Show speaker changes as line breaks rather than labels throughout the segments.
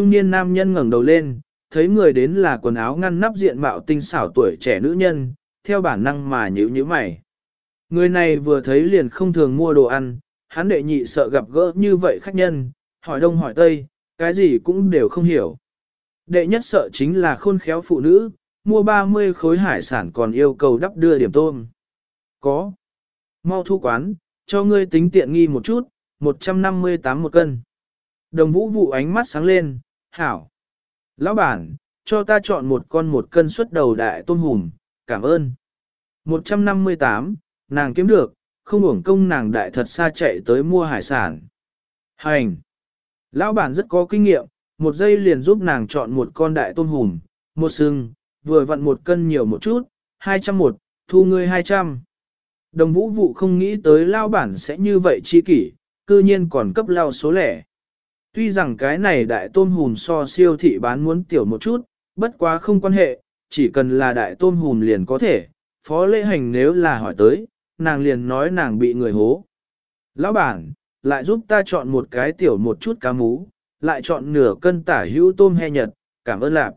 Trung niên nam nhân ngẩng đầu lên, thấy người đến là quần áo ngăn nắp diện mạo tinh xảo tuổi trẻ nữ nhân, theo bản năng mà nhíu nhíu mày. Người này vừa thấy liền không thường mua đồ ăn, hắn đệ nhị sợ gặp gỡ như vậy khách nhân, hỏi đông hỏi tây, cái gì cũng đều không hiểu. Đệ nhất sợ chính là khôn khéo phụ nữ, mua 30 khối hải sản còn yêu cầu đắp đưa điểm tôm. Có. Mau thu quán, cho ngươi tính tiện nghi một chút, 158 một cân. Đồng vũ vụ ánh mắt sáng lên, hảo. Lão bản, cho ta chọn một con một cân suất đầu đại tôm hùm, cảm ơn. 158, nàng kiếm được, không uổng công nàng đại thật xa chạy tới mua hải sản. Hành! Lão bản rất có kinh nghiệm, một giây liền giúp nàng chọn một con đại tôm hùm, một sừng, vừa vặn một cân nhiều một chút, 201, thu ngươi 200. Đồng vũ vụ không nghĩ tới lao bản sẽ như vậy chi kỷ, cư nhiên còn cấp lao số lẻ. Tuy rằng cái này đại tôm hùm so siêu thị bán muốn tiểu một chút, bất quá không quan hệ, chỉ cần là đại tôm hùm liền có thể, phó lễ hành nếu là hỏi tới, nàng liền nói nàng bị người hố. Lão bản, lại giúp ta chọn một cái tiểu một chút cá mú, lại chọn nửa cân tả hữu tôm he nhật, cảm ơn lạp.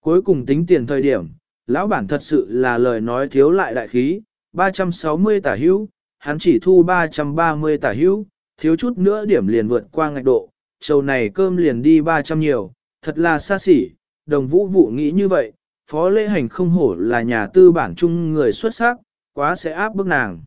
Cuối cùng tính tiền thời điểm, lão bản thật sự là lời nói thiếu lại đại khí, 360 tả hữu, hắn chỉ thu 330 tả hữu, thiếu chút nữa điểm liền vượt qua ngạch độ, trầu này cơm liền đi 300 nhiều, thật là xa xỉ, đồng vũ vụ nghĩ như vậy, phó lễ hành không hổ là nhà tư bản chung người xuất sắc, quá sẽ áp bức nàng.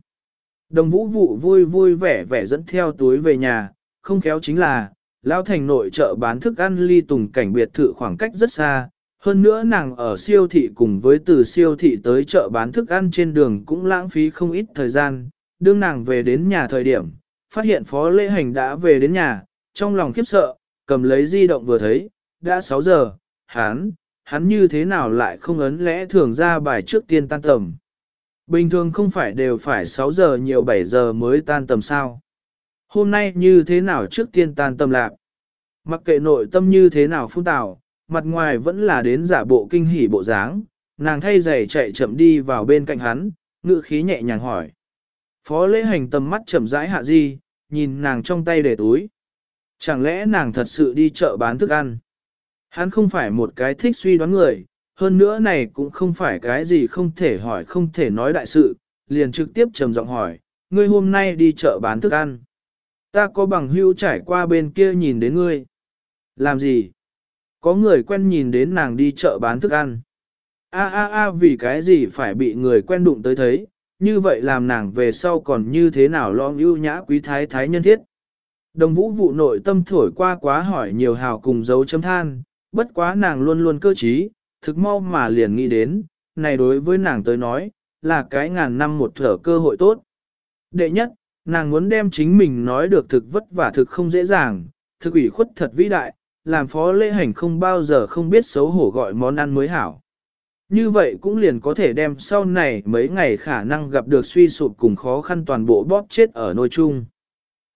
Đồng vũ vụ vui vui vẻ vẻ dẫn theo túi về nhà, không khéo chính là, Lão thành nội chợ bán thức ăn ly tùng cảnh biệt thự khoảng cách rất xa, hơn nữa nàng ở siêu thị cùng với từ siêu thị tới chợ bán thức ăn trên đường cũng lãng phí không ít thời gian, đương nàng về đến nhà thời điểm, phát hiện phó lễ hành đã về đến nhà, trong lòng khiếp sợ, cầm lấy di động vừa thấy, đã 6 giờ, hắn, hắn như thế nào lại không ấn lẽ thường ra bài trước tiên tan tầm. Bình thường không phải đều phải 6 giờ nhiều 7 giờ mới tan tầm sao. Hôm nay như thế nào trước tiên tan tầm lạc. Mặc kệ nội tâm như thế nào phun tào, mặt ngoài vẫn là đến giả bộ kinh hỉ bộ dáng, nàng thay giày chạy chậm đi vào bên cạnh hắn, ngự khí nhẹ nhàng hỏi. Phó lễ hành tầm mắt chậm rãi hạ di, nhìn nàng trong tay để túi. Chẳng lẽ nàng thật sự đi chợ bán thức ăn? Hắn không phải một cái thích suy đoán người, hơn nữa này cũng không phải cái gì không thể hỏi không thể nói đại sự, liền trực tiếp trầm giọng hỏi, ngươi hôm nay đi chợ bán thức ăn. Ta có bằng hữu trải qua bên kia nhìn đến ngươi. Làm gì? Có người quen nhìn đến nàng đi chợ bán thức ăn. A a a vì cái gì phải bị người quen đụng tới thấy, như vậy làm nàng về sau còn như thế nào lo ưu nhã quý thái thái nhân thiết. Đồng vũ vụ nội tâm thổi qua quá hỏi nhiều hào cùng dấu chấm than, bất quá nàng luôn luôn cơ trí, thực mau mà liền nghĩ đến, này đối với nàng tới nói, là cái ngàn năm một thở cơ hội tốt. Đệ nhất, nàng muốn đem chính mình nói được thực vất vả thực không dễ dàng, thực ủy khuất thật vĩ đại, làm phó lễ hành không bao giờ không biết xấu hổ gọi món ăn mới hảo. Như vậy cũng liền có thể đem sau này mấy ngày khả năng gặp được suy sụp cùng khó khăn toàn bộ bóp chết ở nôi chung.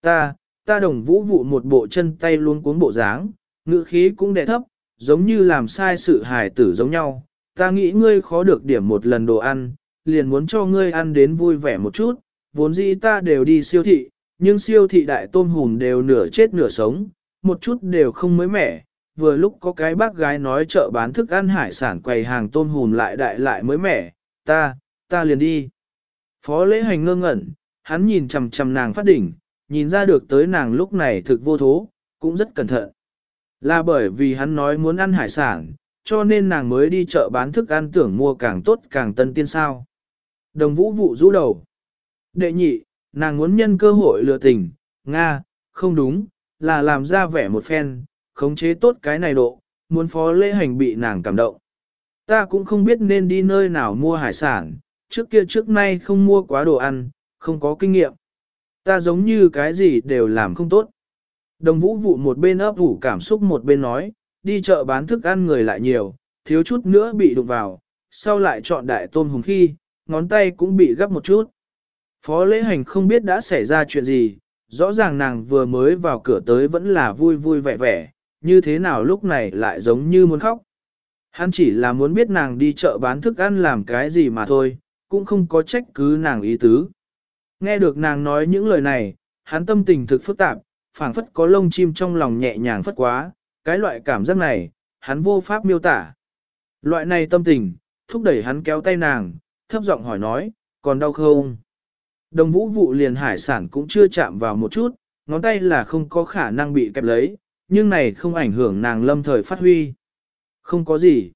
Ta, ta đồng vũ vụ một bộ chân tay luôn cuốn bộ dáng, ngữ khí cũng đè thấp, giống như làm sai sự hài tử giống nhau. Ta nghĩ ngươi khó được điểm một lần đồ ăn, liền muốn cho ngươi ăn đến vui vẻ một chút, vốn dĩ ta đều đi siêu thị, nhưng siêu thị đại tôm hùm đều nửa chết nửa sống, một chút đều không mới mẻ. Vừa lúc có cái bác gái nói chợ bán thức ăn hải sản quầy hàng tôm hùm lại đại lại mới mẻ, ta, ta liền đi. Phó lễ hành ngơ ngẩn, hắn nhìn chằm chằm nàng phát đỉnh, nhìn ra được tới nàng lúc này thực vô thố, cũng rất cẩn thận. Là bởi vì hắn nói muốn ăn hải sản, cho nên nàng mới đi chợ bán thức ăn tưởng mua càng tốt càng tân tiên sao. Đồng vũ vụ rũ đầu. Đệ nhị, nàng muốn nhân cơ hội lừa tình, Nga, không đúng, là làm ra vẻ một phen, khống chế tốt cái này độ, muốn phó lễ hành bị nàng cảm động. Ta cũng không biết nên đi nơi nào mua hải sản, trước kia trước nay không mua quá đồ ăn, không có kinh nghiệm. Ta giống như cái gì đều làm không tốt. Đồng vũ vụ một bên ấp ủ cảm xúc một bên nói, đi chợ bán thức ăn người lại nhiều, thiếu chút nữa bị đụng vào, sau lại chọn đại tôm hùng khi, ngón tay cũng bị gấp một chút. Phó lễ hành không biết đã xảy ra chuyện gì, rõ ràng nàng vừa mới vào cửa tới vẫn là vui vui vẻ vẻ, như thế nào lúc này lại giống như muốn khóc. Hắn chỉ là muốn biết nàng đi chợ bán thức ăn làm cái gì mà thôi, cũng không có trách cứ nàng ý tứ. Nghe được nàng nói những lời này, hắn tâm tình thực phức tạp, phảng phất có lông chim trong lòng nhẹ nhàng phất quá, cái loại cảm giác này, hắn vô pháp miêu tả. Loại này tâm tình, thúc đẩy hắn kéo tay nàng, thấp giọng hỏi nói, còn đau không? Đồng vũ vụ liền hải sản cũng chưa chạm vào một chút, ngón tay là không có khả năng bị kẹp lấy, nhưng này không ảnh hưởng nàng lâm thời phát huy. Không có gì.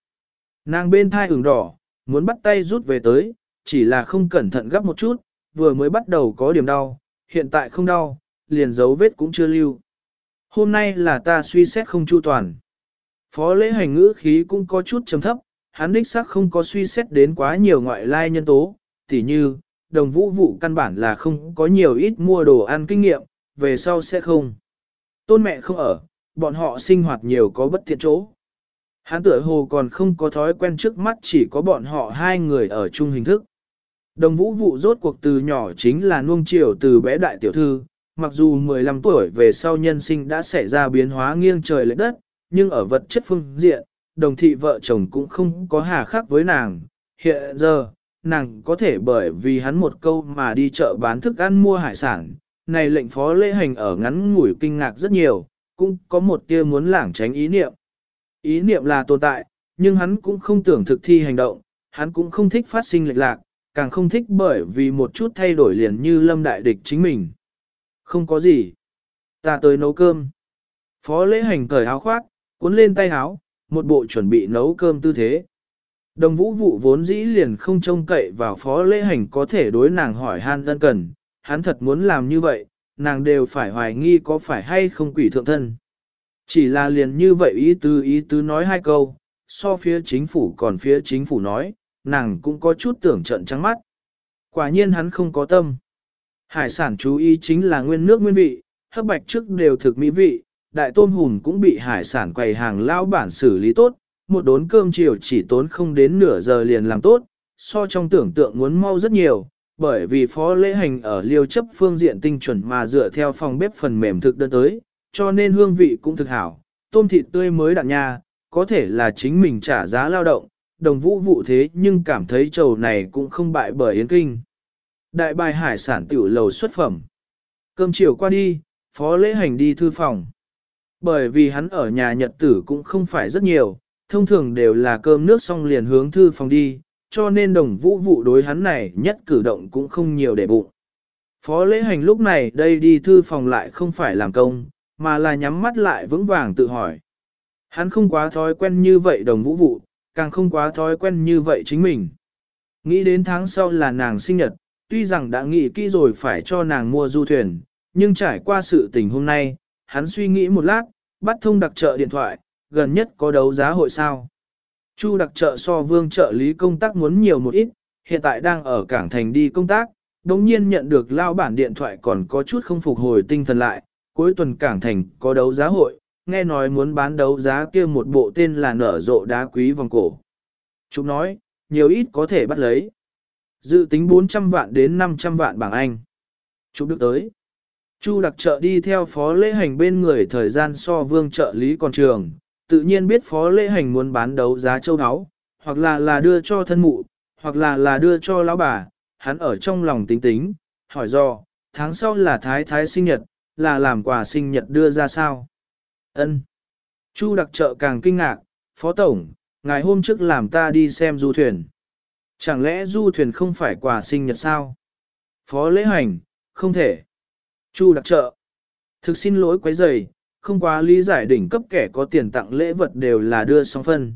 Nàng bên thai ửng đỏ, muốn bắt tay rút về tới, chỉ là không cẩn thận gấp một chút, vừa mới bắt đầu có điểm đau, hiện tại không đau, liền dấu vết cũng chưa lưu. Hôm nay là ta suy xét không chu toàn. Phó lễ hành ngữ khí cũng có chút trầm thấp, hắn đích xác không có suy xét đến quá nhiều ngoại lai nhân tố, tỉ như, đồng vũ vụ căn bản là không có nhiều ít mua đồ ăn kinh nghiệm, về sau sẽ không. Tôn mẹ không ở, bọn họ sinh hoạt nhiều có bất tiện chỗ. Hắn tựa hồ còn không có thói quen trước mắt chỉ có bọn họ hai người ở chung hình thức. Đồng vũ vụ rốt cuộc từ nhỏ chính là nuông chiều từ bé đại tiểu thư, mặc dù 15 tuổi về sau nhân sinh đã xảy ra biến hóa nghiêng trời lệ đất, nhưng ở vật chất phương diện, đồng thị vợ chồng cũng không có hà khắc với nàng. Hiện giờ, nàng có thể bởi vì hắn một câu mà đi chợ bán thức ăn mua hải sản, này lệnh phó lễ hành ở ngắn ngủi kinh ngạc rất nhiều, cũng có một tia muốn lảng tránh ý niệm. Ý niệm là tồn tại, nhưng hắn cũng không tưởng thực thi hành động, hắn cũng không thích phát sinh lệch lạc, càng không thích bởi vì một chút thay đổi liền như lâm đại địch chính mình. Không có gì. Ta tới nấu cơm. Phó lễ hành cởi áo khoác, cuốn lên tay áo, một bộ chuẩn bị nấu cơm tư thế. Đồng vũ vụ vốn dĩ liền không trông cậy vào phó lễ hành có thể đối nàng hỏi han đơn cần, hắn thật muốn làm như vậy, nàng đều phải hoài nghi có phải hay không quỷ thượng thân. Chỉ là liền như vậy ý tứ ý tứ nói hai câu, so phía chính phủ còn phía chính phủ nói, nàng cũng có chút tưởng trận trắng mắt. Quả nhiên hắn không có tâm. Hải sản chú ý chính là nguyên nước nguyên vị, hấp bạch trước đều thực mỹ vị, đại tôm hùm cũng bị hải sản quầy hàng lao bản xử lý tốt, một đốn cơm chiều chỉ tốn không đến nửa giờ liền làm tốt, so trong tưởng tượng muốn mau rất nhiều, bởi vì phó lễ hành ở liêu chấp phương diện tinh chuẩn mà dựa theo phòng bếp phần mềm thực đơn tới, cho nên hương vị cũng thực hảo, tôm thịt tươi mới đạn nha, có thể là chính mình trả giá lao động, đồng vũ vụ thế nhưng cảm thấy trầu này cũng không bại bởi Yến Kinh. Đại bài hải sản tiểu lầu xuất phẩm. Cơm chiều qua đi, phó lễ hành đi thư phòng. Bởi vì hắn ở nhà nhật tử cũng không phải rất nhiều, thông thường đều là cơm nước xong liền hướng thư phòng đi, cho nên đồng vũ vụ đối hắn này nhất cử động cũng không nhiều để bụng. Phó lễ hành lúc này đây đi thư phòng lại không phải làm công, mà là nhắm mắt lại vững vàng tự hỏi. Hắn không quá thói quen như vậy đồng vũ vụ, càng không quá thói quen như vậy chính mình. Nghĩ đến tháng sau là nàng sinh nhật, tuy rằng đã nghĩ kỹ rồi phải cho nàng mua du thuyền, nhưng trải qua sự tình hôm nay, hắn suy nghĩ một lát, bắt thông đặc trợ điện thoại, gần nhất có đấu giá hội sao. Chu đặc trợ so vương trợ lý công tác muốn nhiều một ít, hiện tại đang ở cảng thành đi công tác, đồng nhiên nhận được lao bản điện thoại còn có chút không phục hồi tinh thần lại, cuối tuần cảng thành có đấu giá hội, nghe nói muốn bán đấu giá kia một bộ tên là nở rộ đá quý vòng cổ. Chúng nói, nhiều ít có thể bắt lấy. Dự tính 400 vạn đến 500 vạn bảng Anh. Chúc được tới. Chu đặc trợ đi theo phó lễ hành bên người thời gian so vương trợ lý còn trường, tự nhiên biết phó lễ hành muốn bán đấu giá châu áo, hoặc là là đưa cho thân mụ, hoặc là là đưa cho lão bà, hắn ở trong lòng tính tính, hỏi do, tháng sau là thái thái sinh nhật, là làm quà sinh nhật đưa ra sao? Ân. Chu đặc trợ càng kinh ngạc, phó tổng, ngày hôm trước làm ta đi xem du thuyền. Chẳng lẽ du thuyền không phải quà sinh nhật sao? Phó lễ hành, không thể. Chu đặc trợ. Thực xin lỗi quấy rầy, không quá lý giải đỉnh cấp kẻ có tiền tặng lễ vật đều là đưa song phân.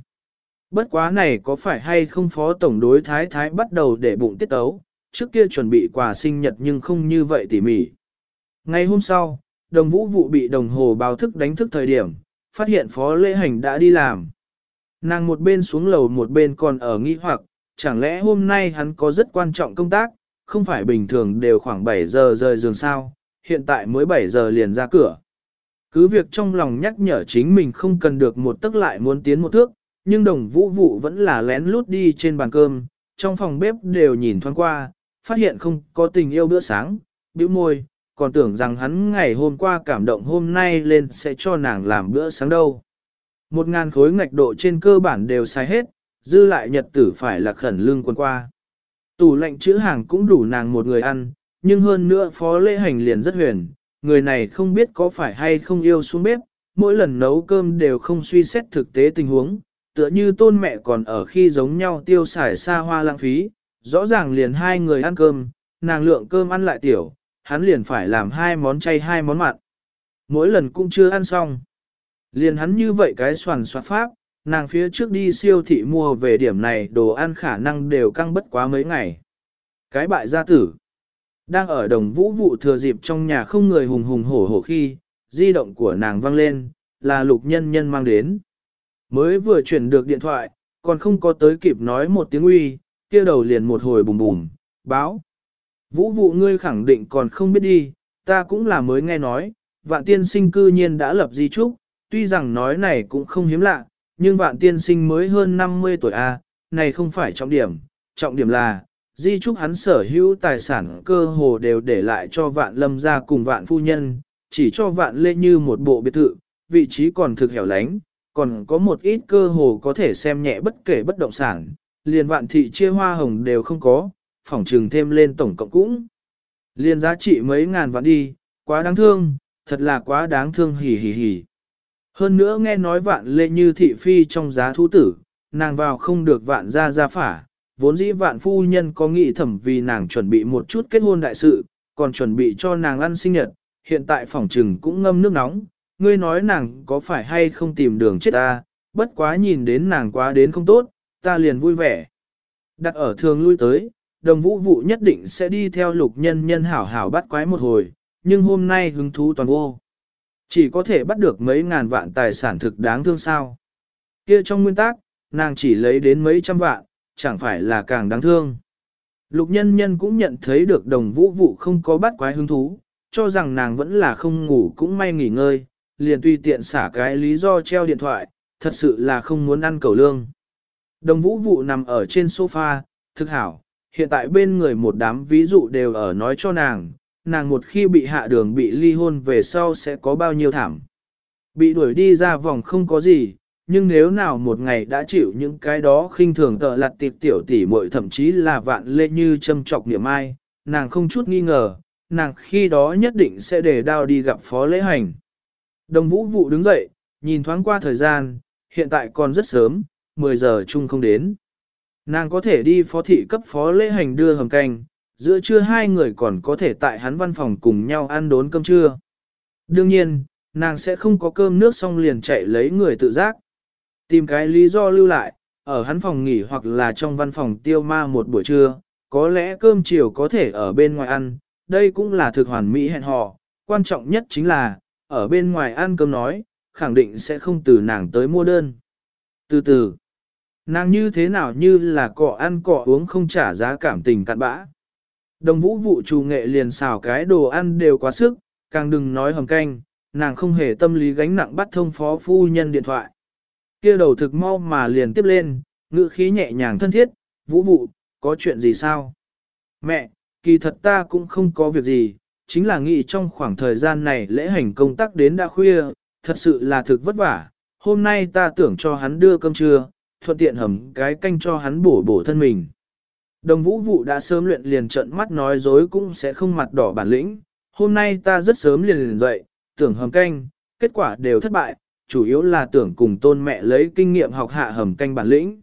Bất quá này có phải hay không phó tổng đối thái thái bắt đầu để bụng tiết ấu, trước kia chuẩn bị quà sinh nhật nhưng không như vậy tỉ mỉ. Ngày hôm sau, đồng vũ vụ bị đồng hồ báo thức đánh thức thời điểm, phát hiện phó lễ hành đã đi làm. Nàng một bên xuống lầu một bên còn ở nghi hoặc, chẳng lẽ hôm nay hắn có rất quan trọng công tác, không phải bình thường đều khoảng 7 giờ rời giường sao, hiện tại mới 7 giờ liền ra cửa. Cứ việc trong lòng nhắc nhở chính mình không cần được một tức lại muốn tiến một thước, nhưng đồng vũ vụ vẫn là lén lút đi trên bàn cơm, trong phòng bếp đều nhìn thoáng qua, phát hiện không có tình yêu bữa sáng, bĩu môi, còn tưởng rằng hắn ngày hôm qua cảm động hôm nay lên sẽ cho nàng làm bữa sáng đâu. Một ngàn khối ngạch độ trên cơ bản đều sai hết, dư lại nhật tử phải là khẩn lương quân qua. Tủ lệnh chữ hàng cũng đủ nàng một người ăn, nhưng hơn nữa phó lễ hành liền rất huyền, người này không biết có phải hay không yêu xuống bếp, mỗi lần nấu cơm đều không suy xét thực tế tình huống, tựa như tôn mẹ còn ở khi giống nhau tiêu xài xa hoa lãng phí, rõ ràng liền hai người ăn cơm, nàng lượng cơm ăn lại tiểu, hắn liền phải làm hai món chay hai món mặn. Mỗi lần cũng chưa ăn xong. Liền hắn như vậy cái soàn soạt pháp, nàng phía trước đi siêu thị mua về điểm này đồ ăn khả năng đều căng bất quá mấy ngày. Cái bại gia tử. Đang ở đồng vũ vụ thừa dịp trong nhà không người hùng hùng hổ hổ khi, di động của nàng vang lên, là lục nhân nhân mang đến. Mới vừa chuyển được điện thoại, còn không có tới kịp nói một tiếng uy, kia đầu liền một hồi bùm bùm, báo. Vũ vụ ngươi khẳng định còn không biết đi, ta cũng là mới nghe nói, vạn tiên sinh cư nhiên đã lập di trúc, tuy rằng nói này cũng không hiếm lạ, nhưng vạn tiên sinh mới hơn 50 tuổi A, này không phải trọng điểm, trọng điểm là, di trúc hắn sở hữu tài sản cơ hồ đều để lại cho vạn lâm gia cùng vạn phu nhân, chỉ cho vạn lê như một bộ biệt thự, vị trí còn thực hẻo lánh, còn có một ít cơ hồ có thể xem nhẹ bất kể bất động sản, liền vạn thị chia hoa hồng đều không có, phỏng trừng thêm lên tổng cộng cũng. liên giá trị mấy ngàn vạn đi, quá đáng thương, thật là quá đáng thương hỉ hỉ hỉ. Hơn nữa nghe nói vạn lê như thị phi trong giá thú tử, nàng vào không được vạn ra ra phả, vốn dĩ vạn phu nhân có nghĩ thẩm vì nàng chuẩn bị một chút kết hôn đại sự, còn chuẩn bị cho nàng ăn sinh nhật, hiện tại phòng trừng cũng ngâm nước nóng, ngươi nói nàng có phải hay không tìm đường chết ta, bất quá nhìn đến nàng quá đến không tốt, ta liền vui vẻ. Đặt ở thường lui tới, đồng vũ vụ nhất định sẽ đi theo lục nhân nhân hảo hảo bắt quái một hồi, nhưng hôm nay hứng thú toàn vô. Chỉ có thể bắt được mấy ngàn vạn tài sản thực đáng thương sao. Kia trong nguyên tắc, nàng chỉ lấy đến mấy trăm vạn, chẳng phải là càng đáng thương. Lục nhân nhân cũng nhận thấy được đồng vũ vụ không có bắt quái hứng thú, cho rằng nàng vẫn là không ngủ cũng may nghỉ ngơi, liền tùy tiện xả cái lý do treo điện thoại, thật sự là không muốn ăn cầu lương. Đồng vũ vụ nằm ở trên sofa, thực hảo, hiện tại bên người một đám ví dụ đều ở nói cho nàng, nàng một khi bị hạ đường bị ly hôn về sau sẽ có bao nhiêu thảm. Bị đuổi đi ra vòng không có gì, nhưng nếu nào một ngày đã chịu những cái đó khinh thường tợ lặt tiệp tiểu tỷ muội thậm chí là vạn lê như châm trọc niệm ai, nàng không chút nghi ngờ, nàng khi đó nhất định sẽ để đao đi gặp phó lễ hành. Đồng vũ vụ đứng dậy, nhìn thoáng qua thời gian, hiện tại còn rất sớm, 10 giờ chung không đến. Nàng có thể đi phó thị cấp phó lễ hành đưa hầm canh, giữa trưa hai người còn có thể tại hắn văn phòng cùng nhau ăn đốn cơm trưa. Đương nhiên, nàng sẽ không có cơm nước xong liền chạy lấy người tự giác. Tìm cái lý do lưu lại, ở hắn phòng nghỉ hoặc là trong văn phòng tiêu ma một buổi trưa, có lẽ cơm chiều có thể ở bên ngoài ăn, đây cũng là thực hoàn mỹ hẹn hò. Quan trọng nhất chính là, ở bên ngoài ăn cơm nói, khẳng định sẽ không từ nàng tới mua đơn. Từ từ, nàng như thế nào như là cọ ăn cọ uống không trả giá cảm tình cặn bã. Đồng vũ vụ trù nghệ liền xào cái đồ ăn đều quá sức, càng đừng nói hầm canh, nàng không hề tâm lý gánh nặng bắt thông phó phu nhân điện thoại. kia đầu thực mau mà liền tiếp lên, ngữ khí nhẹ nhàng thân thiết, vũ vụ, có chuyện gì sao? Mẹ, kỳ thật ta cũng không có việc gì, chính là nghĩ trong khoảng thời gian này lễ hành công tác đến đã khuya, thật sự là thực vất vả. Hôm nay ta tưởng cho hắn đưa cơm trưa, thuận tiện hầm cái canh cho hắn bổ bổ thân mình. Đồng vũ vụ đã sớm luyện liền trận mắt nói dối cũng sẽ không mặt đỏ bản lĩnh. Hôm nay ta rất sớm liền liền dậy, tưởng hầm canh, kết quả đều thất bại, chủ yếu là tưởng cùng tôn mẹ lấy kinh nghiệm học hạ hầm canh bản lĩnh.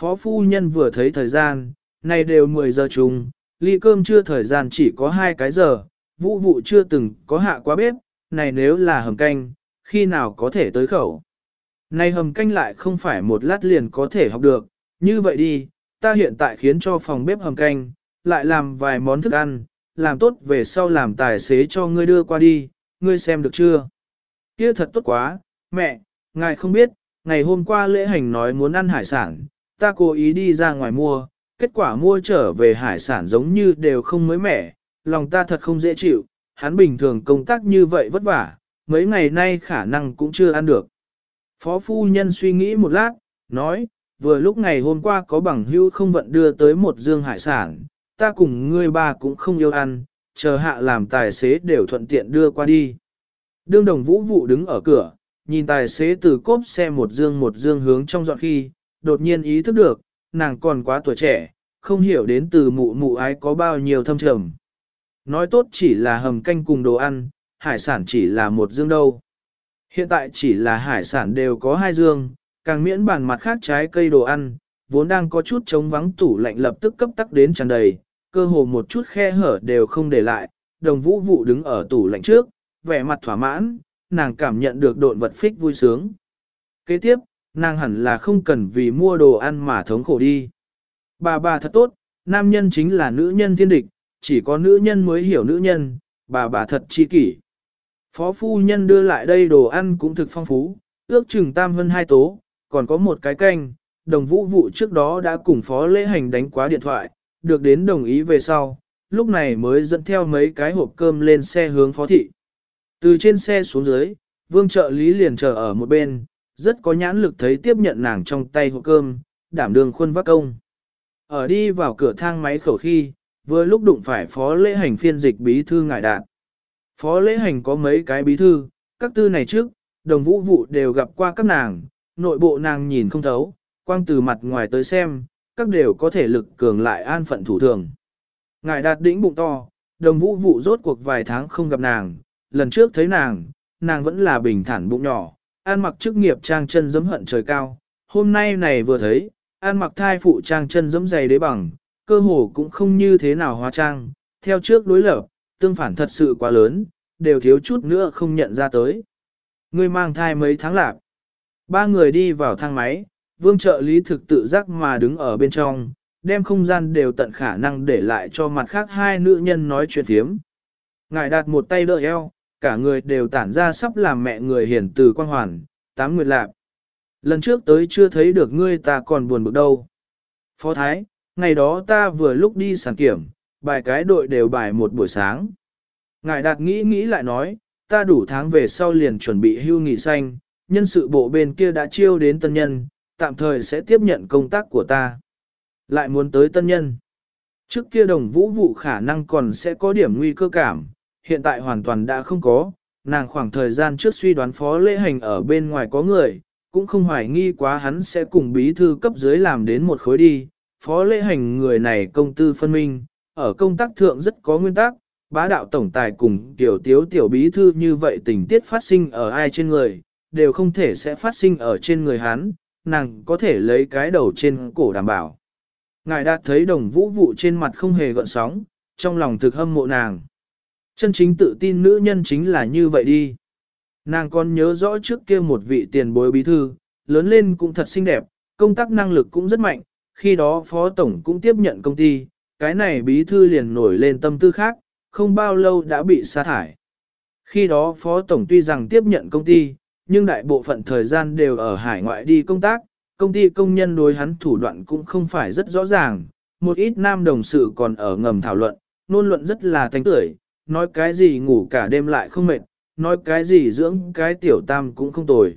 Phó phu nhân vừa thấy thời gian, nay đều 10 giờ chung, ly cơm chưa thời gian chỉ có 2 cái giờ, vũ vụ chưa từng có hạ quá bếp, này nếu là hầm canh, khi nào có thể tới khẩu. Này hầm canh lại không phải một lát liền có thể học được, như vậy đi, ta hiện tại khiến cho phòng bếp hầm canh, lại làm vài món thức ăn, làm tốt về sau làm tài xế cho ngươi đưa qua đi, ngươi xem được chưa? Kia thật tốt quá, mẹ, ngài không biết, ngày hôm qua lễ hành nói muốn ăn hải sản, ta cố ý đi ra ngoài mua, kết quả mua trở về hải sản giống như đều không mới mẻ, lòng ta thật không dễ chịu, hắn bình thường công tác như vậy vất vả, mấy ngày nay khả năng cũng chưa ăn được. Phó phu nhân suy nghĩ một lát, nói, vừa lúc ngày hôm qua có bằng hưu không vận đưa tới một dương hải sản, ta cùng ngươi ba cũng không yêu ăn, chờ hạ làm tài xế đều thuận tiện đưa qua đi. Đương đồng vũ vụ đứng ở cửa, nhìn tài xế từ cốp xe một dương một dương hướng trong dọn khi, đột nhiên ý thức được, nàng còn quá tuổi trẻ, không hiểu đến từ mụ mụ ái có bao nhiêu thâm trầm. Nói tốt chỉ là hầm canh cùng đồ ăn, hải sản chỉ là một dương đâu. Hiện tại chỉ là hải sản đều có hai dương, càng miễn bàn mặt khác trái cây đồ ăn, vốn đang có chút trống vắng tủ lạnh lập tức cấp tắc đến tràn đầy, cơ hồ một chút khe hở đều không để lại, đồng vũ vụ đứng ở tủ lạnh trước, vẻ mặt thỏa mãn, nàng cảm nhận được độn vật phích vui sướng. Kế tiếp, nàng hẳn là không cần vì mua đồ ăn mà thống khổ đi. Bà bà thật tốt, nam nhân chính là nữ nhân thiên địch, chỉ có nữ nhân mới hiểu nữ nhân, bà bà thật chi kỷ. Phó phu nhân đưa lại đây đồ ăn cũng thực phong phú, ước chừng tam hơn hai tố, còn có một cái canh, đồng vũ vụ trước đó đã cùng phó lễ hành đánh quá điện thoại, được đến đồng ý về sau, lúc này mới dẫn theo mấy cái hộp cơm lên xe hướng phó thị. Từ trên xe xuống dưới, vương trợ lý liền chờ ở một bên, rất có nhãn lực thấy tiếp nhận nàng trong tay hộp cơm, đảm đường khuôn vác công. Ở đi vào cửa thang máy khẩu khi, vừa lúc đụng phải phó lễ hành phiên dịch bí thư ngải đạn. Phó lễ hành có mấy cái bí thư, các tư này trước, đồng vũ vụ đều gặp qua các nàng, nội bộ nàng nhìn không thấu, quang từ mặt ngoài tới xem, các đều có thể lực cường lại an phận thủ thường. Ngài đạt đỉnh bụng to, đồng vũ vụ rốt cuộc vài tháng không gặp nàng, lần trước thấy nàng, nàng vẫn là bình thản bụng nhỏ, an mặc chức nghiệp trang chân giấm hận trời cao, hôm nay này vừa thấy, an mặc thai phụ trang chân giấm dày đế bằng, cơ hồ cũng không như thế nào hóa trang, theo trước đối lập, tương phản thật sự quá lớn, đều thiếu chút nữa không nhận ra tới. Người mang thai mấy tháng lạc. Ba người đi vào thang máy, vương trợ lý thực tự giác mà đứng ở bên trong, đem không gian đều tận khả năng để lại cho mặt khác hai nữ nhân nói chuyện thiếm. Ngài đặt một tay đỡ eo, cả người đều tản ra sắp làm mẹ người hiển từ quan hoàn, tám nguyệt lạc. Lần trước tới chưa thấy được ngươi ta còn buồn bực đâu. Phó Thái, ngày đó ta vừa lúc đi sản kiểm, bài cái đội đều bài một buổi sáng. Ngài đạt nghĩ nghĩ lại nói, ta đủ tháng về sau liền chuẩn bị hưu nghỉ xanh, nhân sự bộ bên kia đã chiêu đến tân nhân, tạm thời sẽ tiếp nhận công tác của ta. Lại muốn tới tân nhân. Trước kia đồng vũ vụ khả năng còn sẽ có điểm nguy cơ cảm, hiện tại hoàn toàn đã không có, nàng khoảng thời gian trước suy đoán phó lễ hành ở bên ngoài có người, cũng không hoài nghi quá hắn sẽ cùng bí thư cấp dưới làm đến một khối đi. Phó lễ hành người này công tư phân minh, ở công tác thượng rất có nguyên tắc, bá đạo tổng tài cùng tiểu tiếu tiểu bí thư như vậy tình tiết phát sinh ở ai trên người, đều không thể sẽ phát sinh ở trên người hắn, nàng có thể lấy cái đầu trên cổ đảm bảo. Ngài đã thấy đồng vũ vụ trên mặt không hề gợn sóng, trong lòng thực hâm mộ nàng. Chân chính tự tin nữ nhân chính là như vậy đi. Nàng còn nhớ rõ trước kia một vị tiền bối bí thư, lớn lên cũng thật xinh đẹp, công tác năng lực cũng rất mạnh, khi đó phó tổng cũng tiếp nhận công ty, cái này bí thư liền nổi lên tâm tư khác, không bao lâu đã bị sa thải. Khi đó phó tổng tuy rằng tiếp nhận công ty, nhưng đại bộ phận thời gian đều ở hải ngoại đi công tác, công ty công nhân đối hắn thủ đoạn cũng không phải rất rõ ràng, một ít nam đồng sự còn ở ngầm thảo luận, nôn luận rất là thanh tưởi, nói cái gì ngủ cả đêm lại không mệt, nói cái gì dưỡng cái tiểu tam cũng không tồi.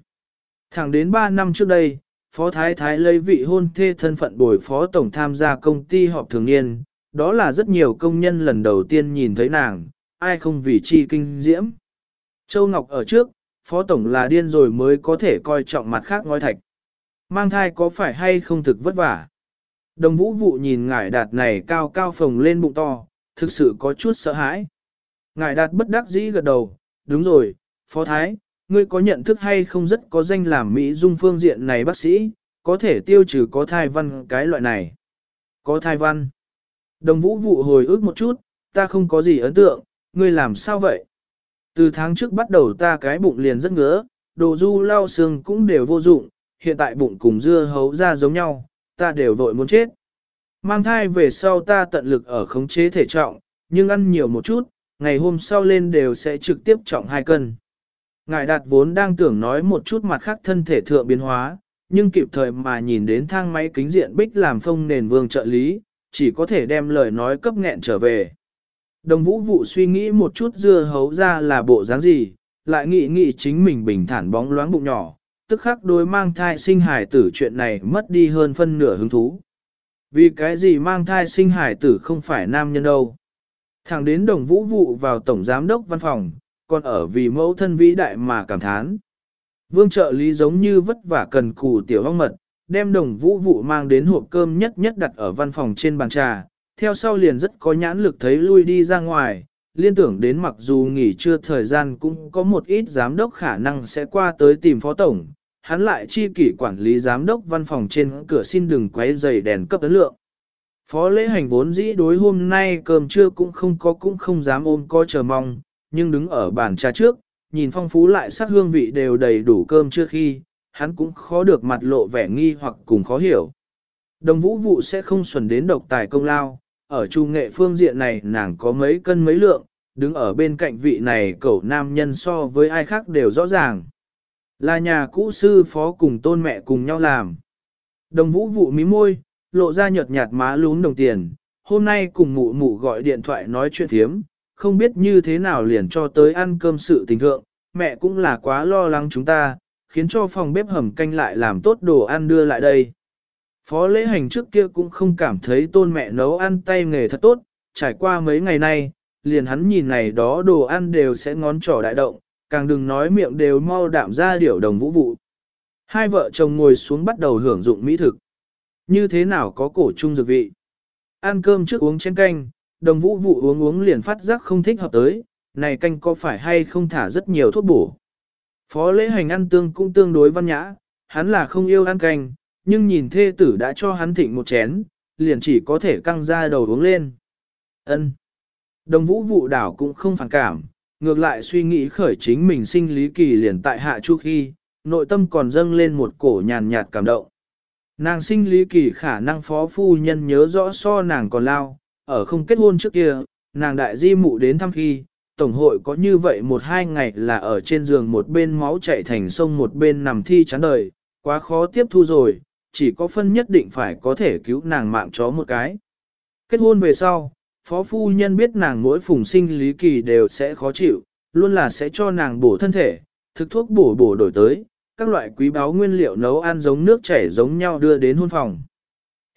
Thẳng đến 3 năm trước đây, Phó Thái Thái lấy vị hôn thê thân phận bồi Phó Tổng tham gia công ty họp thường niên, đó là rất nhiều công nhân lần đầu tiên nhìn thấy nàng, ai không vì chi kinh diễm. Châu Ngọc ở trước, Phó Tổng là điên rồi mới có thể coi trọng mặt khác ngói thạch. Mang thai có phải hay không thực vất vả? Đồng vũ vụ nhìn ngải đạt này cao cao phồng lên bụng to, thực sự có chút sợ hãi. Ngải đạt bất đắc dĩ gật đầu, đúng rồi, Phó Thái, ngươi có nhận thức hay không rất có danh làm Mỹ dung phương diện này bác sĩ, có thể tiêu trừ có thai văn cái loại này. Có thai văn. Đồng vũ vụ hồi ức một chút, ta không có gì ấn tượng, ngươi làm sao vậy? Từ tháng trước bắt đầu ta cái bụng liền rất ngứa, đồ du lau xương cũng đều vô dụng, hiện tại bụng cùng dưa hấu ra giống nhau, ta đều vội muốn chết. Mang thai về sau ta tận lực ở khống chế thể trọng, nhưng ăn nhiều một chút, ngày hôm sau lên đều sẽ trực tiếp trọng 2 cân. Ngài đạt vốn đang tưởng nói một chút mặt khác thân thể thượng biến hóa, nhưng kịp thời mà nhìn đến thang máy kính diện bích làm phông nền vương trợ lý, chỉ có thể đem lời nói cấp nghẹn trở về. Đồng vũ vụ suy nghĩ một chút dưa hấu ra là bộ dáng gì, lại nghĩ nghĩ chính mình bình thản bóng loáng bụng nhỏ, tức khắc đối mang thai sinh hải tử chuyện này mất đi hơn phân nửa hứng thú. Vì cái gì mang thai sinh hải tử không phải nam nhân đâu. Thẳng đến đồng vũ vụ vào tổng giám đốc văn phòng, còn ở vì mẫu thân vĩ đại mà cảm thán. Vương trợ lý giống như vất vả cần cù tiểu hoang mật, đem đồng vũ vụ mang đến hộp cơm nhất nhất đặt ở văn phòng trên bàn trà, theo sau liền rất có nhãn lực thấy lui đi ra ngoài, liên tưởng đến mặc dù nghỉ trưa thời gian cũng có một ít giám đốc khả năng sẽ qua tới tìm phó tổng, hắn lại chi kỷ quản lý giám đốc văn phòng trên cửa xin đừng quấy dày đèn cấp ấn lượng. Phó lễ hành vốn dĩ đối hôm nay cơm trưa cũng không có cũng không dám ôm coi chờ mong, nhưng đứng ở bàn trà trước, nhìn phong phú lại sắc hương vị đều đầy đủ cơm trước khi, hắn cũng khó được mặt lộ vẻ nghi hoặc cùng khó hiểu. Đồng vũ vụ sẽ không xuẩn đến độc tài công lao, ở trung nghệ phương diện này nàng có mấy cân mấy lượng, đứng ở bên cạnh vị này cậu nam nhân so với ai khác đều rõ ràng. Là nhà cũ sư phó cùng tôn mẹ cùng nhau làm. Đồng vũ vụ mí môi, lộ ra nhợt nhạt má lún đồng tiền, hôm nay cùng mụ mụ gọi điện thoại nói chuyện thiếm, không biết như thế nào liền cho tới ăn cơm sự tình thượng, mẹ cũng là quá lo lắng chúng ta, khiến cho phòng bếp hầm canh lại làm tốt đồ ăn đưa lại đây. Phó lễ hành trước kia cũng không cảm thấy tôn mẹ nấu ăn tay nghề thật tốt, trải qua mấy ngày nay, liền hắn nhìn này đó đồ ăn đều sẽ ngón trỏ đại động, càng đừng nói miệng đều mau đạm ra điểu đồng vũ vụ. Hai vợ chồng ngồi xuống bắt đầu hưởng dụng mỹ thực. Như thế nào có cổ chung dược vị? Ăn cơm trước uống chén canh, đồng vũ vụ uống uống liền phát giác không thích hợp tới, này canh có phải hay không thả rất nhiều thuốc bổ. Phó lễ hành ăn tương cũng tương đối văn nhã, hắn là không yêu ăn canh, nhưng nhìn thê tử đã cho hắn thịnh một chén, liền chỉ có thể căng ra đầu uống lên. Ân. Đồng vũ vụ đảo cũng không phản cảm, ngược lại suy nghĩ khởi chính mình sinh lý kỳ liền tại hạ chu khi, nội tâm còn dâng lên một cổ nhàn nhạt cảm động. Nàng sinh lý kỳ khả năng phó phu nhân nhớ rõ so nàng còn lao, ở không kết hôn trước kia, nàng đại di mụ đến thăm khi, tổng hội có như vậy một hai ngày là ở trên giường một bên máu chạy thành sông một bên nằm thi chán đời, quá khó tiếp thu rồi, chỉ có phân nhất định phải có thể cứu nàng mạng chó một cái. Kết hôn về sau, phó phu nhân biết nàng mỗi phùng sinh lý kỳ đều sẽ khó chịu, luôn là sẽ cho nàng bổ thân thể, thực thuốc bổ bổ đổi tới, các loại quý báu nguyên liệu nấu ăn giống nước chảy giống nhau đưa đến hôn phòng.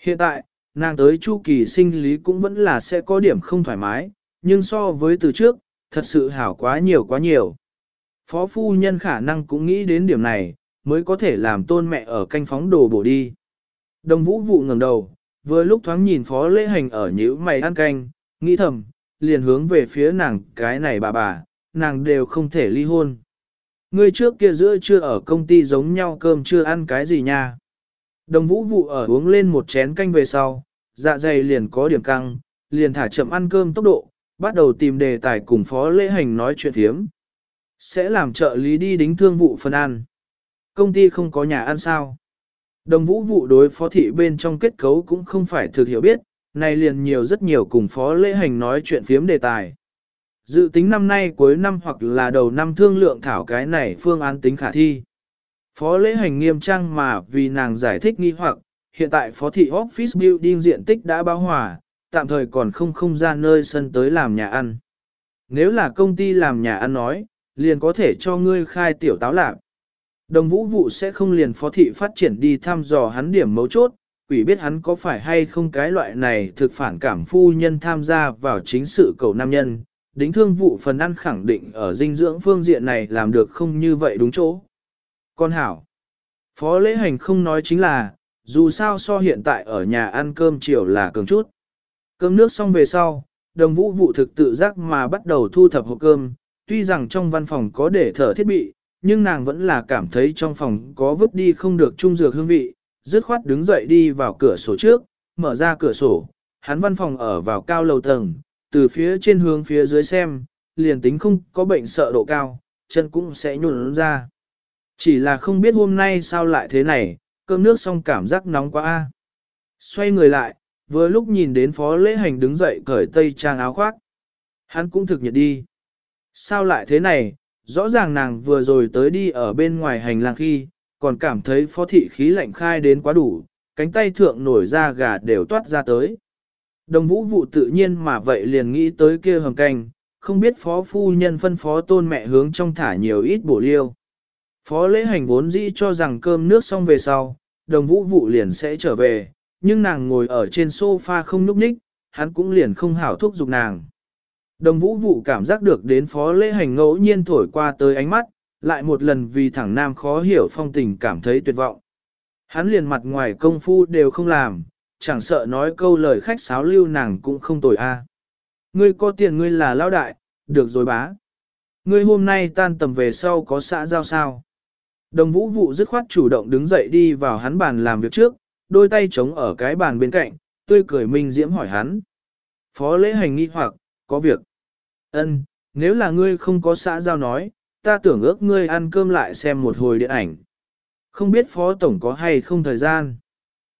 Hiện tại, nàng tới chu kỳ sinh lý cũng vẫn là sẽ có điểm không thoải mái, nhưng so với từ trước, thật sự hảo quá nhiều quá nhiều. Phó phu nhân khả năng cũng nghĩ đến điểm này, mới có thể làm tôn mẹ ở canh phóng đồ bổ đi. Đồng vũ vụ ngẩng đầu, vừa lúc thoáng nhìn phó lễ hành ở nhữ mày ăn canh, nghĩ thầm, liền hướng về phía nàng cái này bà bà, nàng đều không thể ly hôn. người trước kia giữa chưa ở công ty giống nhau cơm chưa ăn cái gì nha. Đồng vũ vụ ở uống lên một chén canh về sau, dạ dày liền có điểm căng, liền thả chậm ăn cơm tốc độ, bắt đầu tìm đề tài cùng phó lễ hành nói chuyện thiếm. Sẽ làm trợ lý đi đính thương vụ phân ăn. Công ty không có nhà ăn sao. Đồng vũ vụ đối phó thị bên trong kết cấu cũng không phải thực hiểu biết, này liền nhiều rất nhiều cùng phó lễ hành nói chuyện phiếm đề tài. Dự tính năm nay cuối năm hoặc là đầu năm thương lượng thảo cái này phương án tính khả thi. Phó lễ hành nghiêm trang mà vì nàng giải thích nghi hoặc, hiện tại phó thị office building diện tích đã bao hòa, tạm thời còn không không ra nơi sân tới làm nhà ăn. Nếu là công ty làm nhà ăn nói, liền có thể cho ngươi khai tiểu táo lạc. Đồng vũ vụ sẽ không liền phó thị phát triển đi thăm dò hắn điểm mấu chốt, quỷ biết hắn có phải hay không cái loại này thực phản cảm phu nhân tham gia vào chính sự cầu nam nhân, đính thương vụ phần ăn khẳng định ở dinh dưỡng phương diện này làm được không như vậy đúng chỗ. Con hảo, phó lễ hành không nói chính là, dù sao so hiện tại ở nhà ăn cơm chiều là cường chút. Cơm nước xong về sau, đồng vũ vụ thực tự giác mà bắt đầu thu thập hộp cơm, tuy rằng trong văn phòng có để thở thiết bị, nhưng nàng vẫn là cảm thấy trong phòng có vứt đi không được trung dược hương vị, dứt khoát đứng dậy đi vào cửa sổ trước, mở ra cửa sổ, hắn văn phòng ở vào cao lầu tầng, từ phía trên hướng phía dưới xem, liền tính không có bệnh sợ độ cao, chân cũng sẽ nhuận ra. Chỉ là không biết hôm nay sao lại thế này, cơm nước xong cảm giác nóng quá a. Xoay người lại, vừa lúc nhìn đến phó lễ hành đứng dậy cởi tây trang áo khoác. Hắn cũng thực nhiệt đi. Sao lại thế này, rõ ràng nàng vừa rồi tới đi ở bên ngoài hành lang khi, còn cảm thấy phó thị khí lạnh khai đến quá đủ, cánh tay thượng nổi ra gà đều toát ra tới. Đồng vũ vụ tự nhiên mà vậy liền nghĩ tới kia hầm canh, không biết phó phu nhân phân phó tôn mẹ hướng trong thả nhiều ít bổ liêu. Phó lễ hành vốn dĩ cho rằng cơm nước xong về sau, đồng vũ vụ liền sẽ trở về, nhưng nàng ngồi ở trên sofa không nhúc nhích, hắn cũng liền không hảo thúc giục nàng. Đồng vũ vụ cảm giác được đến phó lễ hành ngẫu nhiên thổi qua tới ánh mắt, lại một lần vì thẳng nam khó hiểu phong tình cảm thấy tuyệt vọng. Hắn liền mặt ngoài công phu đều không làm, chẳng sợ nói câu lời khách sáo lưu nàng cũng không tồi a. À. Ngươi có tiền ngươi là lao đại, được rồi bá. Ngươi hôm nay tan tầm về sau có xã giao sao? Đồng vũ vụ dứt khoát chủ động đứng dậy đi vào hắn bàn làm việc trước, đôi tay chống ở cái bàn bên cạnh, tươi cười minh diễm hỏi hắn. Phó lễ hành nghi hoặc, có việc. Ân, nếu là ngươi không có xã giao nói, ta tưởng ước ngươi ăn cơm lại xem một hồi điện ảnh. Không biết phó tổng có hay không thời gian.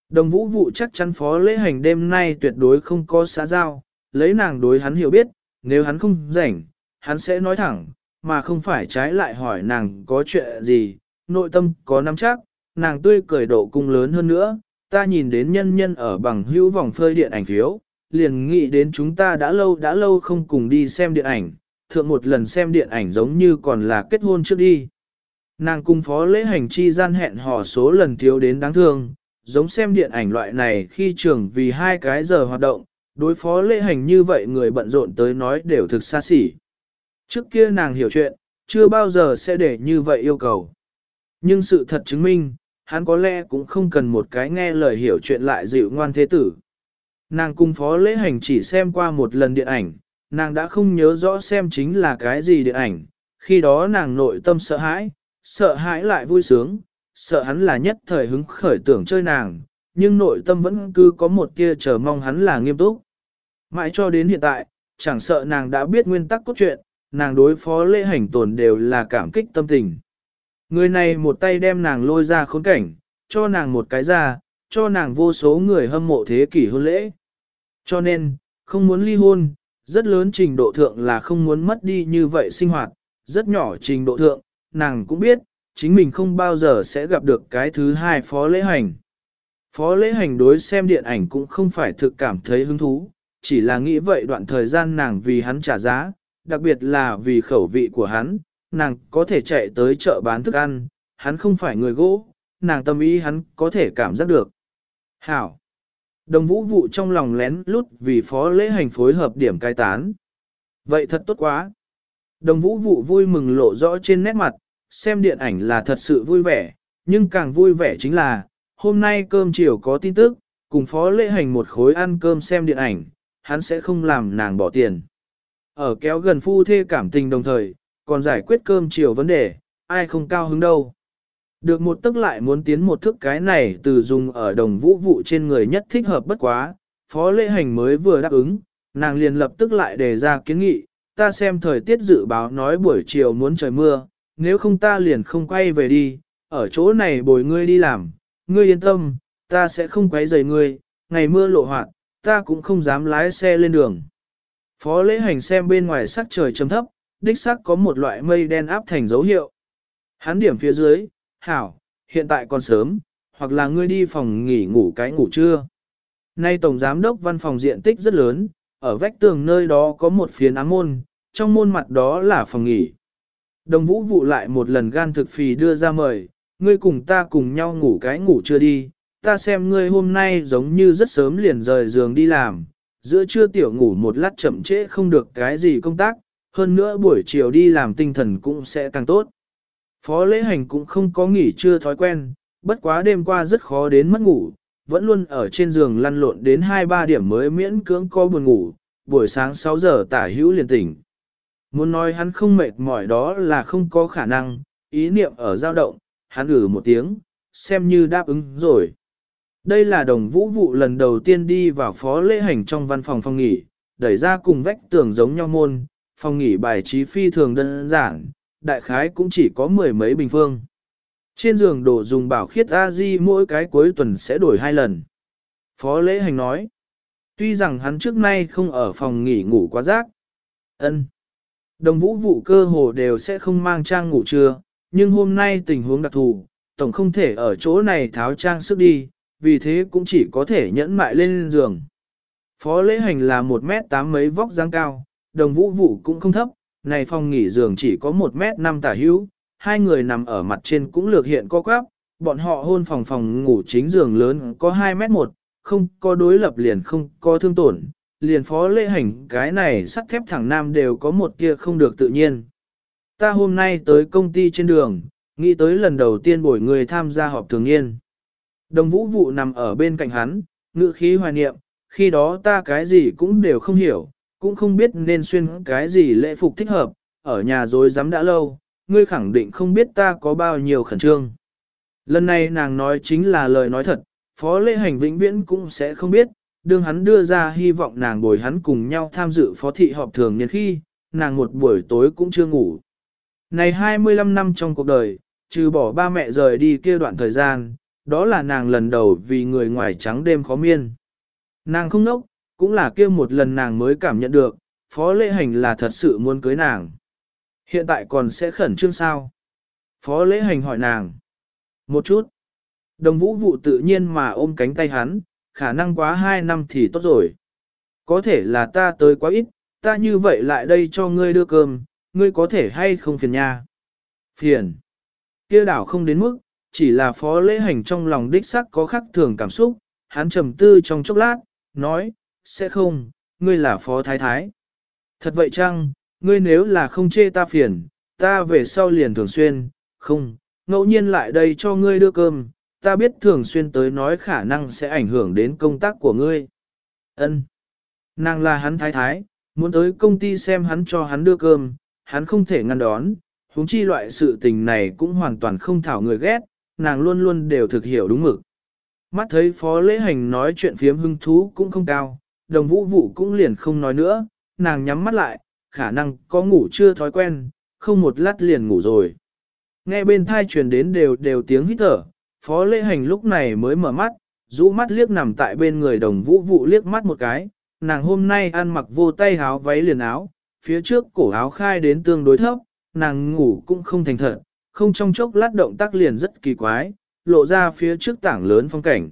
Đồng vũ vụ chắc chắn phó lễ hành đêm nay tuyệt đối không có xã giao, lấy nàng đối hắn hiểu biết, nếu hắn không rảnh, hắn sẽ nói thẳng, mà không phải trái lại hỏi nàng có chuyện gì, nội tâm có nắm chắc, nàng tươi cười độ cung lớn hơn nữa, ta nhìn đến nhân nhân ở bằng hữu vòng phơi điện ảnh phiếu, liền nghĩ đến chúng ta đã lâu đã lâu không cùng đi xem điện ảnh, thượng một lần xem điện ảnh giống như còn là kết hôn trước đi. Nàng cung phó lễ hành chi gian hẹn hò số lần thiếu đến đáng thương, giống xem điện ảnh loại này khi trường vì hai cái giờ hoạt động, đối phó lễ hành như vậy người bận rộn tới nói đều thực xa xỉ. Trước kia nàng hiểu chuyện, chưa bao giờ sẽ để như vậy yêu cầu. Nhưng sự thật chứng minh, hắn có lẽ cũng không cần một cái nghe lời hiểu chuyện lại dịu ngoan thế tử. Nàng cung phó lễ hành chỉ xem qua một lần điện ảnh, nàng đã không nhớ rõ xem chính là cái gì điện ảnh, khi đó nàng nội tâm sợ hãi, sợ hãi lại vui sướng, sợ hắn là nhất thời hứng khởi tưởng chơi nàng, nhưng nội tâm vẫn cứ có một kia chờ mong hắn là nghiêm túc. Mãi cho đến hiện tại, chẳng sợ nàng đã biết nguyên tắc cốt truyện, nàng đối phó lễ hành tồn đều là cảm kích tâm tình. Người này một tay đem nàng lôi ra khốn cảnh, cho nàng một cái ra, cho nàng vô số người hâm mộ thế kỷ hôn lễ. Cho nên, không muốn ly hôn, rất lớn trình độ thượng là không muốn mất đi như vậy sinh hoạt, rất nhỏ trình độ thượng, nàng cũng biết, chính mình không bao giờ sẽ gặp được cái thứ hai phó lễ hành. Phó lễ hành đối xem điện ảnh cũng không phải thực cảm thấy hứng thú, chỉ là nghĩ vậy đoạn thời gian nàng vì hắn trả giá, đặc biệt là vì khẩu vị của hắn, nàng có thể chạy tới chợ bán thức ăn, hắn không phải người gỗ, nàng tâm ý hắn có thể cảm giác được. Hảo! Đồng vũ vụ trong lòng lén lút vì phó lễ hành phối hợp điểm cai tán. Vậy thật tốt quá! Đồng vũ vụ vui mừng lộ rõ trên nét mặt, xem điện ảnh là thật sự vui vẻ, nhưng càng vui vẻ chính là, hôm nay cơm chiều có tin tức, cùng phó lễ hành một khối ăn cơm xem điện ảnh, hắn sẽ không làm nàng bỏ tiền. Ở kéo gần phu thê cảm tình đồng thời, còn giải quyết cơm chiều vấn đề, ai không cao hứng đâu. Được một tức lại muốn tiến một thức cái này từ dùng ở đồng vũ vụ trên người nhất thích hợp bất quá, phó lễ hành mới vừa đáp ứng, nàng liền lập tức lại đề ra kiến nghị, ta xem thời tiết dự báo nói buổi chiều muốn trời mưa, nếu không ta liền không quay về đi, ở chỗ này bồi ngươi đi làm, ngươi yên tâm, ta sẽ không quấy rầy ngươi, ngày mưa lộ hoạt, ta cũng không dám lái xe lên đường. Phó lễ hành xem bên ngoài sắc trời chấm thấp, đích xác có một loại mây đen áp thành dấu hiệu. Hắn điểm phía dưới, hảo, hiện tại còn sớm, hoặc là ngươi đi phòng nghỉ ngủ cái ngủ trưa. Nay Tổng Giám đốc văn phòng diện tích rất lớn, ở vách tường nơi đó có một phiến ám môn, trong môn mặt đó là phòng nghỉ. Đồng vũ vụ lại một lần gan thực phì đưa ra mời, ngươi cùng ta cùng nhau ngủ cái ngủ chưa đi, ta xem ngươi hôm nay giống như rất sớm liền rời giường đi làm, giữa trưa tiểu ngủ một lát chậm trễ không được cái gì công tác, hơn nữa buổi chiều đi làm tinh thần cũng sẽ càng tốt. Phó lễ hành cũng không có nghỉ trưa thói quen, bất quá đêm qua rất khó đến mất ngủ, vẫn luôn ở trên giường lăn lộn đến 2-3 điểm mới miễn cưỡng có buồn ngủ, buổi sáng 6 giờ tả hữu liền tỉnh. Muốn nói hắn không mệt mỏi đó là không có khả năng, ý niệm ở dao động, hắn ử một tiếng, xem như đáp ứng rồi. Đây là đồng vũ vụ lần đầu tiên đi vào phó lễ hành trong văn phòng phòng nghỉ, đẩy ra cùng vách tường giống nhau môn, phòng nghỉ bài trí phi thường đơn giản, đại khái cũng chỉ có mười mấy bình phương. Trên giường đồ dùng bảo khiết A-di mỗi cái cuối tuần sẽ đổi hai lần. Phó lễ hành nói, tuy rằng hắn trước nay không ở phòng nghỉ ngủ quá rác. ân Đồng vũ vụ cơ hồ đều sẽ không mang trang ngủ trưa, nhưng hôm nay tình huống đặc thù, tổng không thể ở chỗ này tháo trang sức đi, vì thế cũng chỉ có thể nhẫn mại lên giường. Phó lễ hành là một mét tám mấy vóc dáng cao, đồng vũ vụ cũng không thấp, này phòng nghỉ giường chỉ có một mét năm tả hữu, hai người nằm ở mặt trên cũng lược hiện co quắp, bọn họ hôn phòng phòng ngủ chính giường lớn có 2 mét một, không có đối lập liền không có thương tổn, liền phó lễ hành cái này sắt thép thẳng nam đều có một kia không được tự nhiên. Ta hôm nay tới công ty trên đường, nghĩ tới lần đầu tiên bổi người tham gia họp thường niên. Đồng vũ vụ nằm ở bên cạnh hắn, ngự khí hoài niệm, khi đó ta cái gì cũng đều không hiểu, cũng không biết nên xuyên cái gì lễ phục thích hợp, ở nhà dối dám đã lâu, ngươi khẳng định không biết ta có bao nhiêu khẩn trương. Lần này nàng nói chính là lời nói thật, phó lễ hành vĩnh viễn cũng sẽ không biết, đương hắn đưa ra hy vọng nàng bồi hắn cùng nhau tham dự phó thị họp thường niên khi, nàng một buổi tối cũng chưa ngủ. Này 25 năm trong cuộc đời, trừ bỏ ba mẹ rời đi kia đoạn thời gian, đó là nàng lần đầu vì người ngoài trắng đêm khó miên. Nàng không nốc, cũng là kia một lần nàng mới cảm nhận được, Phó Lễ Hành là thật sự muốn cưới nàng. Hiện tại còn sẽ khẩn trương sao? Phó Lễ Hành hỏi nàng. Một chút. Đồng vũ vụ tự nhiên mà ôm cánh tay hắn, khả năng quá hai năm thì tốt rồi. Có thể là ta tới quá ít, ta như vậy lại đây cho ngươi đưa cơm, ngươi có thể hay không phiền nha. Phiền. kia đảo không đến mức, chỉ là phó lễ hành trong lòng đích sắc có khắc thường cảm xúc, hắn trầm tư trong chốc lát, nói, sẽ không, ngươi là phó thái thái. Thật vậy chăng, ngươi nếu là không chê ta phiền, ta về sau liền thường xuyên, không, ngẫu nhiên lại đây cho ngươi đưa cơm, ta biết thường xuyên tới nói khả năng sẽ ảnh hưởng đến công tác của ngươi. Ân, Nàng là hắn thái thái, muốn tới công ty xem hắn cho hắn đưa cơm, hắn không thể ngăn đón, huống chi loại sự tình này cũng hoàn toàn không thảo người ghét, nàng luôn luôn đều thực hiểu đúng mực. Mắt thấy phó lễ hành nói chuyện phiếm hưng thú cũng không cao, đồng vũ vụ cũng liền không nói nữa, nàng nhắm mắt lại, khả năng có ngủ chưa thói quen, không một lát liền ngủ rồi. Nghe bên thai truyền đến đều đều tiếng hít thở, phó lễ hành lúc này mới mở mắt, rũ mắt liếc nằm tại bên người đồng vũ vụ liếc mắt một cái, nàng hôm nay ăn mặc vô tay áo váy liền áo, phía trước cổ áo khai đến tương đối thấp, nàng ngủ cũng không thành thật, không trong chốc lát động tác liền rất kỳ quái, lộ ra phía trước tảng lớn phong cảnh.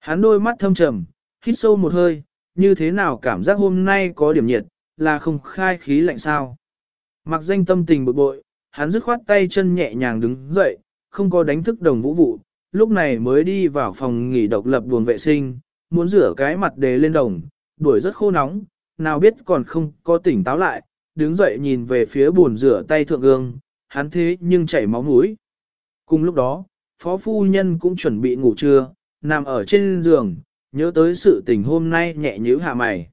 Hắn đôi mắt thâm trầm, hít sâu một hơi, như thế nào cảm giác hôm nay có điểm nhiệt, là không khai khí lạnh sao. Mặc danh tâm tình bực bội, hắn dứt khoát tay chân nhẹ nhàng đứng dậy, không có đánh thức đồng vũ vụ, lúc này mới đi vào phòng nghỉ độc lập buồng vệ sinh, muốn rửa cái mặt đề lên đồng, đuổi rất khô nóng, nào biết còn không có tỉnh táo lại, đứng dậy nhìn về phía buồn rửa tay thượng gương, hắn thế nhưng chảy máu mũi. Cùng lúc đó, phó phu nhân cũng chuẩn bị ngủ trưa, nằm ở trên giường, nhớ tới sự tình hôm nay nhẹ nhữ hạ mày.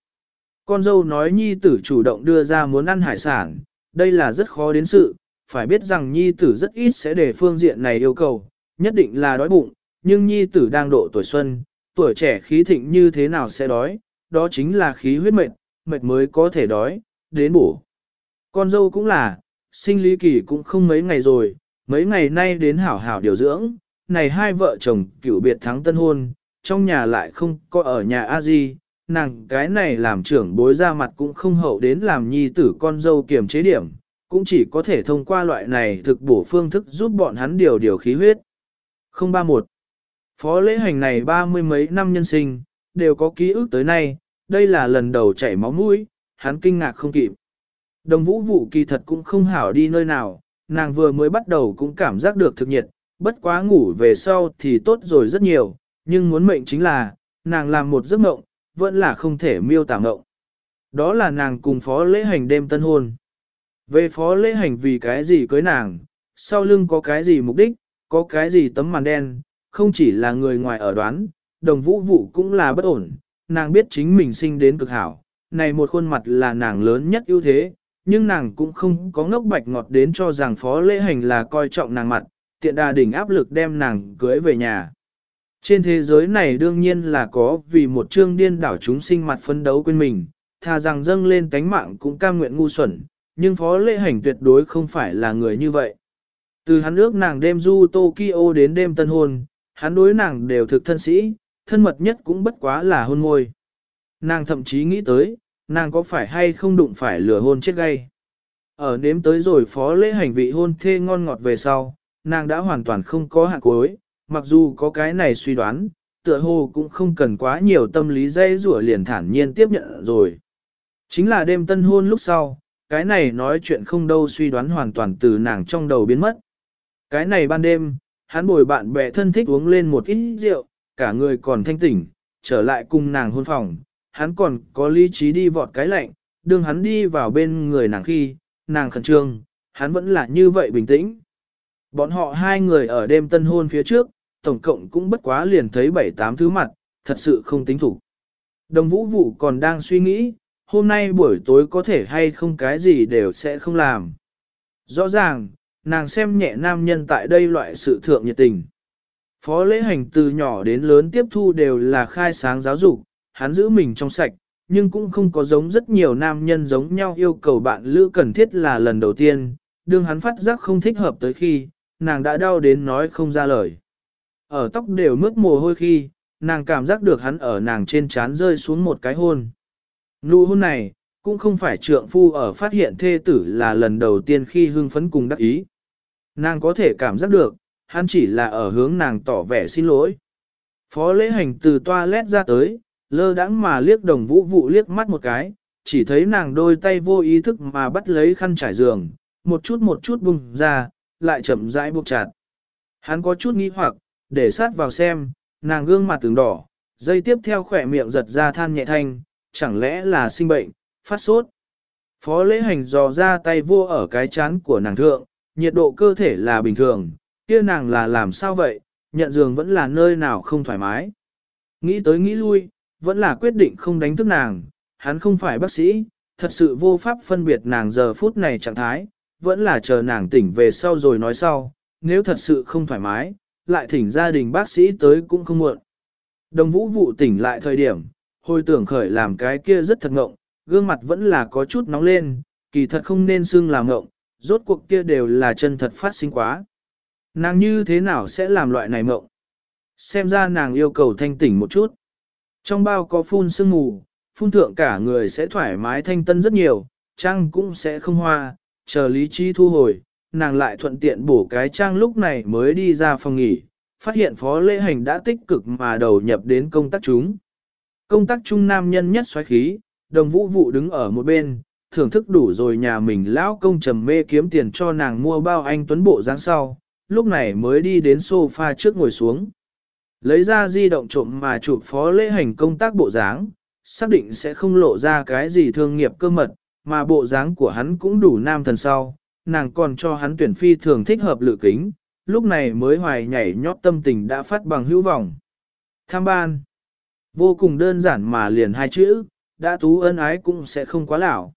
Con dâu nói nhi tử chủ động đưa ra muốn ăn hải sản, đây là rất khó đến sự, phải biết rằng nhi tử rất ít sẽ để phương diện này yêu cầu, nhất định là đói bụng, nhưng nhi tử đang độ tuổi xuân, tuổi trẻ khí thịnh như thế nào sẽ đói, đó chính là khí huyết mệt, mệt mới có thể đói, đến bổ. Con dâu cũng là, sinh lý kỳ cũng không mấy ngày rồi, mấy ngày nay đến hảo hảo điều dưỡng, này hai vợ chồng cựu biệt thắng tân hôn, trong nhà lại không có ở nhà a di nàng cái này làm trưởng bối ra mặt cũng không hậu đến làm nhi tử con dâu kiềm chế điểm, cũng chỉ có thể thông qua loại này thực bổ phương thức giúp bọn hắn điều điều khí huyết. 031 Phó lễ hành này ba mươi mấy năm nhân sinh, đều có ký ức tới nay, đây là lần đầu chảy máu mũi, hắn kinh ngạc không kịp. Đồng vũ vụ kỳ thật cũng không hảo đi nơi nào, nàng vừa mới bắt đầu cũng cảm giác được thực nhiệt, bất quá ngủ về sau thì tốt rồi rất nhiều, nhưng muốn mệnh chính là, nàng làm một giấc mộng, vẫn là không thể miêu tả mộng. Đó là nàng cùng phó lễ hành đêm tân hôn. Về phó lễ hành vì cái gì cưới nàng, sau lưng có cái gì mục đích, có cái gì tấm màn đen, không chỉ là người ngoài ở đoán, đồng vũ vụ cũng là bất ổn, nàng biết chính mình sinh đến cực hảo, này một khuôn mặt là nàng lớn nhất ưu thế, nhưng nàng cũng không có ngốc bạch ngọt đến cho rằng phó lễ hành là coi trọng nàng mặt, tiện đà đỉnh áp lực đem nàng cưới về nhà. Trên thế giới này đương nhiên là có vì một chương điên đảo chúng sinh mặt phấn đấu quên mình, thà rằng dâng lên tánh mạng cũng cam nguyện ngu xuẩn, nhưng phó lễ hành tuyệt đối không phải là người như vậy. Từ hắn ước nàng đêm du Tokyo đến đêm tân hôn, hắn đối nàng đều thực thân sĩ, thân mật nhất cũng bất quá là hôn môi. Nàng thậm chí nghĩ tới, nàng có phải hay không đụng phải lửa hôn chết gay. Ở nếm tới rồi phó lễ hành vị hôn thê ngon ngọt về sau, nàng đã hoàn toàn không có hạn cuối, mặc dù có cái này suy đoán, tựa hồ cũng không cần quá nhiều tâm lý dây rủa liền thản nhiên tiếp nhận rồi. Chính là đêm tân hôn lúc sau, cái này nói chuyện không đâu suy đoán hoàn toàn từ nàng trong đầu biến mất. Cái này ban đêm, hắn bồi bạn bè thân thích uống lên một ít rượu, cả người còn thanh tỉnh, trở lại cùng nàng hôn phòng, hắn còn có lý trí đi vọt cái lạnh, đường hắn đi vào bên người nàng khi, nàng khẩn trương, hắn vẫn là như vậy bình tĩnh. Bọn họ hai người ở đêm tân hôn phía trước, tổng cộng cũng bất quá liền thấy bảy tám thứ mặt, thật sự không tính thủ. Đồng vũ vụ còn đang suy nghĩ, hôm nay buổi tối có thể hay không cái gì đều sẽ không làm. Rõ ràng, nàng xem nhẹ nam nhân tại đây loại sự thượng nhiệt tình. Phó lễ hành từ nhỏ đến lớn tiếp thu đều là khai sáng giáo dục, hắn giữ mình trong sạch, nhưng cũng không có giống rất nhiều nam nhân giống nhau yêu cầu bạn lữ cần thiết là lần đầu tiên, đương hắn phát giác không thích hợp tới khi, nàng đã đau đến nói không ra lời. Ở tóc đều mướt mồ hôi khi, nàng cảm giác được hắn ở nàng trên trán rơi xuống một cái hôn. Nụ hôn này, cũng không phải trượng phu ở phát hiện thê tử là lần đầu tiên khi hưng phấn cùng đắc ý. Nàng có thể cảm giác được, hắn chỉ là ở hướng nàng tỏ vẻ xin lỗi. Phó lễ hành từ toilet ra tới, lơ đãng mà liếc đồng vũ vụ liếc mắt một cái, chỉ thấy nàng đôi tay vô ý thức mà bắt lấy khăn trải giường, một chút một chút bung ra, lại chậm rãi buộc chặt. Hắn có chút nghi hoặc, để sát vào xem, nàng gương mặt từng đỏ, dây tiếp theo khỏe miệng giật ra than nhẹ thanh, chẳng lẽ là sinh bệnh, phát sốt. Phó lễ hành dò ra tay vua ở cái chán của nàng thượng, nhiệt độ cơ thể là bình thường, kia nàng là làm sao vậy, nhận giường vẫn là nơi nào không thoải mái. Nghĩ tới nghĩ lui, vẫn là quyết định không đánh thức nàng, hắn không phải bác sĩ, thật sự vô pháp phân biệt nàng giờ phút này trạng thái, vẫn là chờ nàng tỉnh về sau rồi nói sau, nếu thật sự không thoải mái, lại thỉnh gia đình bác sĩ tới cũng không muộn. Đồng vũ vụ tỉnh lại thời điểm, hồi tưởng khởi làm cái kia rất thật ngộng, gương mặt vẫn là có chút nóng lên, kỳ thật không nên xưng làm ngộng, rốt cuộc kia đều là chân thật phát sinh quá. Nàng như thế nào sẽ làm loại này ngộng? Xem ra nàng yêu cầu thanh tỉnh một chút. Trong bao có phun sương mù, phun thượng cả người sẽ thoải mái thanh tân rất nhiều, trang cũng sẽ không hoa, chờ lý trí thu hồi, nàng lại thuận tiện bổ cái trang lúc này mới đi ra phòng nghỉ, phát hiện phó lễ hành đã tích cực mà đầu nhập đến công tác chúng. Công tác trung nam nhân nhất xoáy khí, đồng vũ vụ đứng ở một bên, thưởng thức đủ rồi nhà mình lão công trầm mê kiếm tiền cho nàng mua bao anh tuấn bộ dáng sau, lúc này mới đi đến sofa trước ngồi xuống. Lấy ra di động trộm mà chụp phó lễ hành công tác bộ dáng, xác định sẽ không lộ ra cái gì thương nghiệp cơ mật, mà bộ dáng của hắn cũng đủ nam thần sau, nàng còn cho hắn tuyển phi thường thích hợp lựa kính, lúc này mới hoài nhảy nhót tâm tình đã phát bằng hữu vọng. Tham ban. Vô cùng đơn giản mà liền hai chữ, đã tú ân ái cũng sẽ không quá lão.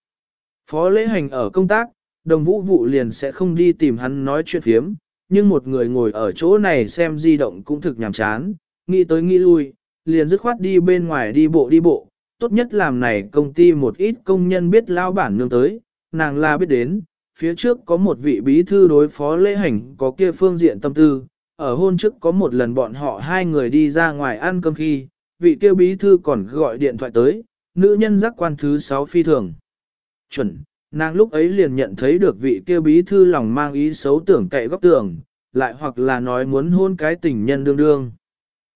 Phó lễ hành ở công tác, đồng vũ vụ liền sẽ không đi tìm hắn nói chuyện phiếm, nhưng một người ngồi ở chỗ này xem di động cũng thực nhàm chán, nghĩ tới nghĩ lui, liền dứt khoát đi bên ngoài đi bộ đi bộ, tốt nhất làm này công ty một ít công nhân biết lao bản nương tới, nàng la biết đến, phía trước có một vị bí thư đối phó lễ hành có kia phương diện tâm tư, ở hôn trước có một lần bọn họ hai người đi ra ngoài ăn cơm khi, vị kia bí thư còn gọi điện thoại tới, nữ nhân giác quan thứ sáu phi thường. Chuẩn, nàng lúc ấy liền nhận thấy được vị kia bí thư lòng mang ý xấu tưởng cậy góc tường, lại hoặc là nói muốn hôn cái tình nhân đương đương.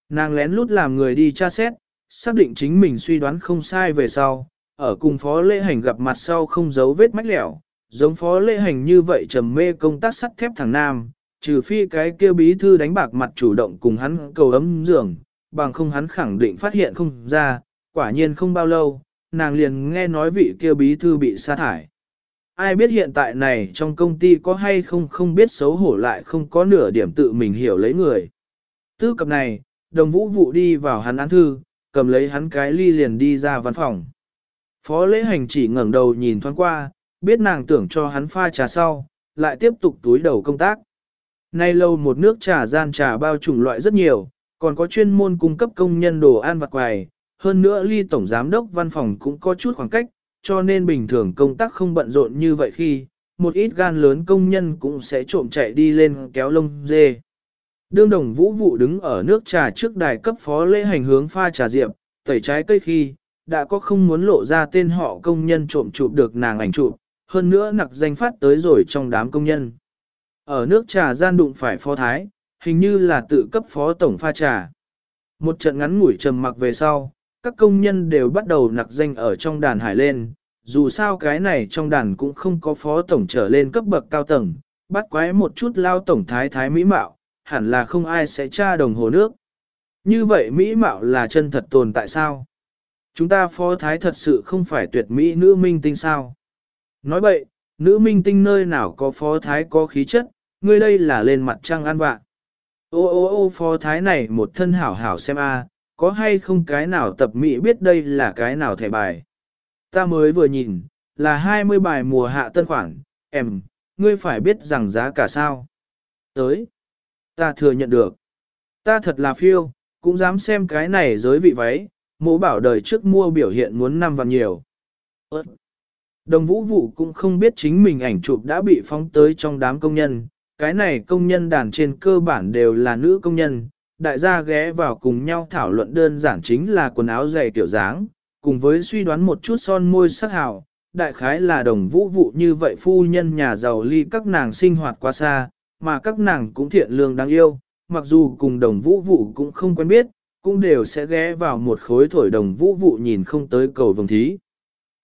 Nàng lén lút làm người đi tra xét, xác định chính mình suy đoán không sai về sau, ở cùng phó lễ hành gặp mặt sau không giấu vết mách lẻo, giống phó lễ hành như vậy trầm mê công tác sắt thép thằng nam, trừ phi cái kia bí thư đánh bạc mặt chủ động cùng hắn cầu ấm giường, bằng không hắn khẳng định phát hiện không ra, quả nhiên không bao lâu, nàng liền nghe nói vị kia bí thư bị sa thải. Ai biết hiện tại này trong công ty có hay không không biết xấu hổ lại không có nửa điểm tự mình hiểu lấy người. Tư cập này, đồng vũ vụ đi vào hắn án thư, cầm lấy hắn cái ly liền đi ra văn phòng. Phó lễ hành chỉ ngẩng đầu nhìn thoáng qua, biết nàng tưởng cho hắn pha trà sau, lại tiếp tục túi đầu công tác. Nay lâu một nước trà gian trà bao chủng loại rất nhiều, còn có chuyên môn cung cấp công nhân đồ ăn vặt quài, hơn nữa ly tổng giám đốc văn phòng cũng có chút khoảng cách, cho nên bình thường công tác không bận rộn như vậy khi, một ít gan lớn công nhân cũng sẽ trộm chạy đi lên kéo lông dê. Đương đồng vũ vụ đứng ở nước trà trước đài cấp phó lễ hành hướng pha trà diệp, tẩy trái cây khi, đã có không muốn lộ ra tên họ công nhân trộm chụp được nàng ảnh chụp, hơn nữa nặc danh phát tới rồi trong đám công nhân. Ở nước trà gian đụng phải phó thái, hình như là tự cấp phó tổng pha trà. Một trận ngắn ngủi trầm mặc về sau, các công nhân đều bắt đầu nặc danh ở trong đàn hải lên, dù sao cái này trong đàn cũng không có phó tổng trở lên cấp bậc cao tầng, bắt quái một chút lao tổng thái thái mỹ mạo, hẳn là không ai sẽ tra đồng hồ nước. Như vậy mỹ mạo là chân thật tồn tại sao? Chúng ta phó thái thật sự không phải tuyệt mỹ nữ minh tinh sao? Nói vậy, nữ minh tinh nơi nào có phó thái có khí chất, ngươi đây là lên mặt trăng ăn vạ. Ô ô ô phó thái này một thân hảo hảo xem a, có hay không cái nào tập mỹ biết đây là cái nào thẻ bài. ta mới vừa nhìn, là 20 bài mùa hạ tân khoản, em, ngươi phải biết rằng giá cả sao. Tới, ta thừa nhận được. Ta thật là phiêu, cũng dám xem cái này giới vị váy, mỗ bảo đời trước mua biểu hiện muốn năm vạn nhiều. Đồng vũ vụ cũng không biết chính mình ảnh chụp đã bị phóng tới trong đám công nhân, cái này công nhân đàn trên cơ bản đều là nữ công nhân, đại gia ghé vào cùng nhau thảo luận đơn giản chính là quần áo dày tiểu dáng, cùng với suy đoán một chút son môi sắc hào, đại khái là đồng vũ vụ như vậy phu nhân nhà giàu ly các nàng sinh hoạt quá xa, mà các nàng cũng thiện lương đáng yêu, mặc dù cùng đồng vũ vụ cũng không quen biết, cũng đều sẽ ghé vào một khối thổi đồng vũ vụ nhìn không tới cầu vồng thí.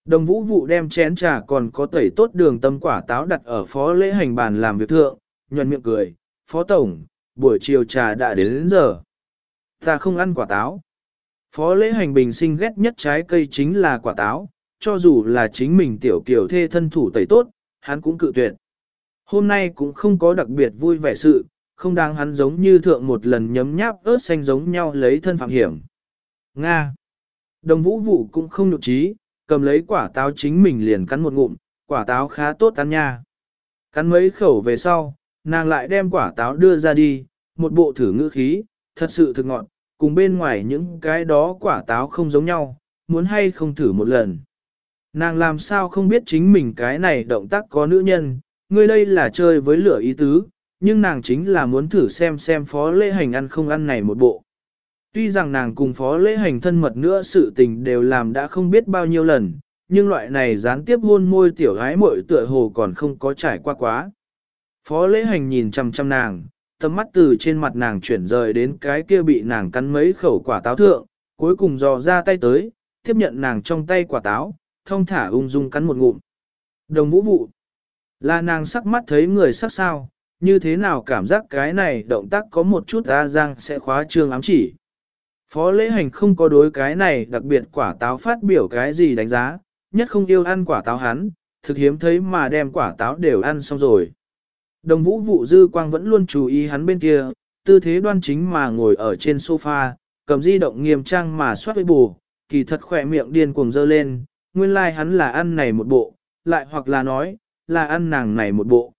Đồng vũ vụ đem chén trà còn có tẩy tốt đường tâm quả táo đặt ở phó lễ hành bàn làm việc thượng, nhuận miệng cười, phó tổng, buổi chiều trà đã đến, đến giờ. Ta không ăn quả táo. Phó lễ hành bình sinh ghét nhất trái cây chính là quả táo, cho dù là chính mình tiểu kiểu thê thân thủ tẩy tốt, hắn cũng cự tuyệt. Hôm nay cũng không có đặc biệt vui vẻ sự, không đáng hắn giống như thượng một lần nhấm nháp ớt xanh giống nhau lấy thân phạm hiểm. Nga. Đồng vũ vụ cũng không nhục trí, cầm lấy quả táo chính mình liền cắn một ngụm, quả táo khá tốt ăn nha. Cắn mấy khẩu về sau, nàng lại đem quả táo đưa ra đi, một bộ thử ngữ khí, thật sự thực ngọt, cùng bên ngoài những cái đó quả táo không giống nhau, muốn hay không thử một lần. Nàng làm sao không biết chính mình cái này động tác có nữ nhân, người đây là chơi với lửa ý tứ, nhưng nàng chính là muốn thử xem xem phó lễ hành ăn không ăn này một bộ. Tuy rằng nàng cùng phó lễ hành thân mật nữa sự tình đều làm đã không biết bao nhiêu lần, nhưng loại này gián tiếp hôn môi tiểu gái muội tựa hồ còn không có trải qua quá. Phó lễ hành nhìn chăm chăm nàng, tầm mắt từ trên mặt nàng chuyển rời đến cái kia bị nàng cắn mấy khẩu quả táo thượng, cuối cùng dò ra tay tới, tiếp nhận nàng trong tay quả táo, thông thả ung dung cắn một ngụm. Đồng vũ vụ, là nàng sắc mắt thấy người sắc sao, như thế nào cảm giác cái này động tác có một chút ra răng sẽ khóa trương ám chỉ. Phó lễ hành không có đối cái này đặc biệt quả táo phát biểu cái gì đánh giá, nhất không yêu ăn quả táo hắn, thực hiếm thấy mà đem quả táo đều ăn xong rồi. Đồng vũ vụ dư quang vẫn luôn chú ý hắn bên kia, tư thế đoan chính mà ngồi ở trên sofa, cầm di động nghiêm trang mà soát với bù, kỳ thật khỏe miệng điên cuồng dơ lên, nguyên lai like hắn là ăn này một bộ, lại hoặc là nói, là ăn nàng này một bộ.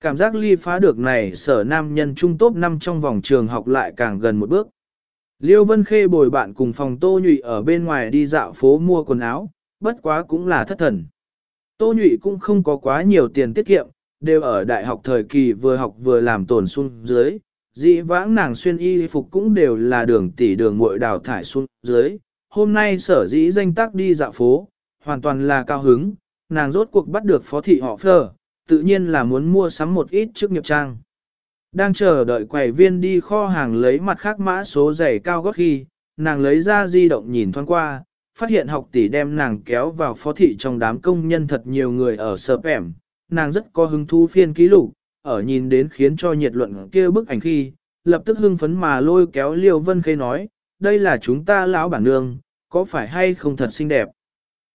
Cảm giác ly phá được này sở nam nhân trung tốt năm trong vòng trường học lại càng gần một bước. Liêu Vân Khê bồi bạn cùng phòng Tô Nhụy ở bên ngoài đi dạo phố mua quần áo, bất quá cũng là thất thần. Tô Nhụy cũng không có quá nhiều tiền tiết kiệm, đều ở đại học thời kỳ vừa học vừa làm tổn xuống dưới. dị vãng nàng xuyên y phục cũng đều là đường tỷ đường muội đào thải xuống dưới. Hôm nay sở dĩ danh tác đi dạo phố, hoàn toàn là cao hứng, nàng rốt cuộc bắt được phó thị họ phờ, tự nhiên là muốn mua sắm một ít trước nghiệp trang. Đang chờ đợi quầy viên đi kho hàng lấy mặt khác mã số giày cao gót khi, nàng lấy ra di động nhìn thoáng qua, phát hiện học tỷ đem nàng kéo vào phó thị trong đám công nhân thật nhiều người ở sợp ẻm, nàng rất có hứng thú phiên ký lục, ở nhìn đến khiến cho nhiệt luận kia bức ảnh khi, lập tức hưng phấn mà lôi kéo Liêu Vân Khê nói, đây là chúng ta lão bản nương, có phải hay không thật xinh đẹp?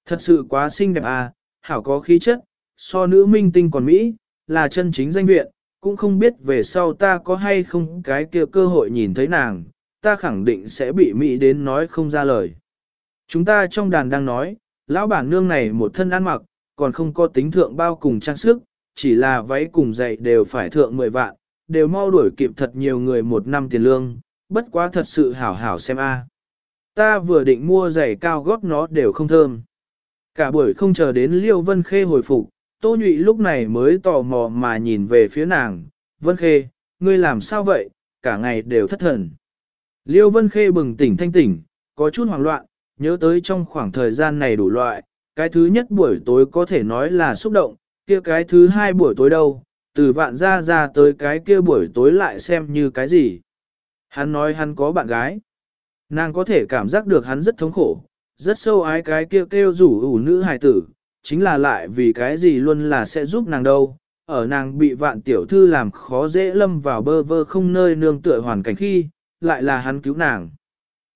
Thật sự quá xinh đẹp à, hảo có khí chất, so nữ minh tinh còn Mỹ, là chân chính danh viện, cũng không biết về sau ta có hay không cái kia cơ hội nhìn thấy nàng, ta khẳng định sẽ bị Mỹ đến nói không ra lời. Chúng ta trong đàn đang nói, lão bản nương này một thân ăn mặc, còn không có tính thượng bao cùng trang sức, chỉ là váy cùng giày đều phải thượng 10 vạn, đều mau đuổi kịp thật nhiều người một năm tiền lương, bất quá thật sự hảo hảo xem a. À. Ta vừa định mua giày cao gót nó đều không thơm. Cả buổi không chờ đến Liêu Vân Khê hồi phục, Tô Nhụy lúc này mới tò mò mà nhìn về phía nàng, Vân Khê, ngươi làm sao vậy, cả ngày đều thất thần. Liêu Vân Khê bừng tỉnh thanh tỉnh, có chút hoảng loạn, nhớ tới trong khoảng thời gian này đủ loại, cái thứ nhất buổi tối có thể nói là xúc động, kia cái thứ hai buổi tối đâu, từ vạn ra ra tới cái kia buổi tối lại xem như cái gì. Hắn nói hắn có bạn gái. Nàng có thể cảm giác được hắn rất thống khổ, rất sâu ái cái kia kêu, kêu rủ ủ nữ hài tử, chính là lại vì cái gì luôn là sẽ giúp nàng đâu. Ở nàng bị vạn tiểu thư làm khó dễ lâm vào bơ vơ không nơi nương tựa hoàn cảnh khi, lại là hắn cứu nàng.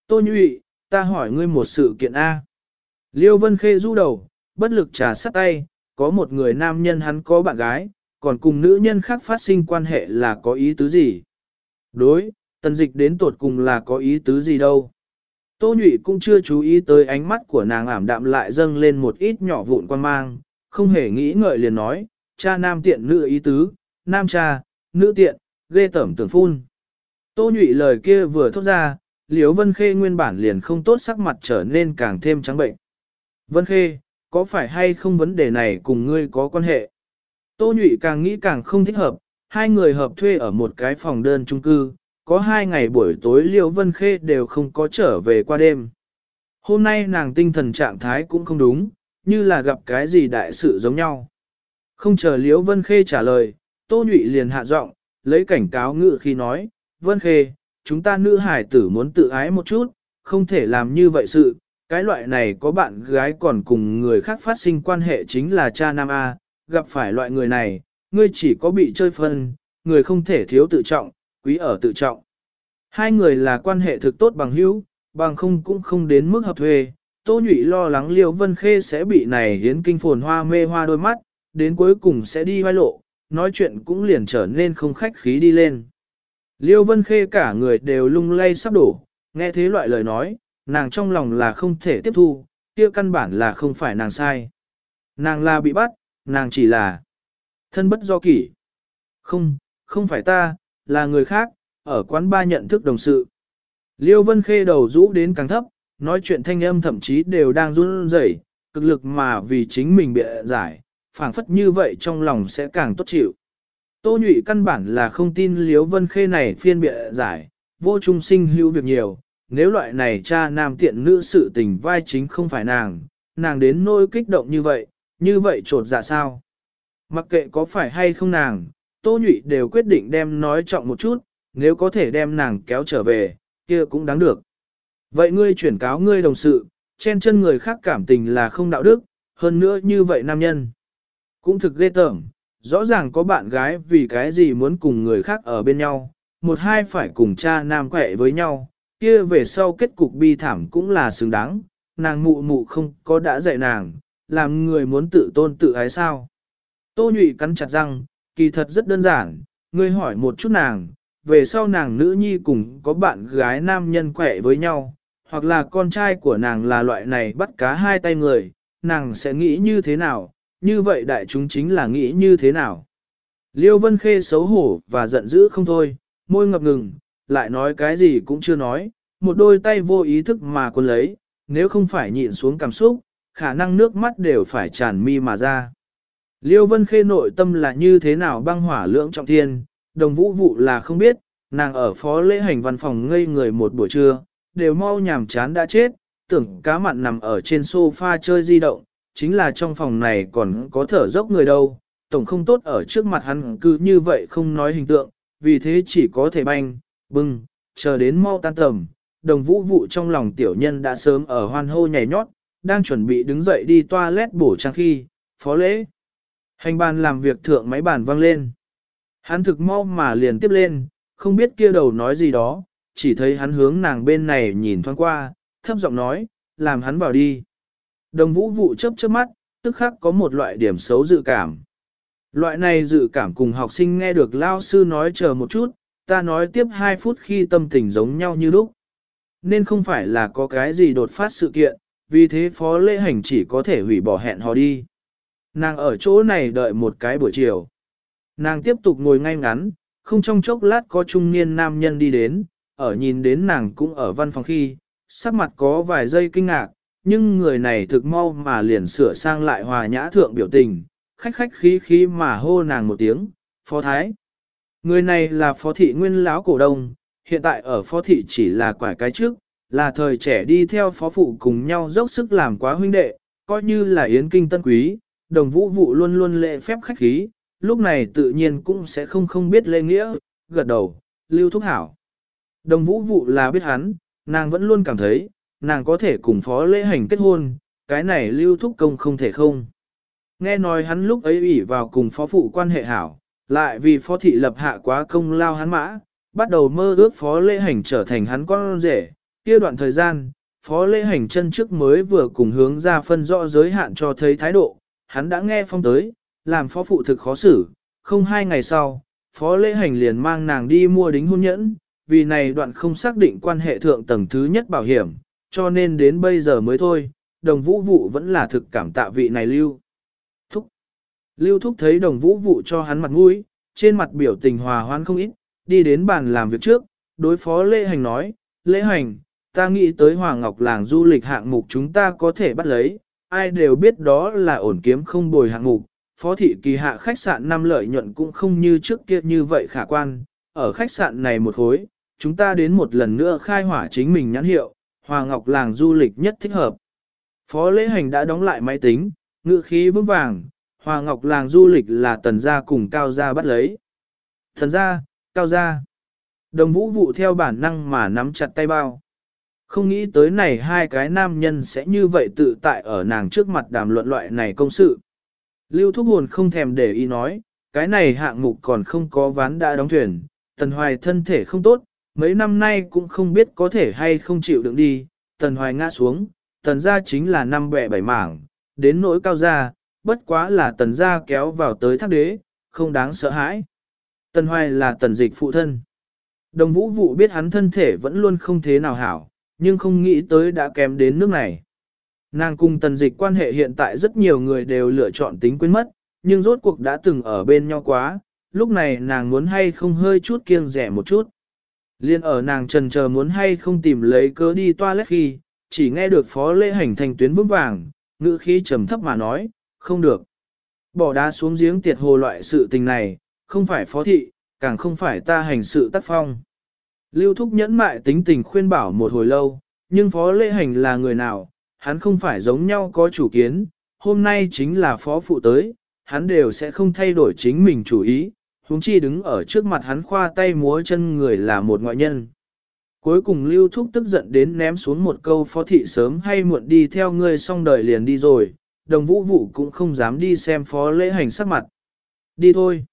Tô nhụy, ta hỏi ngươi một sự kiện A. Liêu Vân Khê du đầu, bất lực trà sắt tay, có một người nam nhân hắn có bạn gái, còn cùng nữ nhân khác phát sinh quan hệ là có ý tứ gì? Đối, tần dịch đến tột cùng là có ý tứ gì đâu? Tô nhụy cũng chưa chú ý tới ánh mắt của nàng ảm đạm lại dâng lên một ít nhỏ vụn quan mang, không hề nghĩ ngợi liền nói, cha nam tiện nữ ý tứ, nam cha, nữ tiện, ghê tẩm tưởng phun. Tô nhụy lời kia vừa thốt ra, Liễu Vân Khê nguyên bản liền không tốt sắc mặt trở nên càng thêm trắng bệnh. Vân Khê, có phải hay không vấn đề này cùng ngươi có quan hệ? Tô nhụy càng nghĩ càng không thích hợp, hai người hợp thuê ở một cái phòng đơn chung cư, có hai ngày buổi tối Liễu Vân Khê đều không có trở về qua đêm. Hôm nay nàng tinh thần trạng thái cũng không đúng, như là gặp cái gì đại sự giống nhau. Không chờ Liễu Vân Khê trả lời, Tô Nhụy liền hạ giọng, lấy cảnh cáo ngự khi nói, Vân Khê, chúng ta nữ hải tử muốn tự ái một chút, không thể làm như vậy sự, cái loại này có bạn gái còn cùng người khác phát sinh quan hệ chính là cha nam A, gặp phải loại người này, ngươi chỉ có bị chơi phân, người không thể thiếu tự trọng, quý ở tự trọng. Hai người là quan hệ thực tốt bằng hữu, bằng không cũng không đến mức hợp thuê. Tô Nhụy lo lắng Liêu Vân Khê sẽ bị này hiến kinh phồn hoa mê hoa đôi mắt, đến cuối cùng sẽ đi hoai lộ, nói chuyện cũng liền trở nên không khách khí đi lên. Liêu Vân Khê cả người đều lung lay sắp đổ, nghe thế loại lời nói, nàng trong lòng là không thể tiếp thu, kia căn bản là không phải nàng sai. Nàng là bị bắt, nàng chỉ là thân bất do kỷ. Không, không phải ta, là người khác, ở quán ba nhận thức đồng sự. Liêu Vân Khê đầu rũ đến càng thấp, nói chuyện thanh âm thậm chí đều đang run rẩy, cực lực mà vì chính mình bị giải, phảng phất như vậy trong lòng sẽ càng tốt chịu. Tô nhụy căn bản là không tin Liêu Vân Khê này phiên bịa giải, vô trung sinh hữu việc nhiều, nếu loại này cha nam tiện nữ sự tình vai chính không phải nàng, nàng đến nỗi kích động như vậy, như vậy trột dạ sao. Mặc kệ có phải hay không nàng, Tô Nhụy đều quyết định đem nói trọng một chút, nếu có thể đem nàng kéo trở về, kia cũng đáng được. Vậy ngươi chuyển cáo ngươi đồng sự, chen chân người khác cảm tình là không đạo đức, hơn nữa như vậy nam nhân. Cũng thực ghê tởm, rõ ràng có bạn gái vì cái gì muốn cùng người khác ở bên nhau, một hai phải cùng cha nam quẹ với nhau, kia về sau kết cục bi thảm cũng là xứng đáng, nàng mụ mụ không có đã dạy nàng, làm người muốn tự tôn tự ái sao. Tô nhụy cắn chặt răng, kỳ thật rất đơn giản, ngươi hỏi một chút nàng, về sau nàng nữ nhi cùng có bạn gái nam nhân quẻ với nhau, hoặc là con trai của nàng là loại này bắt cá hai tay người, nàng sẽ nghĩ như thế nào, như vậy đại chúng chính là nghĩ như thế nào. Liêu Vân Khê xấu hổ và giận dữ không thôi, môi ngập ngừng, lại nói cái gì cũng chưa nói, một đôi tay vô ý thức mà quân lấy, nếu không phải nhịn xuống cảm xúc, khả năng nước mắt đều phải tràn mi mà ra. Liêu Vân Khê nội tâm là như thế nào băng hỏa lưỡng trọng thiên, đồng vũ vụ là không biết, nàng ở phó lễ hành văn phòng ngây người một buổi trưa, đều mau nhàm chán đã chết, tưởng cá mặn nằm ở trên sofa chơi di động, chính là trong phòng này còn có thở dốc người đâu, tổng không tốt ở trước mặt hắn cứ như vậy không nói hình tượng, vì thế chỉ có thể banh, bưng, chờ đến mau tan tầm, đồng vũ vụ trong lòng tiểu nhân đã sớm ở hoan hô nhảy nhót, đang chuẩn bị đứng dậy đi toilet bổ trang khi, phó lễ. Hành bàn làm việc thượng máy bàn vang lên. Hắn thực mau mà liền tiếp lên, không biết kia đầu nói gì đó, chỉ thấy hắn hướng nàng bên này nhìn thoáng qua, thấp giọng nói, làm hắn vào đi. Đồng vũ vụ chớp chớp mắt, tức khắc có một loại điểm xấu dự cảm. Loại này dự cảm cùng học sinh nghe được lao sư nói chờ một chút, ta nói tiếp 2 phút khi tâm tình giống nhau như lúc. Nên không phải là có cái gì đột phát sự kiện, vì thế phó lễ hành chỉ có thể hủy bỏ hẹn hò đi. Nàng ở chỗ này đợi một cái buổi chiều. Nàng tiếp tục ngồi ngay ngắn, không trong chốc lát có trung niên nam nhân đi đến, ở nhìn đến nàng cũng ở văn phòng khi, sắc mặt có vài giây kinh ngạc, nhưng người này thực mau mà liền sửa sang lại hòa nhã thượng biểu tình, khách khách khí khí mà hô nàng một tiếng, phó thái. Người này là phó thị nguyên lão cổ đông, hiện tại ở phó thị chỉ là quải cái trước, là thời trẻ đi theo phó phụ cùng nhau dốc sức làm quá huynh đệ, coi như là yến kinh tân quý, đồng vũ vụ luôn luôn lệ phép khách khí, lúc này tự nhiên cũng sẽ không không biết lễ nghĩa, gật đầu, lưu thúc hảo. Đồng vũ vụ là biết hắn, nàng vẫn luôn cảm thấy, nàng có thể cùng phó lễ hành kết hôn, cái này lưu thúc công không thể không. Nghe nói hắn lúc ấy ủy vào cùng phó phụ quan hệ hảo, lại vì phó thị lập hạ quá công lao hắn mã, bắt đầu mơ ước phó lễ hành trở thành hắn con rể, kia đoạn thời gian, phó lễ hành chân trước mới vừa cùng hướng ra phân rõ giới hạn cho thấy thái độ, hắn đã nghe phong tới, làm phó phụ thực khó xử, không hai ngày sau, phó lễ hành liền mang nàng đi mua đính hôn nhẫn, vì này đoạn không xác định quan hệ thượng tầng thứ nhất bảo hiểm, cho nên đến bây giờ mới thôi, đồng vũ vụ vẫn là thực cảm tạ vị này lưu. Thúc. Lưu thúc thấy đồng vũ vụ cho hắn mặt mũi, trên mặt biểu tình hòa hoan không ít, đi đến bàn làm việc trước, đối phó lễ hành nói, lễ hành, ta nghĩ tới Hoàng Ngọc làng du lịch hạng mục chúng ta có thể bắt lấy, ai đều biết đó là ổn kiếm không bồi hạng mục, phó thị kỳ hạ khách sạn năm lợi nhuận cũng không như trước kia như vậy khả quan, ở khách sạn này một hối, chúng ta đến một lần nữa khai hỏa chính mình nhãn hiệu, Hoàng Ngọc làng du lịch nhất thích hợp. Phó lễ hành đã đóng lại máy tính, ngự khí vững vàng, Hoàng Ngọc làng du lịch là tần gia cùng cao gia bắt lấy. Thần gia, cao gia. Đồng vũ vụ theo bản năng mà nắm chặt tay bao. Không nghĩ tới này hai cái nam nhân sẽ như vậy tự tại ở nàng trước mặt đàm luận loại này công sự. Lưu Thúc Hồn không thèm để ý nói, cái này hạng mục còn không có ván đã đóng thuyền, Tần Hoài thân thể không tốt, mấy năm nay cũng không biết có thể hay không chịu đựng đi, Tần Hoài ngã xuống, Tần gia chính là năm bẹ bảy mảng, đến nỗi cao gia, bất quá là Tần gia kéo vào tới thác đế, không đáng sợ hãi. Tần Hoài là Tần dịch phụ thân. Đồng vũ vụ biết hắn thân thể vẫn luôn không thế nào hảo, nhưng không nghĩ tới đã kém đến nước này. Nàng cùng tần dịch quan hệ hiện tại rất nhiều người đều lựa chọn tính quên mất, nhưng rốt cuộc đã từng ở bên nhau quá, lúc này nàng muốn hay không hơi chút kiêng rẻ một chút. Liên ở nàng trần chờ muốn hay không tìm lấy cớ đi toilet khi, chỉ nghe được phó lễ hành thành tuyến vững vàng, ngữ khí trầm thấp mà nói, không được. Bỏ đá xuống giếng tiệt hồ loại sự tình này, không phải phó thị, càng không phải ta hành sự tác phong. Lưu Thúc nhẫn mại tính tình khuyên bảo một hồi lâu, nhưng phó lễ hành là người nào, hắn không phải giống nhau có chủ kiến, hôm nay chính là phó phụ tới, hắn đều sẽ không thay đổi chính mình chủ ý, huống chi đứng ở trước mặt hắn khoa tay múa chân người là một ngoại nhân. Cuối cùng Lưu Thúc tức giận đến ném xuống một câu phó thị sớm hay muộn đi theo ngươi xong đời liền đi rồi, đồng vũ vụ cũng không dám đi xem phó lễ hành sắc mặt. Đi thôi.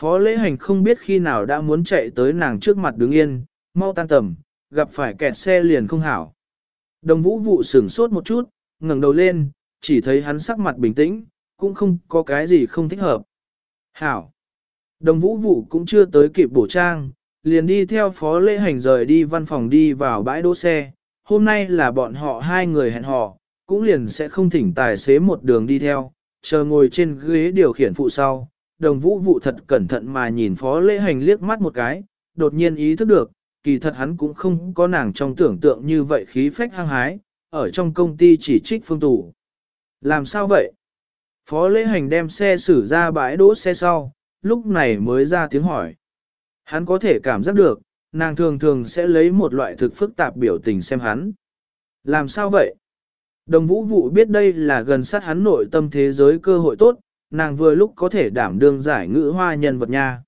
Phó lễ hành không biết khi nào đã muốn chạy tới nàng trước mặt đứng yên, mau tan tầm, gặp phải kẹt xe liền không hảo. Đồng vũ vụ sửng sốt một chút, ngẩng đầu lên, chỉ thấy hắn sắc mặt bình tĩnh, cũng không có cái gì không thích hợp. Hảo. Đồng vũ vụ cũng chưa tới kịp bổ trang, liền đi theo phó lễ hành rời đi văn phòng đi vào bãi đỗ xe. Hôm nay là bọn họ hai người hẹn hò, cũng liền sẽ không thỉnh tài xế một đường đi theo, chờ ngồi trên ghế điều khiển phụ sau. Đồng vũ vụ thật cẩn thận mà nhìn phó lễ hành liếc mắt một cái, đột nhiên ý thức được, kỳ thật hắn cũng không có nàng trong tưởng tượng như vậy khí phách hăng hái, ở trong công ty chỉ trích phương tủ. Làm sao vậy? Phó lễ hành đem xe xử ra bãi đỗ xe sau, lúc này mới ra tiếng hỏi. Hắn có thể cảm giác được, nàng thường thường sẽ lấy một loại thực phức tạp biểu tình xem hắn. Làm sao vậy? Đồng vũ vụ biết đây là gần sát hắn nội tâm thế giới cơ hội tốt, nàng vừa lúc có thể đảm đương giải ngữ hoa nhân vật nha.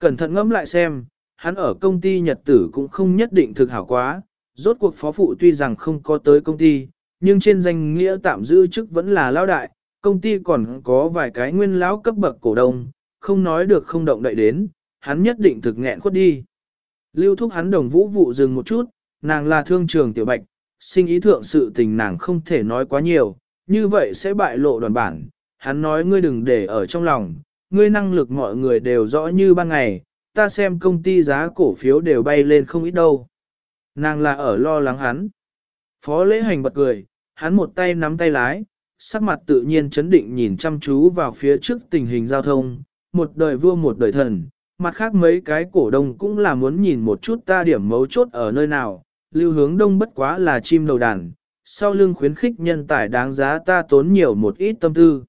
Cẩn thận ngẫm lại xem, hắn ở công ty nhật tử cũng không nhất định thực hảo quá, rốt cuộc phó phụ tuy rằng không có tới công ty, nhưng trên danh nghĩa tạm giữ chức vẫn là lão đại, công ty còn có vài cái nguyên lão cấp bậc cổ đông, không nói được không động đậy đến, hắn nhất định thực nghẹn khuất đi. Lưu thúc hắn đồng vũ vụ dừng một chút, nàng là thương trường tiểu bạch, sinh ý thượng sự tình nàng không thể nói quá nhiều, như vậy sẽ bại lộ đoàn bản. Hắn nói ngươi đừng để ở trong lòng, ngươi năng lực mọi người đều rõ như ban ngày, ta xem công ty giá cổ phiếu đều bay lên không ít đâu. Nàng là ở lo lắng hắn. Phó lễ hành bật cười, hắn một tay nắm tay lái, sắc mặt tự nhiên chấn định nhìn chăm chú vào phía trước tình hình giao thông, một đời vua một đời thần, mặt khác mấy cái cổ đông cũng là muốn nhìn một chút ta điểm mấu chốt ở nơi nào, lưu hướng đông bất quá là chim đầu đàn, sau lưng khuyến khích nhân tài đáng giá ta tốn nhiều một ít tâm tư.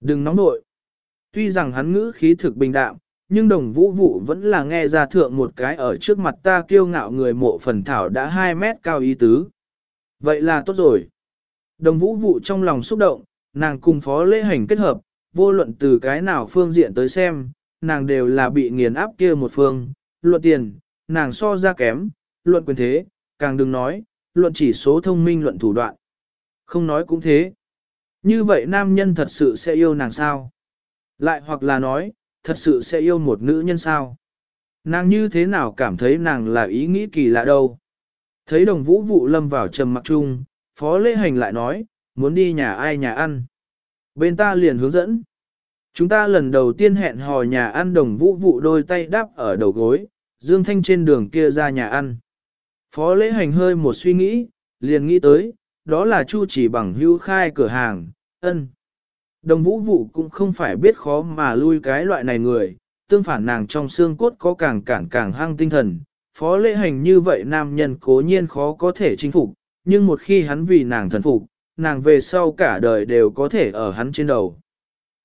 Đừng nóng nội. Tuy rằng hắn ngữ khí thực bình đạm, nhưng đồng vũ vụ vẫn là nghe ra thượng một cái ở trước mặt ta kiêu ngạo người mộ phần thảo đã 2 mét cao ý tứ. Vậy là tốt rồi. Đồng vũ vụ trong lòng xúc động, nàng cùng phó lễ hành kết hợp, vô luận từ cái nào phương diện tới xem, nàng đều là bị nghiền áp kia một phương, luận tiền, nàng so ra kém, luận quyền thế, càng đừng nói, luận chỉ số thông minh luận thủ đoạn. Không nói cũng thế. Như vậy nam nhân thật sự sẽ yêu nàng sao? Lại hoặc là nói, thật sự sẽ yêu một nữ nhân sao? Nàng như thế nào cảm thấy nàng là ý nghĩ kỳ lạ đâu? Thấy đồng vũ vụ lâm vào trầm mặc chung, phó lễ hành lại nói, muốn đi nhà ai nhà ăn. Bên ta liền hướng dẫn. Chúng ta lần đầu tiên hẹn hò nhà ăn đồng vũ vụ đôi tay đáp ở đầu gối, Dương Thanh trên đường kia ra nhà ăn. Phó lễ hành hơi một suy nghĩ, liền nghĩ tới, đó là Chu chỉ bằng hưu khai cửa hàng, ân. Đồng vũ vụ cũng không phải biết khó mà lui cái loại này người, tương phản nàng trong xương cốt có càng càng càng hăng tinh thần, phó lễ hành như vậy nam nhân cố nhiên khó có thể chinh phục, nhưng một khi hắn vì nàng thần phục, nàng về sau cả đời đều có thể ở hắn trên đầu.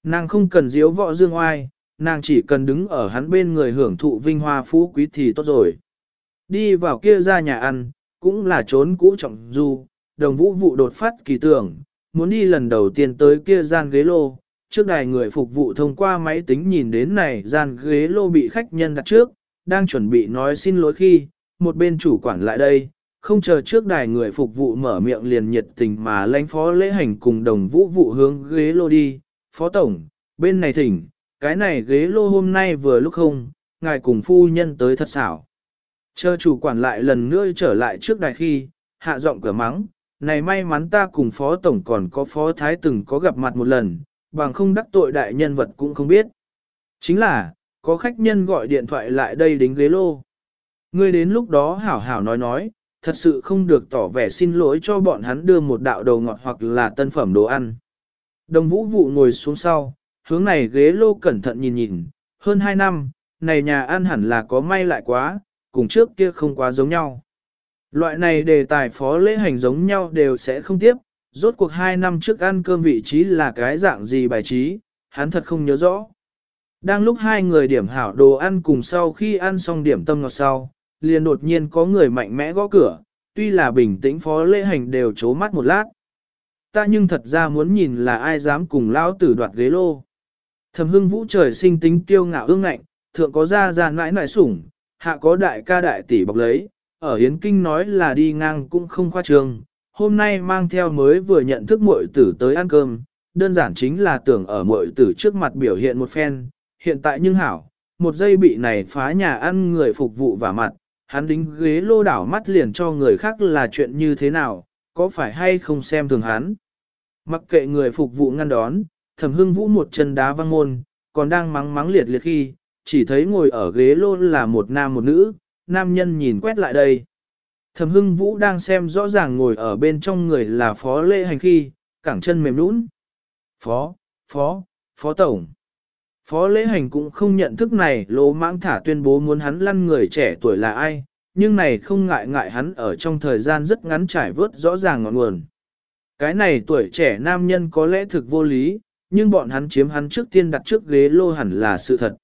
Nàng không cần diếu võ dương oai, nàng chỉ cần đứng ở hắn bên người hưởng thụ vinh hoa phú quý thì tốt rồi. Đi vào kia ra nhà ăn, cũng là trốn cũ trọng du, đồng vũ vụ đột phát kỳ tưởng, muốn đi lần đầu tiên tới kia gian ghế lô, trước đài người phục vụ thông qua máy tính nhìn đến này gian ghế lô bị khách nhân đặt trước, đang chuẩn bị nói xin lỗi khi, một bên chủ quản lại đây, không chờ trước đài người phục vụ mở miệng liền nhiệt tình mà lãnh phó lễ hành cùng đồng vũ vụ hướng ghế lô đi, phó tổng, bên này thỉnh, cái này ghế lô hôm nay vừa lúc không, ngài cùng phu nhân tới thật xảo. Chờ chủ quản lại lần nữa trở lại trước đài khi, hạ giọng cửa mắng, này may mắn ta cùng phó tổng còn có phó thái từng có gặp mặt một lần, bằng không đắc tội đại nhân vật cũng không biết. Chính là, có khách nhân gọi điện thoại lại đây đính ghế lô. Ngươi đến lúc đó hảo hảo nói nói, thật sự không được tỏ vẻ xin lỗi cho bọn hắn đưa một đạo đầu ngọt hoặc là tân phẩm đồ ăn. Đồng vũ vụ ngồi xuống sau, hướng này ghế lô cẩn thận nhìn nhìn, hơn 2 năm, này nhà ăn hẳn là có may lại quá, cùng trước kia không quá giống nhau. Loại này đề tài phó lễ hành giống nhau đều sẽ không tiếp, rốt cuộc 2 năm trước ăn cơm vị trí là cái dạng gì bài trí, hắn thật không nhớ rõ. Đang lúc hai người điểm hảo đồ ăn cùng sau khi ăn xong điểm tâm ngọt sau, liền đột nhiên có người mạnh mẽ gõ cửa, tuy là bình tĩnh phó lễ hành đều chố mắt một lát. Ta nhưng thật ra muốn nhìn là ai dám cùng lão tử đoạt ghế lô. Thẩm hưng vũ trời sinh tính kiêu ngạo ương ngạnh, thượng có ra ra nãi nãi sủng, hạ có đại ca đại tỷ bọc lấy, ở Hiến Kinh nói là đi ngang cũng không khoa trương. Hôm nay mang theo mới vừa nhận thức muội tử tới ăn cơm, đơn giản chính là tưởng ở muội tử trước mặt biểu hiện một phen, hiện tại nhưng hảo, một giây bị này phá nhà ăn người phục vụ và mặt, hắn đính ghế lô đảo mắt liền cho người khác là chuyện như thế nào, có phải hay không xem thường hắn. Mặc kệ người phục vụ ngăn đón, thẩm hưng vũ một chân đá văng môn, còn đang mắng mắng liệt liệt khi, chỉ thấy ngồi ở ghế lô là một nam một nữ, nam nhân nhìn quét lại đây. Thẩm hưng vũ đang xem rõ ràng ngồi ở bên trong người là phó lễ hành khi, cẳng chân mềm nũng. Phó, phó, phó tổng. Phó lễ hành cũng không nhận thức này lỗ mãng thả tuyên bố muốn hắn lăn người trẻ tuổi là ai, nhưng này không ngại ngại hắn ở trong thời gian rất ngắn trải vớt rõ ràng ngọn nguồn. Cái này tuổi trẻ nam nhân có lẽ thực vô lý, nhưng bọn hắn chiếm hắn trước tiên đặt trước ghế lô hẳn là sự thật.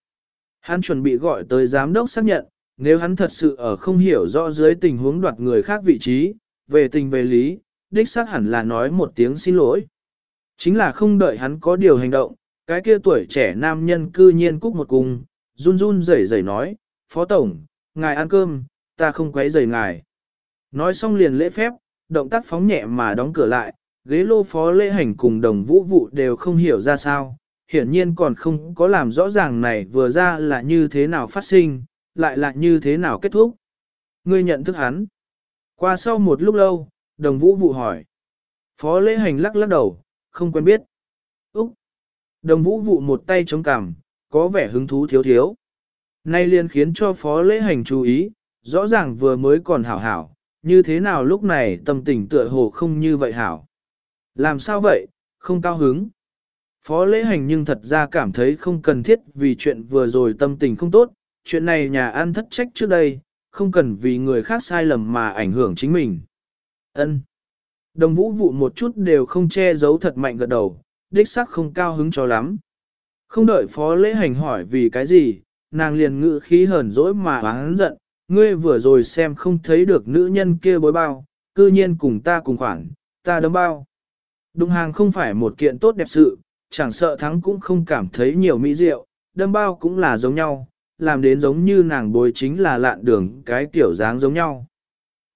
Hắn chuẩn bị gọi tới giám đốc xác nhận, nếu hắn thật sự ở không hiểu rõ dưới tình huống đoạt người khác vị trí, về tình về lý, đích xác hẳn là nói một tiếng xin lỗi. Chính là không đợi hắn có điều hành động, cái kia tuổi trẻ nam nhân cư nhiên cúc một cung, run run rẩy rẩy nói, Phó Tổng, ngài ăn cơm, ta không quấy rầy ngài. Nói xong liền lễ phép, động tác phóng nhẹ mà đóng cửa lại, ghế lô phó lễ hành cùng đồng vũ vụ đều không hiểu ra sao, hiển nhiên còn không có làm rõ ràng này vừa ra là như thế nào phát sinh, lại là như thế nào kết thúc. Ngươi nhận thức hắn. Qua sau một lúc lâu, đồng vũ vụ hỏi. Phó lễ hành lắc lắc đầu, không quen biết. Úc. Đồng vũ vụ một tay chống cằm, có vẻ hứng thú thiếu thiếu. Nay liền khiến cho phó lễ hành chú ý, rõ ràng vừa mới còn hảo hảo, như thế nào lúc này tâm tình tựa hồ không như vậy hảo. Làm sao vậy, không cao hứng. Phó lễ hành nhưng thật ra cảm thấy không cần thiết vì chuyện vừa rồi tâm tình không tốt, chuyện này nhà ăn thất trách trước đây, không cần vì người khác sai lầm mà ảnh hưởng chính mình. Ân. Đồng vũ vụ một chút đều không che giấu thật mạnh gật đầu, đích sắc không cao hứng cho lắm. Không đợi phó lễ hành hỏi vì cái gì, nàng liền ngự khí hờn dỗi mà hắn giận, ngươi vừa rồi xem không thấy được nữ nhân kia bối bao, cư nhiên cùng ta cùng khoản, ta đấm bao. Đụng hàng không phải một kiện tốt đẹp sự, chẳng sợ thắng cũng không cảm thấy nhiều mỹ diệu, đâm bao cũng là giống nhau, làm đến giống như nàng bối chính là lạn đường cái kiểu dáng giống nhau.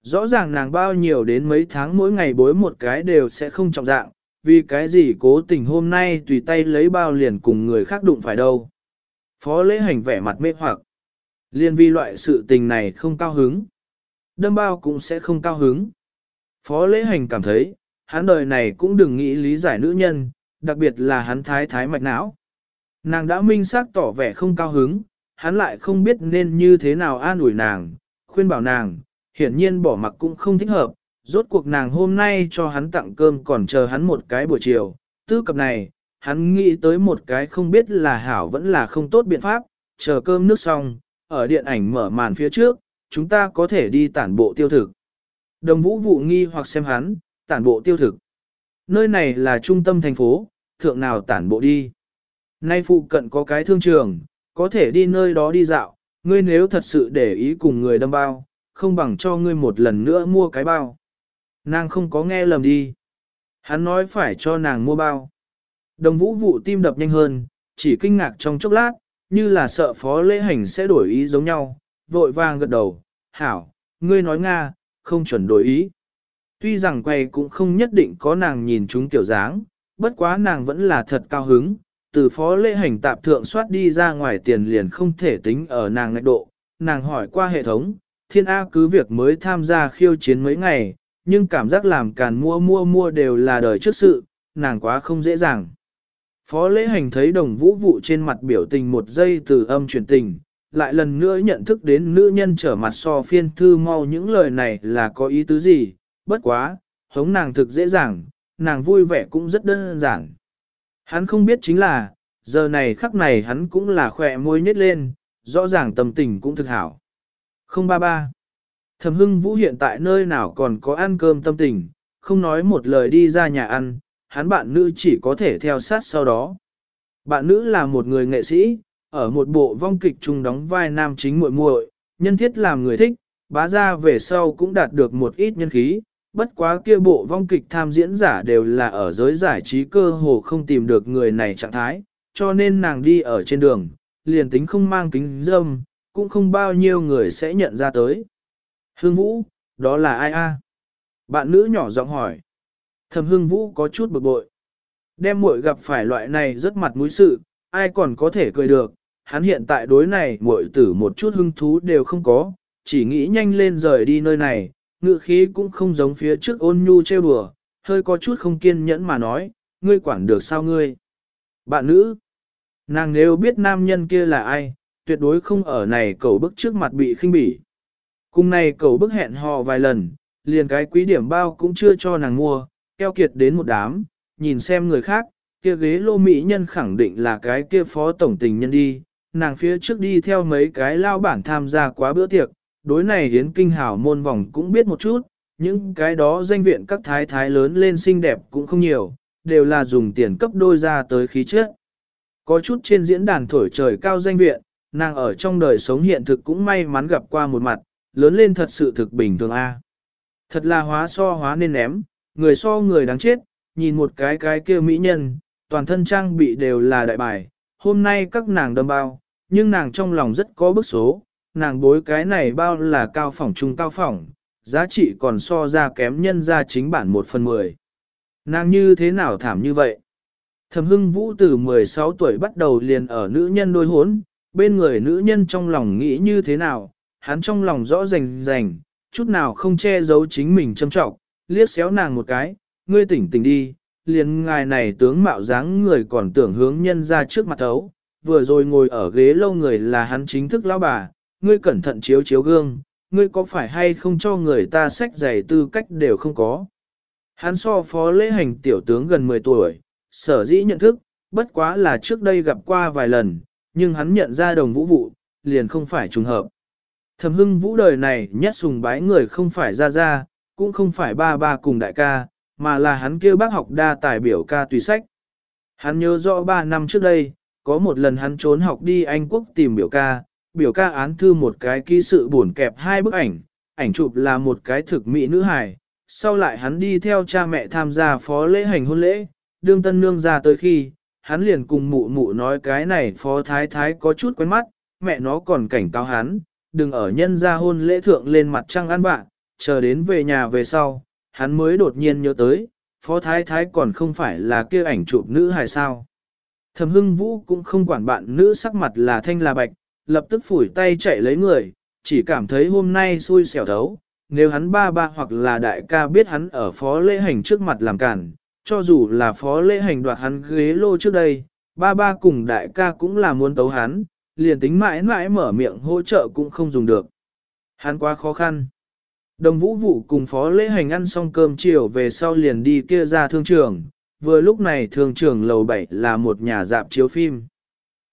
Rõ ràng nàng bao nhiêu đến mấy tháng mỗi ngày bối một cái đều sẽ không trọng dạng, vì cái gì cố tình hôm nay tùy tay lấy bao liền cùng người khác đụng phải đâu. Phó lễ hành vẻ mặt mê hoặc. Liên vi loại sự tình này không cao hứng. Đâm bao cũng sẽ không cao hứng. Phó lễ hành cảm thấy, hắn đời này cũng đừng nghĩ lý giải nữ nhân, đặc biệt là hắn thái thái mạch não. Nàng đã minh xác tỏ vẻ không cao hứng, hắn lại không biết nên như thế nào an ủi nàng, khuyên bảo nàng, hiển nhiên bỏ mặc cũng không thích hợp, rốt cuộc nàng hôm nay cho hắn tặng cơm còn chờ hắn một cái buổi chiều, tư cập này, hắn nghĩ tới một cái không biết là hảo vẫn là không tốt biện pháp, chờ cơm nước xong, ở điện ảnh mở màn phía trước, chúng ta có thể đi tản bộ tiêu thực. Đồng vũ vụ nghi hoặc xem hắn, tản bộ tiêu thực. Nơi này là trung tâm thành phố, thượng nào tản bộ đi. Nay phụ cận có cái thương trường, có thể đi nơi đó đi dạo, ngươi nếu thật sự để ý cùng người đâm bao, không bằng cho ngươi một lần nữa mua cái bao. Nàng không có nghe lầm đi. Hắn nói phải cho nàng mua bao. Đồng vũ vụ tim đập nhanh hơn, chỉ kinh ngạc trong chốc lát, như là sợ phó lễ hành sẽ đổi ý giống nhau, vội vàng gật đầu, hảo, ngươi nói Nga, không chuẩn đổi ý. Tuy rằng quay cũng không nhất định có nàng nhìn chúng kiểu dáng, bất quá nàng vẫn là thật cao hứng, từ phó lễ hành tạp thượng soát đi ra ngoài tiền liền không thể tính ở nàng ngạch độ. Nàng hỏi qua hệ thống, thiên A cứ việc mới tham gia khiêu chiến mấy ngày, nhưng cảm giác làm càn mua mua mua đều là đời trước sự, nàng quá không dễ dàng. Phó lễ hành thấy đồng vũ vụ trên mặt biểu tình một giây từ âm chuyển tình, lại lần nữa nhận thức đến nữ nhân trở mặt so phiên thư mau những lời này là có ý tứ gì, bất quá, hống nàng thực dễ dàng, nàng vui vẻ cũng rất đơn giản. Hắn không biết chính là, giờ này khắc này hắn cũng là khỏe môi nhếch lên, rõ ràng tâm tình cũng thực hảo. 033 Thẩm hưng vũ hiện tại nơi nào còn có ăn cơm tâm tình, không nói một lời đi ra nhà ăn, hắn bạn nữ chỉ có thể theo sát sau đó. Bạn nữ là một người nghệ sĩ, ở một bộ vong kịch chung đóng vai nam chính muội muội, nhân thiết làm người thích, bá ra về sau cũng đạt được một ít nhân khí, bất quá kia bộ vong kịch tham diễn giả đều là ở giới giải trí cơ hồ không tìm được người này trạng thái, cho nên nàng đi ở trên đường, liền tính không mang kính dâm, cũng không bao nhiêu người sẽ nhận ra tới. Hương Vũ, đó là ai a? Bạn nữ nhỏ giọng hỏi. Thẩm Hương Vũ có chút bực bội. Đem muội gặp phải loại này rất mặt mũi sự, ai còn có thể cười được, hắn hiện tại đối này muội tử một chút hứng thú đều không có, chỉ nghĩ nhanh lên rời đi nơi này, ngựa khí cũng không giống phía trước ôn nhu trêu đùa, hơi có chút không kiên nhẫn mà nói, ngươi quản được sao ngươi? Bạn nữ, nàng nếu biết nam nhân kia là ai, tuyệt đối không ở này cầu bức trước mặt bị khinh bỉ. Cùng này cầu bức hẹn hò vài lần, liền cái quý điểm bao cũng chưa cho nàng mua, keo kiệt đến một đám, nhìn xem người khác, kia ghế lô mỹ nhân khẳng định là cái kia phó tổng tình nhân đi, nàng phía trước đi theo mấy cái lao bản tham gia quá bữa tiệc, đối này hiến kinh hào môn vòng cũng biết một chút, những cái đó danh viện các thái thái lớn lên xinh đẹp cũng không nhiều, đều là dùng tiền cấp đôi ra tới khí chất. Có chút trên diễn đàn thổi trời cao danh viện, nàng ở trong đời sống hiện thực cũng may mắn gặp qua một mặt, lớn lên thật sự thực bình thường a. Thật là hóa so hóa nên ném, người so người đáng chết, nhìn một cái cái kia mỹ nhân, toàn thân trang bị đều là đại bài, hôm nay các nàng đâm bao, nhưng nàng trong lòng rất có bức số, nàng bối cái này bao là cao phỏng trung cao phỏng, giá trị còn so ra kém nhân ra chính bản một phần mười. Nàng như thế nào thảm như vậy? Thẩm hưng vũ từ 16 tuổi bắt đầu liền ở nữ nhân đôi hốn, bên người nữ nhân trong lòng nghĩ như thế nào, hắn trong lòng rõ rành rành, chút nào không che giấu chính mình châm trọng, liếc xéo nàng một cái, ngươi tỉnh tỉnh đi, liền ngài này tướng mạo dáng người còn tưởng hướng nhân ra trước mặt ấu, vừa rồi ngồi ở ghế lâu người là hắn chính thức lão bà, ngươi cẩn thận chiếu chiếu gương, ngươi có phải hay không cho người ta sách giày tư cách đều không có. Hắn so phó lễ hành tiểu tướng gần 10 tuổi, sở dĩ nhận thức, bất quá là trước đây gặp qua vài lần, nhưng hắn nhận ra đồng vũ vụ, liền không phải trùng hợp. Thẩm hưng vũ đời này nhất sùng bái người không phải ra ra, cũng không phải ba ba cùng đại ca, mà là hắn kêu bác học đa tài biểu ca tùy sách. Hắn nhớ rõ ba năm trước đây, có một lần hắn trốn học đi Anh Quốc tìm biểu ca, biểu ca án thư một cái ký sự buồn kẹp hai bức ảnh, ảnh chụp là một cái thực mỹ nữ hài. Sau lại hắn đi theo cha mẹ tham gia phó lễ hành hôn lễ, đương tân nương ra tới khi, hắn liền cùng mụ mụ nói cái này phó thái thái có chút quen mắt, mẹ nó còn cảnh cáo hắn, đừng ở nhân ra hôn lễ thượng lên mặt trăng ăn bạn, chờ đến về nhà về sau, hắn mới đột nhiên nhớ tới, phó thái thái còn không phải là kia ảnh chụp nữ hài sao. Thẩm hưng vũ cũng không quản bạn nữ sắc mặt là thanh là bạch, lập tức phủi tay chạy lấy người, chỉ cảm thấy hôm nay xui xẻo thấu. Nếu hắn ba ba hoặc là đại ca biết hắn ở phó lễ hành trước mặt làm cản, cho dù là phó lễ hành đoạt hắn ghế lô trước đây, ba ba cùng đại ca cũng là muốn tấu hắn, liền tính mãi mãi mở miệng hỗ trợ cũng không dùng được. Hắn quá khó khăn. Đồng vũ vụ cùng phó lễ hành ăn xong cơm chiều về sau liền đi kia ra thương trường, vừa lúc này thương trường lầu 7 là một nhà dạp chiếu phim.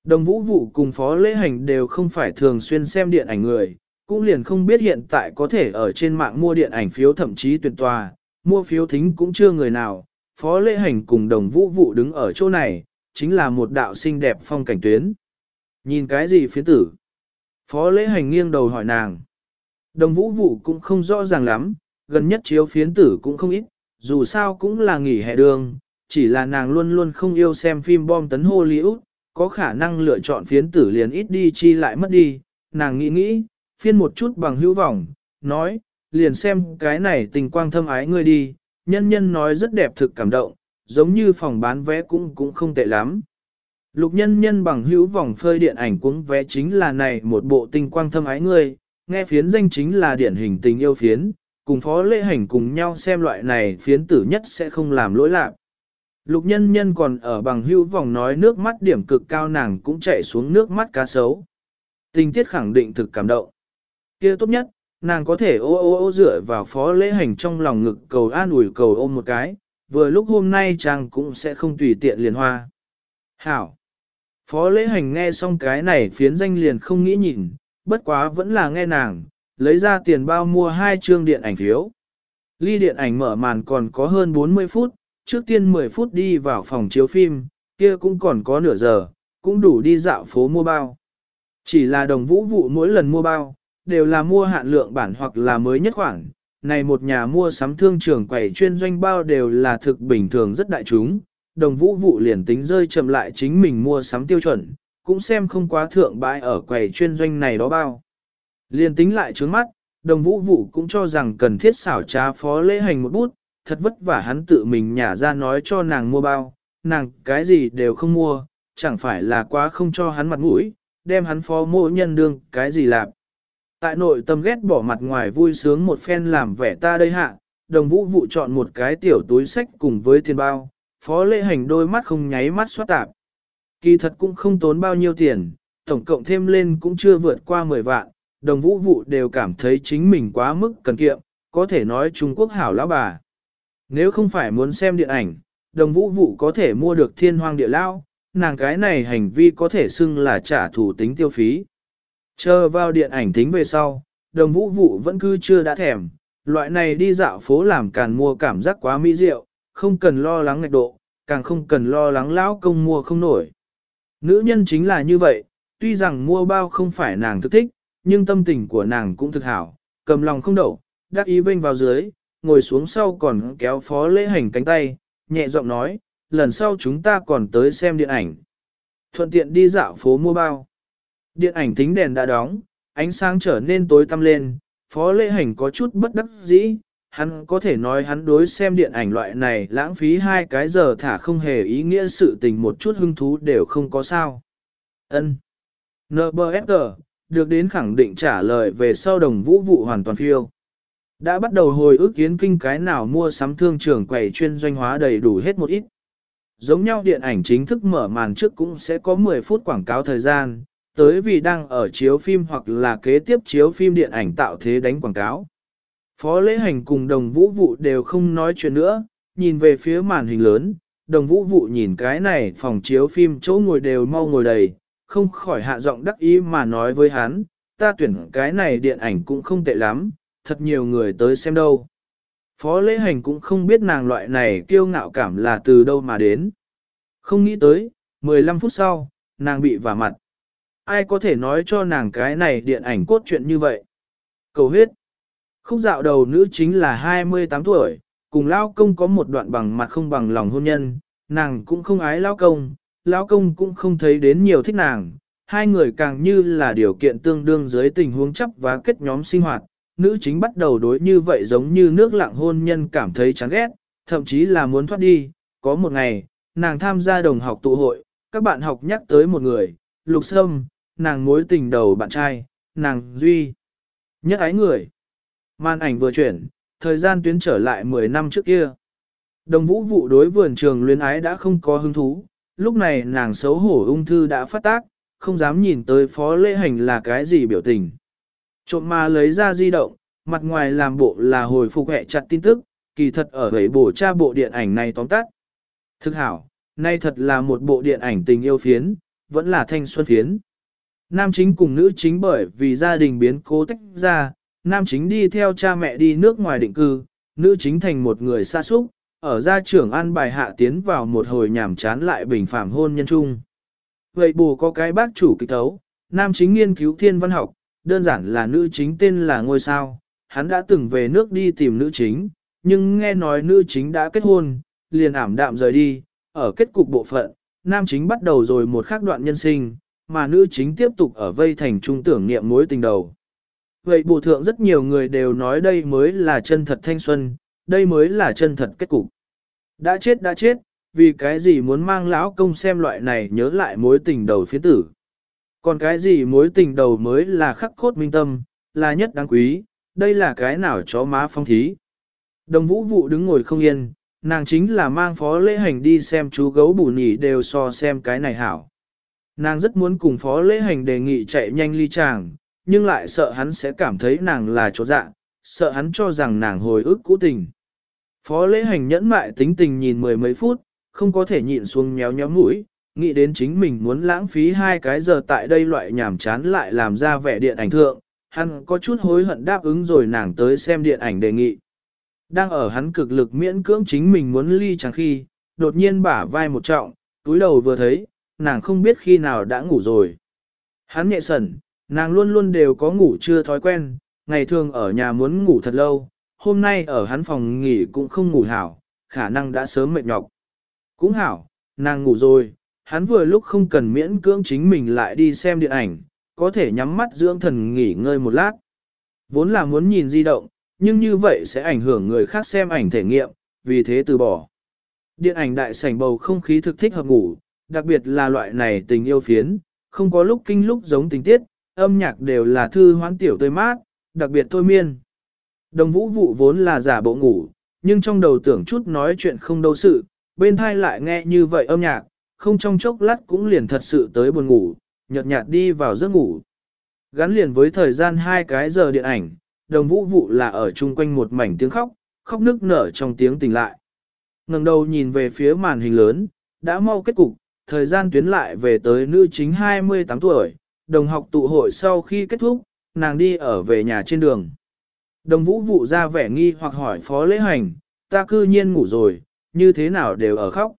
Đồng vũ vụ cùng phó lễ hành đều không phải thường xuyên xem điện ảnh người, cũng liền không biết hiện tại có thể ở trên mạng mua điện ảnh phiếu thậm chí tuyển tòa, mua phiếu thính cũng chưa người nào, phó lễ hành cùng đồng vũ vụ đứng ở chỗ này, chính là một đạo xinh đẹp phong cảnh tuyến. Nhìn cái gì phiến tử? Phó lễ hành nghiêng đầu hỏi nàng. Đồng vũ vụ cũng không rõ ràng lắm, gần nhất chiếu phiến tử cũng không ít, dù sao cũng là nghỉ hè đường, chỉ là nàng luôn luôn không yêu xem phim bom tấn Hollywood, có khả năng lựa chọn phiến tử liền ít đi chi lại mất đi, nàng nghĩ nghĩ, phiên một chút bằng hữu vọng, nói, liền xem cái này tình quang thâm ái ngươi đi, nhân nhân nói rất đẹp thực cảm động, giống như phòng bán vé cũng cũng không tệ lắm. Lục nhân nhân bằng hữu vòng phơi điện ảnh cuống vé chính là này một bộ tình quang thâm ái ngươi, nghe phiến danh chính là điển hình tình yêu phiến, cùng phó lễ hành cùng nhau xem loại này phiến tử nhất sẽ không làm lỗi lạc. Lục nhân nhân còn ở bằng hữu vòng nói nước mắt điểm cực cao nàng cũng chạy xuống nước mắt cá sấu. Tình tiết khẳng định thực cảm động. kia tốt nhất, nàng có thể ô ô ô dựa vào phó lễ hành trong lòng ngực cầu an ủi cầu ôm một cái, vừa lúc hôm nay chàng cũng sẽ không tùy tiện liền hoa. Hảo! Phó lễ hành nghe xong cái này phiến danh liền không nghĩ nhìn, bất quá vẫn là nghe nàng, lấy ra tiền bao mua hai chương điện ảnh phiếu. Ly điện ảnh mở màn còn có hơn 40 phút, trước tiên 10 phút đi vào phòng chiếu phim, kia cũng còn có nửa giờ, cũng đủ đi dạo phố mua bao. Chỉ là đồng vũ vụ mỗi lần mua bao, đều là mua hạn lượng bản hoặc là mới nhất khoảng Này một nhà mua sắm thương trường quầy chuyên doanh bao đều là thực bình thường rất đại chúng, đồng vũ vụ liền tính rơi chậm lại chính mình mua sắm tiêu chuẩn, cũng xem không quá thượng bãi ở quầy chuyên doanh này đó bao. Liền tính lại trước mắt, đồng vũ vụ cũng cho rằng cần thiết xảo trá phó lễ hành một bút, thật vất vả hắn tự mình nhả ra nói cho nàng mua bao, nàng cái gì đều không mua, chẳng phải là quá không cho hắn mặt mũi, đem hắn phó mộ nhân đương cái gì làm. Tại nội tâm ghét bỏ mặt ngoài vui sướng một phen làm vẻ ta đây hạ, đồng vũ vụ chọn một cái tiểu túi sách cùng với tiền bao, phó lễ hành đôi mắt không nháy mắt xoát tạp. Kỳ thật cũng không tốn bao nhiêu tiền, tổng cộng thêm lên cũng chưa vượt qua 10 vạn, đồng vũ vụ đều cảm thấy chính mình quá mức cần kiệm, có thể nói Trung Quốc hảo lão bà. Nếu không phải muốn xem điện ảnh, đồng vũ vụ có thể mua được thiên hoang địa lao, nàng cái này hành vi có thể xưng là trả thủ tính tiêu phí. Chờ vào điện ảnh tính về sau, đồng vũ vụ vẫn cứ chưa đã thèm, loại này đi dạo phố làm càn mua cảm giác quá mỹ diệu, không cần lo lắng ngạch độ, càng không cần lo lắng lão công mua không nổi. Nữ nhân chính là như vậy, tuy rằng mua bao không phải nàng thức thích, nhưng tâm tình của nàng cũng thực hảo, cầm lòng không đậu, đắc ý vinh vào dưới, ngồi xuống sau còn kéo phó lễ hành cánh tay, nhẹ giọng nói, lần sau chúng ta còn tới xem điện ảnh. Thuận tiện đi dạo phố mua bao. Điện ảnh thính đèn đã đóng, ánh sáng trở nên tối tăm lên, phó lễ hành có chút bất đắc dĩ, hắn có thể nói hắn đối xem điện ảnh loại này lãng phí hai cái giờ thả không hề ý nghĩa sự tình một chút hứng thú đều không có sao. Ân. NBFG, được đến khẳng định trả lời về sau đồng vũ vụ hoàn toàn phiêu. Đã bắt đầu hồi ức kiến kinh cái nào mua sắm thương trường quầy chuyên doanh hóa đầy đủ hết một ít. Giống nhau điện ảnh chính thức mở màn trước cũng sẽ có 10 phút quảng cáo thời gian, tới vì đang ở chiếu phim hoặc là kế tiếp chiếu phim điện ảnh tạo thế đánh quảng cáo. Phó lễ hành cùng đồng vũ vụ đều không nói chuyện nữa, nhìn về phía màn hình lớn, đồng vũ vụ nhìn cái này phòng chiếu phim chỗ ngồi đều mau ngồi đầy, không khỏi hạ giọng đắc ý mà nói với hắn, ta tuyển cái này điện ảnh cũng không tệ lắm, thật nhiều người tới xem đâu. Phó lễ hành cũng không biết nàng loại này kiêu ngạo cảm là từ đâu mà đến. Không nghĩ tới, 15 phút sau, nàng bị vả mặt. Ai có thể nói cho nàng cái này điện ảnh cốt truyện như vậy? Cầu huyết. Khúc dạo đầu nữ chính là 28 tuổi, cùng lao công có một đoạn bằng mặt không bằng lòng hôn nhân, nàng cũng không ái lao công, lao công cũng không thấy đến nhiều thích nàng, hai người càng như là điều kiện tương đương dưới tình huống chấp và kết nhóm sinh hoạt, nữ chính bắt đầu đối như vậy giống như nước lặng hôn nhân cảm thấy chán ghét, thậm chí là muốn thoát đi, có một ngày, nàng tham gia đồng học tụ hội, các bạn học nhắc tới một người, lục sâm, nàng mối tình đầu bạn trai, nàng duy, nhất ái người. Màn ảnh vừa chuyển, thời gian tuyến trở lại 10 năm trước kia. Đồng vũ vụ đối vườn trường luyến ái đã không có hứng thú, lúc này nàng xấu hổ ung thư đã phát tác, không dám nhìn tới phó lễ hành là cái gì biểu tình. Trộm mà lấy ra di động, mặt ngoài làm bộ là hồi phục hẹ chặt tin tức, kỳ thật ở ấy bổ tra bộ điện ảnh này tóm tắt. Thực hảo, nay thật là một bộ điện ảnh tình yêu phiến, vẫn là thanh xuân phiến. Nam chính cùng nữ chính bởi vì gia đình biến cố tách ra, nam chính đi theo cha mẹ đi nước ngoài định cư, nữ chính thành một người xa xúc, ở gia trưởng an bài hạ tiến vào một hồi nhảm chán lại bình phạm hôn nhân chung. Vậy bù có cái bác chủ kịch thấu, nam chính nghiên cứu thiên văn học, đơn giản là nữ chính tên là ngôi sao, hắn đã từng về nước đi tìm nữ chính, nhưng nghe nói nữ chính đã kết hôn, liền ảm đạm rời đi, ở kết cục bộ phận, nam chính bắt đầu rồi một khắc đoạn nhân sinh, mà nữ chính tiếp tục ở vây thành trung tưởng niệm mối tình đầu. Vậy bộ thượng rất nhiều người đều nói đây mới là chân thật thanh xuân, đây mới là chân thật kết cục. Đã chết đã chết, vì cái gì muốn mang lão công xem loại này nhớ lại mối tình đầu phía tử. Còn cái gì mối tình đầu mới là khắc cốt minh tâm, là nhất đáng quý, đây là cái nào chó má phong thí. Đồng vũ vụ đứng ngồi không yên, nàng chính là mang phó lễ hành đi xem chú gấu bù nhỉ đều so xem cái này hảo. Nàng rất muốn cùng phó lễ hành đề nghị chạy nhanh ly chàng, nhưng lại sợ hắn sẽ cảm thấy nàng là chỗ dạ, sợ hắn cho rằng nàng hồi ức cũ tình. Phó lễ hành nhẫn mại tính tình nhìn mười mấy phút, không có thể nhịn xuống méo nhéo mũi, nghĩ đến chính mình muốn lãng phí hai cái giờ tại đây loại nhảm chán lại làm ra vẻ điện ảnh thượng, hắn có chút hối hận đáp ứng rồi nàng tới xem điện ảnh đề nghị. Đang ở hắn cực lực miễn cưỡng chính mình muốn ly chẳng khi, đột nhiên bả vai một trọng, túi đầu vừa thấy, nàng không biết khi nào đã ngủ rồi. Hắn nhẹ sẩn, nàng luôn luôn đều có ngủ chưa thói quen, ngày thường ở nhà muốn ngủ thật lâu, hôm nay ở hắn phòng nghỉ cũng không ngủ hảo, khả năng đã sớm mệt nhọc. Cũng hảo, nàng ngủ rồi, hắn vừa lúc không cần miễn cưỡng chính mình lại đi xem điện ảnh, có thể nhắm mắt dưỡng thần nghỉ ngơi một lát. Vốn là muốn nhìn di động, nhưng như vậy sẽ ảnh hưởng người khác xem ảnh thể nghiệm, vì thế từ bỏ. Điện ảnh đại sảnh bầu không khí thực thích hợp ngủ, đặc biệt là loại này tình yêu phiến, không có lúc kinh lúc giống tình tiết, âm nhạc đều là thư hoán tiểu tươi mát, đặc biệt thôi miên. Đồng vũ vụ vốn là giả bộ ngủ, nhưng trong đầu tưởng chút nói chuyện không đâu sự, bên thai lại nghe như vậy âm nhạc, không trong chốc lát cũng liền thật sự tới buồn ngủ, nhợt nhạt đi vào giấc ngủ. Gắn liền với thời gian hai cái giờ điện ảnh, đồng vũ vụ là ở chung quanh một mảnh tiếng khóc, khóc nức nở trong tiếng tỉnh lại. ngẩng đầu nhìn về phía màn hình lớn, đã mau kết cục, thời gian tuyến lại về tới nữ chính 28 tuổi, đồng học tụ hội sau khi kết thúc, nàng đi ở về nhà trên đường. Đồng vũ vụ ra vẻ nghi hoặc hỏi phó lễ hành, ta cư nhiên ngủ rồi, như thế nào đều ở khóc.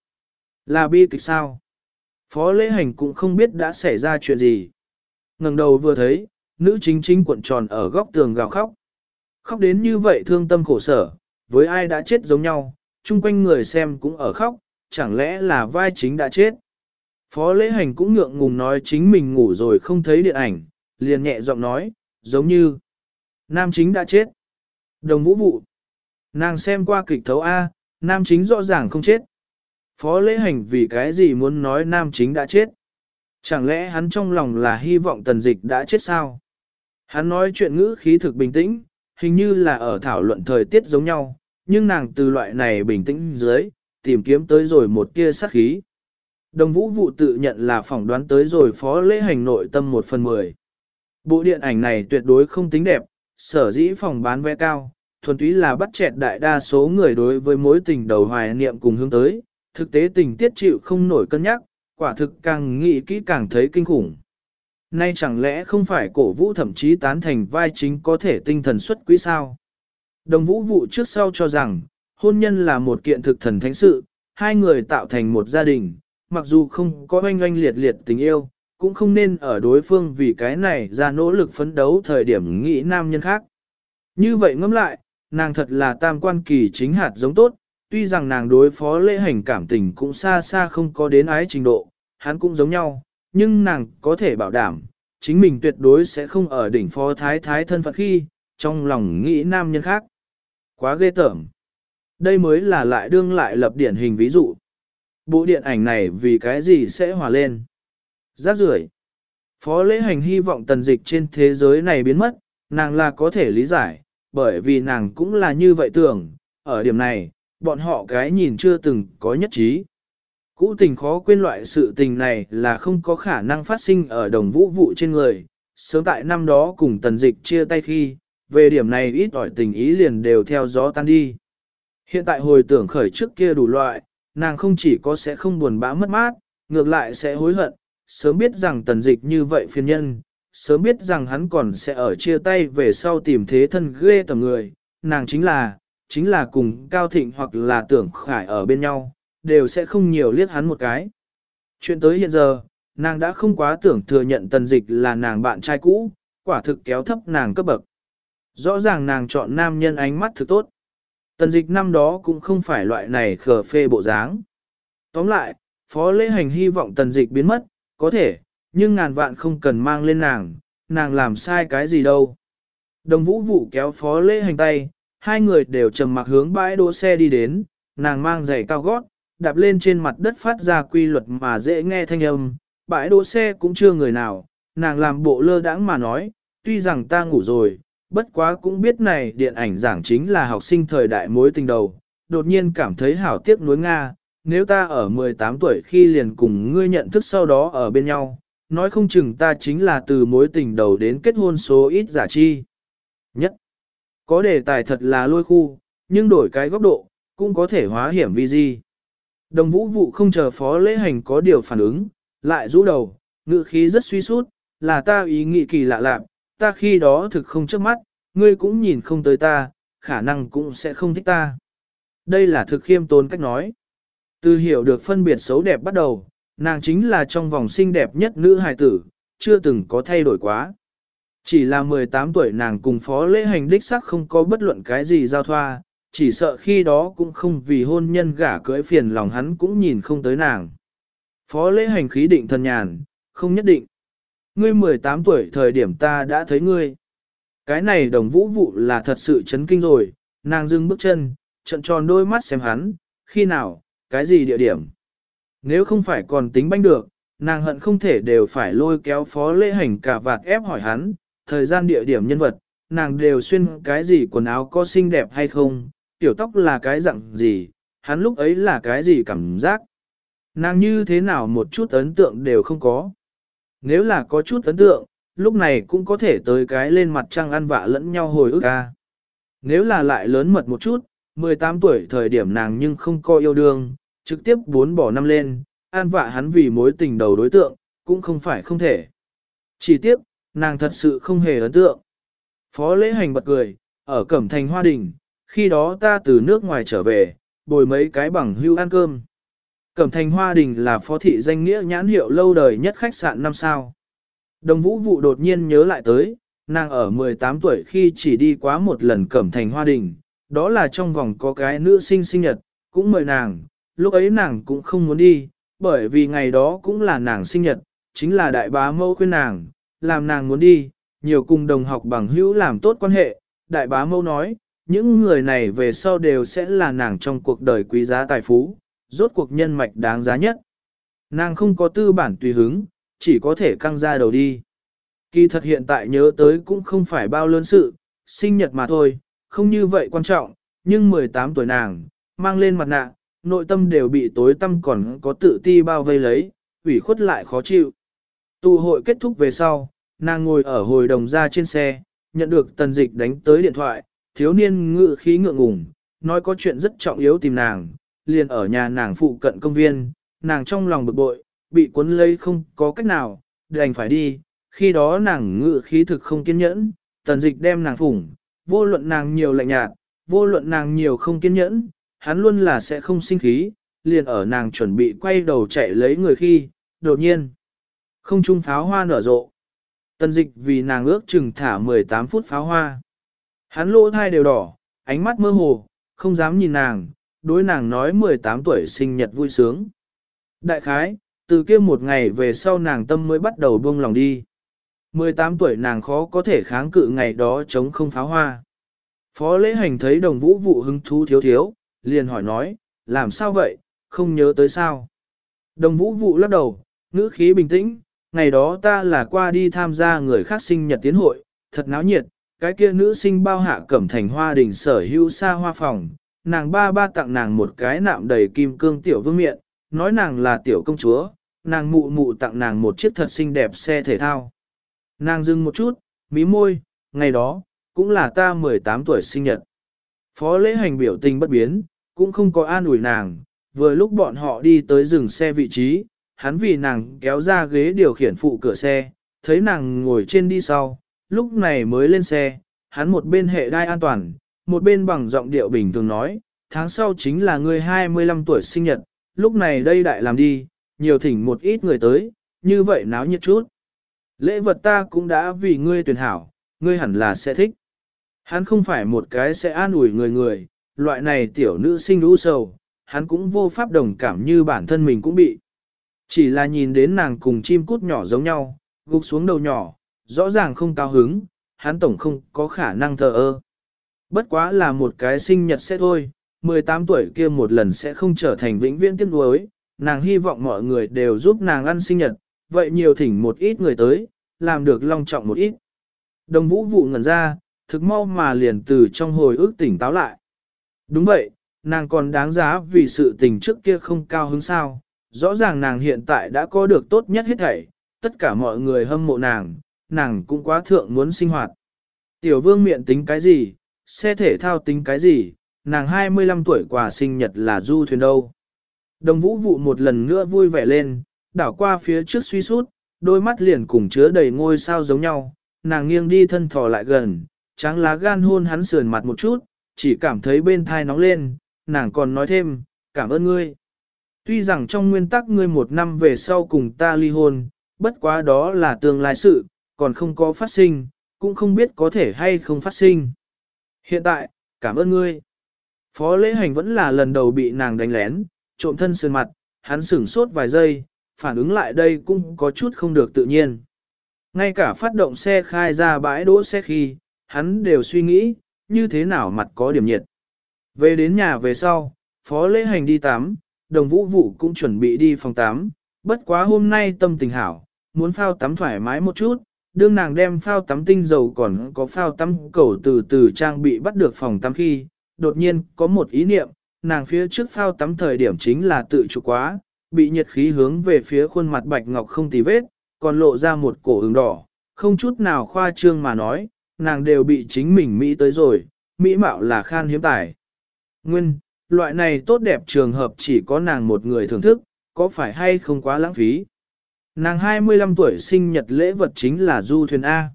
Là bi kịch sao? Phó lễ hành cũng không biết đã xảy ra chuyện gì. ngẩng đầu vừa thấy, nữ chính chính cuộn tròn ở góc tường gào khóc. Khóc đến như vậy thương tâm khổ sở, với ai đã chết giống nhau, chung quanh người xem cũng ở khóc, chẳng lẽ là vai chính đã chết. Phó lễ hành cũng ngượng ngùng nói chính mình ngủ rồi không thấy điện ảnh, liền nhẹ giọng nói, giống như nam chính đã chết. Đồng vũ vụ. Nàng xem qua kịch thấu A, nam chính rõ ràng không chết. Phó lễ hành vì cái gì muốn nói nam chính đã chết? Chẳng lẽ hắn trong lòng là hy vọng tần dịch đã chết sao? Hắn nói chuyện ngữ khí thực bình tĩnh, hình như là ở thảo luận thời tiết giống nhau, nhưng nàng từ loại này bình tĩnh dưới, tìm kiếm tới rồi một tia sát khí. Đồng vũ vụ tự nhận là phỏng đoán tới rồi phó lễ hành nội tâm một phần mười. Bộ điện ảnh này tuyệt đối không tính đẹp, sở dĩ phòng bán vé cao, thuần túy là bắt chẹt đại đa số người đối với mối tình đầu hoài niệm cùng hướng tới, thực tế tình tiết chịu không nổi cân nhắc, quả thực càng nghĩ kỹ càng thấy kinh khủng. Nay chẳng lẽ không phải cổ vũ thậm chí tán thành vai chính có thể tinh thần xuất quý sao? Đồng vũ vụ trước sau cho rằng, hôn nhân là một kiện thực thần thánh sự, hai người tạo thành một gia đình, mặc dù không có oanh oanh liệt liệt tình yêu, cũng không nên ở đối phương vì cái này ra nỗ lực phấn đấu thời điểm nghĩ nam nhân khác. Như vậy ngẫm lại, nàng thật là tam quan kỳ chính hạt giống tốt, tuy rằng nàng đối phó lễ hành cảm tình cũng xa xa không có đến ái trình độ, hắn cũng giống nhau, nhưng nàng có thể bảo đảm, chính mình tuyệt đối sẽ không ở đỉnh phó thái thái thân phận khi, trong lòng nghĩ nam nhân khác. Quá ghê tởm. Đây mới là lại đương lại lập điển hình ví dụ. Bộ điện ảnh này vì cái gì sẽ hòa lên? Giác rưởi. Phó lễ hành hy vọng tần dịch trên thế giới này biến mất, nàng là có thể lý giải, bởi vì nàng cũng là như vậy tưởng, ở điểm này, bọn họ cái nhìn chưa từng có nhất trí. Cũ tình khó quên loại sự tình này là không có khả năng phát sinh ở đồng vũ vụ trên người, sớm tại năm đó cùng tần dịch chia tay khi, về điểm này ít ỏi tình ý liền đều theo gió tan đi. Hiện tại hồi tưởng khởi trước kia đủ loại, nàng không chỉ có sẽ không buồn bã mất mát, ngược lại sẽ hối hận, sớm biết rằng tần dịch như vậy phiền nhân, sớm biết rằng hắn còn sẽ ở chia tay về sau tìm thế thân ghê tầm người, nàng chính là, chính là cùng Cao Thịnh hoặc là tưởng khải ở bên nhau, đều sẽ không nhiều liếc hắn một cái. Chuyện tới hiện giờ, nàng đã không quá tưởng thừa nhận tần dịch là nàng bạn trai cũ, quả thực kéo thấp nàng cấp bậc. Rõ ràng nàng chọn nam nhân ánh mắt thực tốt. Tần dịch năm đó cũng không phải loại này khờ phê bộ dáng. Tóm lại, Phó Lễ Hành hy vọng tần dịch biến mất, có thể, nhưng ngàn vạn không cần mang lên nàng, nàng làm sai cái gì đâu. Đồng vũ vụ kéo Phó Lễ Hành tay, hai người đều trầm mặc hướng bãi đỗ xe đi đến, nàng mang giày cao gót, đạp lên trên mặt đất phát ra quy luật mà dễ nghe thanh âm, bãi đỗ xe cũng chưa người nào, nàng làm bộ lơ đãng mà nói, tuy rằng ta ngủ rồi, bất quá cũng biết này điện ảnh giảng chính là học sinh thời đại mối tình đầu, đột nhiên cảm thấy hảo tiếc nuối Nga, nếu ta ở 18 tuổi khi liền cùng ngươi nhận thức sau đó ở bên nhau, nói không chừng ta chính là từ mối tình đầu đến kết hôn số ít giả chi. Nhất, có đề tài thật là lôi khu, nhưng đổi cái góc độ, cũng có thể hóa hiểm vi di. Đồng vũ vụ không chờ phó lễ hành có điều phản ứng, lại rũ đầu, ngự khí rất suy sút, là ta ý nghĩ kỳ lạ lạc, ta khi đó thực không trước mắt, ngươi cũng nhìn không tới ta, khả năng cũng sẽ không thích ta. Đây là thực khiêm tốn cách nói. Từ hiểu được phân biệt xấu đẹp bắt đầu, nàng chính là trong vòng xinh đẹp nhất nữ hài tử, chưa từng có thay đổi quá. Chỉ là 18 tuổi nàng cùng phó lễ hành đích sắc không có bất luận cái gì giao thoa, chỉ sợ khi đó cũng không vì hôn nhân gả cưỡi phiền lòng hắn cũng nhìn không tới nàng. Phó lễ hành khí định thần nhàn, không nhất định. Ngươi 18 tuổi thời điểm ta đã thấy ngươi. Cái này đồng vũ vụ là thật sự chấn kinh rồi, nàng dừng bước chân, trận tròn đôi mắt xem hắn, khi nào, cái gì địa điểm. Nếu không phải còn tính banh được, nàng hận không thể đều phải lôi kéo phó lễ hành cả vạt ép hỏi hắn, thời gian địa điểm nhân vật, nàng đều xuyên cái gì quần áo có xinh đẹp hay không, tiểu tóc là cái dạng gì, hắn lúc ấy là cái gì cảm giác. Nàng như thế nào một chút ấn tượng đều không có. Nếu là có chút ấn tượng, lúc này cũng có thể tới cái lên mặt trăng ăn vạ lẫn nhau hồi ức ca. Nếu là lại lớn mật một chút, 18 tuổi thời điểm nàng nhưng không coi yêu đương, trực tiếp bốn bỏ năm lên, an vạ hắn vì mối tình đầu đối tượng, cũng không phải không thể. Chỉ tiếp, nàng thật sự không hề ấn tượng. Phó lễ hành bật cười, ở Cẩm Thành Hoa Đình, khi đó ta từ nước ngoài trở về, bồi mấy cái bằng hưu ăn cơm. Cẩm Thành Hoa Đình là phó thị danh nghĩa nhãn hiệu lâu đời nhất khách sạn năm sao. Đồng vũ vụ đột nhiên nhớ lại tới, nàng ở 18 tuổi khi chỉ đi quá một lần Cẩm Thành Hoa Đình, đó là trong vòng có cái nữ sinh sinh nhật, cũng mời nàng, lúc ấy nàng cũng không muốn đi, bởi vì ngày đó cũng là nàng sinh nhật, chính là đại bá mẫu khuyên nàng, làm nàng muốn đi, nhiều cùng đồng học bằng hữu làm tốt quan hệ, đại bá mâu nói, những người này về sau đều sẽ là nàng trong cuộc đời quý giá tài phú, rốt cuộc nhân mạch đáng giá nhất. Nàng không có tư bản tùy hứng, chỉ có thể căng ra đầu đi. Kỳ thật hiện tại nhớ tới cũng không phải bao lớn sự, sinh nhật mà thôi, không như vậy quan trọng, nhưng 18 tuổi nàng, mang lên mặt nạ, nội tâm đều bị tối tâm còn có tự ti bao vây lấy, ủy khuất lại khó chịu. Tụ hội kết thúc về sau, nàng ngồi ở hồi đồng ra trên xe, nhận được tần dịch đánh tới điện thoại, thiếu niên ngự khí ngượng ngùng, nói có chuyện rất trọng yếu tìm nàng, liền ở nhà nàng phụ cận công viên, nàng trong lòng bực bội, bị cuốn lấy không có cách nào, đành phải đi, khi đó nàng ngự khí thực không kiên nhẫn, tần dịch đem nàng phủng, vô luận nàng nhiều lạnh nhạt, vô luận nàng nhiều không kiên nhẫn, hắn luôn là sẽ không sinh khí, liền ở nàng chuẩn bị quay đầu chạy lấy người khi, đột nhiên, không trung pháo hoa nở rộ. Tần dịch vì nàng ước chừng thả 18 phút pháo hoa. Hắn lỗ thai đều đỏ, ánh mắt mơ hồ, không dám nhìn nàng, đối nàng nói 18 tuổi sinh nhật vui sướng. Đại khái, từ kia một ngày về sau nàng tâm mới bắt đầu buông lòng đi. 18 tuổi nàng khó có thể kháng cự ngày đó chống không pháo hoa. Phó lễ hành thấy đồng vũ vụ hứng thú thiếu thiếu, liền hỏi nói, làm sao vậy, không nhớ tới sao. Đồng vũ vụ lắc đầu, ngữ khí bình tĩnh, ngày đó ta là qua đi tham gia người khác sinh nhật tiến hội, thật náo nhiệt, cái kia nữ sinh bao hạ cẩm thành hoa đình sở hữu xa hoa phòng, nàng ba ba tặng nàng một cái nạm đầy kim cương tiểu vương miện, nói nàng là tiểu công chúa, nàng mụ mụ tặng nàng một chiếc thật xinh đẹp xe thể thao. Nàng dừng một chút, mí môi, ngày đó, cũng là ta 18 tuổi sinh nhật. Phó lễ hành biểu tình bất biến, cũng không có an ủi nàng, vừa lúc bọn họ đi tới dừng xe vị trí, hắn vì nàng kéo ra ghế điều khiển phụ cửa xe, thấy nàng ngồi trên đi sau, lúc này mới lên xe, hắn một bên hệ đai an toàn, một bên bằng giọng điệu bình thường nói, tháng sau chính là ngươi 25 tuổi sinh nhật, lúc này đây đại làm đi, nhiều thỉnh một ít người tới, như vậy náo nhiệt chút. Lễ vật ta cũng đã vì ngươi tuyển hảo, ngươi hẳn là sẽ thích. Hắn không phải một cái sẽ an ủi người người, loại này tiểu nữ sinh lũ sầu, hắn cũng vô pháp đồng cảm như bản thân mình cũng bị. Chỉ là nhìn đến nàng cùng chim cút nhỏ giống nhau, gục xuống đầu nhỏ, rõ ràng không cao hứng, hắn tổng không có khả năng thờ ơ. Bất quá là một cái sinh nhật sẽ thôi, 18 tuổi kia một lần sẽ không trở thành vĩnh viễn tiếc nuối, nàng hy vọng mọi người đều giúp nàng ăn sinh nhật, vậy nhiều thỉnh một ít người tới, làm được long trọng một ít. Đồng vũ vụ ngẩn ra, thực mau mà liền từ trong hồi ức tỉnh táo lại. Đúng vậy, nàng còn đáng giá vì sự tình trước kia không cao hứng sao, rõ ràng nàng hiện tại đã có được tốt nhất hết thảy, tất cả mọi người hâm mộ nàng, nàng cũng quá thượng muốn sinh hoạt. Tiểu vương miệng tính cái gì, xe thể thao tính cái gì, nàng 25 tuổi quà sinh nhật là du thuyền đâu. Đồng vũ vụ một lần nữa vui vẻ lên, đảo qua phía trước suy sút, đôi mắt liền cùng chứa đầy ngôi sao giống nhau, nàng nghiêng đi thân thò lại gần, trắng lá gan hôn hắn sườn mặt một chút, chỉ cảm thấy bên thai nóng lên, nàng còn nói thêm, cảm ơn ngươi. Tuy rằng trong nguyên tắc ngươi một năm về sau cùng ta ly hôn, bất quá đó là tương lai sự, còn không có phát sinh, cũng không biết có thể hay không phát sinh. Hiện tại, cảm ơn ngươi. Phó lễ hành vẫn là lần đầu bị nàng đánh lén, trộm thân sườn mặt, hắn sửng sốt vài giây, phản ứng lại đây cũng có chút không được tự nhiên. Ngay cả phát động xe khai ra bãi đỗ xe khi, hắn đều suy nghĩ, như thế nào mặt có điểm nhiệt. Về đến nhà về sau, phó lễ hành đi tắm, đồng vũ vụ cũng chuẩn bị đi phòng tắm, bất quá hôm nay tâm tình hảo, muốn phao tắm thoải mái một chút, đương nàng đem phao tắm tinh dầu còn có phao tắm cầu từ từ trang bị bắt được phòng tắm khi, đột nhiên có một ý niệm, nàng phía trước phao tắm thời điểm chính là tự chủ quá, bị nhiệt khí hướng về phía khuôn mặt bạch ngọc không tì vết, còn lộ ra một cổ ứng đỏ, không chút nào khoa trương mà nói, nàng đều bị chính mình Mỹ tới rồi, Mỹ mạo là khan hiếm tài. Nguyên, loại này tốt đẹp trường hợp chỉ có nàng một người thưởng thức, có phải hay không quá lãng phí. Nàng 25 tuổi sinh nhật lễ vật chính là du thuyền A.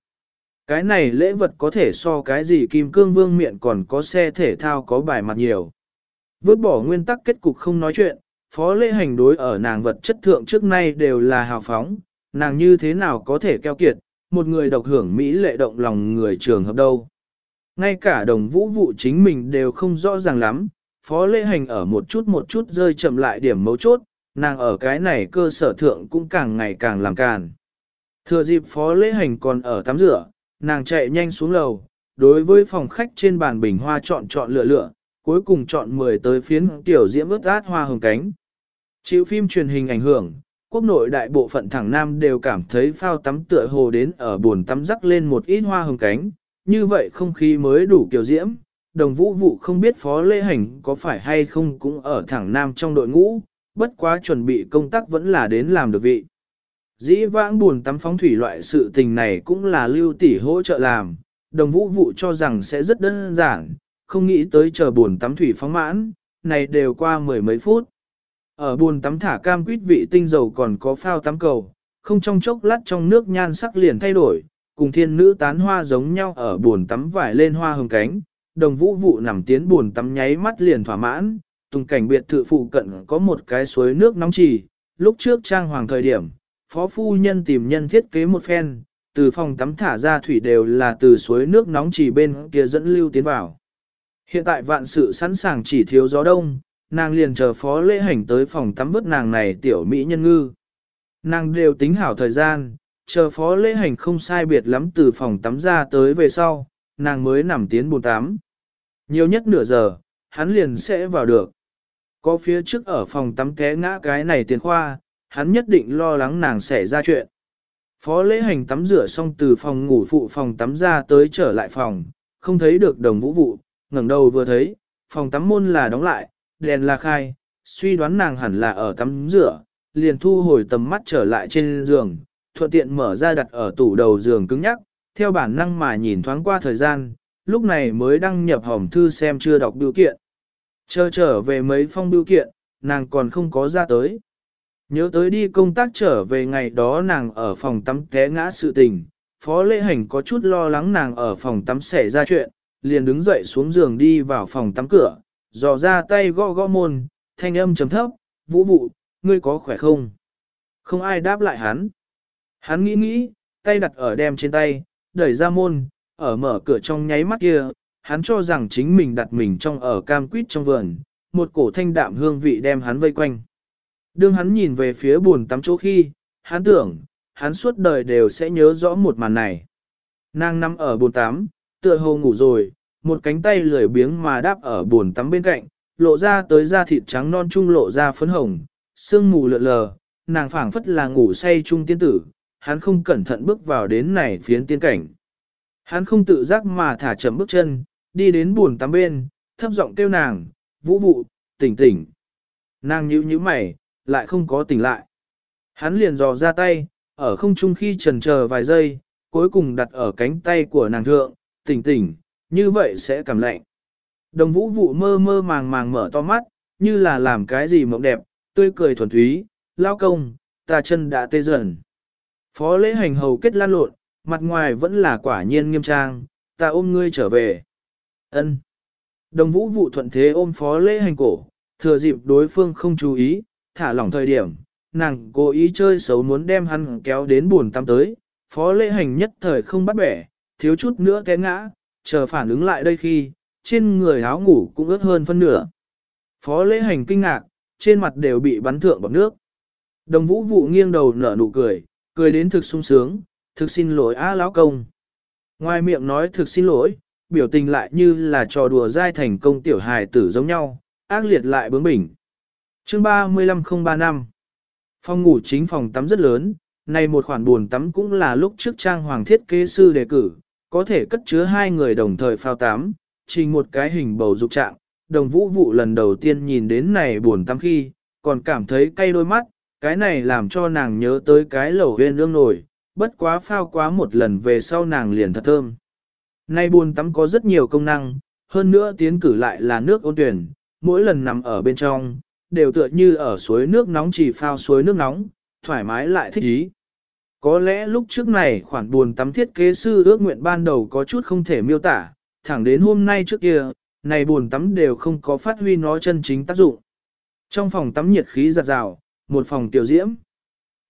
Cái này lễ vật có thể so cái gì kim cương vương miệng còn có xe thể thao có bài mặt nhiều. Vứt bỏ nguyên tắc kết cục không nói chuyện, phó lễ hành đối ở nàng vật chất thượng trước nay đều là hào phóng, nàng như thế nào có thể keo kiệt, một người độc hưởng Mỹ lệ động lòng người trường hợp đâu. Ngay cả đồng vũ vụ chính mình đều không rõ ràng lắm, phó lễ hành ở một chút một chút rơi chậm lại điểm mấu chốt, nàng ở cái này cơ sở thượng cũng càng ngày càng làm càn. Thừa dịp phó lễ hành còn ở tắm rửa, nàng chạy nhanh xuống lầu, đối với phòng khách trên bàn bình hoa chọn chọn lựa lựa, cuối cùng chọn 10 tới phiến tiểu diễm ướt át hoa hồng cánh. Chịu phim truyền hình ảnh hưởng, quốc nội đại bộ phận thẳng nam đều cảm thấy phao tắm tựa hồ đến ở buồn tắm rắc lên một ít hoa hồng cánh, như vậy không khí mới đủ kiểu diễm. Đồng vũ vụ không biết phó lễ hành có phải hay không cũng ở thẳng nam trong đội ngũ, bất quá chuẩn bị công tác vẫn là đến làm được vị. Dĩ vãng buồn tắm phóng thủy loại sự tình này cũng là lưu tỷ hỗ trợ làm, đồng vũ vụ cho rằng sẽ rất đơn giản, không nghĩ tới chờ buồn tắm thủy phóng mãn, này đều qua mười mấy phút. Ở buồn tắm thả cam quýt vị tinh dầu còn có phao tắm cầu, không trong chốc lát trong nước nhan sắc liền thay đổi, cùng thiên nữ tán hoa giống nhau ở buồn tắm vải lên hoa hồng cánh, đồng vũ vụ nằm tiến buồn tắm nháy mắt liền thỏa mãn, tùng cảnh biệt thự phụ cận có một cái suối nước nóng trì, lúc trước trang hoàng thời điểm, phó phu nhân tìm nhân thiết kế một phen, từ phòng tắm thả ra thủy đều là từ suối nước nóng trì bên kia dẫn lưu tiến vào. Hiện tại vạn sự sẵn sàng chỉ thiếu gió đông, nàng liền chờ phó lễ hành tới phòng tắm vứt nàng này tiểu mỹ nhân ngư. Nàng đều tính hảo thời gian, chờ phó lễ hành không sai biệt lắm từ phòng tắm ra tới về sau, nàng mới nằm tiến bồn tắm. Nhiều nhất nửa giờ, hắn liền sẽ vào được. Có phía trước ở phòng tắm té ngã cái này tiền khoa, hắn nhất định lo lắng nàng sẽ ra chuyện. Phó lễ hành tắm rửa xong từ phòng ngủ phụ phòng tắm ra tới trở lại phòng, không thấy được đồng vũ vụ, ngẩng đầu vừa thấy, phòng tắm môn là đóng lại, đèn là khai, suy đoán nàng hẳn là ở tắm rửa, liền thu hồi tầm mắt trở lại trên giường, thuận tiện mở ra đặt ở tủ đầu giường cứng nhắc, theo bản năng mà nhìn thoáng qua thời gian, lúc này mới đăng nhập hòm thư xem chưa đọc biểu kiện. Chờ trở về mấy phong biểu kiện, nàng còn không có ra tới. Nhớ tới đi công tác trở về ngày đó nàng ở phòng tắm té ngã sự tình, Phó Lễ Hành có chút lo lắng nàng ở phòng tắm xảy ra chuyện, liền đứng dậy xuống giường đi vào phòng tắm cửa, dò ra tay gõ gõ môn, thanh âm trầm thấp, vũ vụ, ngươi có khỏe không? Không ai đáp lại hắn. Hắn nghĩ nghĩ, tay đặt ở đem trên tay, đẩy ra môn, ở mở cửa trong nháy mắt kia, hắn cho rằng chính mình đặt mình trong ở cam quýt trong vườn, một cổ thanh đạm hương vị đem hắn vây quanh. Đương hắn nhìn về phía buồn tắm chỗ khi, hắn tưởng, hắn suốt đời đều sẽ nhớ rõ một màn này. Nàng nằm ở buồn tắm, tựa hồ ngủ rồi, một cánh tay lười biếng mà đáp ở buồn tắm bên cạnh, lộ ra tới da thịt trắng non trung lộ ra phấn hồng, sương mù lượn lờ, nàng phảng phất là ngủ say trung tiên tử, hắn không cẩn thận bước vào đến này phiến tiên cảnh. Hắn không tự giác mà thả chậm bước chân, đi đến buồn tắm bên, thấp giọng kêu nàng, vũ vụ, tỉnh tỉnh. Nàng nhíu nhíu mày, lại không có tỉnh lại. Hắn liền dò ra tay, ở không trung khi trần chờ vài giây, cuối cùng đặt ở cánh tay của nàng thượng, tỉnh tỉnh, như vậy sẽ cảm lạnh. Đồng vũ vụ mơ mơ màng màng mở to mắt, như là làm cái gì mộng đẹp, tươi cười thuần thúy, lao công, ta chân đã tê dần. Phó lễ hành hầu kết lan lộn, mặt ngoài vẫn là quả nhiên nghiêm trang, ta ôm ngươi trở về. ân Đồng vũ vụ thuận thế ôm phó lễ hành cổ, thừa dịp đối phương không chú ý, thả lỏng thời điểm, nàng cố ý chơi xấu muốn đem hắn kéo đến buồn tắm tới, phó lễ hành nhất thời không bắt bẻ, thiếu chút nữa té ngã, chờ phản ứng lại đây khi, trên người áo ngủ cũng ướt hơn phân nửa. Phó lễ hành kinh ngạc, trên mặt đều bị bắn thượng bọc nước. Đồng vũ vụ nghiêng đầu nở nụ cười, cười đến thực sung sướng, thực xin lỗi á lão công. Ngoài miệng nói thực xin lỗi, biểu tình lại như là trò đùa dai thành công tiểu hài tử giống nhau, ác liệt lại bướng bỉnh. Chương 35035 Phòng ngủ chính phòng tắm rất lớn, này một khoản buồn tắm cũng là lúc trước trang hoàng thiết kế sư đề cử, có thể cất chứa hai người đồng thời phao tắm, trình một cái hình bầu dục trạng. Đồng vũ vụ lần đầu tiên nhìn đến này buồn tắm khi, còn cảm thấy cay đôi mắt, cái này làm cho nàng nhớ tới cái lẩu huyên ương nổi, bất quá phao quá một lần về sau nàng liền thật thơm. Nay buồn tắm có rất nhiều công năng, hơn nữa tiến cử lại là nước ôn tuyển, mỗi lần nằm ở bên trong, đều tựa như ở suối nước nóng chỉ phao suối nước nóng, thoải mái lại thích ý. Có lẽ lúc trước này khoản buồn tắm thiết kế sư ước nguyện ban đầu có chút không thể miêu tả, thẳng đến hôm nay trước kia, này buồn tắm đều không có phát huy nó chân chính tác dụng. Trong phòng tắm nhiệt khí giặt rào, một phòng tiểu diễm.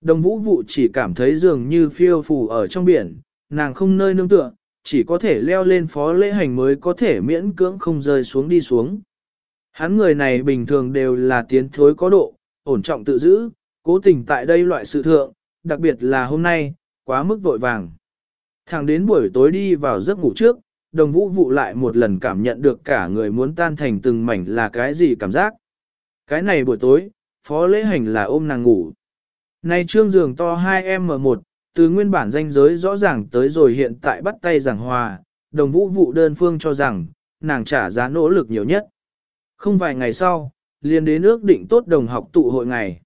Đồng vũ vụ chỉ cảm thấy dường như phiêu phù ở trong biển, nàng không nơi nương tựa, chỉ có thể leo lên phó lễ hành mới có thể miễn cưỡng không rơi xuống đi xuống. Hắn người này bình thường đều là tiến thối có độ, ổn trọng tự giữ, cố tình tại đây loại sự thượng, đặc biệt là hôm nay, quá mức vội vàng. Thẳng đến buổi tối đi vào giấc ngủ trước, đồng vũ vụ lại một lần cảm nhận được cả người muốn tan thành từng mảnh là cái gì cảm giác. Cái này buổi tối, phó lễ hành là ôm nàng ngủ. Này trương giường to 2M1, từ nguyên bản danh giới rõ ràng tới rồi hiện tại bắt tay giảng hòa, đồng vũ vụ đơn phương cho rằng, nàng trả giá nỗ lực nhiều nhất. Không vài ngày sau, liền đến ước định tốt đồng học tụ hội ngày.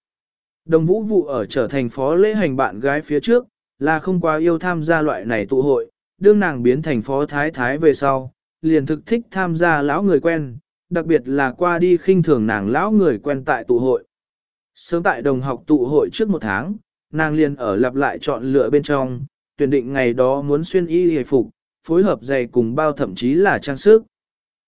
Đồng vũ vụ ở trở thành phó lễ hành bạn gái phía trước, là không quá yêu tham gia loại này tụ hội, đương nàng biến thành phó thái thái về sau, liền thực thích tham gia lão người quen, đặc biệt là qua đi khinh thường nàng lão người quen tại tụ hội. Sớm tại đồng học tụ hội trước một tháng, nàng liền ở lặp lại chọn lựa bên trong, tuyển định ngày đó muốn xuyên y hề phục, phối hợp giày cùng bao thậm chí là trang sức.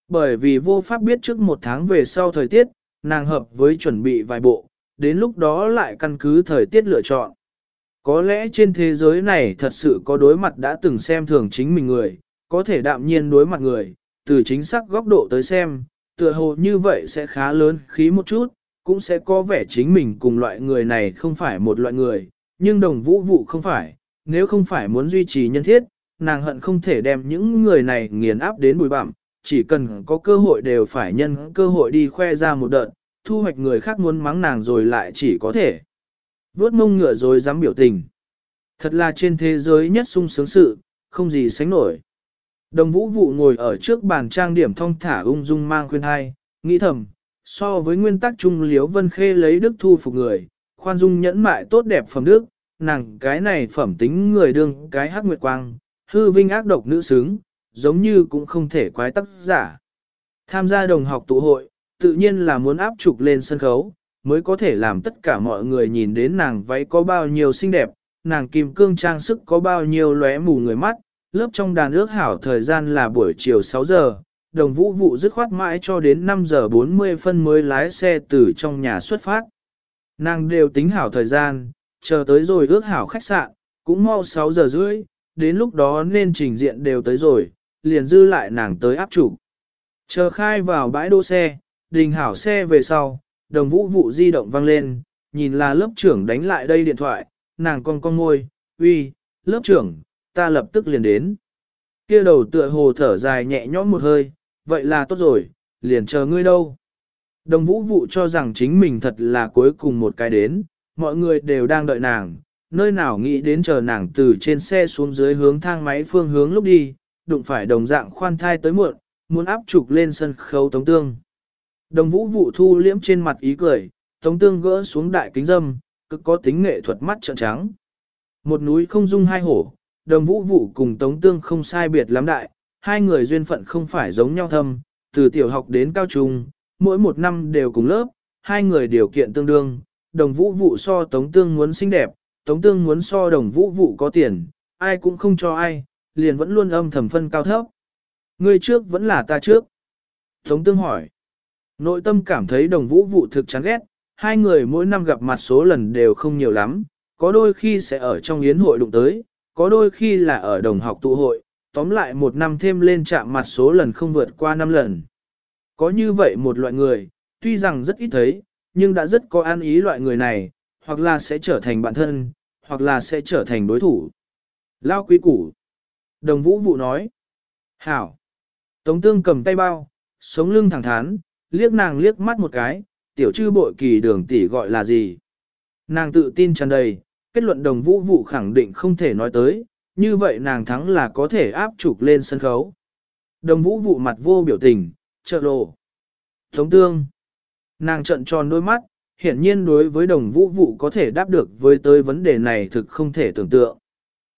Bởi vì vô pháp biết trước một tháng về sau thời tiết, nàng hợp với chuẩn bị vài bộ, đến lúc đó lại căn cứ thời tiết lựa chọn. Có lẽ trên thế giới này thật sự có đối mặt đã từng xem thường chính mình người, có thể đạm nhiên đối mặt người, từ chính xác góc độ tới xem, tựa hồ như vậy sẽ khá lớn khí một chút, cũng sẽ có vẻ chính mình cùng loại người này không phải một loại người, nhưng đồng vũ vụ không phải, nếu không phải muốn duy trì nhân thiết, nàng hận không thể đem những người này nghiền áp đến bùi bặm, chỉ cần có cơ hội đều phải nhân cơ hội đi khoe ra một đợt, thu hoạch người khác muốn mắng nàng rồi lại chỉ có thể. Vốt mông ngựa rồi dám biểu tình. Thật là trên thế giới nhất sung sướng sự, không gì sánh nổi. Đồng vũ vụ ngồi ở trước bàn trang điểm thong thả ung dung mang khuyên hai, nghĩ thầm, so với nguyên tắc trung liếu vân khê lấy đức thu phục người, khoan dung nhẫn mại tốt đẹp phẩm đức, nàng cái này phẩm tính người đương cái hắc nguyệt quang, hư vinh ác độc nữ xứng, giống như cũng không thể quái tác giả. Tham gia đồng học tụ hội, tự nhiên là muốn áp trục lên sân khấu, mới có thể làm tất cả mọi người nhìn đến nàng váy có bao nhiêu xinh đẹp, nàng kim cương trang sức có bao nhiêu lóe mù người mắt, lớp trong đàn ước hảo thời gian là buổi chiều 6 giờ, đồng vũ vụ dứt khoát mãi cho đến 5 giờ 40 phân mới lái xe từ trong nhà xuất phát. Nàng đều tính hảo thời gian, chờ tới rồi ước hảo khách sạn, cũng mau 6 giờ rưỡi, đến lúc đó nên trình diện đều tới rồi, liền dư lại nàng tới áp chủ. Chờ khai vào bãi đỗ xe, đình hảo xe về sau, đồng vũ vụ di động vang lên, nhìn là lớp trưởng đánh lại đây điện thoại, nàng con con ngôi, uy, lớp trưởng, ta lập tức liền đến. Kia đầu tựa hồ thở dài nhẹ nhõm một hơi, vậy là tốt rồi, liền chờ ngươi đâu. Đồng vũ vụ cho rằng chính mình thật là cuối cùng một cái đến, mọi người đều đang đợi nàng, nơi nào nghĩ đến chờ nàng từ trên xe xuống dưới hướng thang máy phương hướng lúc đi, đụng phải đồng dạng khoan thai tới muộn, muốn áp trục lên sân khấu tống tương. Đồng vũ vụ thu liễm trên mặt ý cười, tống tương gỡ xuống đại kính dâm, cực có tính nghệ thuật mắt trợn trắng. Một núi không dung hai hổ, đồng vũ vụ cùng tống tương không sai biệt lắm đại, hai người duyên phận không phải giống nhau thâm, từ tiểu học đến cao trung, mỗi một năm đều cùng lớp, hai người điều kiện tương đương, đồng vũ vụ so tống tương muốn xinh đẹp, tống tương muốn so đồng vũ vụ có tiền, ai cũng không cho ai, liền vẫn luôn âm thầm phân cao thấp. Người trước vẫn là ta trước. Tống tương hỏi. Nội tâm cảm thấy đồng vũ vụ thực chán ghét, hai người mỗi năm gặp mặt số lần đều không nhiều lắm, có đôi khi sẽ ở trong yến hội đụng tới, có đôi khi là ở đồng học tụ hội, tóm lại một năm thêm lên chạm mặt số lần không vượt qua năm lần. Có như vậy một loại người, tuy rằng rất ít thấy, nhưng đã rất có an ý loại người này, hoặc là sẽ trở thành bạn thân, hoặc là sẽ trở thành đối thủ. Lao quý củ. Đồng vũ vụ nói. Hảo. Tống tương cầm tay bao, sống lưng thẳng thắn, liếc nàng liếc mắt một cái, tiểu chư bội kỳ đường tỷ gọi là gì. Nàng tự tin tràn đầy, kết luận đồng vũ vụ khẳng định không thể nói tới, như vậy nàng thắng là có thể áp trục lên sân khấu. Đồng vũ vụ mặt vô biểu tình, trợ lộ. thống tương. Nàng trận tròn đôi mắt, hiển nhiên đối với đồng vũ vụ có thể đáp được với tới vấn đề này thực không thể tưởng tượng.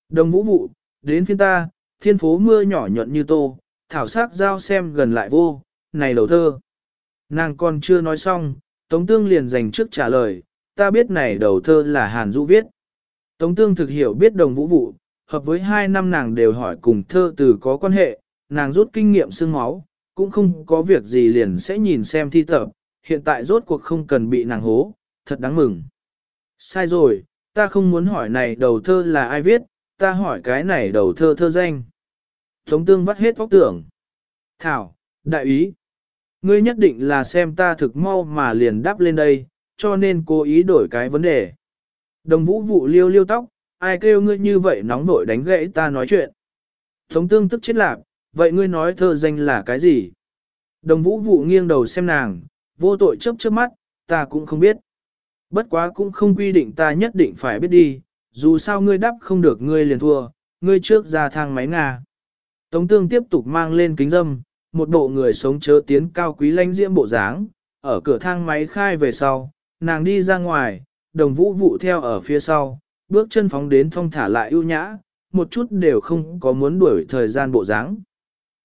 Đồng vũ vụ, đến phiên ta, thiên phố mưa nhỏ nhuận như tô, thảo sắc giao xem gần lại vô, này đầu thơ. Nàng còn chưa nói xong, Tống Tương liền dành trước trả lời, ta biết này đầu thơ là Hàn Dũ viết. Tống Tương thực hiểu biết đồng vũ vụ, hợp với hai năm nàng đều hỏi cùng thơ từ có quan hệ, nàng rút kinh nghiệm xương máu, cũng không có việc gì liền sẽ nhìn xem thi tập, hiện tại rốt cuộc không cần bị nàng hố, thật đáng mừng. Sai rồi, ta không muốn hỏi này đầu thơ là ai viết, ta hỏi cái này đầu thơ thơ danh. Tống tương vắt hết vóc tưởng. Thảo, đại ý. Ngươi nhất định là xem ta thực mau mà liền đáp lên đây, cho nên cố ý đổi cái vấn đề. Đồng vũ vụ liêu liêu tóc, ai kêu ngươi như vậy nóng vội đánh gãy ta nói chuyện. Tống tương tức chết lạc, vậy ngươi nói thơ danh là cái gì? Đồng vũ vụ nghiêng đầu xem nàng, vô tội chấp chớp mắt, ta cũng không biết. Bất quá cũng không quy định ta nhất định phải biết đi, dù sao ngươi đáp không được ngươi liền thua, ngươi trước ra thang máy ngà. Tống tương tiếp tục mang lên kính dâm, một bộ người sống chớ tiến cao quý lãnh diễm bộ dáng, ở cửa thang máy khai về sau, nàng đi ra ngoài, đồng vũ vụ theo ở phía sau, bước chân phóng đến thong thả lại ưu nhã, một chút đều không có muốn đuổi thời gian bộ dáng.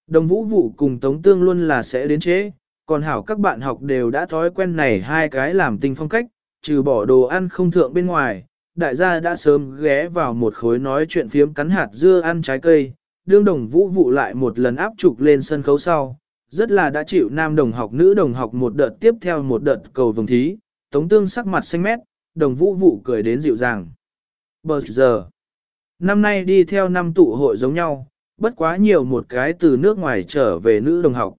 Đồng vũ vụ cùng Tống Tương luôn là sẽ đến chế, còn hảo các bạn học đều đã thói quen này hai cái làm tình phong cách, trừ bỏ đồ ăn không thượng bên ngoài, đại gia đã sớm ghé vào một khối nói chuyện phiếm cắn hạt dưa ăn trái cây, đương đồng vũ vụ lại một lần áp trục lên sân khấu sau, rất là đã chịu nam đồng học nữ đồng học một đợt tiếp theo một đợt cầu vồng thí, tống tương sắc mặt xanh mét, đồng vũ vụ cười đến dịu dàng. Bờ giờ, năm nay đi theo năm tụ hội giống nhau, bất quá nhiều một cái từ nước ngoài trở về nữ đồng học.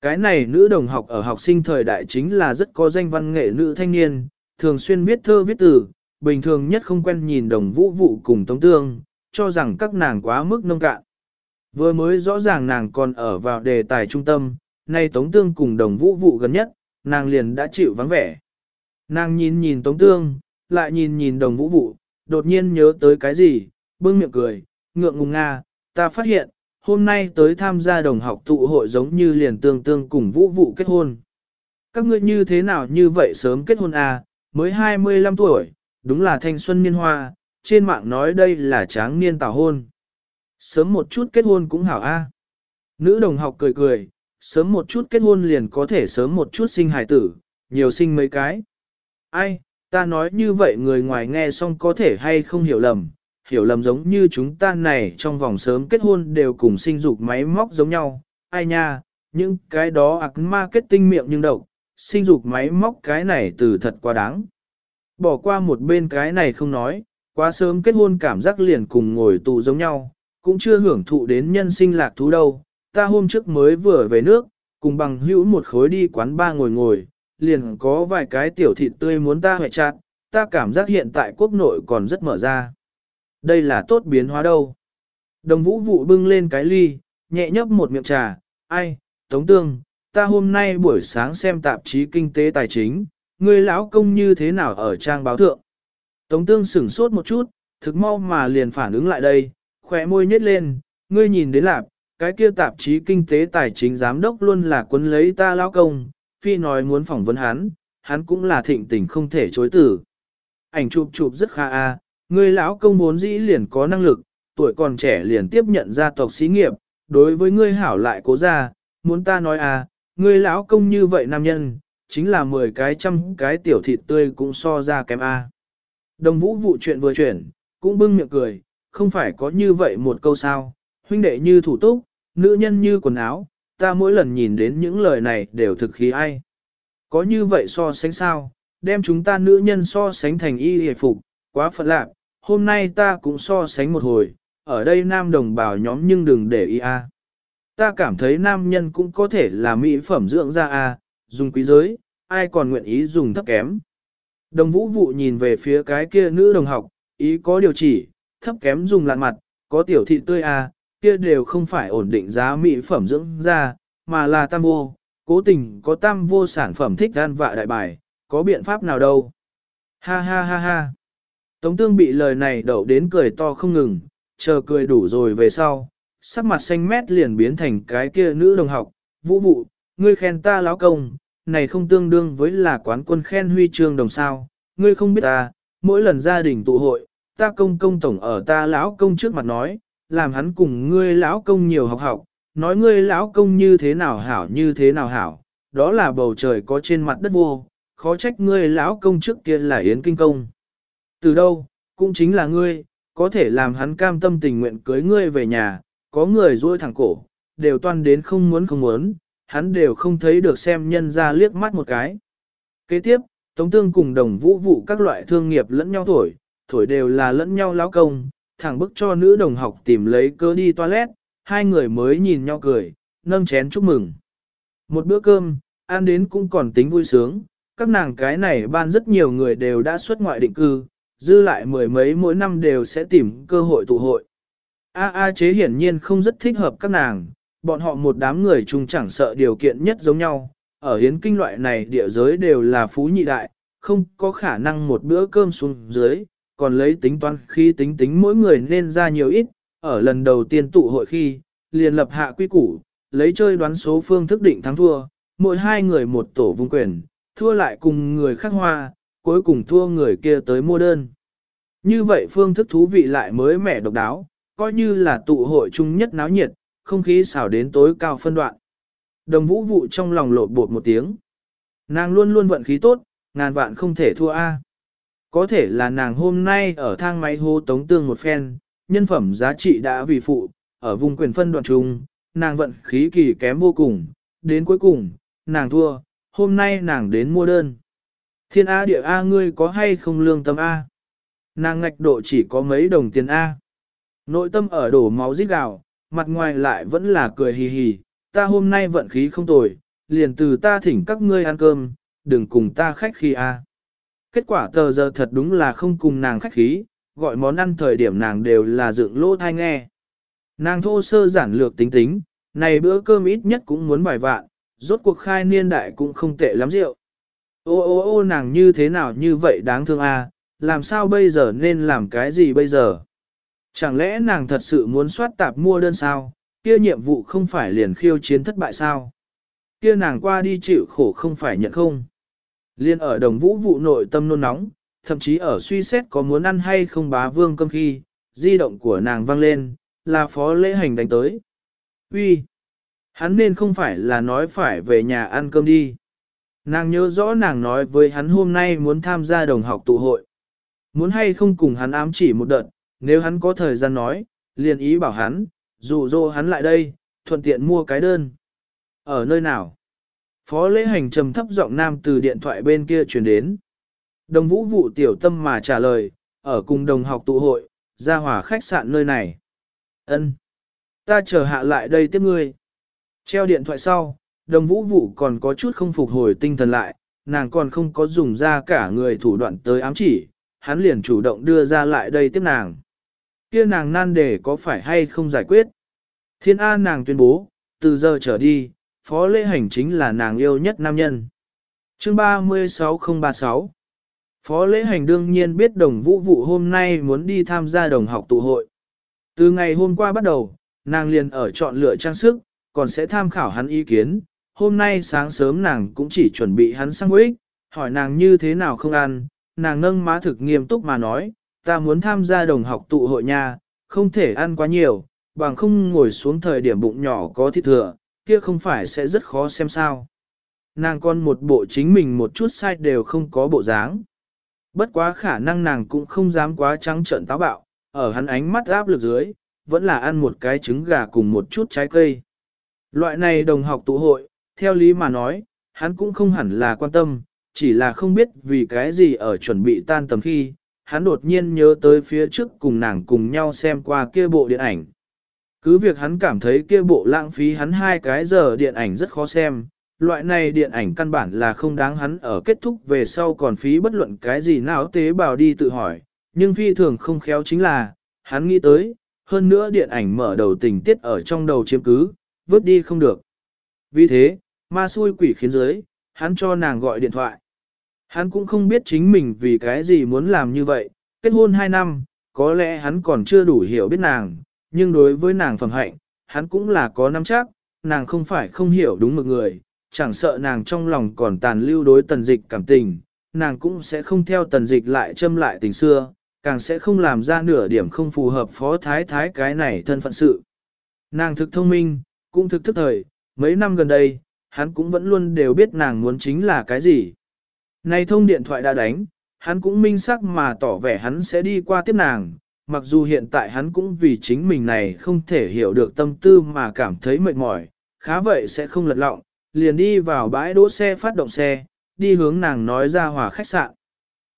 Cái này nữ đồng học ở học sinh thời đại chính là rất có danh văn nghệ nữ thanh niên, thường xuyên viết thơ viết từ, bình thường nhất không quen nhìn đồng vũ vụ cùng tống tương, cho rằng các nàng quá mức nông cạn. Vừa mới rõ ràng nàng còn ở vào đề tài trung tâm, nay tống tương cùng đồng vũ vụ gần nhất, nàng liền đã chịu vắng vẻ. Nàng nhìn nhìn tống tương, lại nhìn nhìn đồng vũ vụ, đột nhiên nhớ tới cái gì, bưng miệng cười, ngượng ngùng nga, ta phát hiện, hôm nay tới tham gia đồng học tụ hội giống như liền tương tương cùng vũ vụ kết hôn. Các ngươi như thế nào như vậy sớm kết hôn à, mới 25 tuổi, đúng là thanh xuân niên hoa, trên mạng nói đây là tráng niên tảo hôn. Sớm một chút kết hôn cũng hảo a. Nữ đồng học cười cười, sớm một chút kết hôn liền có thể sớm một chút sinh hài tử, nhiều sinh mấy cái. Ai, ta nói như vậy người ngoài nghe xong có thể hay không hiểu lầm, hiểu lầm giống như chúng ta này trong vòng sớm kết hôn đều cùng sinh dục máy móc giống nhau, ai nha, những cái đó ạc marketing miệng nhưng độc, sinh dục máy móc cái này từ thật quá đáng. Bỏ qua một bên cái này không nói, quá sớm kết hôn cảm giác liền cùng ngồi tù giống nhau, cũng chưa hưởng thụ đến nhân sinh lạc thú đâu. Ta hôm trước mới vừa về nước, cùng bằng hữu một khối đi quán ba ngồi ngồi, liền có vài cái tiểu thịt tươi muốn ta hoại chặt, ta cảm giác hiện tại quốc nội còn rất mở ra. Đây là tốt biến hóa đâu. Đồng vũ vụ bưng lên cái ly, nhẹ nhấp một miệng trà, ai, Tống Tương, ta hôm nay buổi sáng xem tạp chí kinh tế tài chính, người lão công như thế nào ở trang báo thượng. Tống Tương sửng sốt một chút, thực mau mà liền phản ứng lại đây, khỏe môi nhếch lên, ngươi nhìn đến lạp, cái kia tạp chí kinh tế tài chính giám đốc luôn là quấn lấy ta lão công, phi nói muốn phỏng vấn hắn, hắn cũng là thịnh tình không thể chối từ. Ảnh chụp chụp rất khá a, ngươi lão công vốn dĩ liền có năng lực, tuổi còn trẻ liền tiếp nhận gia tộc xí nghiệp, đối với ngươi hảo lại cố ra, muốn ta nói à, ngươi lão công như vậy nam nhân, chính là 10 cái trăm cái tiểu thịt tươi cũng so ra kém a. Đồng vũ vụ chuyện vừa chuyển, cũng bưng miệng cười, không phải có như vậy một câu sao, huynh đệ như thủ túc, nữ nhân như quần áo, ta mỗi lần nhìn đến những lời này đều thực khí ai. Có như vậy so sánh sao, đem chúng ta nữ nhân so sánh thành y hề phục, quá phận lạc, hôm nay ta cũng so sánh một hồi, ở đây nam đồng bào nhóm nhưng đừng để ý a. Ta cảm thấy nam nhân cũng có thể là mỹ phẩm dưỡng da a, dùng quý giới, ai còn nguyện ý dùng thấp kém. Đồng vũ vụ nhìn về phía cái kia nữ đồng học, ý có điều chỉ, thấp kém dùng lạn mặt, có tiểu thị tươi a, kia đều không phải ổn định giá mỹ phẩm dưỡng da, mà là tam vô, cố tình có tam vô sản phẩm thích gan vạ đại bài, có biện pháp nào đâu. Ha ha ha ha. Tống tương bị lời này đậu đến cười to không ngừng, chờ cười đủ rồi về sau, sắc mặt xanh mét liền biến thành cái kia nữ đồng học, vũ vụ, ngươi khen ta láo công, này không tương đương với là quán quân khen huy chương đồng sao, ngươi không biết ta, mỗi lần gia đình tụ hội, ta công công tổng ở ta lão công trước mặt nói, làm hắn cùng ngươi lão công nhiều học học, nói ngươi lão công như thế nào hảo như thế nào hảo, đó là bầu trời có trên mặt đất vô, khó trách ngươi lão công trước kia là yến kinh công. Từ đâu, cũng chính là ngươi, có thể làm hắn cam tâm tình nguyện cưới ngươi về nhà, có người duỗi thẳng cổ, đều toan đến không muốn không muốn, hắn đều không thấy được xem nhân ra liếc mắt một cái. Kế tiếp, Tống Tương cùng đồng vũ vụ các loại thương nghiệp lẫn nhau thổi, thổi đều là lẫn nhau lão công, thẳng bức cho nữ đồng học tìm lấy cơ đi toilet, hai người mới nhìn nhau cười, nâng chén chúc mừng. Một bữa cơm, ăn đến cũng còn tính vui sướng, các nàng cái này ban rất nhiều người đều đã xuất ngoại định cư, dư lại mười mấy mỗi năm đều sẽ tìm cơ hội tụ hội. A A chế hiển nhiên không rất thích hợp các nàng, bọn họ một đám người chung chẳng sợ điều kiện nhất giống nhau, ở hiến kinh loại này địa giới đều là phú nhị đại, không có khả năng một bữa cơm xuống dưới, còn lấy tính toán khi tính tính mỗi người nên ra nhiều ít, ở lần đầu tiên tụ hội khi, liền lập hạ quy củ, lấy chơi đoán số phương thức định thắng thua, mỗi hai người một tổ vung quyền, thua lại cùng người khác hoa, cuối cùng thua người kia tới mua đơn. Như vậy phương thức thú vị lại mới mẻ độc đáo, coi như là tụ hội chung nhất náo nhiệt, không khí xảo đến tối cao phân đoạn. Đồng vũ vụ trong lòng lột bột một tiếng. Nàng luôn luôn vận khí tốt, ngàn vạn không thể thua A. Có thể là nàng hôm nay ở thang máy hô tống tương một phen, nhân phẩm giá trị đã vì phụ, ở vùng quyền phân đoạn trung, nàng vận khí kỳ kém vô cùng, đến cuối cùng, nàng thua, hôm nay nàng đến mua đơn. Thiên A địa A ngươi có hay không lương tâm A? Nàng ngạch độ chỉ có mấy đồng tiền A. Nội tâm ở đổ máu rít gào, mặt ngoài lại vẫn là cười hì hì, ta hôm nay vận khí không tồi, liền từ ta thỉnh các ngươi ăn cơm, đừng cùng ta khách khí a. Kết quả tờ giờ thật đúng là không cùng nàng khách khí, gọi món ăn thời điểm nàng đều là dựng lỗ thai nghe. Nàng thô sơ giản lược tính tính, này bữa cơm ít nhất cũng muốn vài vạn, rốt cuộc khai niên đại cũng không tệ lắm rượu. Ô ô ô nàng như thế nào như vậy đáng thương a, làm sao bây giờ nên làm cái gì bây giờ? Chẳng lẽ nàng thật sự muốn soát tạp mua đơn sao, kia nhiệm vụ không phải liền khiêu chiến thất bại sao? Kia nàng qua đi chịu khổ không phải nhận không? Liên ở đồng vũ vụ nội tâm nôn nóng, thậm chí ở suy xét có muốn ăn hay không bá vương cơm khi, di động của nàng vang lên, là phó lễ hành đánh tới. Uy, Hắn nên không phải là nói phải về nhà ăn cơm đi. Nàng nhớ rõ nàng nói với hắn hôm nay muốn tham gia đồng học tụ hội. Muốn hay không cùng hắn ám chỉ một đợt, nếu hắn có thời gian nói, liền ý bảo hắn, dụ dỗ hắn lại đây, thuận tiện mua cái đơn. Ở nơi nào? Phó lễ hành trầm thấp giọng nam từ điện thoại bên kia truyền đến. Đồng vũ vụ tiểu tâm mà trả lời, ở cùng đồng học tụ hội, ra hòa khách sạn nơi này. Ân, Ta chờ hạ lại đây tiếp ngươi. Treo điện thoại sau, đồng vũ vụ còn có chút không phục hồi tinh thần lại, nàng còn không có dùng ra cả người thủ đoạn tới ám chỉ, hắn liền chủ động đưa ra lại đây tiếp nàng. Kia nàng nan đề có phải hay không giải quyết? Thiên A nàng tuyên bố, từ giờ trở đi, phó lễ hành chính là nàng yêu nhất nam nhân. Chương 36036 Phó lễ hành đương nhiên biết đồng vũ vụ hôm nay muốn đi tham gia đồng học tụ hội. Từ ngày hôm qua bắt đầu, nàng liền ở chọn lựa trang sức, còn sẽ tham khảo hắn ý kiến. Hôm nay sáng sớm nàng cũng chỉ chuẩn bị hắn sang quý, hỏi nàng như thế nào không ăn, nàng nâng má thực nghiêm túc mà nói, ta muốn tham gia đồng học tụ hội nha, không thể ăn quá nhiều, bằng không ngồi xuống thời điểm bụng nhỏ có thịt thừa, kia không phải sẽ rất khó xem sao. Nàng còn một bộ chính mình một chút sai đều không có bộ dáng. Bất quá khả năng nàng cũng không dám quá trắng trợn táo bạo, ở hắn ánh mắt áp lực dưới, vẫn là ăn một cái trứng gà cùng một chút trái cây. Loại này đồng học tụ hội, theo lý mà nói, hắn cũng không hẳn là quan tâm, chỉ là không biết vì cái gì ở chuẩn bị tan tầm khi, hắn đột nhiên nhớ tới phía trước cùng nàng cùng nhau xem qua kia bộ điện ảnh. Cứ việc hắn cảm thấy kia bộ lãng phí hắn hai cái giờ điện ảnh rất khó xem, loại này điện ảnh căn bản là không đáng hắn ở kết thúc về sau còn phí bất luận cái gì nào tế bào đi tự hỏi, nhưng phi thường không khéo chính là, hắn nghĩ tới, hơn nữa điện ảnh mở đầu tình tiết ở trong đầu chiếm cứ, vứt đi không được. Vì thế, ma xui quỷ khiến dưới, hắn cho nàng gọi điện thoại. Hắn cũng không biết chính mình vì cái gì muốn làm như vậy, kết hôn 2 năm, có lẽ hắn còn chưa đủ hiểu biết nàng, nhưng đối với nàng phẩm hạnh, hắn cũng là có nắm chắc, nàng không phải không hiểu đúng một người, chẳng sợ nàng trong lòng còn tàn lưu đối tần dịch cảm tình, nàng cũng sẽ không theo tần dịch lại châm lại tình xưa, càng sẽ không làm ra nửa điểm không phù hợp phó thái thái cái này thân phận sự. Nàng thực thông minh, cũng thực thức thời, mấy năm gần đây, hắn cũng vẫn luôn đều biết nàng muốn chính là cái gì. Này thông điện thoại đã đánh, hắn cũng minh sắc mà tỏ vẻ hắn sẽ đi qua tiếp nàng, mặc dù hiện tại hắn cũng vì chính mình này không thể hiểu được tâm tư mà cảm thấy mệt mỏi, khá vậy sẽ không lật lọng, liền đi vào bãi đỗ xe phát động xe, đi hướng nàng nói ra hòa khách sạn.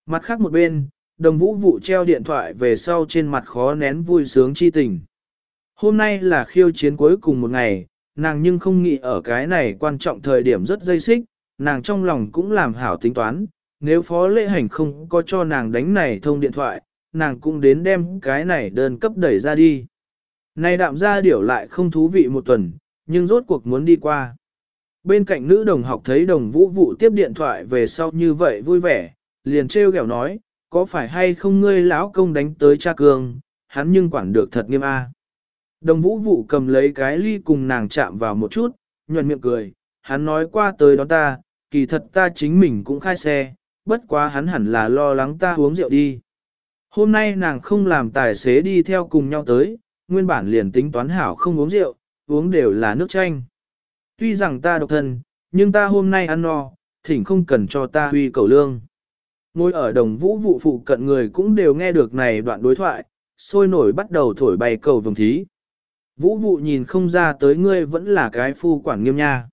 Mặt khác một bên, đồng vũ vụ treo điện thoại về sau trên mặt khó nén vui sướng chi tình. Hôm nay là khiêu chiến cuối cùng một ngày, nàng nhưng không nghĩ ở cái này quan trọng thời điểm rất dây xích, nàng trong lòng cũng làm hảo tính toán, nếu phó lễ hành không có cho nàng đánh này thông điện thoại, nàng cũng đến đem cái này đơn cấp đẩy ra đi. Này đạm ra điểu lại không thú vị một tuần, nhưng rốt cuộc muốn đi qua. Bên cạnh nữ đồng học thấy đồng vũ vụ tiếp điện thoại về sau như vậy vui vẻ, liền trêu ghẹo nói, có phải hay không ngươi lão công đánh tới cha cường, hắn nhưng quản được thật nghiêm a. Đồng vũ vụ cầm lấy cái ly cùng nàng chạm vào một chút, nhuận miệng cười, hắn nói qua tới đó ta, kỳ thật ta chính mình cũng khai xe, bất quá hắn hẳn là lo lắng ta uống rượu đi. Hôm nay nàng không làm tài xế đi theo cùng nhau tới, nguyên bản liền tính toán hảo không uống rượu, uống đều là nước chanh. Tuy rằng ta độc thân, nhưng ta hôm nay ăn no, thỉnh không cần cho ta huy cầu lương. Ngồi ở đồng vũ vụ phụ cận người cũng đều nghe được này đoạn đối thoại, sôi nổi bắt đầu thổi bay cầu vồng thí. Vũ vụ nhìn không ra tới ngươi vẫn là cái phu quản nghiêm nha.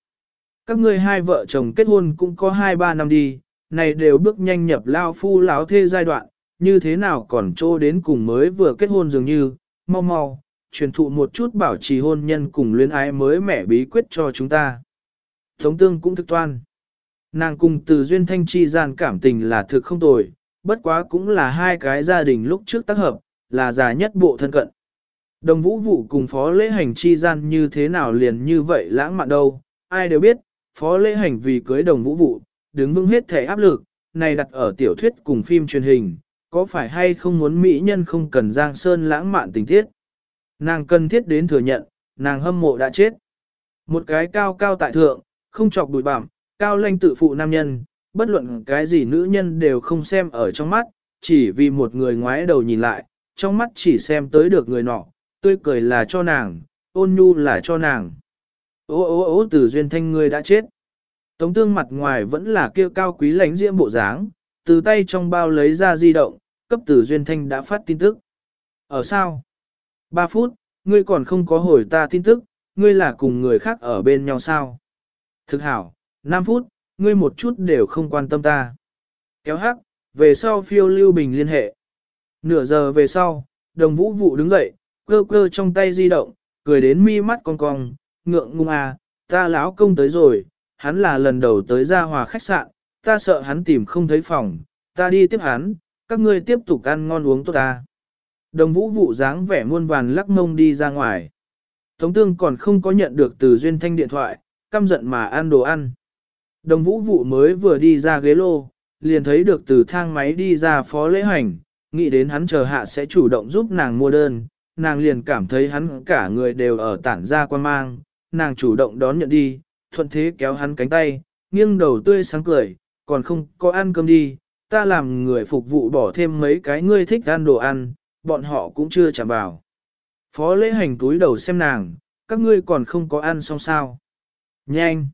Các ngươi hai vợ chồng kết hôn cũng có hai ba năm đi, này đều bước nhanh nhập lao phu láo thê giai đoạn, như thế nào còn trô đến cùng mới vừa kết hôn dường như, mau mau, truyền thụ một chút bảo trì hôn nhân cùng luyến ái mới mẻ bí quyết cho chúng ta. Tống tương cũng thực toan. Nàng cùng từ duyên thanh chi gian cảm tình là thực không tồi, bất quá cũng là hai cái gia đình lúc trước tác hợp, là già nhất bộ thân cận. Đồng vũ vụ cùng phó lễ hành chi gian như thế nào liền như vậy lãng mạn đâu, ai đều biết, phó lễ hành vì cưới đồng vũ vụ, đứng vững hết thể áp lực, này đặt ở tiểu thuyết cùng phim truyền hình, có phải hay không muốn mỹ nhân không cần giang sơn lãng mạn tình tiết. Nàng cần thiết đến thừa nhận, nàng hâm mộ đã chết. Một cái cao cao tại thượng, không chọc bụi bặm, cao lanh tự phụ nam nhân, bất luận cái gì nữ nhân đều không xem ở trong mắt, chỉ vì một người ngoái đầu nhìn lại, trong mắt chỉ xem tới được người nọ, tươi cười là cho nàng, ôn nhu là cho nàng. Ô ô ô từ duyên thanh ngươi đã chết. Tống tương mặt ngoài vẫn là kêu cao quý lãnh diễm bộ dáng, từ tay trong bao lấy ra di động, cấp từ duyên thanh đã phát tin tức. Ở sao? 3 phút, ngươi còn không có hồi ta tin tức, ngươi là cùng người khác ở bên nhau sao? Thực hảo, 5 phút, ngươi một chút đều không quan tâm ta. Kéo hắc, về sau phiêu lưu bình liên hệ. Nửa giờ về sau, đồng vũ vụ đứng dậy, cơ cơ trong tay di động, cười đến mi mắt cong cong, ngượng ngung à, ta lão công tới rồi, hắn là lần đầu tới ra hòa khách sạn, ta sợ hắn tìm không thấy phòng, ta đi tiếp hắn, các ngươi tiếp tục ăn ngon uống tốt ta. Đồng vũ vụ dáng vẻ muôn vàn lắc mông đi ra ngoài. Tống tương còn không có nhận được từ duyên thanh điện thoại, căm giận mà ăn đồ ăn. Đồng vũ vụ mới vừa đi ra ghế lô, liền thấy được từ thang máy đi ra phó lễ hành, nghĩ đến hắn chờ hạ sẽ chủ động giúp nàng mua đơn, nàng liền cảm thấy hắn cả người đều ở tản ra quan mang, nàng chủ động đón nhận đi, thuận thế kéo hắn cánh tay, nghiêng đầu tươi sáng cười, còn không có ăn cơm đi, ta làm người phục vụ bỏ thêm mấy cái ngươi thích ăn đồ ăn, bọn họ cũng chưa chạm vào. Phó lễ hành túi đầu xem nàng, các ngươi còn không có ăn xong sao. Nhanh!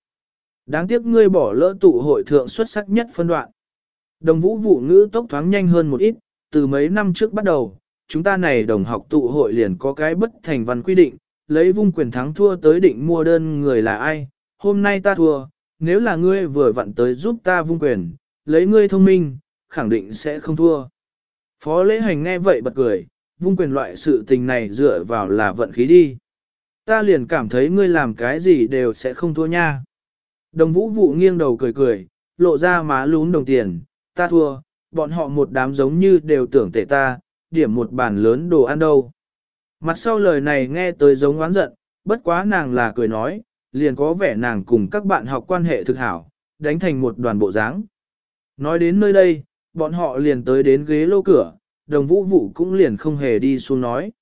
Đáng tiếc ngươi bỏ lỡ tụ hội thượng xuất sắc nhất phân đoạn. Đồng vũ vụ ngữ tốc thoáng nhanh hơn một ít, từ mấy năm trước bắt đầu, chúng ta này đồng học tụ hội liền có cái bất thành văn quy định, lấy vung quyền thắng thua tới định mua đơn người là ai, hôm nay ta thua, nếu là ngươi vừa vặn tới giúp ta vung quyền, lấy ngươi thông minh, khẳng định sẽ không thua. Phó lễ hành nghe vậy bật cười, vung quyền loại sự tình này dựa vào là vận khí đi. Ta liền cảm thấy ngươi làm cái gì đều sẽ không thua nha. Đồng vũ vụ nghiêng đầu cười cười, lộ ra má lún đồng tiền, ta thua, bọn họ một đám giống như đều tưởng tệ ta, điểm một bàn lớn đồ ăn đâu. Mặt sau lời này nghe tới giống oán giận, bất quá nàng là cười nói, liền có vẻ nàng cùng các bạn học quan hệ thực hảo, đánh thành một đoàn bộ dáng. Nói đến nơi đây, bọn họ liền tới đến ghế lô cửa, đồng vũ vụ cũng liền không hề đi xuống nói.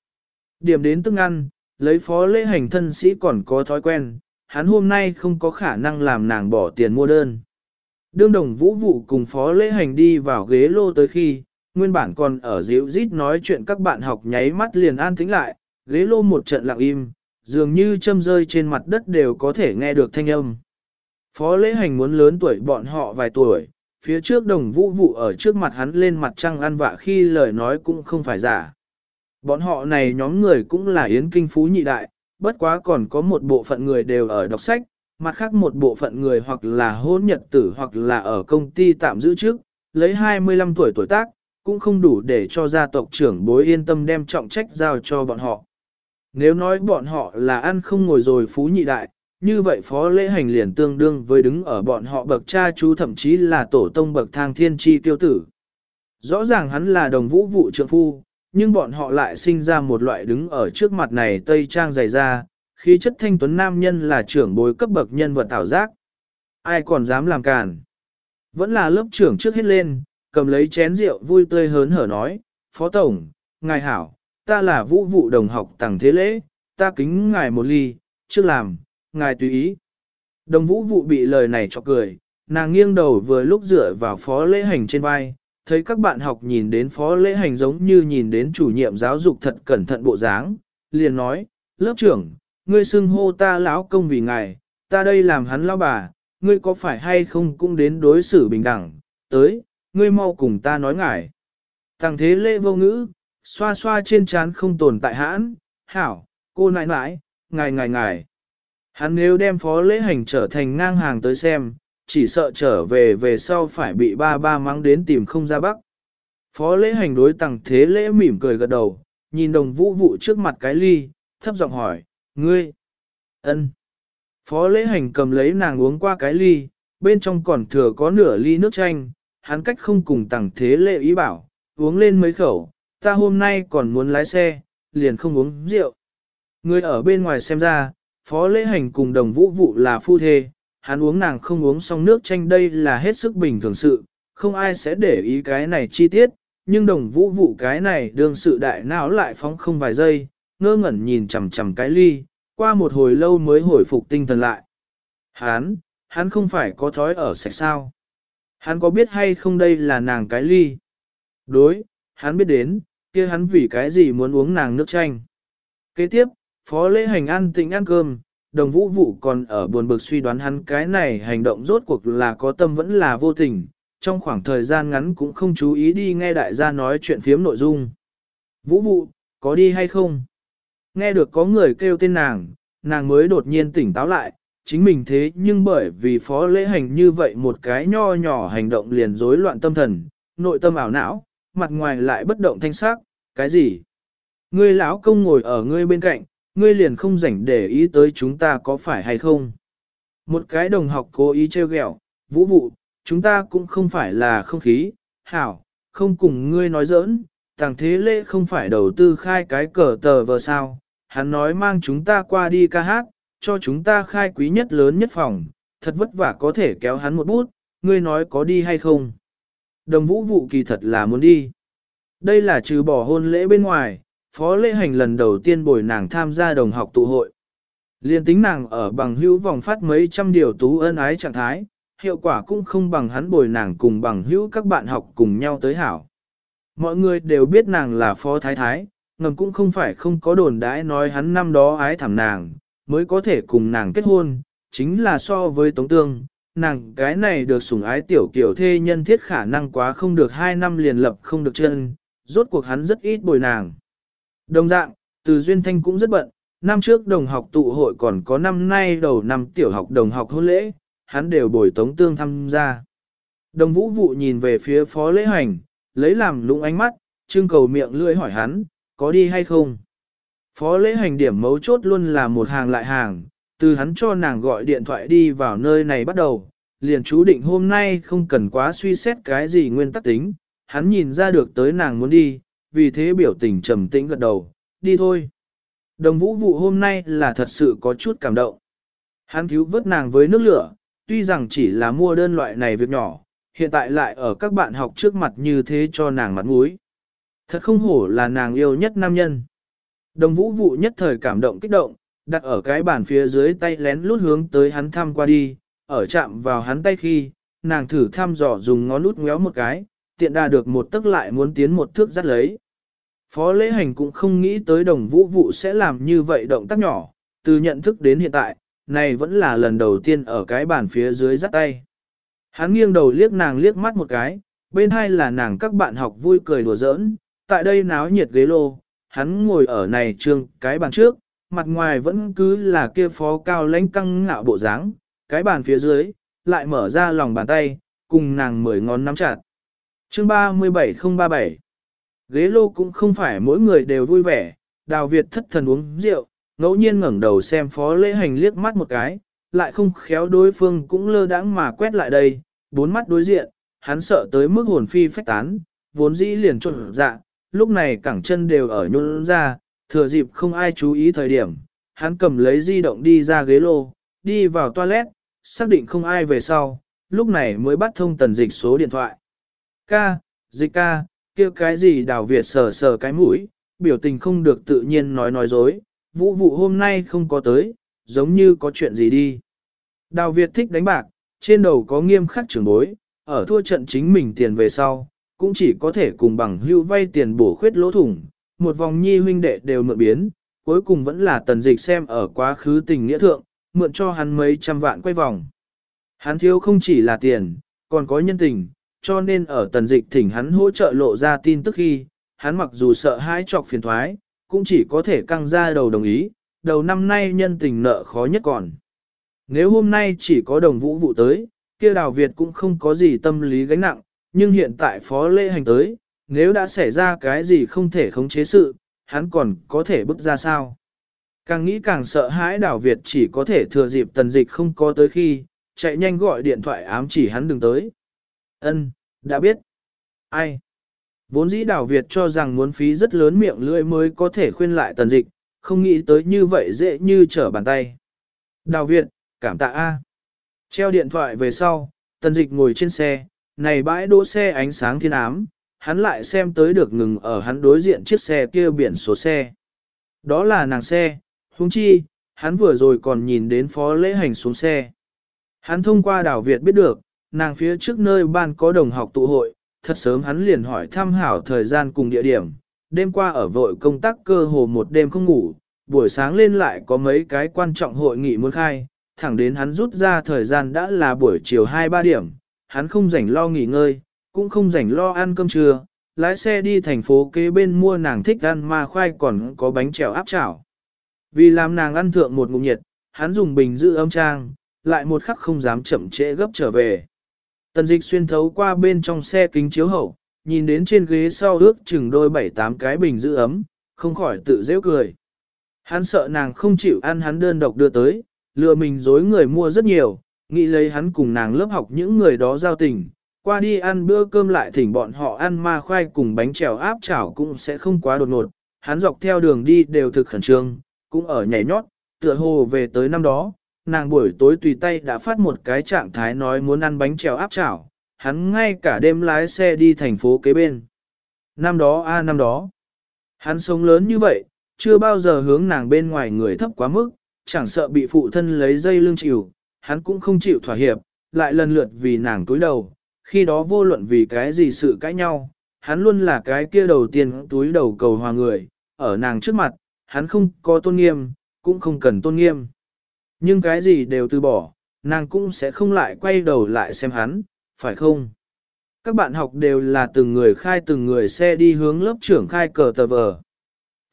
Điểm đến tức ăn, lấy phó lễ hành thân sĩ còn có thói quen, hắn hôm nay không có khả năng làm nàng bỏ tiền mua đơn. Đương đồng vũ vụ cùng phó lễ hành đi vào ghế lô tới khi, nguyên bản còn ở dịu rít nói chuyện các bạn học nháy mắt liền an tĩnh lại, ghế lô một trận lặng im, dường như châm rơi trên mặt đất đều có thể nghe được thanh âm. Phó lễ hành muốn lớn tuổi bọn họ vài tuổi, phía trước đồng vũ vụ ở trước mặt hắn lên mặt trăng ăn vạ khi lời nói cũng không phải giả. Bọn họ này nhóm người cũng là yến kinh phú nhị đại, bất quá còn có một bộ phận người đều ở đọc sách, mặt khác một bộ phận người hoặc là hôn nhật tử hoặc là ở công ty tạm giữ trước, lấy 25 tuổi tuổi tác, cũng không đủ để cho gia tộc trưởng bối yên tâm đem trọng trách giao cho bọn họ. Nếu nói bọn họ là ăn không ngồi rồi phú nhị đại, như vậy phó lễ hành liền tương đương với đứng ở bọn họ bậc cha chú thậm chí là tổ tông bậc thang thiên tri tiêu tử. Rõ ràng hắn là đồng vũ vụ trượng phu, nhưng bọn họ lại sinh ra một loại đứng ở trước mặt này tây trang dày ra, khí chất thanh tuấn nam nhân là trưởng bối cấp bậc nhân vật ảo giác. Ai còn dám làm càn? Vẫn là lớp trưởng trước hết lên, cầm lấy chén rượu vui tươi hớn hở nói, Phó Tổng, Ngài Hảo, ta là vũ vụ đồng học tàng thế lễ, ta kính Ngài một ly, trước làm, Ngài tùy ý. Đồng vũ vụ bị lời này cho cười, nàng nghiêng đầu vừa lúc dựa vào phó lễ hành trên vai, thấy các bạn học nhìn đến phó lễ hành giống như nhìn đến chủ nhiệm giáo dục thật cẩn thận bộ dáng, liền nói, lớp trưởng, ngươi xưng hô ta lão công vì ngài, ta đây làm hắn lão bà, ngươi có phải hay không cũng đến đối xử bình đẳng, tới, ngươi mau cùng ta nói ngài. Thằng thế lễ vô ngữ, xoa xoa trên trán không tồn tại hãn, hảo, cô nãi nãi, ngài ngài ngài. Hắn nếu đem phó lễ hành trở thành ngang hàng tới xem, chỉ sợ trở về về sau phải bị ba ba mắng đến tìm không ra bắc. Phó lễ hành đối tặng thế lễ mỉm cười gật đầu, nhìn đồng vũ vụ trước mặt cái ly, thấp giọng hỏi, ngươi, ân. Phó lễ hành cầm lấy nàng uống qua cái ly, bên trong còn thừa có nửa ly nước chanh, hắn cách không cùng tặng thế lễ ý bảo, uống lên mấy khẩu, ta hôm nay còn muốn lái xe, liền không uống rượu. Người ở bên ngoài xem ra, phó lễ hành cùng đồng vũ vụ là phu thê, hắn uống nàng không uống xong nước chanh đây là hết sức bình thường sự, không ai sẽ để ý cái này chi tiết, nhưng đồng vũ vụ cái này đương sự đại não lại phóng không vài giây, ngơ ngẩn nhìn chằm chằm cái ly, qua một hồi lâu mới hồi phục tinh thần lại. Hắn, hắn không phải có thói ở sạch sao. Hắn có biết hay không đây là nàng cái ly? Đối, hắn biết đến, kia hắn vì cái gì muốn uống nàng nước chanh. Kế tiếp, phó lễ hành ăn tịnh ăn cơm, đồng vũ vụ còn ở buồn bực suy đoán hắn cái này hành động rốt cuộc là có tâm vẫn là vô tình, trong khoảng thời gian ngắn cũng không chú ý đi nghe đại gia nói chuyện phiếm nội dung. Vũ vụ, có đi hay không? Nghe được có người kêu tên nàng, nàng mới đột nhiên tỉnh táo lại, chính mình thế nhưng bởi vì phó lễ hành như vậy một cái nho nhỏ hành động liền rối loạn tâm thần, nội tâm ảo não, mặt ngoài lại bất động thanh sắc, cái gì? Ngươi lão công ngồi ở ngươi bên cạnh, ngươi liền không rảnh để ý tới chúng ta có phải hay không? Một cái đồng học cố ý trêu ghẹo, vũ vụ, chúng ta cũng không phải là không khí, hảo, không cùng ngươi nói giỡn, tàng thế lễ không phải đầu tư khai cái cờ tờ vờ sao, hắn nói mang chúng ta qua đi ca hát, cho chúng ta khai quý nhất lớn nhất phòng, thật vất vả có thể kéo hắn một bút, ngươi nói có đi hay không. Đồng vũ vụ kỳ thật là muốn đi. Đây là trừ bỏ hôn lễ bên ngoài, phó lễ hành lần đầu tiên bồi nàng tham gia đồng học tụ hội. Liên tính nàng ở bằng hữu vòng phát mấy trăm điều tú ân ái trạng thái, hiệu quả cũng không bằng hắn bồi nàng cùng bằng hữu các bạn học cùng nhau tới hảo. Mọi người đều biết nàng là phó thái thái, ngầm cũng không phải không có đồn đãi nói hắn năm đó ái thảm nàng, mới có thể cùng nàng kết hôn, chính là so với Tống Tương, nàng cái này được sủng ái tiểu kiểu thê nhân thiết khả năng quá không được hai năm liền lập không được chân, rốt cuộc hắn rất ít bồi nàng. Đồng dạng, từ Duyên Thanh cũng rất bận, năm trước đồng học tụ hội còn có năm nay đầu năm tiểu học đồng học hôn lễ, hắn đều bồi Tống Tương tham gia. Đồng vũ vụ nhìn về phía phó lễ hành, lấy làm lũng ánh mắt, trưng cầu miệng lưỡi hỏi hắn, có đi hay không? Phó lễ hành điểm mấu chốt luôn là một hàng lại hàng, từ hắn cho nàng gọi điện thoại đi vào nơi này bắt đầu, liền chú định hôm nay không cần quá suy xét cái gì nguyên tắc tính, hắn nhìn ra được tới nàng muốn đi, vì thế biểu tình trầm tĩnh gật đầu, đi thôi. Đồng vũ vụ hôm nay là thật sự có chút cảm động. Hắn cứu vớt nàng với nước lửa, tuy rằng chỉ là mua đơn loại này việc nhỏ, hiện tại lại ở các bạn học trước mặt như thế cho nàng mặt mũi. Thật không hổ là nàng yêu nhất nam nhân. Đồng vũ vụ nhất thời cảm động kích động, đặt ở cái bàn phía dưới tay lén lút hướng tới hắn thăm qua đi, ở chạm vào hắn tay khi, nàng thử thăm dò dùng ngón lút ngéo một cái, tiện đà được một tức lại muốn tiến một thước dắt lấy. Phó lễ hành cũng không nghĩ tới đồng vũ vụ sẽ làm như vậy động tác nhỏ, từ nhận thức đến hiện tại, này vẫn là lần đầu tiên ở cái bàn phía dưới dắt tay. Hắn nghiêng đầu liếc nàng liếc mắt một cái, bên hai là nàng các bạn học vui cười đùa giỡn, tại đây náo nhiệt ghế lô, hắn ngồi ở này trường cái bàn trước, mặt ngoài vẫn cứ là kia phó cao lãnh căng ngạo bộ dáng, cái bàn phía dưới, lại mở ra lòng bàn tay, cùng nàng mười ngón nắm chặt. Chương 37037 Ghế lô cũng không phải mỗi người đều vui vẻ, Đào Việt thất thần uống rượu, ngẫu nhiên ngẩng đầu xem phó lễ hành liếc mắt một cái, lại không khéo đối phương cũng lơ đãng mà quét lại đây, bốn mắt đối diện, hắn sợ tới mức hồn phi phách tán, vốn dĩ liền trộn dạ, lúc này cẳng chân đều ở nhún ra, thừa dịp không ai chú ý thời điểm, hắn cầm lấy di động đi ra ghế lô, đi vào toilet, xác định không ai về sau, lúc này mới bắt thông tần dịch số điện thoại. Ca, dịch ca, kia cái gì đào Việt sờ sờ cái mũi, biểu tình không được tự nhiên nói nói dối, vũ vụ hôm nay không có tới, giống như có chuyện gì đi. Đào Việt thích đánh bạc, trên đầu có nghiêm khắc trưởng bối, ở thua trận chính mình tiền về sau, cũng chỉ có thể cùng bằng hưu vay tiền bổ khuyết lỗ thủng, một vòng nhi huynh đệ đều mượn biến, cuối cùng vẫn là tần dịch xem ở quá khứ tình nghĩa thượng, mượn cho hắn mấy trăm vạn quay vòng. Hắn thiếu không chỉ là tiền, còn có nhân tình, cho nên ở tần dịch thỉnh hắn hỗ trợ lộ ra tin tức khi, hắn mặc dù sợ hãi trọc phiền thoái, cũng chỉ có thể căng ra đầu đồng ý, đầu năm nay nhân tình nợ khó nhất còn. Nếu hôm nay chỉ có đồng vũ vụ tới, kia đào Việt cũng không có gì tâm lý gánh nặng, nhưng hiện tại phó lễ hành tới, nếu đã xảy ra cái gì không thể khống chế sự, hắn còn có thể bước ra sao. Càng nghĩ càng sợ hãi đảo Việt chỉ có thể thừa dịp tần dịch không có tới khi, chạy nhanh gọi điện thoại ám chỉ hắn đừng tới. Ân, đã biết. Ai? Vốn dĩ đảo Việt cho rằng muốn phí rất lớn miệng lưỡi mới có thể khuyên lại tần dịch, không nghĩ tới như vậy dễ như trở bàn tay. Đào Việt, cảm tạ A. Treo điện thoại về sau, tần dịch ngồi trên xe, này bãi đỗ xe ánh sáng thiên ám, hắn lại xem tới được ngừng ở hắn đối diện chiếc xe kia biển số xe. Đó là nàng xe, huống chi, hắn vừa rồi còn nhìn đến phó lễ hành xuống xe. Hắn thông qua đảo Việt biết được, nàng phía trước nơi ban có đồng học tụ hội, thật sớm hắn liền hỏi thăm hảo thời gian cùng địa điểm, đêm qua ở vội công tác cơ hồ một đêm không ngủ, buổi sáng lên lại có mấy cái quan trọng hội nghị muốn khai, thẳng đến hắn rút ra thời gian đã là buổi chiều 2-3 điểm, hắn không rảnh lo nghỉ ngơi, cũng không rảnh lo ăn cơm trưa, lái xe đi thành phố kế bên mua nàng thích ăn mà khoai còn có bánh trèo áp chảo. Vì làm nàng ăn thượng một ngụm nhiệt, hắn dùng bình giữ âm trang, lại một khắc không dám chậm trễ gấp trở về. Tần dịch xuyên thấu qua bên trong xe kính chiếu hậu, nhìn đến trên ghế sau ước chừng đôi bảy tám cái bình giữ ấm, không khỏi tự dễ cười. Hắn sợ nàng không chịu ăn hắn đơn độc đưa tới, lừa mình dối người mua rất nhiều, nghĩ lấy hắn cùng nàng lớp học những người đó giao tình, qua đi ăn bữa cơm lại thỉnh bọn họ ăn ma khoai cùng bánh trèo áp chảo cũng sẽ không quá đột ngột, hắn dọc theo đường đi đều thực khẩn trương, cũng ở nhảy nhót, tựa hồ về tới năm đó, nàng buổi tối tùy tay đã phát một cái trạng thái nói muốn ăn bánh trèo áp chảo, hắn ngay cả đêm lái xe đi thành phố kế bên. Năm đó a năm đó, hắn sống lớn như vậy, chưa bao giờ hướng nàng bên ngoài người thấp quá mức, chẳng sợ bị phụ thân lấy dây lưng chịu, hắn cũng không chịu thỏa hiệp, lại lần lượt vì nàng túi đầu, khi đó vô luận vì cái gì sự cãi nhau, hắn luôn là cái kia đầu tiên túi đầu cầu hòa người, ở nàng trước mặt, hắn không có tôn nghiêm, cũng không cần tôn nghiêm. Nhưng cái gì đều từ bỏ, nàng cũng sẽ không lại quay đầu lại xem hắn, phải không? Các bạn học đều là từng người khai từng người xe đi hướng lớp trưởng khai cờ tờ vờ.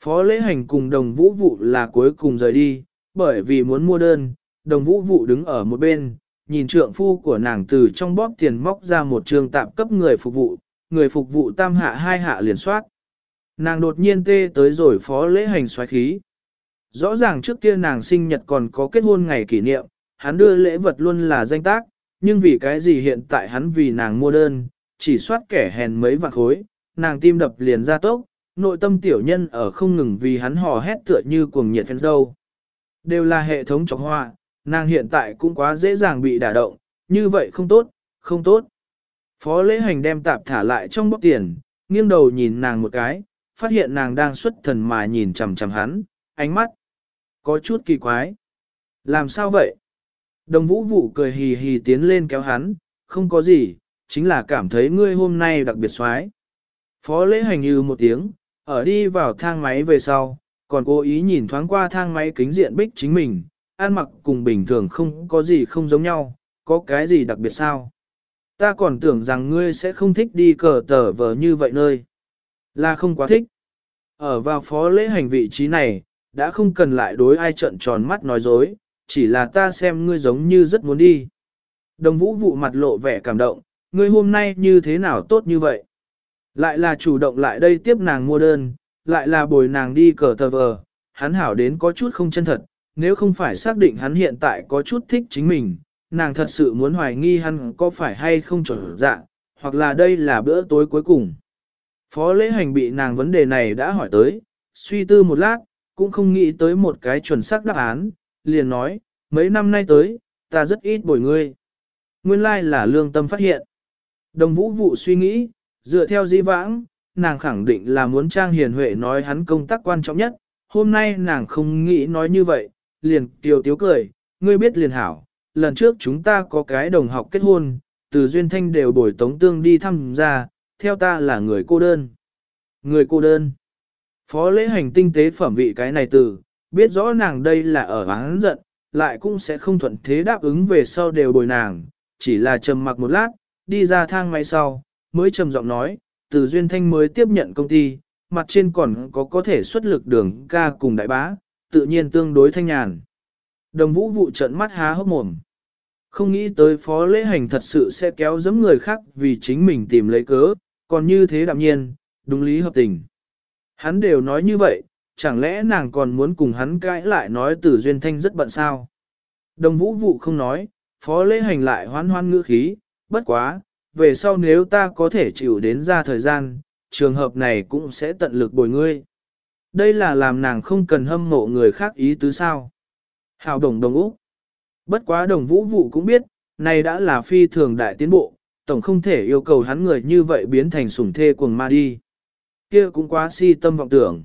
Phó lễ hành cùng đồng vũ vụ là cuối cùng rời đi, bởi vì muốn mua đơn, đồng vũ vụ đứng ở một bên, nhìn trượng phu của nàng từ trong bóp tiền móc ra một trường tạm cấp người phục vụ, người phục vụ tam hạ hai hạ liền soát. Nàng đột nhiên tê tới rồi phó lễ hành xoáy khí. Rõ ràng trước kia nàng sinh nhật còn có kết hôn ngày kỷ niệm, hắn đưa lễ vật luôn là danh tác, nhưng vì cái gì hiện tại hắn vì nàng mua đơn, chỉ soát kẻ hèn mấy vạn khối, nàng tim đập liền ra tốc, nội tâm tiểu nhân ở không ngừng vì hắn hò hét tựa như cuồng nhiệt fans đâu. Đều là hệ thống trọc họa, nàng hiện tại cũng quá dễ dàng bị đả động, như vậy không tốt, không tốt. Phó lễ hành đem tạp thả lại trong bóc tiền, nghiêng đầu nhìn nàng một cái, phát hiện nàng đang xuất thần mà nhìn chằm chằm hắn, ánh mắt có chút kỳ quái. Làm sao vậy? Đồng vũ vụ cười hì hì tiến lên kéo hắn, không có gì, chính là cảm thấy ngươi hôm nay đặc biệt xoái. Phó lễ hành như một tiếng, ở đi vào thang máy về sau, còn cố ý nhìn thoáng qua thang máy kính diện bích chính mình, ăn mặc cùng bình thường không có gì không giống nhau, có cái gì đặc biệt sao? Ta còn tưởng rằng ngươi sẽ không thích đi cờ tờ vờ như vậy nơi. Là không quá thích. Ở vào phó lễ hành vị trí này, đã không cần lại đối ai trận tròn mắt nói dối, chỉ là ta xem ngươi giống như rất muốn đi. Đồng vũ vụ mặt lộ vẻ cảm động, ngươi hôm nay như thế nào tốt như vậy? Lại là chủ động lại đây tiếp nàng mua đơn, lại là bồi nàng đi cờ tờ vờ, hắn hảo đến có chút không chân thật, nếu không phải xác định hắn hiện tại có chút thích chính mình, nàng thật sự muốn hoài nghi hắn có phải hay không trở dạ, hoặc là đây là bữa tối cuối cùng. Phó lễ hành bị nàng vấn đề này đã hỏi tới, suy tư một lát, cũng không nghĩ tới một cái chuẩn xác đáp án, liền nói, mấy năm nay tới, ta rất ít bồi ngươi. Nguyên lai là lương tâm phát hiện. Đồng vũ vụ suy nghĩ, dựa theo di vãng, nàng khẳng định là muốn Trang Hiền Huệ nói hắn công tác quan trọng nhất, hôm nay nàng không nghĩ nói như vậy, liền tiểu tiếu cười, ngươi biết liền hảo, lần trước chúng ta có cái đồng học kết hôn, từ Duyên Thanh đều bồi tống tương đi thăm ra, theo ta là người cô đơn. Người cô đơn. Phó lễ hành tinh tế phẩm vị cái này từ, biết rõ nàng đây là ở hắn giận, lại cũng sẽ không thuận thế đáp ứng về sau đều bồi nàng, chỉ là trầm mặc một lát, đi ra thang máy sau, mới trầm giọng nói, từ Duyên Thanh mới tiếp nhận công ty, mặt trên còn có có thể xuất lực đường ca cùng đại bá, tự nhiên tương đối thanh nhàn. Đồng vũ vụ trận mắt há hốc mồm. Không nghĩ tới phó lễ hành thật sự sẽ kéo giấm người khác vì chính mình tìm lấy cớ, còn như thế đạm nhiên, đúng lý hợp tình. Hắn đều nói như vậy, chẳng lẽ nàng còn muốn cùng hắn cãi lại nói từ duyên thanh rất bận sao? Đồng vũ vụ không nói, phó lễ hành lại hoan hoan ngữ khí, bất quá, về sau nếu ta có thể chịu đến ra thời gian, trường hợp này cũng sẽ tận lực bồi ngươi. Đây là làm nàng không cần hâm mộ người khác ý tứ sao. Hào đồng đồng úc. Bất quá đồng vũ vụ cũng biết, này đã là phi thường đại tiến bộ, tổng không thể yêu cầu hắn người như vậy biến thành sủng thê cuồng ma đi. Kia cũng quá si tâm vọng tưởng.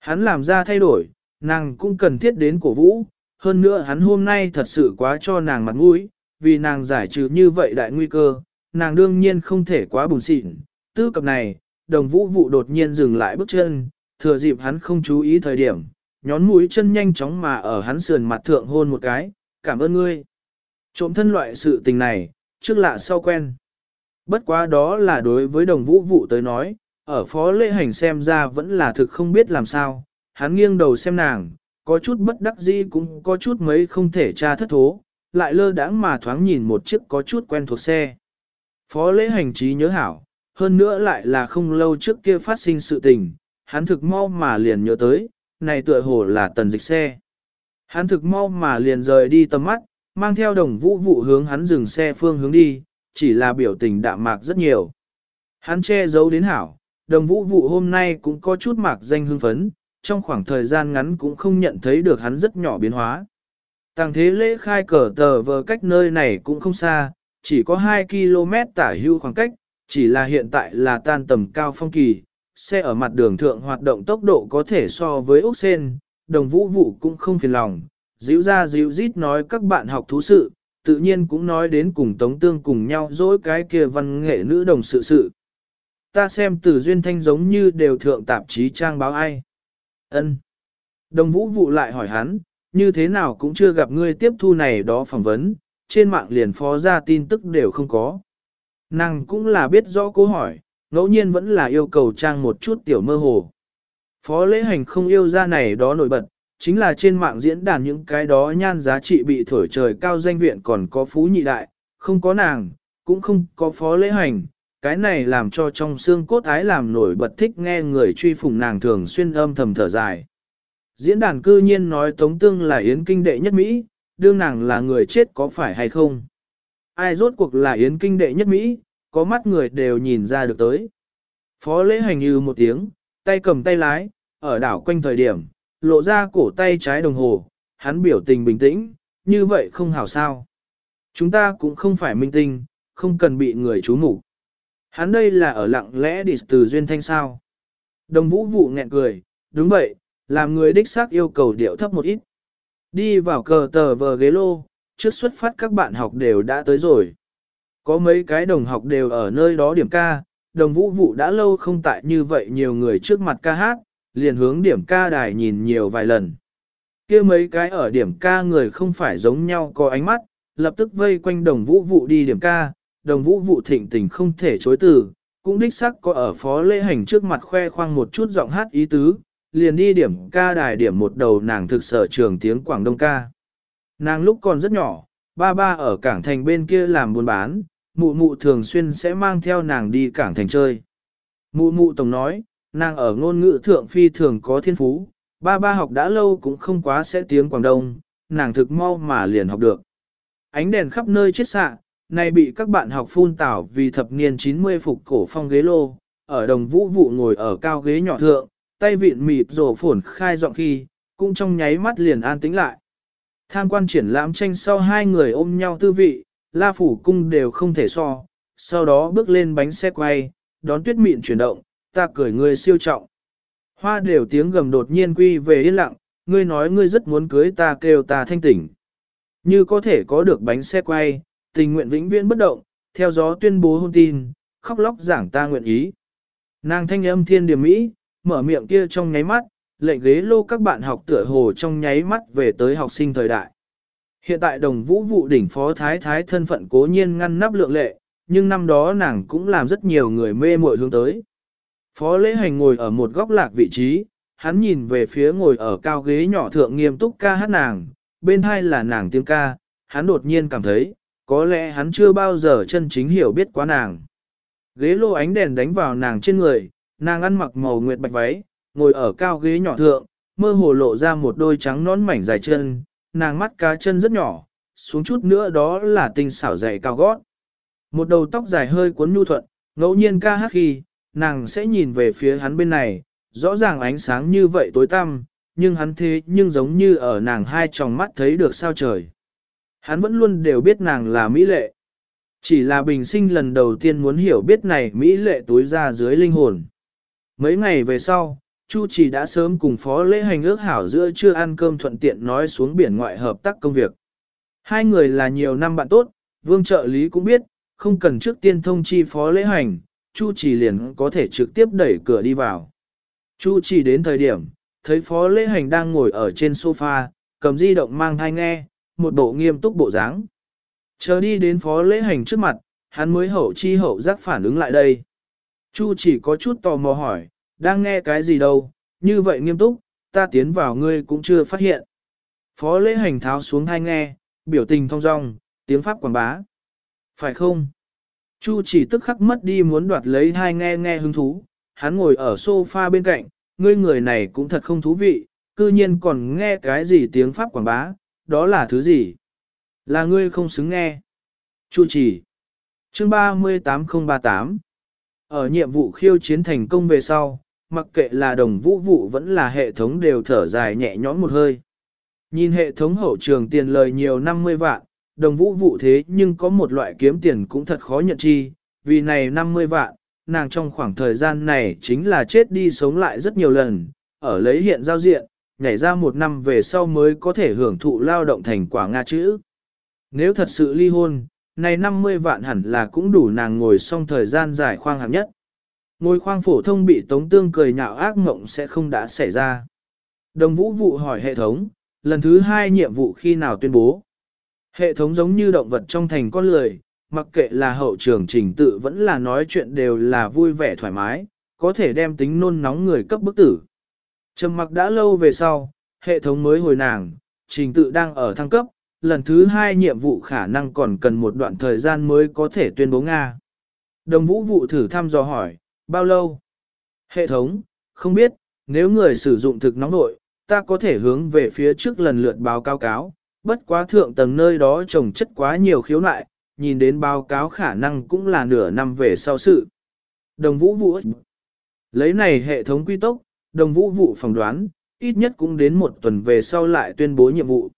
Hắn làm ra thay đổi, nàng cũng cần thiết đến cổ vũ, hơn nữa hắn hôm nay thật sự quá cho nàng mặt mũi, vì nàng giải trừ như vậy đại nguy cơ, nàng đương nhiên không thể quá bùn xịn. Tư cập này, đồng vũ vụ đột nhiên dừng lại bước chân, thừa dịp hắn không chú ý thời điểm, nhón mũi chân nhanh chóng mà ở hắn sườn mặt thượng hôn một cái, cảm ơn ngươi. Trộm thân loại sự tình này, trước lạ sau quen. Bất quá đó là đối với đồng vũ vụ tới nói, ở phó lễ hành xem ra vẫn là thực không biết làm sao, hắn nghiêng đầu xem nàng, có chút bất đắc dĩ cũng có chút mấy không thể tra thất thố, lại lơ đãng mà thoáng nhìn một chiếc có chút quen thuộc xe. Phó lễ hành trí nhớ hảo, hơn nữa lại là không lâu trước kia phát sinh sự tình, hắn thực mau mà liền nhớ tới, này tựa hồ là tần dịch xe. Hắn thực mau mà liền rời đi tầm mắt, mang theo đồng vũ vụ hướng hắn dừng xe phương hướng đi, chỉ là biểu tình đạm mạc rất nhiều. Hắn che giấu đến hảo, đồng vũ vụ hôm nay cũng có chút mạc danh hưng phấn, trong khoảng thời gian ngắn cũng không nhận thấy được hắn rất nhỏ biến hóa. Tàng thế lễ khai cờ tờ vờ cách nơi này cũng không xa, chỉ có 2 km tả hưu khoảng cách, chỉ là hiện tại là tan tầm cao phong kỳ, xe ở mặt đường thượng hoạt động tốc độ có thể so với ốc sen, đồng vũ vụ cũng không phiền lòng, dịu ra dịu rít nói các bạn học thú sự, tự nhiên cũng nói đến cùng Tống Tương cùng nhau dối cái kia văn nghệ nữ đồng sự sự. Ta xem từ duyên thanh giống như đều thượng tạp chí trang báo ai. ân Đồng vũ vụ lại hỏi hắn, như thế nào cũng chưa gặp ngươi tiếp thu này đó phỏng vấn, trên mạng liền phó ra tin tức đều không có. Nàng cũng là biết rõ câu hỏi, ngẫu nhiên vẫn là yêu cầu trang một chút tiểu mơ hồ. Phó lễ hành không yêu ra này đó nổi bật, chính là trên mạng diễn đàn những cái đó nhan giá trị bị thổi trời cao danh viện còn có phú nhị đại, không có nàng, cũng không có phó lễ hành. Cái này làm cho trong xương cốt ái làm nổi bật thích nghe người truy phùng nàng thường xuyên âm thầm thở dài. Diễn đàn cư nhiên nói Tống Tương là Yến Kinh đệ nhất Mỹ, đương nàng là người chết có phải hay không? Ai rốt cuộc là Yến Kinh đệ nhất Mỹ, có mắt người đều nhìn ra được tới. Phó lễ hành như một tiếng, tay cầm tay lái, ở đảo quanh thời điểm, lộ ra cổ tay trái đồng hồ, hắn biểu tình bình tĩnh, như vậy không hảo sao. Chúng ta cũng không phải minh tinh, không cần bị người chú mục Hắn đây là ở lặng lẽ đi từ duyên thanh sao. Đồng vũ vụ nghẹn cười, đúng vậy, làm người đích xác yêu cầu điệu thấp một ít. Đi vào cờ tờ vờ ghế lô, trước xuất phát các bạn học đều đã tới rồi. Có mấy cái đồng học đều ở nơi đó điểm ca, đồng vũ vụ đã lâu không tại như vậy nhiều người trước mặt ca hát, liền hướng điểm ca đài nhìn nhiều vài lần. kia mấy cái ở điểm ca người không phải giống nhau có ánh mắt, lập tức vây quanh đồng vũ vụ đi điểm ca, đồng vũ vụ thịnh tình không thể chối từ, cũng đích sắc có ở phó lễ hành trước mặt khoe khoang một chút giọng hát ý tứ, liền đi điểm ca đài điểm một đầu nàng thực sở trường tiếng Quảng Đông ca. Nàng lúc còn rất nhỏ, ba ba ở cảng thành bên kia làm buôn bán, mụ mụ thường xuyên sẽ mang theo nàng đi cảng thành chơi. Mụ mụ tổng nói, nàng ở ngôn ngữ thượng phi thường có thiên phú, ba ba học đã lâu cũng không quá sẽ tiếng Quảng Đông, nàng thực mau mà liền học được. Ánh đèn khắp nơi chết sạng, này bị các bạn học phun tảo vì thập niên 90 phục cổ phong ghế lô, ở đồng vũ vụ ngồi ở cao ghế nhỏ thượng, tay vịn mịt rổ phổn khai giọng khi, cũng trong nháy mắt liền an tĩnh lại. Tham quan triển lãm tranh sau hai người ôm nhau tư vị, la phủ cung đều không thể so, sau đó bước lên bánh xe quay, đón tuyết mịn chuyển động, ta cười ngươi siêu trọng. Hoa đều tiếng gầm đột nhiên quy về yên lặng, ngươi nói ngươi rất muốn cưới ta kêu ta thanh tỉnh. Như có thể có được bánh xe quay, tình nguyện vĩnh viễn bất động, theo gió tuyên bố hôn tin, khóc lóc giảng ta nguyện ý. Nàng thanh âm thiên điểm mỹ, mở miệng kia trong nháy mắt, lệnh ghế lô các bạn học tựa hồ trong nháy mắt về tới học sinh thời đại. Hiện tại đồng vũ vụ đỉnh phó thái thái thân phận cố nhiên ngăn nắp lượng lệ, nhưng năm đó nàng cũng làm rất nhiều người mê muội hướng tới. Phó lễ hành ngồi ở một góc lạc vị trí, hắn nhìn về phía ngồi ở cao ghế nhỏ thượng nghiêm túc ca hát nàng, bên hai là nàng tiếng ca, hắn đột nhiên cảm thấy, có lẽ hắn chưa bao giờ chân chính hiểu biết quá nàng. Ghế lô ánh đèn đánh vào nàng trên người, nàng ăn mặc màu nguyệt bạch váy, ngồi ở cao ghế nhỏ thượng, mơ hồ lộ ra một đôi trắng nón mảnh dài chân, nàng mắt cá chân rất nhỏ, xuống chút nữa đó là tinh xảo dày cao gót. Một đầu tóc dài hơi cuốn nhu thuận, ngẫu nhiên ca hát khi, nàng sẽ nhìn về phía hắn bên này, rõ ràng ánh sáng như vậy tối tăm, nhưng hắn thế nhưng giống như ở nàng hai tròng mắt thấy được sao trời. Hắn vẫn luôn đều biết nàng là Mỹ lệ. Chỉ là bình sinh lần đầu tiên muốn hiểu biết này Mỹ lệ tối ra dưới linh hồn. Mấy ngày về sau, Chu chỉ đã sớm cùng phó lễ hành ước hảo giữa chưa ăn cơm thuận tiện nói xuống biển ngoại hợp tác công việc. Hai người là nhiều năm bạn tốt, vương trợ lý cũng biết, không cần trước tiên thông chi phó lễ hành, Chu chỉ liền có thể trực tiếp đẩy cửa đi vào. Chu chỉ đến thời điểm, thấy Phó Lễ Hành đang ngồi ở trên sofa, cầm di động mang thai nghe, một bộ nghiêm túc bộ dáng. Chờ đi đến Phó Lễ Hành trước mặt, hắn mới hậu chi hậu giác phản ứng lại đây. Chu chỉ có chút tò mò hỏi, đang nghe cái gì đâu, như vậy nghiêm túc, ta tiến vào ngươi cũng chưa phát hiện. Phó lễ hành tháo xuống hai nghe, biểu tình thong dong, tiếng Pháp quảng bá. Phải không? Chu chỉ tức khắc mất đi muốn đoạt lấy hai nghe nghe hứng thú, hắn ngồi ở sofa bên cạnh, ngươi người này cũng thật không thú vị, cư nhiên còn nghe cái gì tiếng Pháp quảng bá, đó là thứ gì? Là ngươi không xứng nghe. Chu chỉ. Chương 38038 Ở nhiệm vụ khiêu chiến thành công về sau, mặc kệ là đồng vũ vụ vẫn là hệ thống đều thở dài nhẹ nhõm một hơi. Nhìn hệ thống hậu trường tiền lời nhiều 50 vạn, đồng vũ vụ thế nhưng có một loại kiếm tiền cũng thật khó nhận chi, vì này 50 vạn, nàng trong khoảng thời gian này chính là chết đi sống lại rất nhiều lần, ở lấy hiện giao diện, nhảy ra một năm về sau mới có thể hưởng thụ lao động thành quả Nga chữ. Nếu thật sự ly hôn, này 50 vạn hẳn là cũng đủ nàng ngồi xong thời gian dài khoang hạng nhất. Ngồi khoang phổ thông bị tống tương cười nhạo ác mộng sẽ không đã xảy ra. Đồng vũ vụ hỏi hệ thống, lần thứ hai nhiệm vụ khi nào tuyên bố. Hệ thống giống như động vật trong thành con lười, mặc kệ là hậu trường trình tự vẫn là nói chuyện đều là vui vẻ thoải mái, có thể đem tính nôn nóng người cấp bức tử. Trầm mặc đã lâu về sau, hệ thống mới hồi nàng, trình tự đang ở thăng cấp, lần thứ hai nhiệm vụ khả năng còn cần một đoạn thời gian mới có thể tuyên bố Nga. Đồng vũ vụ thử thăm dò hỏi, bao lâu? Hệ thống, không biết, nếu người sử dụng thực nóng nội, ta có thể hướng về phía trước lần lượt báo cáo cáo, bất quá thượng tầng nơi đó trồng chất quá nhiều khiếu nại, nhìn đến báo cáo khả năng cũng là nửa năm về sau sự. Đồng vũ vụ Lấy này hệ thống quy tốc, đồng vũ vụ phỏng đoán, ít nhất cũng đến một tuần về sau lại tuyên bố nhiệm vụ.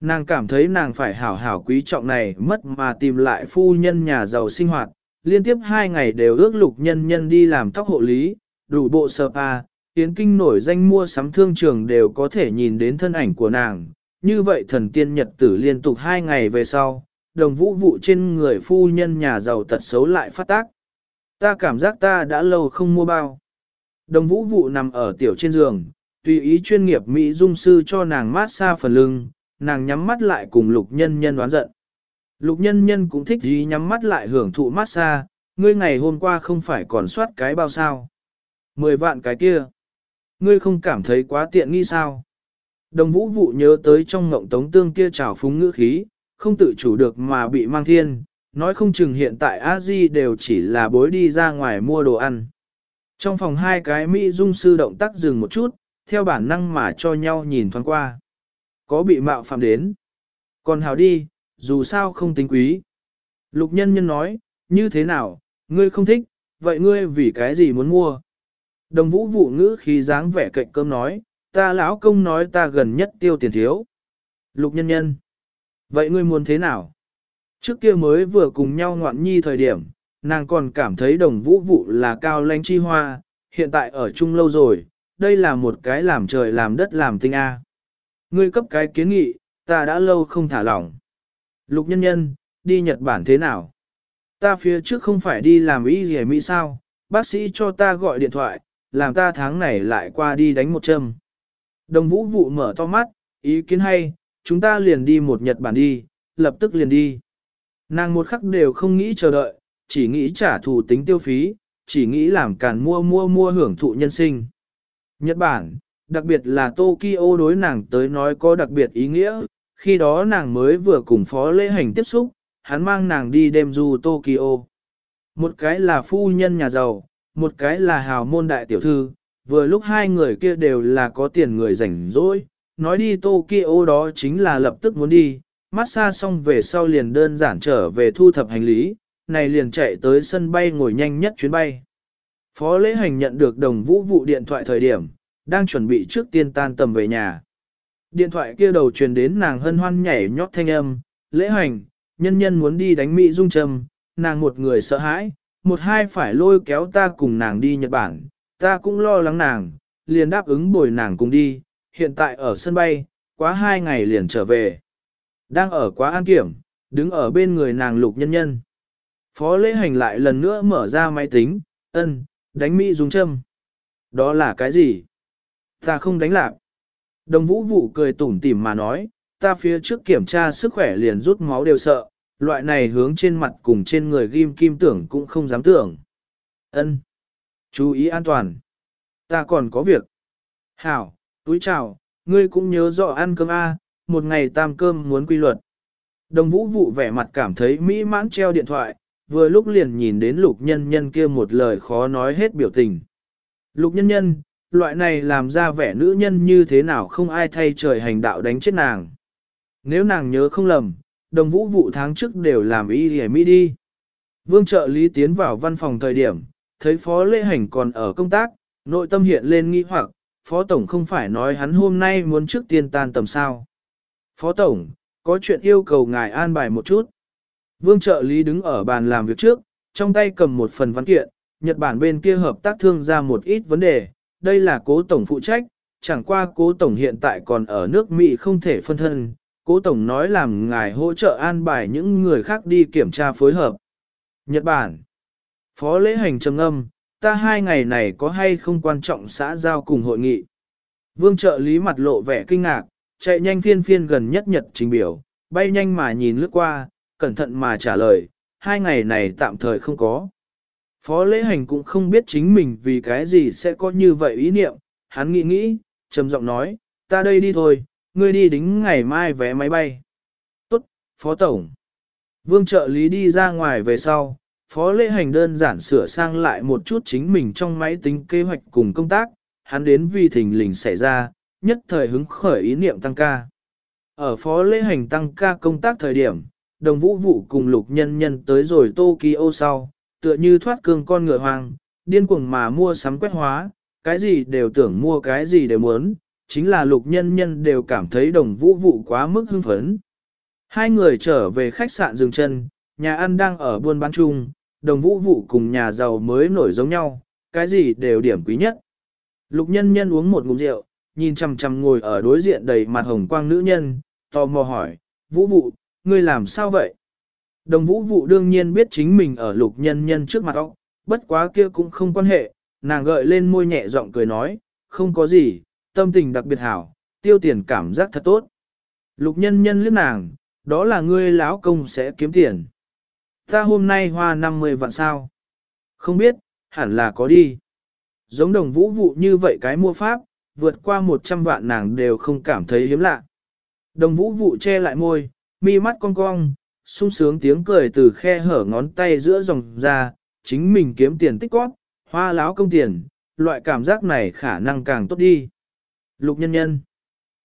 Nàng cảm thấy nàng phải hảo hảo quý trọng này mất mà tìm lại phu nhân nhà giàu sinh hoạt, liên tiếp hai ngày đều ước lục nhân nhân đi làm tóc hộ lý, đủ bộ sơ pa, tiến Kinh nổi danh mua sắm thương trường đều có thể nhìn đến thân ảnh của nàng. Như vậy thần tiên nhật tử liên tục hai ngày về sau, đồng vũ vụ trên người phu nhân nhà giàu tật xấu lại phát tác. Ta cảm giác ta đã lâu không mua bao. Đồng vũ vụ nằm ở tiểu trên giường, tùy ý chuyên nghiệp Mỹ dung sư cho nàng mát xa phần lưng, nàng nhắm mắt lại cùng lục nhân nhân đoán giận. Lục nhân nhân cũng thích gì nhắm mắt lại hưởng thụ mát xa, ngươi ngày hôm qua không phải còn soát cái bao sao. Mười vạn cái kia. Ngươi không cảm thấy quá tiện nghi sao? Đồng vũ vụ nhớ tới trong ngộng tống tương kia trào phúng ngữ khí, không tự chủ được mà bị mang thiên, nói không chừng hiện tại a di đều chỉ là bối đi ra ngoài mua đồ ăn. Trong phòng hai cái Mỹ dung sư động tác dừng một chút, theo bản năng mà cho nhau nhìn thoáng qua. Có bị mạo phạm đến. Còn hào đi, dù sao không tính quý. Lục nhân nhân nói, như thế nào, ngươi không thích, vậy ngươi vì cái gì muốn mua? Đồng vũ vụ ngữ khi dáng vẻ cạnh cơm nói, ta lão công nói ta gần nhất tiêu tiền thiếu. Lục nhân nhân. Vậy ngươi muốn thế nào? Trước kia mới vừa cùng nhau ngoạn nhi thời điểm, nàng còn cảm thấy đồng vũ vụ là cao lãnh chi hoa, hiện tại ở chung lâu rồi, đây là một cái làm trời làm đất làm tinh A. Ngươi cấp cái kiến nghị, ta đã lâu không thả lỏng. Lục nhân nhân, đi Nhật Bản thế nào? Ta phía trước không phải đi làm ý gì Mỹ sao? Bác sĩ cho ta gọi điện thoại, làm ta tháng này lại qua đi đánh một châm. Đồng vũ vụ mở to mắt, ý kiến hay, chúng ta liền đi một Nhật Bản đi, lập tức liền đi. Nàng một khắc đều không nghĩ chờ đợi, chỉ nghĩ trả thù tính tiêu phí, chỉ nghĩ làm càn mua mua mua hưởng thụ nhân sinh. Nhật Bản, đặc biệt là Tokyo đối nàng tới nói có đặc biệt ý nghĩa, khi đó nàng mới vừa cùng phó lễ hành tiếp xúc, hắn mang nàng đi đêm du Tokyo. Một cái là phu nhân nhà giàu, một cái là hào môn đại tiểu thư, vừa lúc hai người kia đều là có tiền người rảnh rỗi, nói đi Tokyo đó chính là lập tức muốn đi, massage xong về sau liền đơn giản trở về thu thập hành lý, này liền chạy tới sân bay ngồi nhanh nhất chuyến bay. Phó lễ hành nhận được đồng vũ vụ điện thoại thời điểm, đang chuẩn bị trước tiên tan tầm về nhà. Điện thoại kia đầu truyền đến nàng hân hoan nhảy nhót thanh âm, lễ hành, nhân nhân muốn đi đánh Mỹ dung trầm, nàng một người sợ hãi, một hai phải lôi kéo ta cùng nàng đi Nhật Bản, ta cũng lo lắng nàng, liền đáp ứng bồi nàng cùng đi, hiện tại ở sân bay, quá hai ngày liền trở về. Đang ở quá an kiểm, đứng ở bên người nàng lục nhân nhân. Phó lễ hành lại lần nữa mở ra máy tính, ân, đánh Mỹ dung châm. Đó là cái gì? Ta không đánh lạc. Đồng vũ vụ cười tủm tỉm mà nói, ta phía trước kiểm tra sức khỏe liền rút máu đều sợ, loại này hướng trên mặt cùng trên người ghim kim tưởng cũng không dám tưởng. Ân, Chú ý an toàn. Ta còn có việc. Hảo, túi chào, ngươi cũng nhớ rõ ăn cơm A, một ngày tam cơm muốn quy luật. Đồng vũ vụ vẻ mặt cảm thấy mỹ mãn treo điện thoại, vừa lúc liền nhìn đến lục nhân nhân kia một lời khó nói hết biểu tình. Lục nhân nhân, loại này làm ra vẻ nữ nhân như thế nào không ai thay trời hành đạo đánh chết nàng. Nếu nàng nhớ không lầm, đồng vũ vụ tháng trước đều làm y hề mỹ đi. Vương trợ lý tiến vào văn phòng thời điểm, thấy phó lễ hành còn ở công tác, nội tâm hiện lên nghi hoặc, phó tổng không phải nói hắn hôm nay muốn trước tiên tan tầm sao. Phó tổng, có chuyện yêu cầu ngài an bài một chút. Vương trợ lý đứng ở bàn làm việc trước, trong tay cầm một phần văn kiện, Nhật Bản bên kia hợp tác thương ra một ít vấn đề, đây là cố tổng phụ trách, chẳng qua cố tổng hiện tại còn ở nước Mỹ không thể phân thân, cố tổng nói làm ngài hỗ trợ an bài những người khác đi kiểm tra phối hợp. Nhật Bản Phó lễ hành trầm âm, ta hai ngày này có hay không quan trọng xã giao cùng hội nghị. Vương trợ lý mặt lộ vẻ kinh ngạc, chạy nhanh phiên phiên gần nhất nhật trình biểu, bay nhanh mà nhìn lướt qua, cẩn thận mà trả lời, hai ngày này tạm thời không có. Phó lễ hành cũng không biết chính mình vì cái gì sẽ có như vậy ý niệm, hắn nghĩ nghĩ, trầm giọng nói, ta đây đi thôi, ngươi đi đính ngày mai vé máy bay. Tốt, Phó Tổng. Vương trợ lý đi ra ngoài về sau, Phó lễ hành đơn giản sửa sang lại một chút chính mình trong máy tính kế hoạch cùng công tác, hắn đến vì thình lình xảy ra, nhất thời hứng khởi ý niệm tăng ca. Ở phó lễ hành tăng ca công tác thời điểm, đồng vũ vụ cùng lục nhân nhân tới rồi Tokyo sau, tựa như thoát cương con ngựa hoang, điên cuồng mà mua sắm quét hóa, cái gì đều tưởng mua cái gì đều muốn, chính là lục nhân nhân đều cảm thấy đồng vũ vụ quá mức hưng phấn. Hai người trở về khách sạn dừng chân, nhà ăn đang ở buôn bán chung, đồng vũ vụ cùng nhà giàu mới nổi giống nhau, cái gì đều điểm quý nhất. Lục nhân nhân uống một ngụm rượu, nhìn chằm chằm ngồi ở đối diện đầy mặt hồng quang nữ nhân, tò mò hỏi, vũ vụ, ngươi làm sao vậy? Đồng vũ vụ đương nhiên biết chính mình ở lục nhân nhân trước mặt ông, bất quá kia cũng không quan hệ, nàng gợi lên môi nhẹ giọng cười nói, không có gì, tâm tình đặc biệt hảo, tiêu tiền cảm giác thật tốt. Lục nhân nhân liếc nàng, đó là ngươi lão công sẽ kiếm tiền. Ta hôm nay hoa 50 vạn sao? Không biết, hẳn là có đi. Giống đồng vũ vụ như vậy cái mua pháp, vượt qua 100 vạn nàng đều không cảm thấy hiếm lạ. Đồng vũ vụ che lại môi, mi mắt cong cong, sung sướng tiếng cười từ khe hở ngón tay giữa dòng ra, chính mình kiếm tiền tích góp, hoa láo công tiền, loại cảm giác này khả năng càng tốt đi. Lục nhân nhân.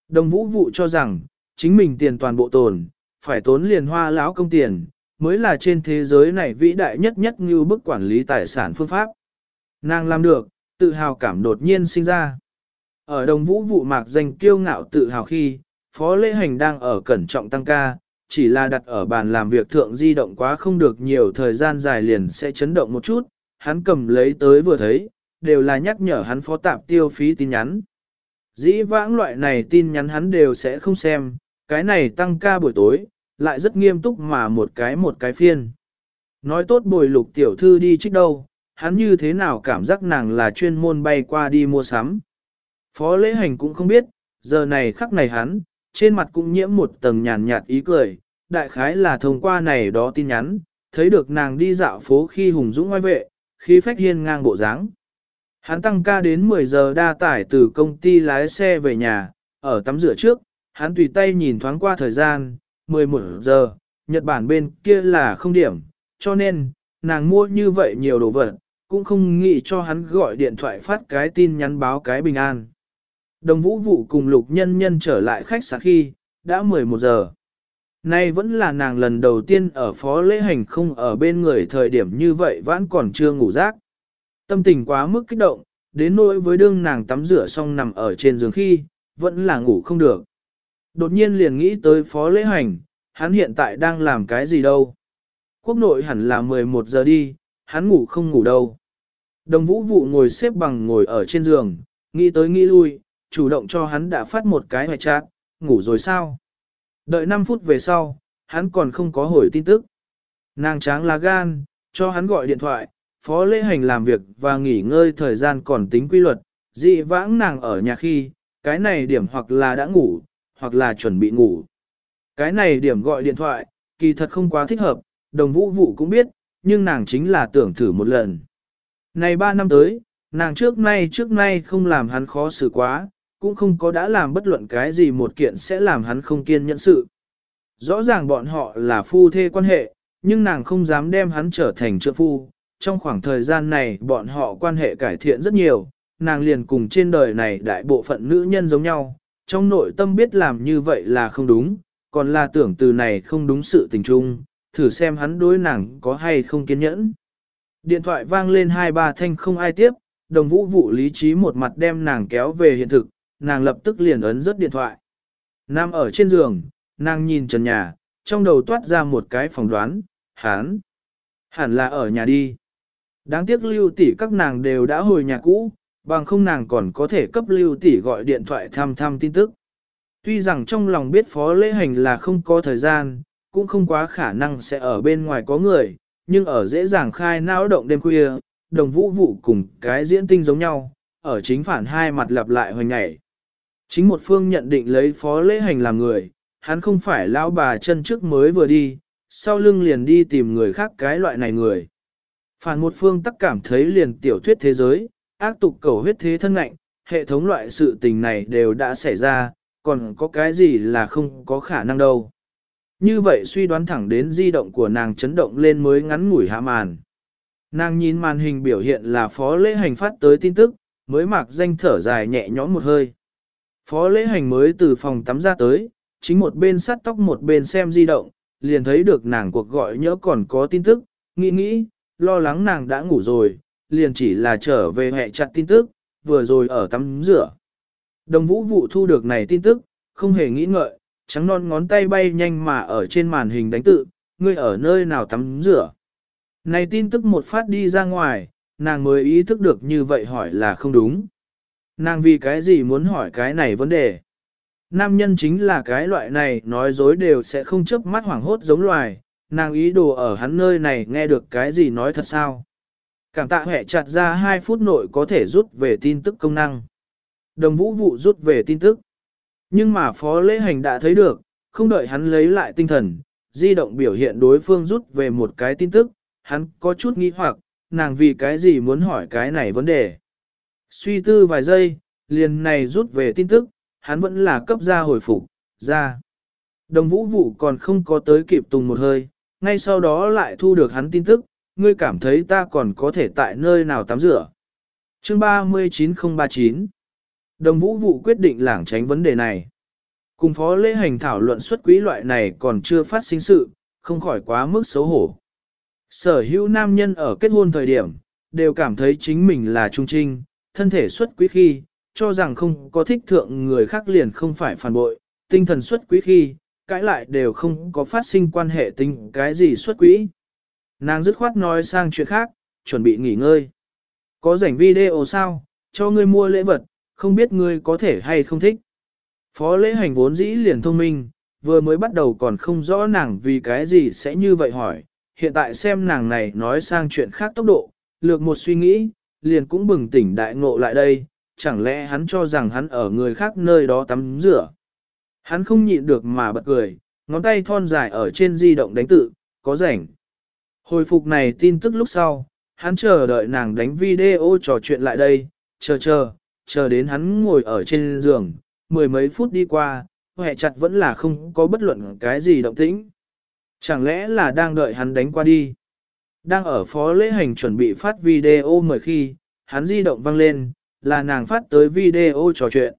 Đồng vũ vụ cho rằng, chính mình tiền toàn bộ tồn, phải tốn liền hoa láo công tiền, mới là trên thế giới này vĩ đại nhất nhất như bức quản lý tài sản phương pháp. Nàng làm được, tự hào cảm đột nhiên sinh ra. Ở đồng vũ vụ mạc danh kiêu ngạo tự hào khi, Phó Lễ Hành đang ở cẩn trọng tăng ca, chỉ là đặt ở bàn làm việc thượng di động quá không được nhiều thời gian dài liền sẽ chấn động một chút, hắn cầm lấy tới vừa thấy, đều là nhắc nhở hắn phó tạp tiêu phí tin nhắn. Dĩ vãng loại này tin nhắn hắn đều sẽ không xem, cái này tăng ca buổi tối, lại rất nghiêm túc mà một cái một cái phiên. Nói tốt bồi lục tiểu thư đi trích đâu, hắn như thế nào cảm giác nàng là chuyên môn bay qua đi mua sắm. Phó lễ hành cũng không biết, giờ này khắc này hắn, trên mặt cũng nhiễm một tầng nhàn nhạt ý cười, đại khái là thông qua này đó tin nhắn, thấy được nàng đi dạo phố khi hùng dũng ngoài vệ, khi phách hiên ngang bộ dáng. Hắn tăng ca đến 10 giờ đa tải từ công ty lái xe về nhà, ở tắm rửa trước, hắn tùy tay nhìn thoáng qua thời gian, 11 giờ, Nhật Bản bên kia là không điểm, cho nên, nàng mua như vậy nhiều đồ vật, cũng không nghĩ cho hắn gọi điện thoại phát cái tin nhắn báo cái bình an. Đồng vũ vụ cùng lục nhân nhân trở lại khách sạn khi, đã 11 giờ. Nay vẫn là nàng lần đầu tiên ở phó lễ hành không ở bên người thời điểm như vậy vẫn còn chưa ngủ rác. Tâm tình quá mức kích động, đến nỗi với đương nàng tắm rửa xong nằm ở trên giường khi, vẫn là ngủ không được. Đột nhiên liền nghĩ tới phó lễ hành, hắn hiện tại đang làm cái gì đâu. Quốc nội hẳn là 11 giờ đi, hắn ngủ không ngủ đâu. Đồng vũ vụ ngồi xếp bằng ngồi ở trên giường, nghĩ tới nghĩ lui, chủ động cho hắn đã phát một cái hoài chát, ngủ rồi sao? Đợi 5 phút về sau, hắn còn không có hồi tin tức. Nàng tráng lá gan, cho hắn gọi điện thoại, phó lễ hành làm việc và nghỉ ngơi thời gian còn tính quy luật, dị vãng nàng ở nhà khi, cái này điểm hoặc là đã ngủ, hoặc là chuẩn bị ngủ. Cái này điểm gọi điện thoại, kỳ thật không quá thích hợp, đồng vũ vụ cũng biết, nhưng nàng chính là tưởng thử một lần. Này ba năm tới, nàng trước nay trước nay không làm hắn khó xử quá, cũng không có đã làm bất luận cái gì một kiện sẽ làm hắn không kiên nhẫn sự. Rõ ràng bọn họ là phu thê quan hệ, nhưng nàng không dám đem hắn trở thành trợ phu. Trong khoảng thời gian này bọn họ quan hệ cải thiện rất nhiều, nàng liền cùng trên đời này đại bộ phận nữ nhân giống nhau, trong nội tâm biết làm như vậy là không đúng, còn là tưởng từ này không đúng sự tình trung, thử xem hắn đối nàng có hay không kiên nhẫn. Điện thoại vang lên hai ba thanh không ai tiếp, đồng vũ vụ lý trí một mặt đem nàng kéo về hiện thực, nàng lập tức liền ấn rớt điện thoại. Nam ở trên giường, nàng nhìn trần nhà, trong đầu toát ra một cái phỏng đoán, hán, hẳn là ở nhà đi. Đáng tiếc lưu tỷ các nàng đều đã hồi nhà cũ, bằng không nàng còn có thể cấp lưu tỷ gọi điện thoại thăm thăm tin tức. Tuy rằng trong lòng biết phó lễ hành là không có thời gian, cũng không quá khả năng sẽ ở bên ngoài có người, nhưng ở dễ dàng khai não động đêm khuya, đồng vũ vụ cùng cái diễn tinh giống nhau, ở chính phản hai mặt lặp lại hoành nhảy. Chính một phương nhận định lấy phó lễ hành làm người, hắn không phải lão bà chân trước mới vừa đi, sau lưng liền đi tìm người khác cái loại này người. Phản một phương tắc cảm thấy liền tiểu thuyết thế giới, ác tục cầu huyết thế thân ngạnh, hệ thống loại sự tình này đều đã xảy ra, còn có cái gì là không có khả năng đâu. Như vậy suy đoán thẳng đến di động của nàng chấn động lên mới ngắn ngủi hạ màn. Nàng nhìn màn hình biểu hiện là phó lễ hành phát tới tin tức, mới mặc danh thở dài nhẹ nhõm một hơi. Phó lễ hành mới từ phòng tắm ra tới, chính một bên sắt tóc một bên xem di động, liền thấy được nàng cuộc gọi nhớ còn có tin tức, nghĩ nghĩ, lo lắng nàng đã ngủ rồi, liền chỉ là trở về hẹ chặt tin tức, vừa rồi ở tắm rửa. Đồng vũ vụ thu được này tin tức, không hề nghĩ ngợi, trắng non ngón tay bay nhanh mà ở trên màn hình đánh tự, ngươi ở nơi nào tắm rửa. Này tin tức một phát đi ra ngoài, nàng mới ý thức được như vậy hỏi là không đúng. Nàng vì cái gì muốn hỏi cái này vấn đề? Nam nhân chính là cái loại này nói dối đều sẽ không chớp mắt hoảng hốt giống loài, nàng ý đồ ở hắn nơi này nghe được cái gì nói thật sao. Cảm tạ hệ chặt ra 2 phút nội có thể rút về tin tức công năng. Đồng vũ vụ rút về tin tức. Nhưng mà phó lễ hành đã thấy được, không đợi hắn lấy lại tinh thần, di động biểu hiện đối phương rút về một cái tin tức, hắn có chút nghi hoặc, nàng vì cái gì muốn hỏi cái này vấn đề. Suy tư vài giây, liền này rút về tin tức, hắn vẫn là cấp ra hồi phục, ra. Đồng vũ vụ còn không có tới kịp tùng một hơi, ngay sau đó lại thu được hắn tin tức, ngươi cảm thấy ta còn có thể tại nơi nào tắm rửa. Chương 39039 Đồng vũ vụ quyết định lảng tránh vấn đề này. Cùng phó lễ hành thảo luận xuất quý loại này còn chưa phát sinh sự, không khỏi quá mức xấu hổ. Sở hữu nam nhân ở kết hôn thời điểm, đều cảm thấy chính mình là trung trinh, thân thể xuất quý khi, cho rằng không có thích thượng người khác liền không phải phản bội, tinh thần xuất quý khi, cãi lại đều không có phát sinh quan hệ tình cái gì xuất quỹ. Nàng dứt khoát nói sang chuyện khác, chuẩn bị nghỉ ngơi. Có rảnh video sao, cho ngươi mua lễ vật, không biết ngươi có thể hay không thích. Phó lễ hành vốn dĩ liền thông minh, vừa mới bắt đầu còn không rõ nàng vì cái gì sẽ như vậy hỏi, hiện tại xem nàng này nói sang chuyện khác tốc độ, lược một suy nghĩ, liền cũng bừng tỉnh đại ngộ lại đây, chẳng lẽ hắn cho rằng hắn ở người khác nơi đó tắm rửa. Hắn không nhịn được mà bật cười, ngón tay thon dài ở trên di động đánh tự, có rảnh. Hồi phục này tin tức lúc sau, hắn chờ đợi nàng đánh video trò chuyện lại đây, chờ chờ, chờ đến hắn ngồi ở trên giường, mười mấy phút đi qua, hẹ chặt vẫn là không có bất luận cái gì động tĩnh. Chẳng lẽ là đang đợi hắn đánh qua đi? Đang ở phó lễ hành chuẩn bị phát video mời khi, hắn di động vang lên, là nàng phát tới video trò chuyện.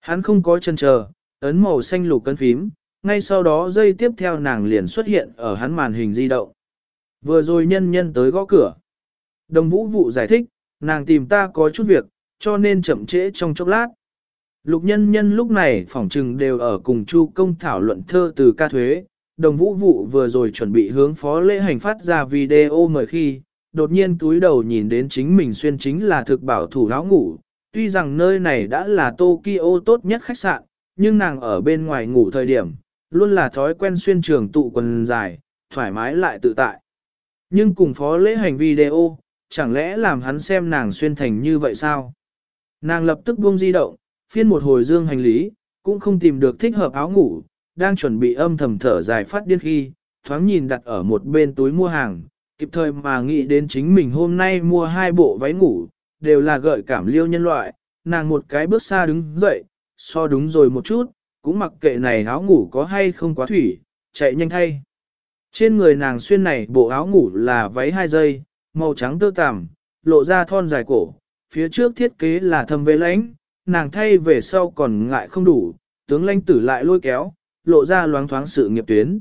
Hắn không có chân chờ, ấn màu xanh lục cân phím, ngay sau đó dây tiếp theo nàng liền xuất hiện ở hắn màn hình di động. Vừa rồi nhân nhân tới gõ cửa. Đồng vũ vụ giải thích, nàng tìm ta có chút việc, cho nên chậm trễ trong chốc lát. Lục nhân nhân lúc này phỏng trừng đều ở cùng chu công thảo luận thơ từ ca thuế, đồng vũ vụ vừa rồi chuẩn bị hướng phó lễ hành phát ra video mời khi, đột nhiên túi đầu nhìn đến chính mình xuyên chính là thực bảo thủ áo ngủ. Tuy rằng nơi này đã là Tokyo tốt nhất khách sạn, nhưng nàng ở bên ngoài ngủ thời điểm, luôn là thói quen xuyên trường tụ quần dài, thoải mái lại tự tại. Nhưng cùng phó lễ hành video, chẳng lẽ làm hắn xem nàng xuyên thành như vậy sao? Nàng lập tức buông di động, phiên một hồi dương hành lý, cũng không tìm được thích hợp áo ngủ, đang chuẩn bị âm thầm thở dài phát điên khi, thoáng nhìn đặt ở một bên túi mua hàng, kịp thời mà nghĩ đến chính mình hôm nay mua hai bộ váy ngủ, đều là gợi cảm liêu nhân loại, nàng một cái bước xa đứng dậy, so đúng rồi một chút, cũng mặc kệ này áo ngủ có hay không quá thủy, chạy nhanh thay. Trên người nàng xuyên này bộ áo ngủ là váy hai dây, màu trắng tơ tằm, lộ ra thon dài cổ, phía trước thiết kế là thâm vế lãnh, nàng thay về sau còn ngại không đủ, tướng lãnh tử lại lôi kéo, lộ ra loáng thoáng sự nghiệp tuyến.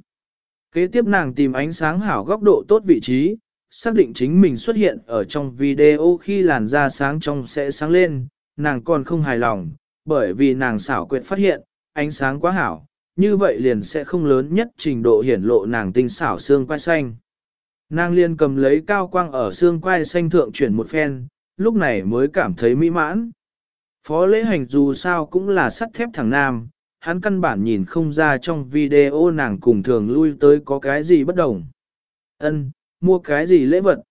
Kế tiếp nàng tìm ánh sáng hảo góc độ tốt vị trí, xác định chính mình xuất hiện ở trong video khi làn da sáng trong sẽ sáng lên, nàng còn không hài lòng, bởi vì nàng xảo quyệt phát hiện, ánh sáng quá hảo, như vậy liền sẽ không lớn nhất trình độ hiển lộ nàng tinh xảo xương quai xanh. Nàng liền cầm lấy cao quang ở xương quai xanh thượng chuyển một phen, lúc này mới cảm thấy mỹ mãn. Phó lễ hành dù sao cũng là sắt thép thẳng nam, hắn căn bản nhìn không ra trong video nàng cùng thường lui tới có cái gì bất đồng. Ân, mua cái gì lễ vật?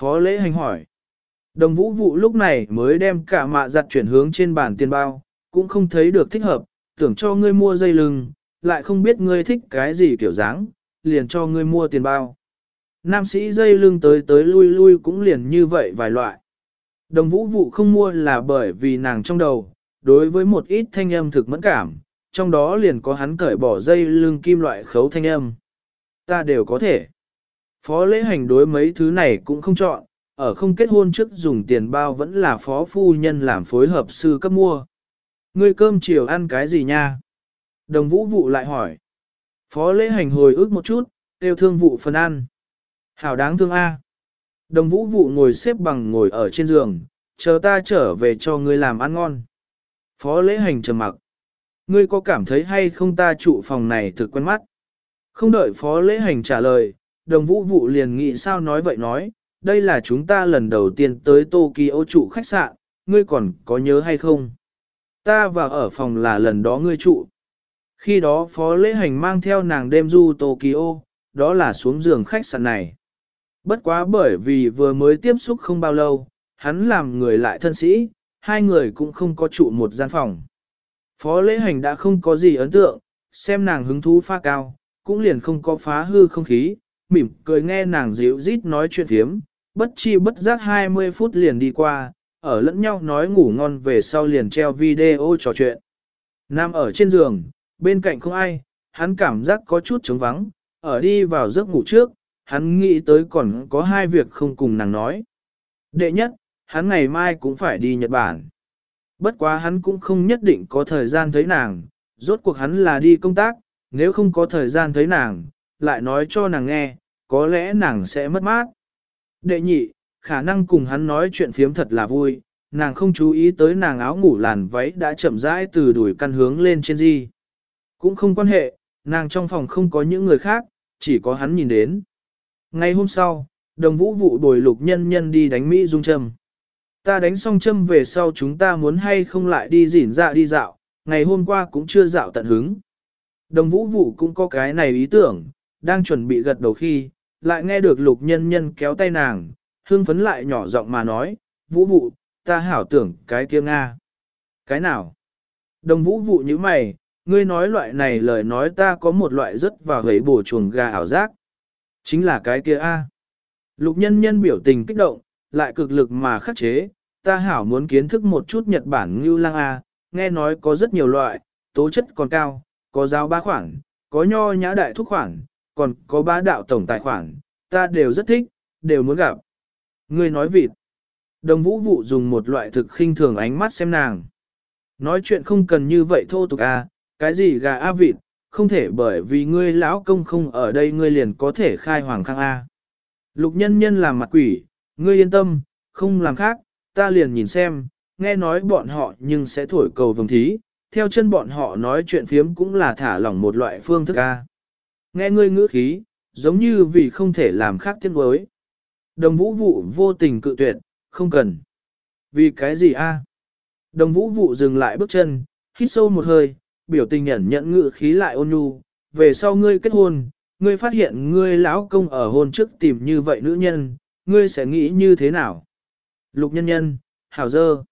Phó lễ hành hỏi. Đồng vũ vụ lúc này mới đem cả mạ giặt chuyển hướng trên bàn tiền bao, cũng không thấy được thích hợp, tưởng cho ngươi mua dây lưng, lại không biết ngươi thích cái gì kiểu dáng, liền cho ngươi mua tiền bao. Nam sĩ dây lưng tới tới lui lui cũng liền như vậy vài loại. Đồng vũ vụ không mua là bởi vì nàng trong đầu, đối với một ít thanh âm thực mẫn cảm, trong đó liền có hắn cởi bỏ dây lưng kim loại khấu thanh âm. Ta đều có thể. Phó lễ hành đối mấy thứ này cũng không chọn, ở không kết hôn trước dùng tiền bao vẫn là phó phu nhân làm phối hợp sư cấp mua. Ngươi cơm chiều ăn cái gì nha? Đồng vũ vụ lại hỏi. Phó lễ hành hồi ức một chút, tiêu thương vụ phần ăn. Hảo đáng thương A. Đồng vũ vụ ngồi xếp bằng ngồi ở trên giường, chờ ta trở về cho ngươi làm ăn ngon. Phó lễ hành trầm mặc. Ngươi có cảm thấy hay không ta trụ phòng này thực quen mắt? Không đợi phó lễ hành trả lời, đồng vũ vụ liền nghĩ sao nói vậy nói, đây là chúng ta lần đầu tiên tới Tokyo trụ khách sạn, ngươi còn có nhớ hay không? Ta vào ở phòng là lần đó ngươi trụ. Khi đó phó lễ hành mang theo nàng đêm du Tokyo, đó là xuống giường khách sạn này. Bất quá bởi vì vừa mới tiếp xúc không bao lâu, hắn làm người lại thân sĩ, hai người cũng không có trụ một gian phòng. Phó lễ hành đã không có gì ấn tượng, xem nàng hứng thú pha cao, cũng liền không có phá hư không khí, mỉm cười nghe nàng dịu rít nói chuyện thiếm, bất chi bất giác 20 phút liền đi qua, ở lẫn nhau nói ngủ ngon về sau liền treo video trò chuyện. Nam ở trên giường, bên cạnh không ai, hắn cảm giác có chút trống vắng, ở đi vào giấc ngủ trước, hắn nghĩ tới còn có hai việc không cùng nàng nói. Đệ nhất, hắn ngày mai cũng phải đi Nhật Bản. Bất quá hắn cũng không nhất định có thời gian thấy nàng, rốt cuộc hắn là đi công tác, nếu không có thời gian thấy nàng, lại nói cho nàng nghe, có lẽ nàng sẽ mất mát. Đệ nhị, khả năng cùng hắn nói chuyện phiếm thật là vui, nàng không chú ý tới nàng áo ngủ làn váy đã chậm rãi từ đuổi căn hướng lên trên di. Cũng không quan hệ, nàng trong phòng không có những người khác, chỉ có hắn nhìn đến. Ngày hôm sau, đồng vũ vụ đổi lục nhân nhân đi đánh Mỹ dung trầm. Ta đánh xong châm về sau chúng ta muốn hay không lại đi dỉn dạ đi dạo, ngày hôm qua cũng chưa dạo tận hứng. Đồng vũ vụ cũng có cái này ý tưởng, đang chuẩn bị gật đầu khi, lại nghe được lục nhân nhân kéo tay nàng, hương phấn lại nhỏ giọng mà nói, vũ vụ, ta hảo tưởng cái kia Nga. Cái nào? Đồng vũ vụ như mày, ngươi nói loại này lời nói ta có một loại rất vào hấy bổ chuồng gà ảo giác. Chính là cái kia A. Lục nhân nhân biểu tình kích động, lại cực lực mà khắc chế, ta hảo muốn kiến thức một chút Nhật Bản ngưu lang A, nghe nói có rất nhiều loại, tố chất còn cao, có giáo ba khoản, có nho nhã đại thúc khoản, còn có ba đạo tổng tài khoản, ta đều rất thích, đều muốn gặp. Ngươi nói vịt. Đồng vũ vụ dùng một loại thực khinh thường ánh mắt xem nàng. Nói chuyện không cần như vậy thô tục à, cái gì gà a vịt, không thể bởi vì ngươi lão công không ở đây ngươi liền có thể khai hoàng khang A. Lục nhân nhân làm mặt quỷ, ngươi yên tâm, không làm khác, ta liền nhìn xem, nghe nói bọn họ nhưng sẽ thổi cầu vồng thí, theo chân bọn họ nói chuyện phiếm cũng là thả lỏng một loại phương thức A. Nghe ngươi ngữ khí, giống như vì không thể làm khác tiếc đối. Đồng vũ vụ vô tình cự tuyệt, không cần. Vì cái gì a? Đồng vũ vụ dừng lại bước chân, hít sâu một hơi, biểu tình nhẫn nhận ngự khí lại ôn nhu. Về sau ngươi kết hôn, ngươi phát hiện ngươi lão công ở hôn trước tìm như vậy nữ nhân, ngươi sẽ nghĩ như thế nào? Lục nhân nhân, hảo dơ.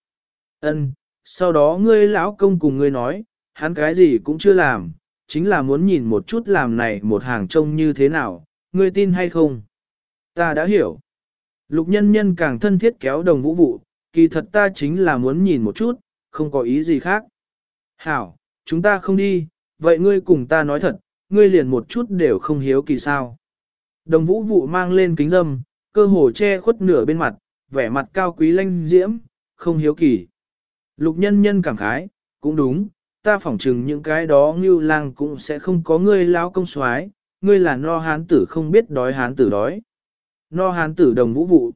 Ân, sau đó ngươi lão công cùng ngươi nói, hắn cái gì cũng chưa làm, chính là muốn nhìn một chút làm này một hàng trông như thế nào, ngươi tin hay không? Ta đã hiểu. Lục nhân nhân càng thân thiết kéo đồng vũ vụ, kỳ thật ta chính là muốn nhìn một chút, không có ý gì khác. Hảo, chúng ta không đi, vậy ngươi cùng ta nói thật, ngươi liền một chút đều không hiếu kỳ sao. Đồng vũ vụ mang lên kính dâm, cơ hồ che khuất nửa bên mặt, vẻ mặt cao quý lanh diễm, không hiếu kỳ. Lục nhân nhân cảm khái, cũng đúng, ta phỏng chừng những cái đó như lang cũng sẽ không có ngươi lão công soái ngươi là no hán tử không biết đói hán tử đói. No hán tử đồng vũ vụ.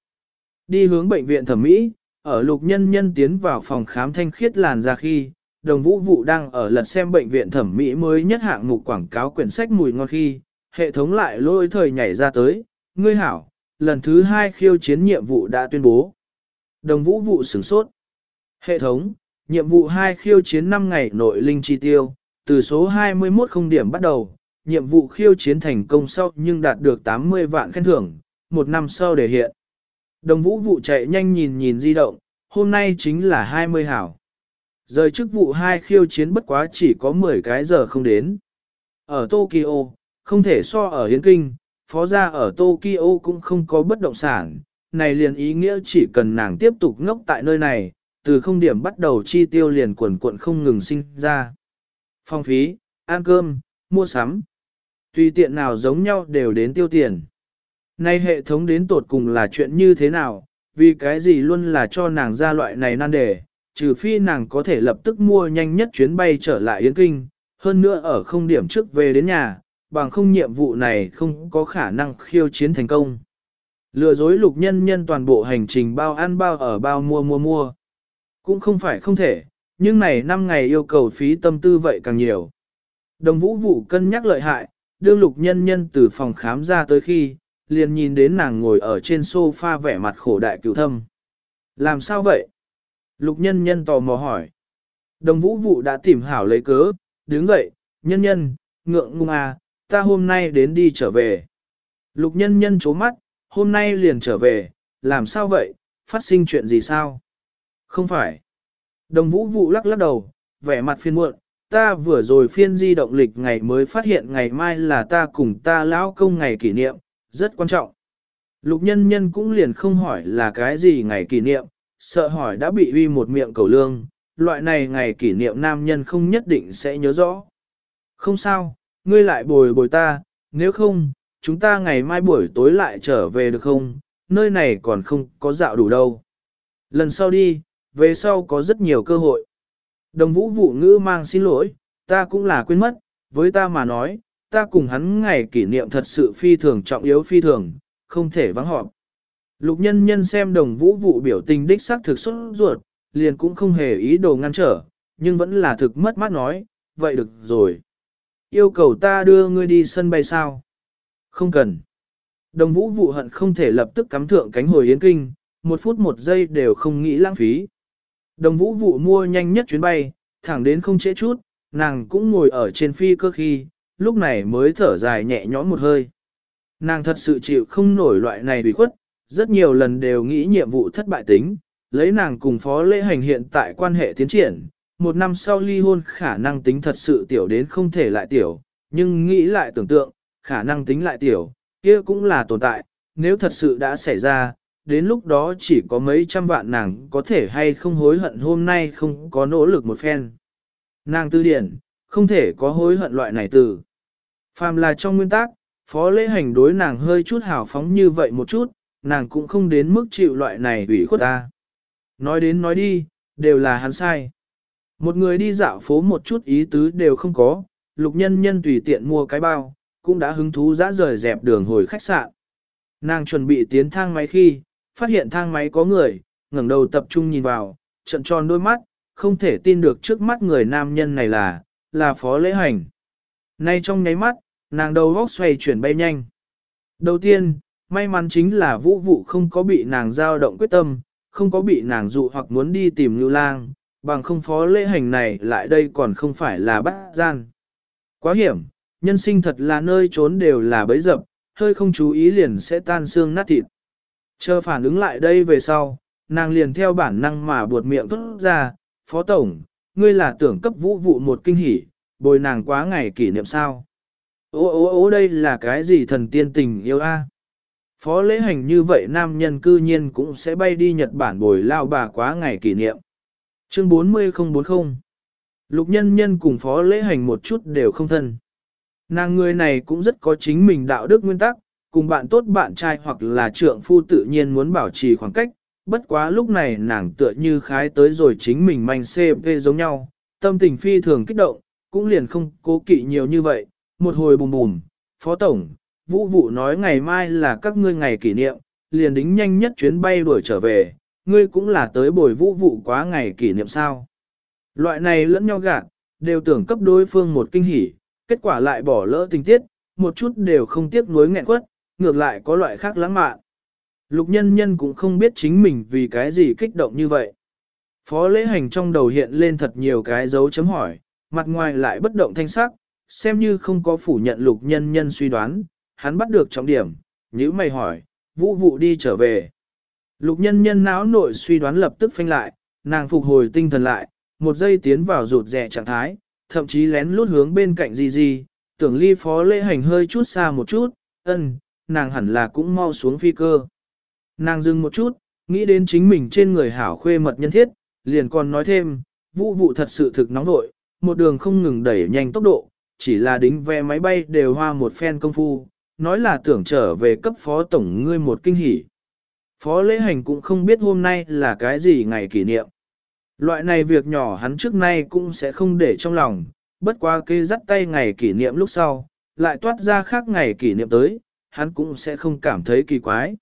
Đi hướng bệnh viện thẩm mỹ, ở lục nhân nhân tiến vào phòng khám thanh khiết làn ra khi, đồng vũ vụ đang ở lật xem bệnh viện thẩm mỹ mới nhất hạng mục quảng cáo quyển sách mùi ngon khi, hệ thống lại lôi thời nhảy ra tới, ngươi hảo, lần thứ hai khiêu chiến nhiệm vụ đã tuyên bố. Đồng vũ vụ sửng sốt. Hệ thống, nhiệm vụ 2 khiêu chiến 5 ngày nội linh chi tiêu, từ số 21 không điểm bắt đầu, nhiệm vụ khiêu chiến thành công sau nhưng đạt được 80 vạn khen thưởng, một năm sau để hiện. Đồng vũ vụ chạy nhanh nhìn nhìn di động, hôm nay chính là 20 hảo. Rời chức vụ 2 khiêu chiến bất quá chỉ có 10 cái giờ không đến. Ở Tokyo, không thể so ở Hiến Kinh, phó gia ở Tokyo cũng không có bất động sản, này liền ý nghĩa chỉ cần nàng tiếp tục ngốc tại nơi này, từ không điểm bắt đầu chi tiêu liền quần cuộn không ngừng sinh ra. Phong phí, ăn cơm, mua sắm. Tùy tiện nào giống nhau đều đến tiêu tiền. Nay hệ thống đến tột cùng là chuyện như thế nào, vì cái gì luôn là cho nàng ra loại này nan đề, trừ phi nàng có thể lập tức mua nhanh nhất chuyến bay trở lại Yến Kinh, hơn nữa ở không điểm trước về đến nhà, bằng không nhiệm vụ này không có khả năng khiêu chiến thành công. Lừa dối lục nhân nhân toàn bộ hành trình bao ăn bao ở bao mua mua mua. Cũng không phải không thể, nhưng này 5 ngày yêu cầu phí tâm tư vậy càng nhiều. Đồng vũ vụ cân nhắc lợi hại, đương lục nhân nhân từ phòng khám ra tới khi, liền nhìn đến nàng ngồi ở trên sofa vẻ mặt khổ đại cựu thâm. Làm sao vậy? Lục nhân nhân tò mò hỏi. Đồng vũ vụ đã tìm hảo lấy cớ, đứng dậy, nhân nhân, ngượng ngung à, ta hôm nay đến đi trở về. Lục nhân nhân chố mắt, hôm nay liền trở về, làm sao vậy, phát sinh chuyện gì sao? Không phải. Đồng vũ vụ lắc lắc đầu, vẻ mặt phiên muộn, ta vừa rồi phiên di động lịch ngày mới phát hiện ngày mai là ta cùng ta lão công ngày kỷ niệm, rất quan trọng. Lục nhân nhân cũng liền không hỏi là cái gì ngày kỷ niệm, sợ hỏi đã bị uy một miệng cầu lương, loại này ngày kỷ niệm nam nhân không nhất định sẽ nhớ rõ. Không sao, ngươi lại bồi bồi ta, nếu không, chúng ta ngày mai buổi tối lại trở về được không, nơi này còn không có dạo đủ đâu. Lần sau đi, về sau có rất nhiều cơ hội. Đồng vũ vụ ngữ mang xin lỗi, ta cũng là quên mất, với ta mà nói, ta cùng hắn ngày kỷ niệm thật sự phi thường trọng yếu phi thường, không thể vắng họp. Lục nhân nhân xem đồng vũ vụ biểu tình đích xác thực xuất ruột, liền cũng không hề ý đồ ngăn trở, nhưng vẫn là thực mất mát nói, vậy được rồi. Yêu cầu ta đưa ngươi đi sân bay sao? Không cần. Đồng vũ vụ hận không thể lập tức cắm thượng cánh hồi yến kinh, một phút một giây đều không nghĩ lãng phí. Đồng vũ vụ mua nhanh nhất chuyến bay, thẳng đến không trễ chút, nàng cũng ngồi ở trên phi cơ khi, lúc này mới thở dài nhẹ nhõm một hơi. Nàng thật sự chịu không nổi loại này bị khuất, rất nhiều lần đều nghĩ nhiệm vụ thất bại tính, lấy nàng cùng phó lễ hành hiện tại quan hệ tiến triển, một năm sau ly hôn khả năng tính thật sự tiểu đến không thể lại tiểu, nhưng nghĩ lại tưởng tượng, khả năng tính lại tiểu, kia cũng là tồn tại, nếu thật sự đã xảy ra, đến lúc đó chỉ có mấy trăm vạn nàng có thể hay không hối hận hôm nay không có nỗ lực một phen. Nàng tư điển, không thể có hối hận loại này từ. Phàm là trong nguyên tắc, phó lễ hành đối nàng hơi chút hào phóng như vậy một chút, nàng cũng không đến mức chịu loại này ủy khuất ta. Nói đến nói đi, đều là hắn sai. Một người đi dạo phố một chút ý tứ đều không có, lục nhân nhân tùy tiện mua cái bao, cũng đã hứng thú dã rời dẹp đường hồi khách sạn. Nàng chuẩn bị tiến thang máy khi, phát hiện thang máy có người, ngẩng đầu tập trung nhìn vào, trận tròn đôi mắt, không thể tin được trước mắt người nam nhân này là, là phó lễ hành. Nay trong nháy mắt, nàng đầu góc xoay chuyển bay nhanh. Đầu tiên, may mắn chính là vũ vụ không có bị nàng dao động quyết tâm, không có bị nàng dụ hoặc muốn đi tìm Lưu Lang, bằng không phó lễ hành này lại đây còn không phải là bắt gian. Quá hiểm, nhân sinh thật là nơi trốn đều là bấy dập, hơi không chú ý liền sẽ tan xương nát thịt. Chờ phản ứng lại đây về sau, nàng liền theo bản năng mà buột miệng thốt ra, Phó Tổng, ngươi là tưởng cấp vũ vụ một kinh hỉ, bồi nàng quá ngày kỷ niệm sao. Ô ô ô đây là cái gì thần tiên tình yêu a? Phó lễ hành như vậy nam nhân cư nhiên cũng sẽ bay đi Nhật Bản bồi lao bà quá ngày kỷ niệm. Chương 40040 Lục nhân nhân cùng phó lễ hành một chút đều không thân. Nàng người này cũng rất có chính mình đạo đức nguyên tắc, cùng bạn tốt bạn trai hoặc là trượng phu tự nhiên muốn bảo trì khoảng cách, bất quá lúc này nàng tựa như khái tới rồi chính mình manh CP giống nhau, tâm tình phi thường kích động, cũng liền không cố kỵ nhiều như vậy, một hồi bùm bùm, phó tổng, vũ vụ nói ngày mai là các ngươi ngày kỷ niệm, liền đính nhanh nhất chuyến bay đuổi trở về, ngươi cũng là tới bồi vũ vụ quá ngày kỷ niệm sao. Loại này lẫn nhau gạt, đều tưởng cấp đối phương một kinh hỉ, kết quả lại bỏ lỡ tình tiết, một chút đều không tiếc nuối nghẹn quất, ngược lại có loại khác lãng mạn. Lục nhân nhân cũng không biết chính mình vì cái gì kích động như vậy. Phó lễ hành trong đầu hiện lên thật nhiều cái dấu chấm hỏi, mặt ngoài lại bất động thanh sắc, xem như không có phủ nhận lục nhân nhân suy đoán, hắn bắt được trọng điểm, nhữ mày hỏi, vũ vụ đi trở về. Lục nhân nhân não nội suy đoán lập tức phanh lại, nàng phục hồi tinh thần lại, một giây tiến vào rụt rẻ trạng thái, thậm chí lén lút hướng bên cạnh gì gì, tưởng ly phó lễ hành hơi chút xa một chút, ân, nàng hẳn là cũng mau xuống phi cơ. Nàng dừng một chút, nghĩ đến chính mình trên người hảo khuê mật nhân thiết, liền còn nói thêm, vụ vụ thật sự thực nóng nội, một đường không ngừng đẩy nhanh tốc độ, chỉ là đính vé máy bay đều hoa một phen công phu, nói là tưởng trở về cấp phó tổng ngươi một kinh hỉ. Phó lễ hành cũng không biết hôm nay là cái gì ngày kỷ niệm. Loại này việc nhỏ hắn trước nay cũng sẽ không để trong lòng, bất qua kê dắt tay ngày kỷ niệm lúc sau, lại toát ra khác ngày kỷ niệm tới, hắn cũng sẽ không cảm thấy kỳ quái.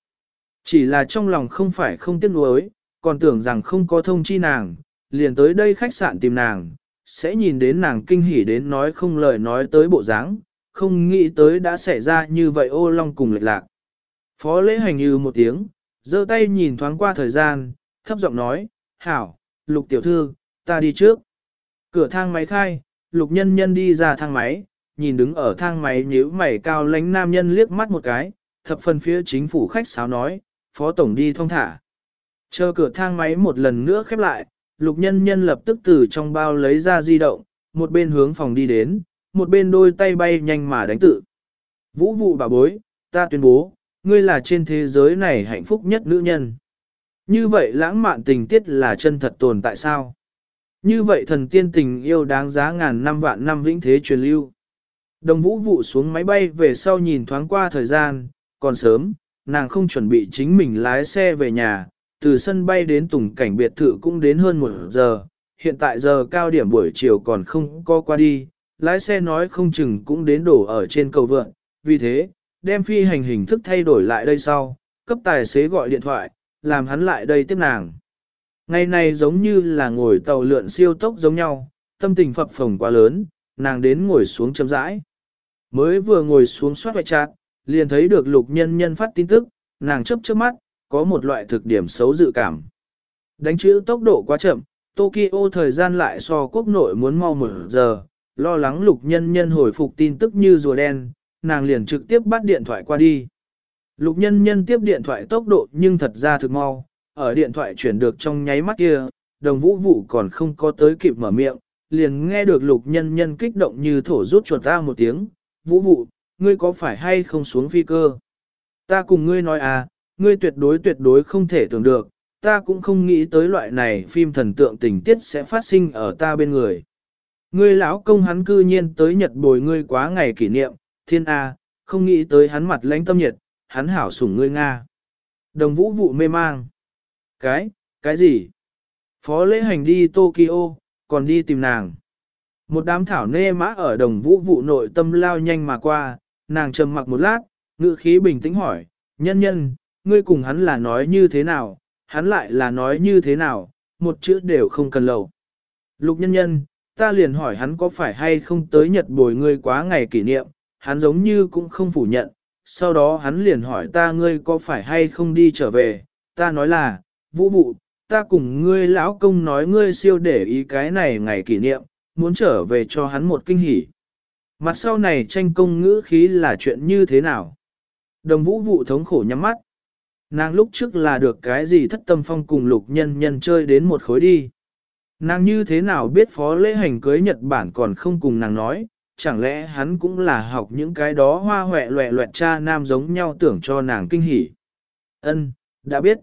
Chỉ là trong lòng không phải không tiếc nuối, còn tưởng rằng không có thông chi nàng, liền tới đây khách sạn tìm nàng, sẽ nhìn đến nàng kinh hỉ đến nói không lời nói tới bộ dáng, không nghĩ tới đã xảy ra như vậy ô long cùng lệch lạc. Phó lễ hành như một tiếng, giơ tay nhìn thoáng qua thời gian, thấp giọng nói, hảo, lục tiểu thư, ta đi trước. Cửa thang máy khai, lục nhân nhân đi ra thang máy, nhìn đứng ở thang máy nhíu mày cao lánh nam nhân liếc mắt một cái, thập phần phía chính phủ khách sáo nói, phó tổng đi thông thả. Chờ cửa thang máy một lần nữa khép lại, lục nhân nhân lập tức từ trong bao lấy ra di động, một bên hướng phòng đi đến, một bên đôi tay bay nhanh mà đánh tự. Vũ vụ bà bối, ta tuyên bố, ngươi là trên thế giới này hạnh phúc nhất nữ nhân. Như vậy lãng mạn tình tiết là chân thật tồn tại sao? Như vậy thần tiên tình yêu đáng giá ngàn năm vạn năm vĩnh thế truyền lưu. Đồng vũ vụ xuống máy bay về sau nhìn thoáng qua thời gian, còn sớm, nàng không chuẩn bị chính mình lái xe về nhà, từ sân bay đến tùng cảnh biệt thự cũng đến hơn một giờ, hiện tại giờ cao điểm buổi chiều còn không có qua đi, lái xe nói không chừng cũng đến đổ ở trên cầu vượn, vì thế, đem phi hành hình thức thay đổi lại đây sau, cấp tài xế gọi điện thoại, làm hắn lại đây tiếp nàng. Ngày này giống như là ngồi tàu lượn siêu tốc giống nhau, tâm tình phập phồng quá lớn, nàng đến ngồi xuống chấm rãi. Mới vừa ngồi xuống soát vạch chát, liền thấy được lục nhân nhân phát tin tức, nàng chấp trước mắt, có một loại thực điểm xấu dự cảm. Đánh chữ tốc độ quá chậm, Tokyo thời gian lại so quốc nội muốn mau một giờ, lo lắng lục nhân nhân hồi phục tin tức như rùa đen, nàng liền trực tiếp bắt điện thoại qua đi. Lục nhân nhân tiếp điện thoại tốc độ nhưng thật ra thực mau, ở điện thoại chuyển được trong nháy mắt kia, đồng vũ vụ còn không có tới kịp mở miệng, liền nghe được lục nhân nhân kích động như thổ rút chuột ta một tiếng, vũ vụ, ngươi có phải hay không xuống phi cơ? Ta cùng ngươi nói à, ngươi tuyệt đối tuyệt đối không thể tưởng được, ta cũng không nghĩ tới loại này phim thần tượng tình tiết sẽ phát sinh ở ta bên người. Ngươi lão công hắn cư nhiên tới Nhật bồi ngươi quá ngày kỷ niệm, thiên A, không nghĩ tới hắn mặt lãnh tâm nhiệt, hắn hảo sủng ngươi Nga. Đồng vũ vụ mê mang. Cái, cái gì? Phó lễ hành đi Tokyo, còn đi tìm nàng. Một đám thảo nê mã ở đồng vũ vụ nội tâm lao nhanh mà qua, nàng trầm mặc một lát, ngữ khí bình tĩnh hỏi, nhân nhân, ngươi cùng hắn là nói như thế nào, hắn lại là nói như thế nào, một chữ đều không cần lầu. Lục nhân nhân, ta liền hỏi hắn có phải hay không tới Nhật bồi ngươi quá ngày kỷ niệm, hắn giống như cũng không phủ nhận, sau đó hắn liền hỏi ta ngươi có phải hay không đi trở về, ta nói là, vũ vụ, ta cùng ngươi lão công nói ngươi siêu để ý cái này ngày kỷ niệm, muốn trở về cho hắn một kinh hỉ. Mặt sau này tranh công ngữ khí là chuyện như thế nào? Đồng vũ vụ thống khổ nhắm mắt. Nàng lúc trước là được cái gì thất tâm phong cùng lục nhân nhân chơi đến một khối đi. Nàng như thế nào biết phó lễ hành cưới Nhật Bản còn không cùng nàng nói, chẳng lẽ hắn cũng là học những cái đó hoa hoẹ loẹ loẹt cha nam giống nhau tưởng cho nàng kinh hỉ. Ân, đã biết.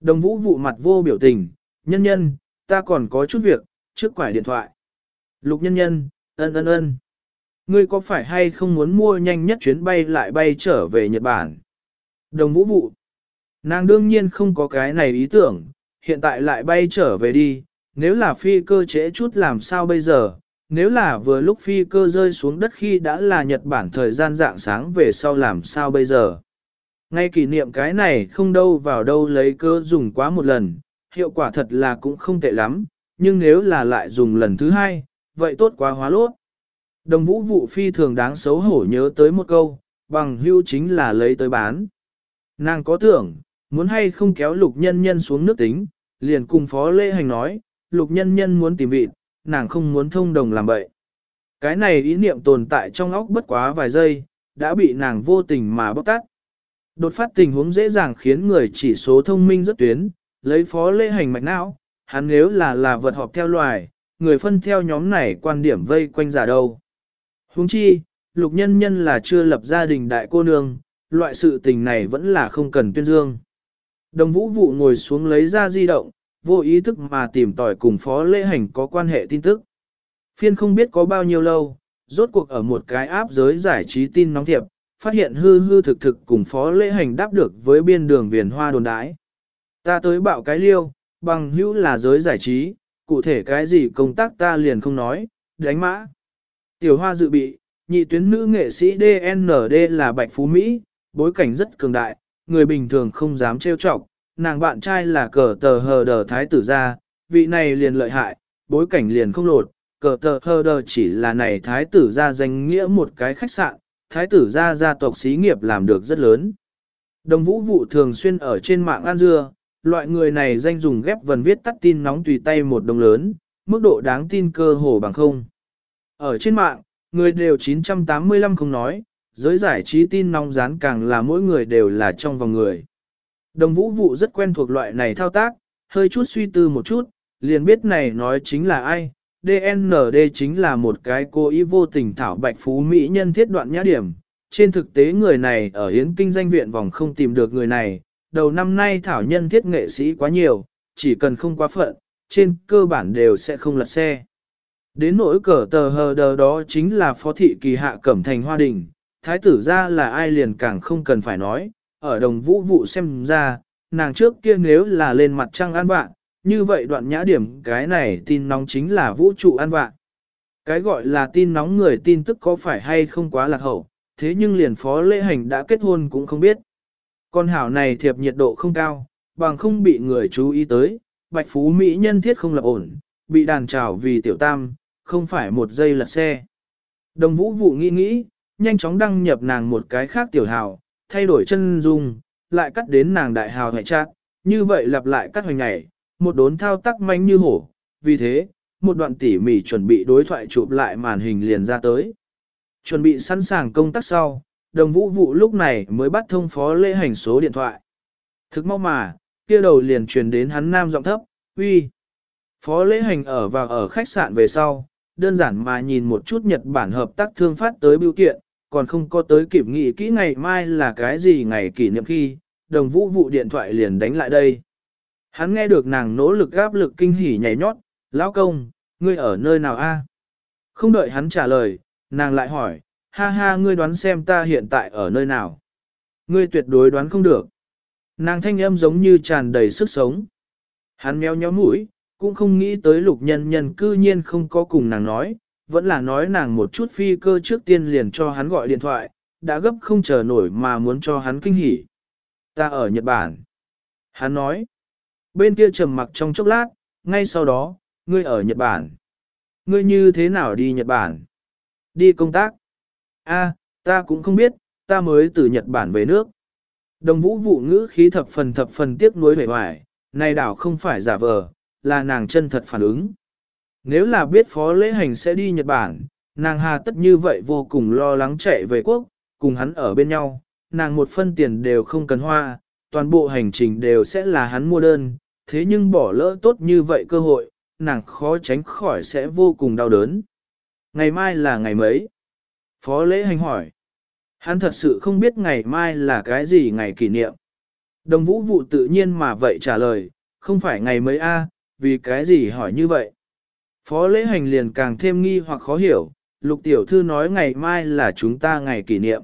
Đồng vũ vụ mặt vô biểu tình, nhân nhân, ta còn có chút việc, trước quải điện thoại. Lục nhân nhân, ân ân ân. Ngươi có phải hay không muốn mua nhanh nhất chuyến bay lại bay trở về Nhật Bản? Đồng vũ vụ. Nàng đương nhiên không có cái này ý tưởng, hiện tại lại bay trở về đi, nếu là phi cơ trễ chút làm sao bây giờ, nếu là vừa lúc phi cơ rơi xuống đất khi đã là Nhật Bản thời gian dạng sáng về sau làm sao bây giờ. Ngay kỷ niệm cái này không đâu vào đâu lấy cơ dùng quá một lần, hiệu quả thật là cũng không tệ lắm, nhưng nếu là lại dùng lần thứ hai, vậy tốt quá hóa lốt. Đồng vũ vụ phi thường đáng xấu hổ nhớ tới một câu, bằng hưu chính là lấy tới bán. Nàng có tưởng, muốn hay không kéo lục nhân nhân xuống nước tính, liền cùng phó lễ hành nói, lục nhân nhân muốn tìm vị, nàng không muốn thông đồng làm bậy. Cái này ý niệm tồn tại trong óc bất quá vài giây, đã bị nàng vô tình mà bóc tắt. Đột phát tình huống dễ dàng khiến người chỉ số thông minh rất tuyến, lấy phó lễ hành mạch não, hắn nếu là là vật họp theo loài, người phân theo nhóm này quan điểm vây quanh giả đâu. Huống chi, lục nhân nhân là chưa lập gia đình đại cô nương, loại sự tình này vẫn là không cần tuyên dương. Đồng vũ vụ ngồi xuống lấy ra di động, vô ý thức mà tìm tòi cùng phó lễ hành có quan hệ tin tức. Phiên không biết có bao nhiêu lâu, rốt cuộc ở một cái áp giới giải trí tin nóng thiệp, phát hiện hư hư thực thực cùng phó lễ hành đáp được với biên đường viền hoa đồn đái. Ta tới bạo cái liêu, bằng hữu là giới giải trí, cụ thể cái gì công tác ta liền không nói, đánh mã. Tiểu hoa dự bị, nhị tuyến nữ nghệ sĩ DND là Bạch Phú Mỹ, bối cảnh rất cường đại, người bình thường không dám trêu chọc, nàng bạn trai là cờ tờ hờ đờ thái tử gia, vị này liền lợi hại, bối cảnh liền không lột, cờ tờ hờ đờ chỉ là này thái tử gia danh nghĩa một cái khách sạn, thái tử gia gia tộc xí nghiệp làm được rất lớn. Đồng vũ vụ thường xuyên ở trên mạng ăn dưa, loại người này danh dùng ghép vần viết tắt tin nóng tùy tay một đồng lớn, mức độ đáng tin cơ hồ bằng không. Ở trên mạng, người đều 985 không nói, giới giải trí tin nóng dán càng là mỗi người đều là trong vòng người. Đồng vũ vụ rất quen thuộc loại này thao tác, hơi chút suy tư một chút, liền biết này nói chính là ai. DND chính là một cái cô ý vô tình thảo bạch phú mỹ nhân thiết đoạn nhã điểm. Trên thực tế người này ở hiến kinh danh viện vòng không tìm được người này, đầu năm nay thảo nhân thiết nghệ sĩ quá nhiều, chỉ cần không quá phận, trên cơ bản đều sẽ không lật xe. Đến nỗi cờ tờ hờ đờ đó chính là phó thị kỳ hạ cẩm thành hoa đình, thái tử ra là ai liền càng không cần phải nói, ở đồng vũ vụ xem ra, nàng trước kia nếu là lên mặt trăng an vạn, như vậy đoạn nhã điểm cái này tin nóng chính là vũ trụ an vạn. Cái gọi là tin nóng người tin tức có phải hay không quá lạc hậu, thế nhưng liền phó lễ hành đã kết hôn cũng không biết. Con hảo này thiệp nhiệt độ không cao, bằng không bị người chú ý tới, bạch phú Mỹ nhân thiết không lập ổn, bị đàn trào vì tiểu tam, không phải một giây lật xe. Đồng vũ vụ nghĩ nghĩ, nhanh chóng đăng nhập nàng một cái khác tiểu hào, thay đổi chân dung, lại cắt đến nàng đại hào hệ chát, như vậy lặp lại cắt hoành ngày, một đốn thao tác manh như hổ, vì thế, một đoạn tỉ mỉ chuẩn bị đối thoại chụp lại màn hình liền ra tới. Chuẩn bị sẵn sàng công tác sau, đồng vũ vụ lúc này mới bắt thông phó lễ hành số điện thoại. Thực mau mà, kia đầu liền truyền đến hắn nam giọng thấp, uy. Phó lễ hành ở và ở khách sạn về sau, đơn giản mà nhìn một chút Nhật Bản hợp tác thương phát tới biểu kiện, còn không có tới kịp nghĩ kỹ ngày mai là cái gì ngày kỷ niệm khi, đồng vũ vụ điện thoại liền đánh lại đây. Hắn nghe được nàng nỗ lực gáp lực kinh hỉ nhảy nhót, lão công, ngươi ở nơi nào a? Không đợi hắn trả lời, nàng lại hỏi, ha ha ngươi đoán xem ta hiện tại ở nơi nào. Ngươi tuyệt đối đoán không được. Nàng thanh âm giống như tràn đầy sức sống. Hắn meo nhéo mũi, cũng không nghĩ tới lục nhân nhân cư nhiên không có cùng nàng nói, vẫn là nói nàng một chút phi cơ trước tiên liền cho hắn gọi điện thoại, đã gấp không chờ nổi mà muốn cho hắn kinh hỉ. Ta ở Nhật Bản. Hắn nói. Bên kia trầm mặc trong chốc lát, ngay sau đó, ngươi ở Nhật Bản. Ngươi như thế nào đi Nhật Bản? Đi công tác. A, ta cũng không biết, ta mới từ Nhật Bản về nước. Đồng vũ vụ ngữ khí thập phần thập phần tiếc nuối vẻ hoài, này đảo không phải giả vờ, là nàng chân thật phản ứng. Nếu là biết phó lễ hành sẽ đi Nhật Bản, nàng hà tất như vậy vô cùng lo lắng chạy về quốc, cùng hắn ở bên nhau, nàng một phân tiền đều không cần hoa, toàn bộ hành trình đều sẽ là hắn mua đơn, thế nhưng bỏ lỡ tốt như vậy cơ hội, nàng khó tránh khỏi sẽ vô cùng đau đớn. Ngày mai là ngày mấy? Phó lễ hành hỏi. Hắn thật sự không biết ngày mai là cái gì ngày kỷ niệm. Đồng vũ vụ tự nhiên mà vậy trả lời, không phải ngày mấy a, vì cái gì hỏi như vậy. Phó lễ hành liền càng thêm nghi hoặc khó hiểu, lục tiểu thư nói ngày mai là chúng ta ngày kỷ niệm.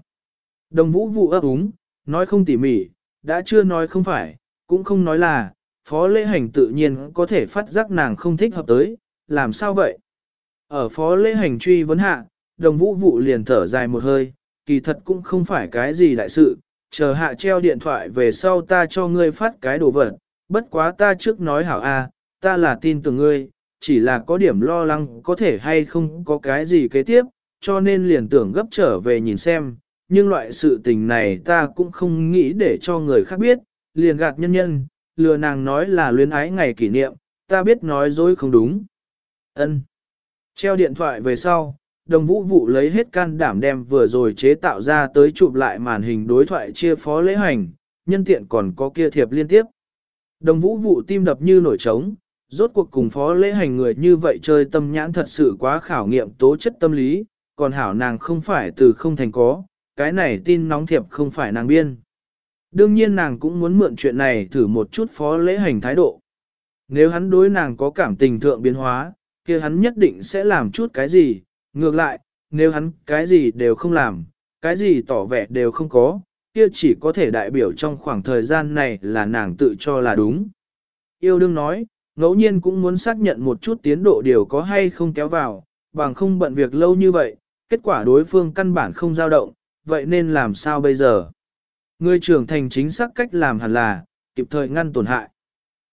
Đồng vũ vụ ấp úng, nói không tỉ mỉ, đã chưa nói không phải, cũng không nói là, phó lễ hành tự nhiên có thể phát giác nàng không thích hợp tới, làm sao vậy? Ở phó lễ hành truy vấn hạ, đồng vũ vụ liền thở dài một hơi, kỳ thật cũng không phải cái gì đại sự, chờ hạ treo điện thoại về sau ta cho ngươi phát cái đồ vật, bất quá ta trước nói hảo a, ta là tin tưởng ngươi, chỉ là có điểm lo lắng có thể hay không có cái gì kế tiếp, cho nên liền tưởng gấp trở về nhìn xem, nhưng loại sự tình này ta cũng không nghĩ để cho người khác biết, liền gạt nhân nhân, lừa nàng nói là luyến ái ngày kỷ niệm, ta biết nói dối không đúng. Ân. Treo điện thoại về sau, đồng vũ vụ lấy hết can đảm đem vừa rồi chế tạo ra tới chụp lại màn hình đối thoại chia phó lễ hành, nhân tiện còn có kia thiệp liên tiếp. Đồng vũ vụ tim đập như nổi trống, rốt cuộc cùng phó lễ hành người như vậy chơi tâm nhãn thật sự quá khảo nghiệm tố chất tâm lý, còn hảo nàng không phải từ không thành có, cái này tin nóng thiệp không phải nàng biên. Đương nhiên nàng cũng muốn mượn chuyện này thử một chút phó lễ hành thái độ. Nếu hắn đối nàng có cảm tình thượng biến hóa, kia hắn nhất định sẽ làm chút cái gì, ngược lại, nếu hắn cái gì đều không làm, cái gì tỏ vẻ đều không có, kia chỉ có thể đại biểu trong khoảng thời gian này là nàng tự cho là đúng. Yêu đương nói, ngẫu nhiên cũng muốn xác nhận một chút tiến độ điều có hay không kéo vào, bằng không bận việc lâu như vậy, kết quả đối phương căn bản không dao động, vậy nên làm sao bây giờ? Người trưởng thành chính xác cách làm hẳn là, kịp thời ngăn tổn hại.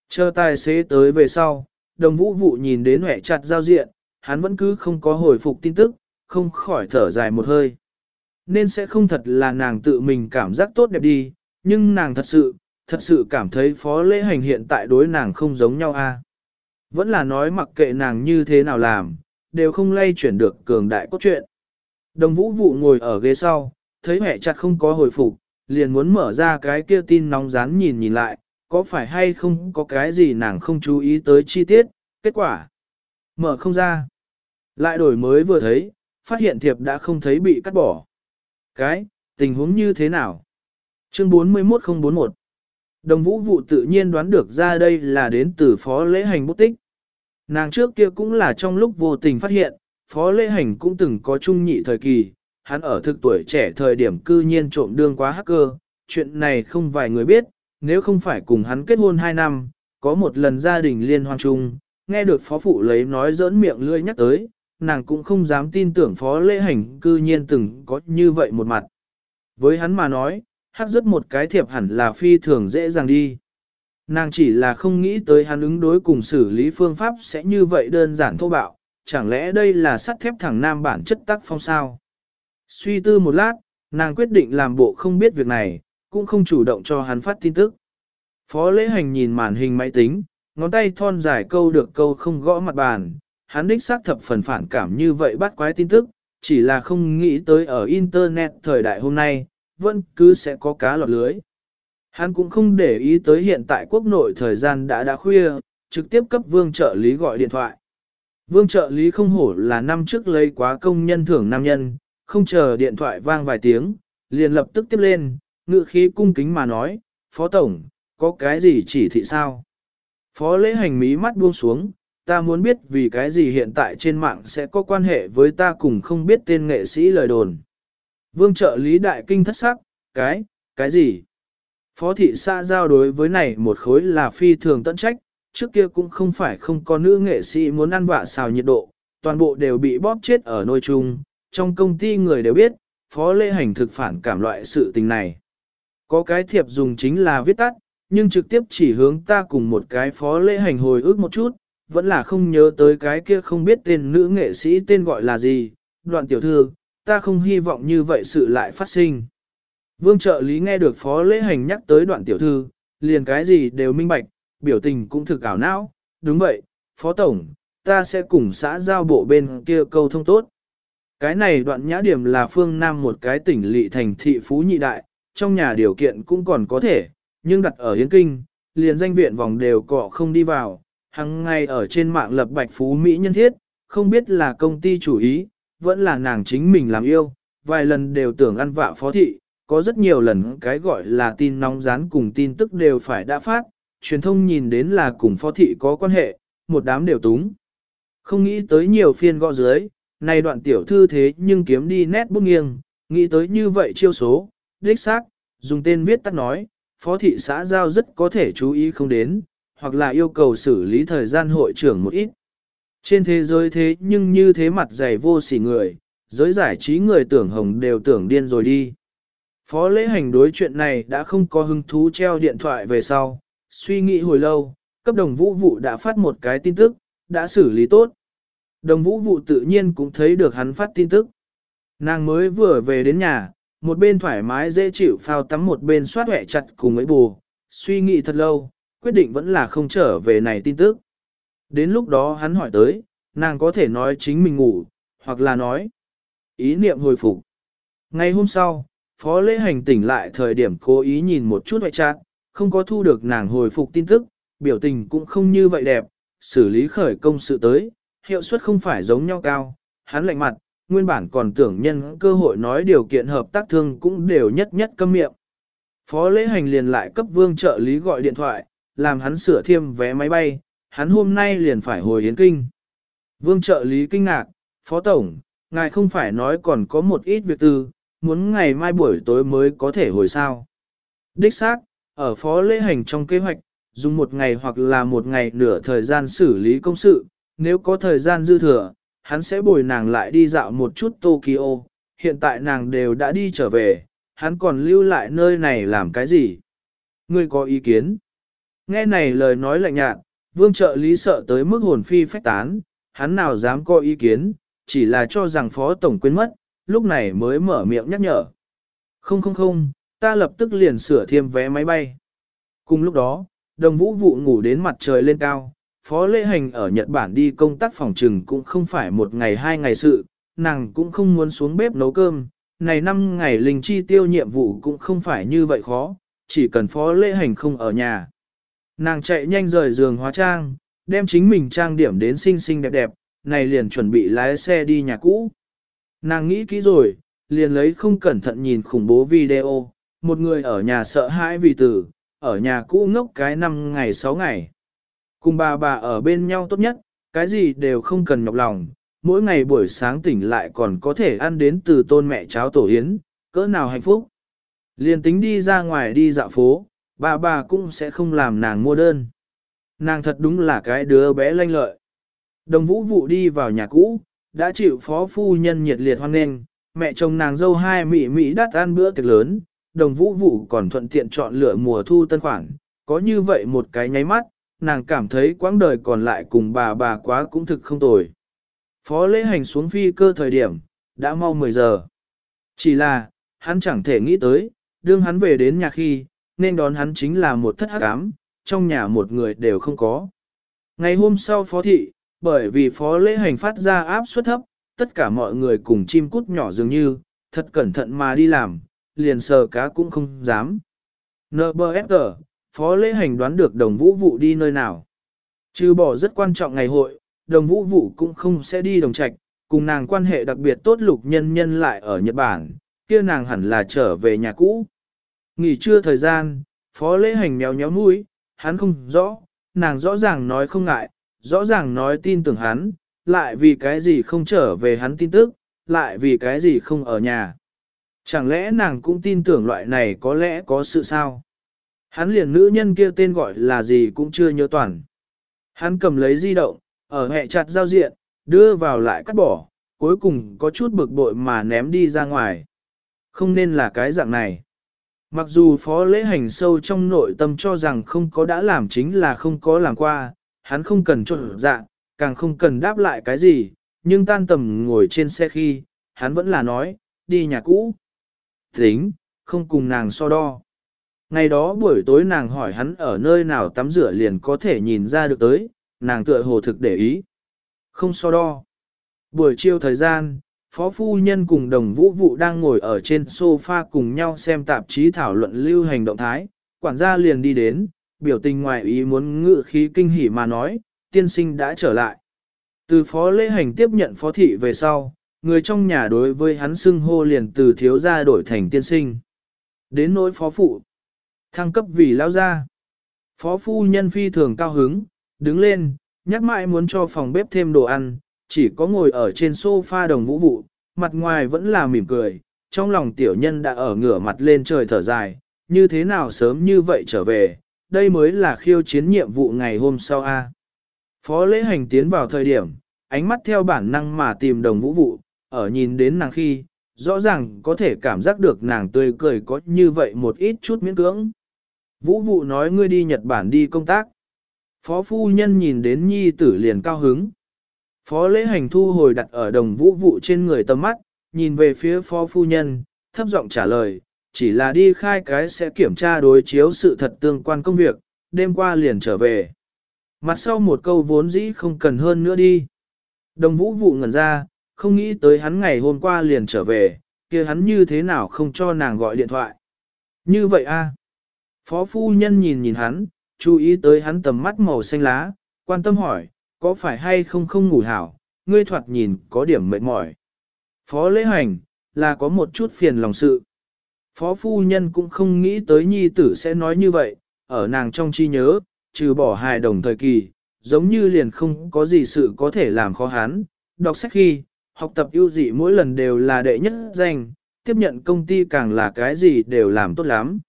Chờ tài xế tới về sau, đồng vũ vụ nhìn đến hẻ chặt giao diện, hắn vẫn cứ không có hồi phục tin tức, không khỏi thở dài một hơi. Nên sẽ không thật là nàng tự mình cảm giác tốt đẹp đi, nhưng nàng thật sự, thật sự cảm thấy phó lễ hành hiện tại đối nàng không giống nhau a. Vẫn là nói mặc kệ nàng như thế nào làm, đều không lay chuyển được cường đại cốt truyện. Đồng vũ vụ ngồi ở ghế sau, thấy mẹ chặt không có hồi phục, liền muốn mở ra cái kia tin nóng rán nhìn nhìn lại, có phải hay không có cái gì nàng không chú ý tới chi tiết, kết quả. Mở không ra. Lại đổi mới vừa thấy, phát hiện thiệp đã không thấy bị cắt bỏ. Cái, tình huống như thế nào? Chương 41041 Đồng vũ vụ tự nhiên đoán được ra đây là đến từ phó lễ hành bút tích. Nàng trước kia cũng là trong lúc vô tình phát hiện, phó lễ hành cũng từng có trung nhị thời kỳ, hắn ở thực tuổi trẻ thời điểm cư nhiên trộm đương quá hacker, chuyện này không vài người biết, nếu không phải cùng hắn kết hôn 2 năm, có một lần gia đình liên hoan chung, nghe được phó phụ lấy nói giỡn miệng lưỡi nhắc tới, nàng cũng không dám tin tưởng phó lễ hành cư nhiên từng có như vậy một mặt. Với hắn mà nói, hắc rất một cái thiệp hẳn là phi thường dễ dàng đi. Nàng chỉ là không nghĩ tới hắn ứng đối cùng xử lý phương pháp sẽ như vậy đơn giản thô bạo, chẳng lẽ đây là sắt thép thẳng nam bản chất tác phong sao? Suy tư một lát, nàng quyết định làm bộ không biết việc này, cũng không chủ động cho hắn phát tin tức. Phó lễ hành nhìn màn hình máy tính, ngón tay thon dài câu được câu không gõ mặt bàn, hắn đích xác thập phần phản cảm như vậy bắt quái tin tức, chỉ là không nghĩ tới ở Internet thời đại hôm nay, vẫn cứ sẽ có cá lọt lưới. Hắn cũng không để ý tới hiện tại quốc nội thời gian đã đã khuya, trực tiếp cấp vương trợ lý gọi điện thoại. Vương trợ lý không hổ là năm trước lấy quá công nhân thưởng nam nhân, không chờ điện thoại vang vài tiếng, liền lập tức tiếp lên, ngự khí cung kính mà nói, Phó Tổng, có cái gì chỉ thị sao? Phó lễ hành mí mắt buông xuống, ta muốn biết vì cái gì hiện tại trên mạng sẽ có quan hệ với ta cùng không biết tên nghệ sĩ lời đồn. Vương trợ lý đại kinh thất sắc, cái, cái gì? Phó thị xã giao đối với này một khối là phi thường tận trách, trước kia cũng không phải không có nữ nghệ sĩ muốn ăn vạ xào nhiệt độ, toàn bộ đều bị bóp chết ở nôi chung, trong công ty người đều biết, phó lễ hành thực phản cảm loại sự tình này. Có cái thiệp dùng chính là viết tắt, nhưng trực tiếp chỉ hướng ta cùng một cái phó lễ hành hồi ước một chút, vẫn là không nhớ tới cái kia không biết tên nữ nghệ sĩ tên gọi là gì, đoạn tiểu thư, ta không hy vọng như vậy sự lại phát sinh. Vương trợ lý nghe được phó lễ hành nhắc tới đoạn tiểu thư, liền cái gì đều minh bạch, biểu tình cũng thực ảo não, đúng vậy, phó tổng, ta sẽ cùng xã giao bộ bên kia câu thông tốt. Cái này đoạn nhã điểm là phương Nam một cái tỉnh lỵ thành thị phú nhị đại, trong nhà điều kiện cũng còn có thể, nhưng đặt ở Yến Kinh, liền danh viện vòng đều cọ không đi vào, hằng ngày ở trên mạng lập bạch phú Mỹ nhân thiết, không biết là công ty chủ ý, vẫn là nàng chính mình làm yêu, vài lần đều tưởng ăn vạ phó thị, có rất nhiều lần cái gọi là tin nóng rán cùng tin tức đều phải đã phát, truyền thông nhìn đến là cùng phó thị có quan hệ, một đám đều túng. Không nghĩ tới nhiều phiên gõ dưới, này đoạn tiểu thư thế nhưng kiếm đi nét bút nghiêng, nghĩ tới như vậy chiêu số, đích xác, dùng tên viết tắt nói, phó thị xã giao rất có thể chú ý không đến, hoặc là yêu cầu xử lý thời gian hội trưởng một ít. Trên thế giới thế nhưng như thế mặt dày vô sỉ người, giới giải trí người tưởng hồng đều tưởng điên rồi đi. Phó lễ hành đối chuyện này đã không có hứng thú treo điện thoại về sau, suy nghĩ hồi lâu, cấp đồng vũ vụ đã phát một cái tin tức, đã xử lý tốt. Đồng vũ vụ tự nhiên cũng thấy được hắn phát tin tức. Nàng mới vừa về đến nhà, một bên thoải mái dễ chịu phao tắm một bên soát hẹ chặt cùng mấy bù, suy nghĩ thật lâu, quyết định vẫn là không trở về này tin tức. Đến lúc đó hắn hỏi tới, nàng có thể nói chính mình ngủ, hoặc là nói ý niệm hồi phục. Ngày hôm sau, Phó Lễ Hành tỉnh lại thời điểm cố ý nhìn một chút hoại trạng, không có thu được nàng hồi phục tin tức, biểu tình cũng không như vậy đẹp, xử lý khởi công sự tới, hiệu suất không phải giống nhau cao, hắn lạnh mặt, nguyên bản còn tưởng nhân cơ hội nói điều kiện hợp tác thương cũng đều nhất nhất câm miệng. Phó lễ hành liền lại cấp vương trợ lý gọi điện thoại, làm hắn sửa thêm vé máy bay, hắn hôm nay liền phải hồi Yến Kinh. Vương trợ lý kinh ngạc, Phó Tổng, ngài không phải nói còn có một ít việc tư, muốn ngày mai buổi tối mới có thể hồi sao. Đích xác, ở phó lễ hành trong kế hoạch, dùng một ngày hoặc là một ngày nửa thời gian xử lý công sự, nếu có thời gian dư thừa, hắn sẽ bồi nàng lại đi dạo một chút Tokyo, hiện tại nàng đều đã đi trở về, hắn còn lưu lại nơi này làm cái gì? Ngươi có ý kiến? Nghe này lời nói lạnh nhạt, vương trợ lý sợ tới mức hồn phi phách tán, hắn nào dám có ý kiến, chỉ là cho rằng phó tổng quên mất, lúc này mới mở miệng nhắc nhở. Không không không, ta lập tức liền sửa thêm vé máy bay. Cùng lúc đó, đồng vũ vụ ngủ đến mặt trời lên cao, phó lễ hành ở Nhật Bản đi công tác phòng trừng cũng không phải một ngày hai ngày sự, nàng cũng không muốn xuống bếp nấu cơm, này năm ngày linh chi tiêu nhiệm vụ cũng không phải như vậy khó, chỉ cần phó lễ hành không ở nhà. Nàng chạy nhanh rời giường hóa trang, đem chính mình trang điểm đến xinh xinh đẹp đẹp, này liền chuẩn bị lái xe đi nhà cũ. Nàng nghĩ kỹ rồi, liền lấy không cẩn thận nhìn khủng bố video, một người ở nhà sợ hãi vì tử, ở nhà cũ ngốc cái năm ngày sáu ngày. Cùng bà bà ở bên nhau tốt nhất, cái gì đều không cần nhọc lòng, mỗi ngày buổi sáng tỉnh lại còn có thể ăn đến từ tôn mẹ cháo tổ yến, cỡ nào hạnh phúc. Liền tính đi ra ngoài đi dạo phố, bà bà cũng sẽ không làm nàng mua đơn. Nàng thật đúng là cái đứa bé lanh lợi. Đồng vũ vụ đi vào nhà cũ, đã chịu phó phu nhân nhiệt liệt hoan nghênh, mẹ chồng nàng dâu hai mỹ mỹ đắt ăn bữa tiệc lớn, đồng vũ vụ còn thuận tiện chọn lựa mùa thu tân khoản, có như vậy một cái nháy mắt, nàng cảm thấy quãng đời còn lại cùng bà bà quá cũng thực không tồi. Phó lễ hành xuống phi cơ thời điểm, đã mau 10 giờ. Chỉ là, hắn chẳng thể nghĩ tới, đương hắn về đến nhà khi, nên đón hắn chính là một thất hắc ám, trong nhà một người đều không có. Ngày hôm sau phó thị, bởi vì phó lễ hành phát ra áp suất thấp, tất cả mọi người cùng chim cút nhỏ dường như, thật cẩn thận mà đi làm, liền sờ cá cũng không dám. NBFG, phó lễ hành đoán được đồng vũ vụ đi nơi nào. Trừ bỏ rất quan trọng ngày hội, đồng vũ vụ cũng không sẽ đi đồng trạch, cùng nàng quan hệ đặc biệt tốt lục nhân nhân lại ở Nhật Bản, kia nàng hẳn là trở về nhà cũ. Nghỉ trưa thời gian, phó lễ hành méo nhéo mũi, hắn không rõ, nàng rõ ràng nói không ngại, rõ ràng nói tin tưởng hắn, lại vì cái gì không trở về hắn tin tức, lại vì cái gì không ở nhà. Chẳng lẽ nàng cũng tin tưởng loại này có lẽ có sự sao? Hắn liền nữ nhân kia tên gọi là gì cũng chưa nhớ toàn. Hắn cầm lấy di động, ở hệ chặt giao diện, đưa vào lại cắt bỏ, cuối cùng có chút bực bội mà ném đi ra ngoài. Không nên là cái dạng này. Mặc dù phó lễ hành sâu trong nội tâm cho rằng không có đã làm chính là không có làm qua, hắn không cần trộn dạ, càng không cần đáp lại cái gì, nhưng tan tầm ngồi trên xe khi, hắn vẫn là nói, đi nhà cũ. Tính, không cùng nàng so đo. Ngày đó buổi tối nàng hỏi hắn ở nơi nào tắm rửa liền có thể nhìn ra được tới, nàng tựa hồ thực để ý. Không so đo. Buổi chiều thời gian, Phó Phu Nhân cùng đồng vũ vụ đang ngồi ở trên sofa cùng nhau xem tạp chí thảo luận lưu hành động thái, quản gia liền đi đến, biểu tình ngoài ý muốn ngự khí kinh hỉ mà nói, tiên sinh đã trở lại. Từ phó lễ hành tiếp nhận phó thị về sau, người trong nhà đối với hắn xưng hô liền từ thiếu gia đổi thành tiên sinh. Đến nỗi phó phụ, thăng cấp vì lao gia. Phó phu nhân phi thường cao hứng, đứng lên, nhắc mãi muốn cho phòng bếp thêm đồ ăn, chỉ có ngồi ở trên sofa đồng vũ vụ, mặt ngoài vẫn là mỉm cười, trong lòng tiểu nhân đã ở ngửa mặt lên trời thở dài, như thế nào sớm như vậy trở về, đây mới là khiêu chiến nhiệm vụ ngày hôm sau a. Phó lễ hành tiến vào thời điểm, ánh mắt theo bản năng mà tìm đồng vũ vụ, ở nhìn đến nàng khi, rõ ràng có thể cảm giác được nàng tươi cười có như vậy một ít chút miễn cưỡng. Vũ vụ nói ngươi đi Nhật Bản đi công tác. Phó phu nhân nhìn đến nhi tử liền cao hứng. Phó lễ hành thu hồi đặt ở đồng vũ vụ trên người tầm mắt, nhìn về phía phó phu nhân, thấp giọng trả lời, chỉ là đi khai cái sẽ kiểm tra đối chiếu sự thật tương quan công việc, đêm qua liền trở về. Mặt sau một câu vốn dĩ không cần hơn nữa đi. Đồng vũ vụ ngẩn ra, không nghĩ tới hắn ngày hôm qua liền trở về, kia hắn như thế nào không cho nàng gọi điện thoại. Như vậy a Phó phu nhân nhìn nhìn hắn, chú ý tới hắn tầm mắt màu xanh lá, quan tâm hỏi, có phải hay không không ngủ hảo, ngươi thoạt nhìn có điểm mệt mỏi. Phó lễ hành, là có một chút phiền lòng sự. Phó phu nhân cũng không nghĩ tới nhi tử sẽ nói như vậy, ở nàng trong chi nhớ, trừ bỏ hài đồng thời kỳ, giống như liền không có gì sự có thể làm khó hắn. Đọc sách khi, học tập ưu dị mỗi lần đều là đệ nhất danh, tiếp nhận công ty càng là cái gì đều làm tốt lắm.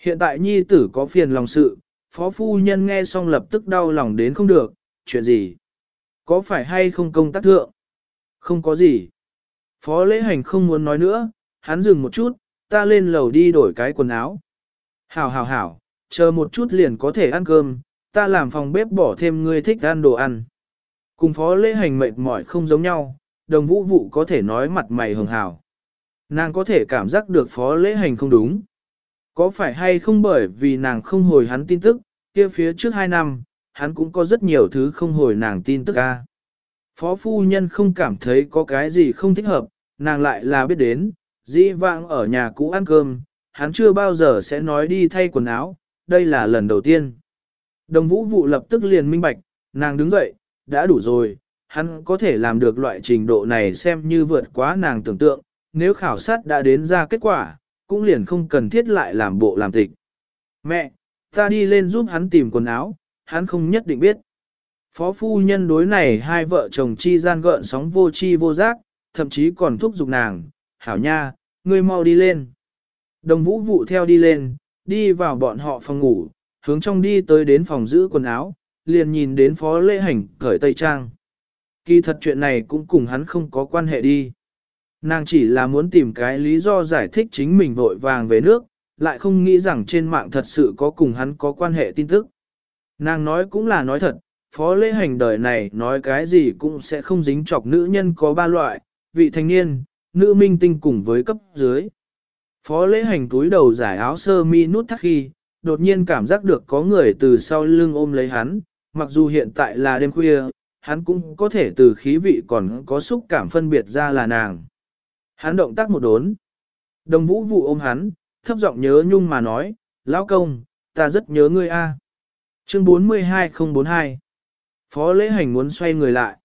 Hiện tại nhi tử có phiền lòng sự, phó phu nhân nghe xong lập tức đau lòng đến không được, chuyện gì? Có phải hay không công tác thượng? Không có gì. Phó lễ hành không muốn nói nữa, hắn dừng một chút, ta lên lầu đi đổi cái quần áo. Hảo hảo hảo, chờ một chút liền có thể ăn cơm, ta làm phòng bếp bỏ thêm ngươi thích ăn đồ ăn. Cùng phó lễ hành mệt mỏi không giống nhau, đồng vũ vụ có thể nói mặt mày hường hảo. Nàng có thể cảm giác được phó lễ hành không đúng. Có phải hay không bởi vì nàng không hồi hắn tin tức, kia phía trước hai năm, hắn cũng có rất nhiều thứ không hồi nàng tin tức a. Phó phu nhân không cảm thấy có cái gì không thích hợp, nàng lại là biết đến, dĩ vãng ở nhà cũ ăn cơm, hắn chưa bao giờ sẽ nói đi thay quần áo, đây là lần đầu tiên. Đồng vũ vụ lập tức liền minh bạch, nàng đứng dậy, đã đủ rồi, hắn có thể làm được loại trình độ này xem như vượt quá nàng tưởng tượng, nếu khảo sát đã đến ra kết quả, cũng liền không cần thiết lại làm bộ làm tịch. Mẹ, ta đi lên giúp hắn tìm quần áo, hắn không nhất định biết. Phó phu nhân đối này hai vợ chồng chi gian gợn sóng vô chi vô giác, thậm chí còn thúc giục nàng, hảo nha, ngươi mau đi lên. Đồng vũ vụ theo đi lên, đi vào bọn họ phòng ngủ, hướng trong đi tới đến phòng giữ quần áo, liền nhìn đến phó lễ hành cởi tây trang. Kỳ thật chuyện này cũng cùng hắn không có quan hệ đi. Nàng chỉ là muốn tìm cái lý do giải thích chính mình vội vàng về nước, lại không nghĩ rằng trên mạng thật sự có cùng hắn có quan hệ tin tức. Nàng nói cũng là nói thật, phó lễ hành đời này nói cái gì cũng sẽ không dính chọc nữ nhân có ba loại, vị thanh niên, nữ minh tinh cùng với cấp dưới. Phó lễ hành túi đầu giải áo sơ mi nút thắt khi, đột nhiên cảm giác được có người từ sau lưng ôm lấy hắn, mặc dù hiện tại là đêm khuya, hắn cũng có thể từ khí vị còn có xúc cảm phân biệt ra là nàng. Hắn động tác một đốn. Đồng vũ vụ ôm hắn, thấp giọng nhớ nhung mà nói, lão công, ta rất nhớ ngươi a. Chương 42042 Phó lễ hành muốn xoay người lại.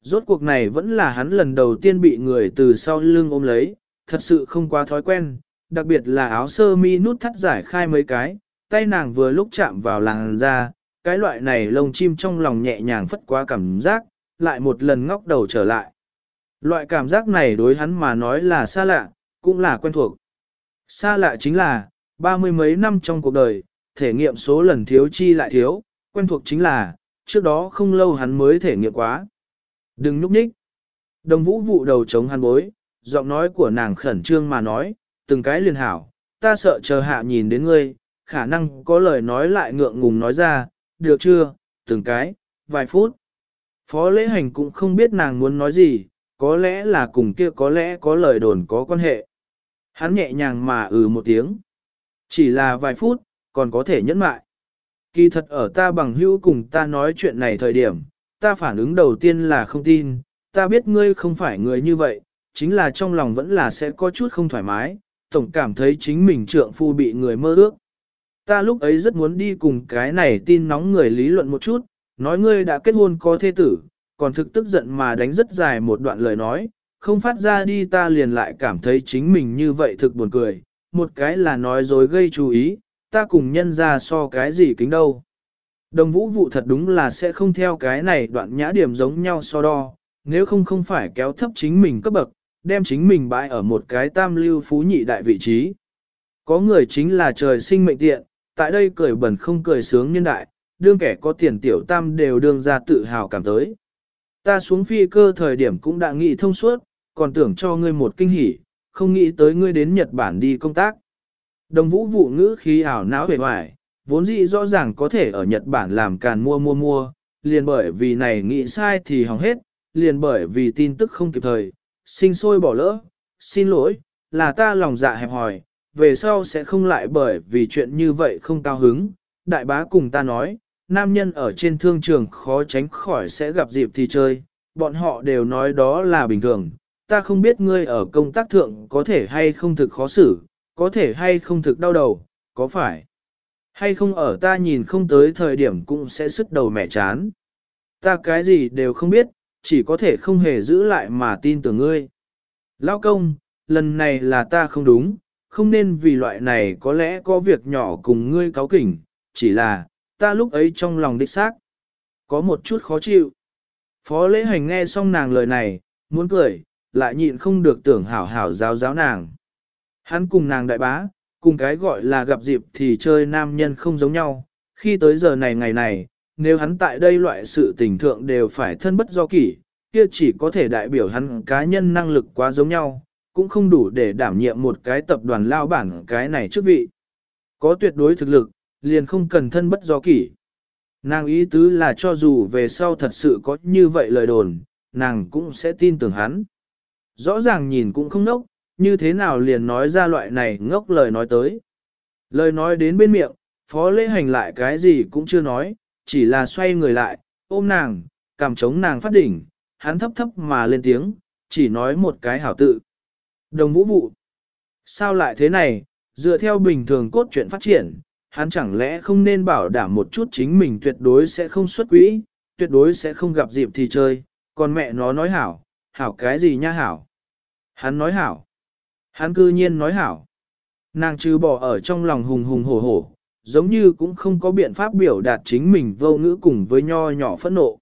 Rốt cuộc này vẫn là hắn lần đầu tiên bị người từ sau lưng ôm lấy, thật sự không quá thói quen, đặc biệt là áo sơ mi nút thắt giải khai mấy cái, tay nàng vừa lúc chạm vào làn da, cái loại này lông chim trong lòng nhẹ nhàng phất qua cảm giác, lại một lần ngóc đầu trở lại. Loại cảm giác này đối hắn mà nói là xa lạ, cũng là quen thuộc. Xa lạ chính là, ba mươi mấy năm trong cuộc đời, thể nghiệm số lần thiếu chi lại thiếu, quen thuộc chính là, trước đó không lâu hắn mới thể nghiệm quá. Đừng núp nhích. Đồng vũ vụ đầu chống hắn bối, giọng nói của nàng khẩn trương mà nói, từng cái liền hảo, ta sợ chờ hạ nhìn đến ngươi, khả năng có lời nói lại ngượng ngùng nói ra, được chưa, từng cái, vài phút. Phó lễ hành cũng không biết nàng muốn nói gì, có lẽ là cùng kia có lẽ có lời đồn có quan hệ. Hắn nhẹ nhàng mà ừ một tiếng. Chỉ là vài phút, còn có thể nhẫn mại. Kỳ thật ở ta bằng hữu cùng ta nói chuyện này thời điểm, ta phản ứng đầu tiên là không tin, ta biết ngươi không phải người như vậy, chính là trong lòng vẫn là sẽ có chút không thoải mái, tổng cảm thấy chính mình trượng phu bị người mơ ước. ta lúc ấy rất muốn đi cùng cái này tin nóng người lý luận một chút, nói ngươi đã kết hôn có thê tử, còn thực tức giận mà đánh rất dài một đoạn lời nói, không phát ra đi ta liền lại cảm thấy chính mình như vậy thực buồn cười, một cái là nói dối gây chú ý, ta cùng nhân ra so cái gì kính đâu. Đồng vũ vụ thật đúng là sẽ không theo cái này đoạn nhã điểm giống nhau so đo, nếu không không phải kéo thấp chính mình cấp bậc, đem chính mình bãi ở một cái tam lưu phú nhị đại vị trí. Có người chính là trời sinh mệnh tiện, tại đây cười bẩn không cười sướng nhân đại, đương kẻ có tiền tiểu tam đều đương ra tự hào cảm tới. Ta xuống phi cơ thời điểm cũng đã nghĩ thông suốt, còn tưởng cho ngươi một kinh hỉ, không nghĩ tới ngươi đến Nhật Bản đi công tác. Đồng vũ vụ ngữ khí ảo não hề hoài, vốn dĩ rõ ràng có thể ở Nhật Bản làm càn mua mua mua, liền bởi vì này nghĩ sai thì hỏng hết, liền bởi vì tin tức không kịp thời, sinh sôi bỏ lỡ, xin lỗi, là ta lòng dạ hẹp hòi, về sau sẽ không lại bởi vì chuyện như vậy không cao hứng. Đại bá cùng ta nói, nam nhân ở trên thương trường khó tránh khỏi sẽ gặp dịp thì chơi, bọn họ đều nói đó là bình thường, ta không biết ngươi ở công tác thượng có thể hay không thực khó xử, có thể hay không thực đau đầu, có phải hay không ở ta nhìn không tới thời điểm cũng sẽ sức đầu mẹ chán. Ta cái gì đều không biết, chỉ có thể không hề giữ lại mà tin tưởng ngươi. Lao công, lần này là ta không đúng, không nên vì loại này có lẽ có việc nhỏ cùng ngươi cáo kỉnh, chỉ là, ta lúc ấy trong lòng đích xác, có một chút khó chịu. Phó lễ hành nghe xong nàng lời này, muốn cười, lại nhịn không được tưởng hảo hảo giáo giáo nàng. Hắn cùng nàng đại bá, cùng cái gọi là gặp dịp thì chơi nam nhân không giống nhau, khi tới giờ này ngày này, nếu hắn tại đây loại sự tình thượng đều phải thân bất do kỷ, kia chỉ có thể đại biểu hắn cá nhân năng lực quá giống nhau, cũng không đủ để đảm nhiệm một cái tập đoàn lao bản cái này chức vị. Có tuyệt đối thực lực, liền không cần thân bất do kỷ. Nàng ý tứ là cho dù về sau thật sự có như vậy lời đồn, nàng cũng sẽ tin tưởng hắn. Rõ ràng nhìn cũng không nốc, như thế nào liền nói ra loại này ngốc lời nói tới. Lời nói đến bên miệng, phó lễ hành lại cái gì cũng chưa nói, chỉ là xoay người lại, ôm nàng, cảm chống nàng phát đỉnh, hắn thấp thấp mà lên tiếng, chỉ nói một cái hảo tự. Đồng vũ vụ. Sao lại thế này, dựa theo bình thường cốt truyện phát triển, hắn chẳng lẽ không nên bảo đảm một chút chính mình tuyệt đối sẽ không xuất quỹ, tuyệt đối sẽ không gặp dịp thì chơi, còn mẹ nó nói hảo, hảo cái gì nha hảo. Hắn nói hảo. Hắn cư nhiên nói hảo. Nàng trừ bỏ ở trong lòng hùng hùng hổ hổ, giống như cũng không có biện pháp biểu đạt chính mình vô ngữ cùng với nho nhỏ phẫn nộ.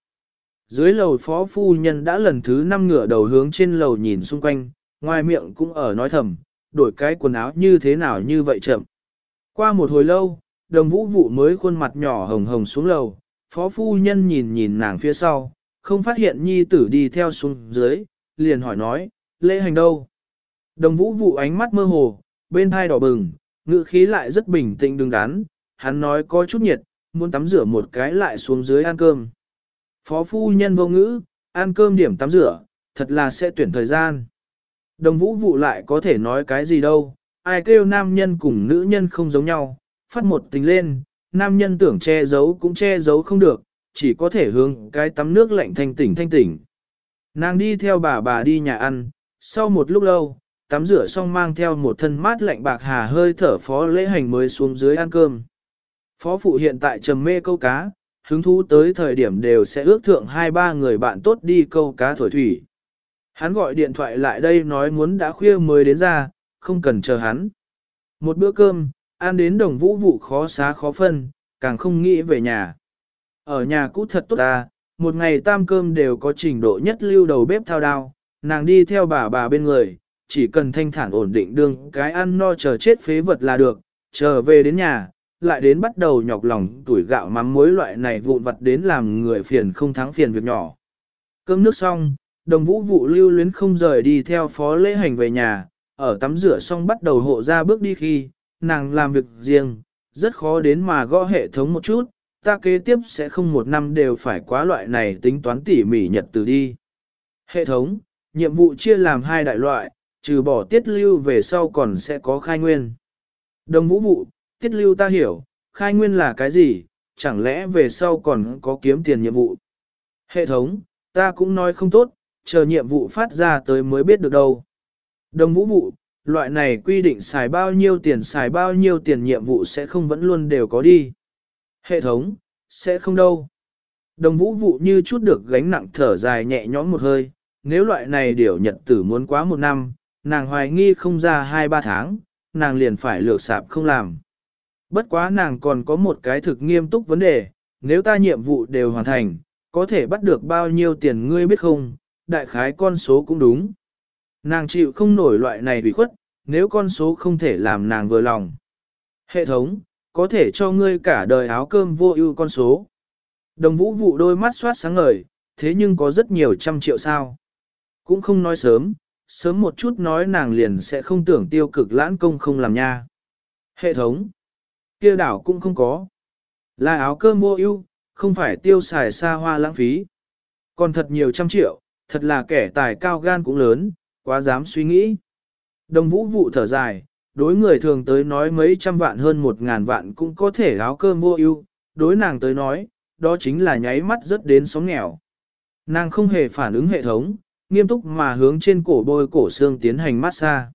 Dưới lầu phó phu nhân đã lần thứ năm ngửa đầu hướng trên lầu nhìn xung quanh, ngoài miệng cũng ở nói thầm, đổi cái quần áo như thế nào như vậy chậm. Qua một hồi lâu, đồng vũ vụ mới khuôn mặt nhỏ hồng hồng xuống lầu, phó phu nhân nhìn nhìn nàng phía sau, không phát hiện nhi tử đi theo xuống dưới, liền hỏi nói, lễ hành đâu? Đồng vũ vụ ánh mắt mơ hồ, bên thai đỏ bừng, ngữ khí lại rất bình tĩnh đứng đắn, hắn nói có chút nhiệt, muốn tắm rửa một cái lại xuống dưới ăn cơm. Phó phu nhân vô ngữ, ăn cơm điểm tắm rửa, thật là sẽ tuyển thời gian. Đồng vũ vụ lại có thể nói cái gì đâu, ai kêu nam nhân cùng nữ nhân không giống nhau, phát một tình lên, nam nhân tưởng che giấu cũng che giấu không được, chỉ có thể hướng cái tắm nước lạnh thanh tỉnh thanh tỉnh. Nàng đi theo bà bà đi nhà ăn, sau một lúc lâu, tắm rửa xong mang theo một thân mát lạnh bạc hà hơi thở phó lễ hành mới xuống dưới ăn cơm. Phó phụ hiện tại trầm mê câu cá, hứng thú tới thời điểm đều sẽ ước thượng hai ba người bạn tốt đi câu cá thổi thủy. Hắn gọi điện thoại lại đây nói muốn đã khuya mới đến ra, không cần chờ hắn. Một bữa cơm, ăn đến đồng vũ vụ khó xá khó phân, càng không nghĩ về nhà. Ở nhà cũ thật tốt ta, một ngày tam cơm đều có trình độ nhất lưu đầu bếp thao đao, nàng đi theo bà bà bên người, chỉ cần thanh thản ổn định đương cái ăn no chờ chết phế vật là được, chờ về đến nhà, lại đến bắt đầu nhọc lòng tuổi gạo mắm muối loại này vụn vặt đến làm người phiền không thắng phiền việc nhỏ. Cơm nước xong, đồng vũ vụ lưu luyến không rời đi theo phó lễ hành về nhà, ở tắm rửa xong bắt đầu hộ ra bước đi khi, nàng làm việc riêng, rất khó đến mà gõ hệ thống một chút, ta kế tiếp sẽ không một năm đều phải quá loại này tính toán tỉ mỉ nhật từ đi. Hệ thống, nhiệm vụ chia làm hai đại loại, trừ bỏ tiết lưu về sau còn sẽ có khai nguyên. Đồng vũ vụ, tiết lưu ta hiểu, khai nguyên là cái gì, chẳng lẽ về sau còn có kiếm tiền nhiệm vụ. Hệ thống, ta cũng nói không tốt, chờ nhiệm vụ phát ra tới mới biết được đâu. Đồng vũ vụ, loại này quy định xài bao nhiêu tiền xài bao nhiêu tiền nhiệm vụ sẽ không vẫn luôn đều có đi. Hệ thống, sẽ không đâu. Đồng vũ vụ như chút được gánh nặng thở dài nhẹ nhõm một hơi, nếu loại này điều nhật tử muốn quá một năm, nàng hoài nghi không ra hai ba tháng, nàng liền phải lược sạp không làm. Bất quá nàng còn có một cái thực nghiêm túc vấn đề, nếu ta nhiệm vụ đều hoàn thành, có thể bắt được bao nhiêu tiền ngươi biết không, đại khái con số cũng đúng. Nàng chịu không nổi loại này bị khuất, nếu con số không thể làm nàng vừa lòng. Hệ thống, có thể cho ngươi cả đời áo cơm vô ưu con số. Đồng vũ vụ đôi mắt soát sáng ngời, thế nhưng có rất nhiều trăm triệu sao. Cũng không nói sớm, sớm một chút nói nàng liền sẽ không tưởng tiêu cực lãng công không làm nha. Hệ thống, kia đảo cũng không có. Là áo cơm vô ưu, không phải tiêu xài xa hoa lãng phí. Còn thật nhiều trăm triệu, thật là kẻ tài cao gan cũng lớn, quá dám suy nghĩ. Đồng vũ vụ thở dài, đối người thường tới nói mấy trăm vạn hơn một ngàn vạn cũng có thể áo cơm vô ưu, đối nàng tới nói, đó chính là nháy mắt rất đến sóng nghèo. Nàng không hề phản ứng hệ thống, nghiêm túc mà hướng trên cổ bôi cổ xương tiến hành massage.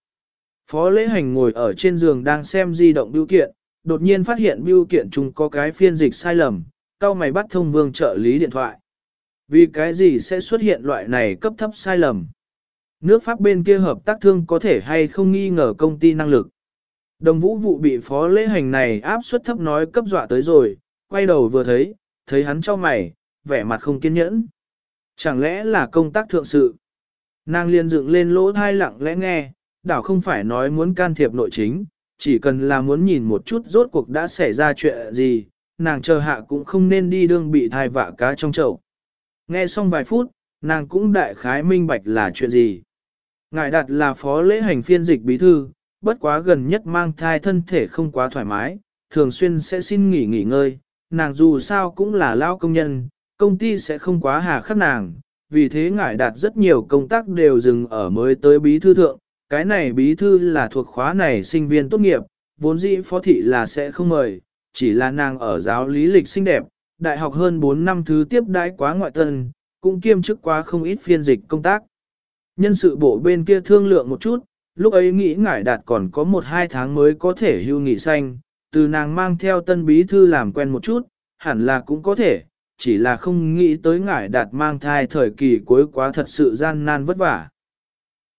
Phó lễ hành ngồi ở trên giường đang xem di động biểu kiện, đột nhiên phát hiện biểu kiện chung có cái phiên dịch sai lầm, cao mày bắt thông vương trợ lý điện thoại. Vì cái gì sẽ xuất hiện loại này cấp thấp sai lầm? Nước Pháp bên kia hợp tác thương có thể hay không nghi ngờ công ty năng lực. Đồng vũ vụ bị phó lễ hành này áp suất thấp nói cấp dọa tới rồi, quay đầu vừa thấy, thấy hắn cho mày, vẻ mặt không kiên nhẫn. Chẳng lẽ là công tác thượng sự? Nàng liền dựng lên lỗ thai lặng lẽ nghe, đảo không phải nói muốn can thiệp nội chính, chỉ cần là muốn nhìn một chút rốt cuộc đã xảy ra chuyện gì, nàng chờ hạ cũng không nên đi đương bị thai vạ cá trong chậu. Nghe xong vài phút, nàng cũng đại khái minh bạch là chuyện gì. Ngài đặt là phó lễ hành phiên dịch bí thư, bất quá gần nhất mang thai thân thể không quá thoải mái, thường xuyên sẽ xin nghỉ nghỉ ngơi, nàng dù sao cũng là lao công nhân, công ty sẽ không quá hà khắc nàng, vì thế ngài đạt rất nhiều công tác đều dừng ở mới tới bí thư thượng, cái này bí thư là thuộc khóa này sinh viên tốt nghiệp, vốn dĩ phó thị là sẽ không mời, chỉ là nàng ở giáo lý lịch xinh đẹp, đại học hơn 4 năm thứ tiếp đãi quá ngoại tân, cũng kiêm chức quá không ít phiên dịch công tác. Nhân sự bộ bên kia thương lượng một chút, lúc ấy nghĩ ngải đạt còn có một hai tháng mới có thể hưu nghỉ xanh, từ nàng mang theo tân bí thư làm quen một chút, hẳn là cũng có thể, chỉ là không nghĩ tới ngải đạt mang thai thời kỳ cuối quá thật sự gian nan vất vả.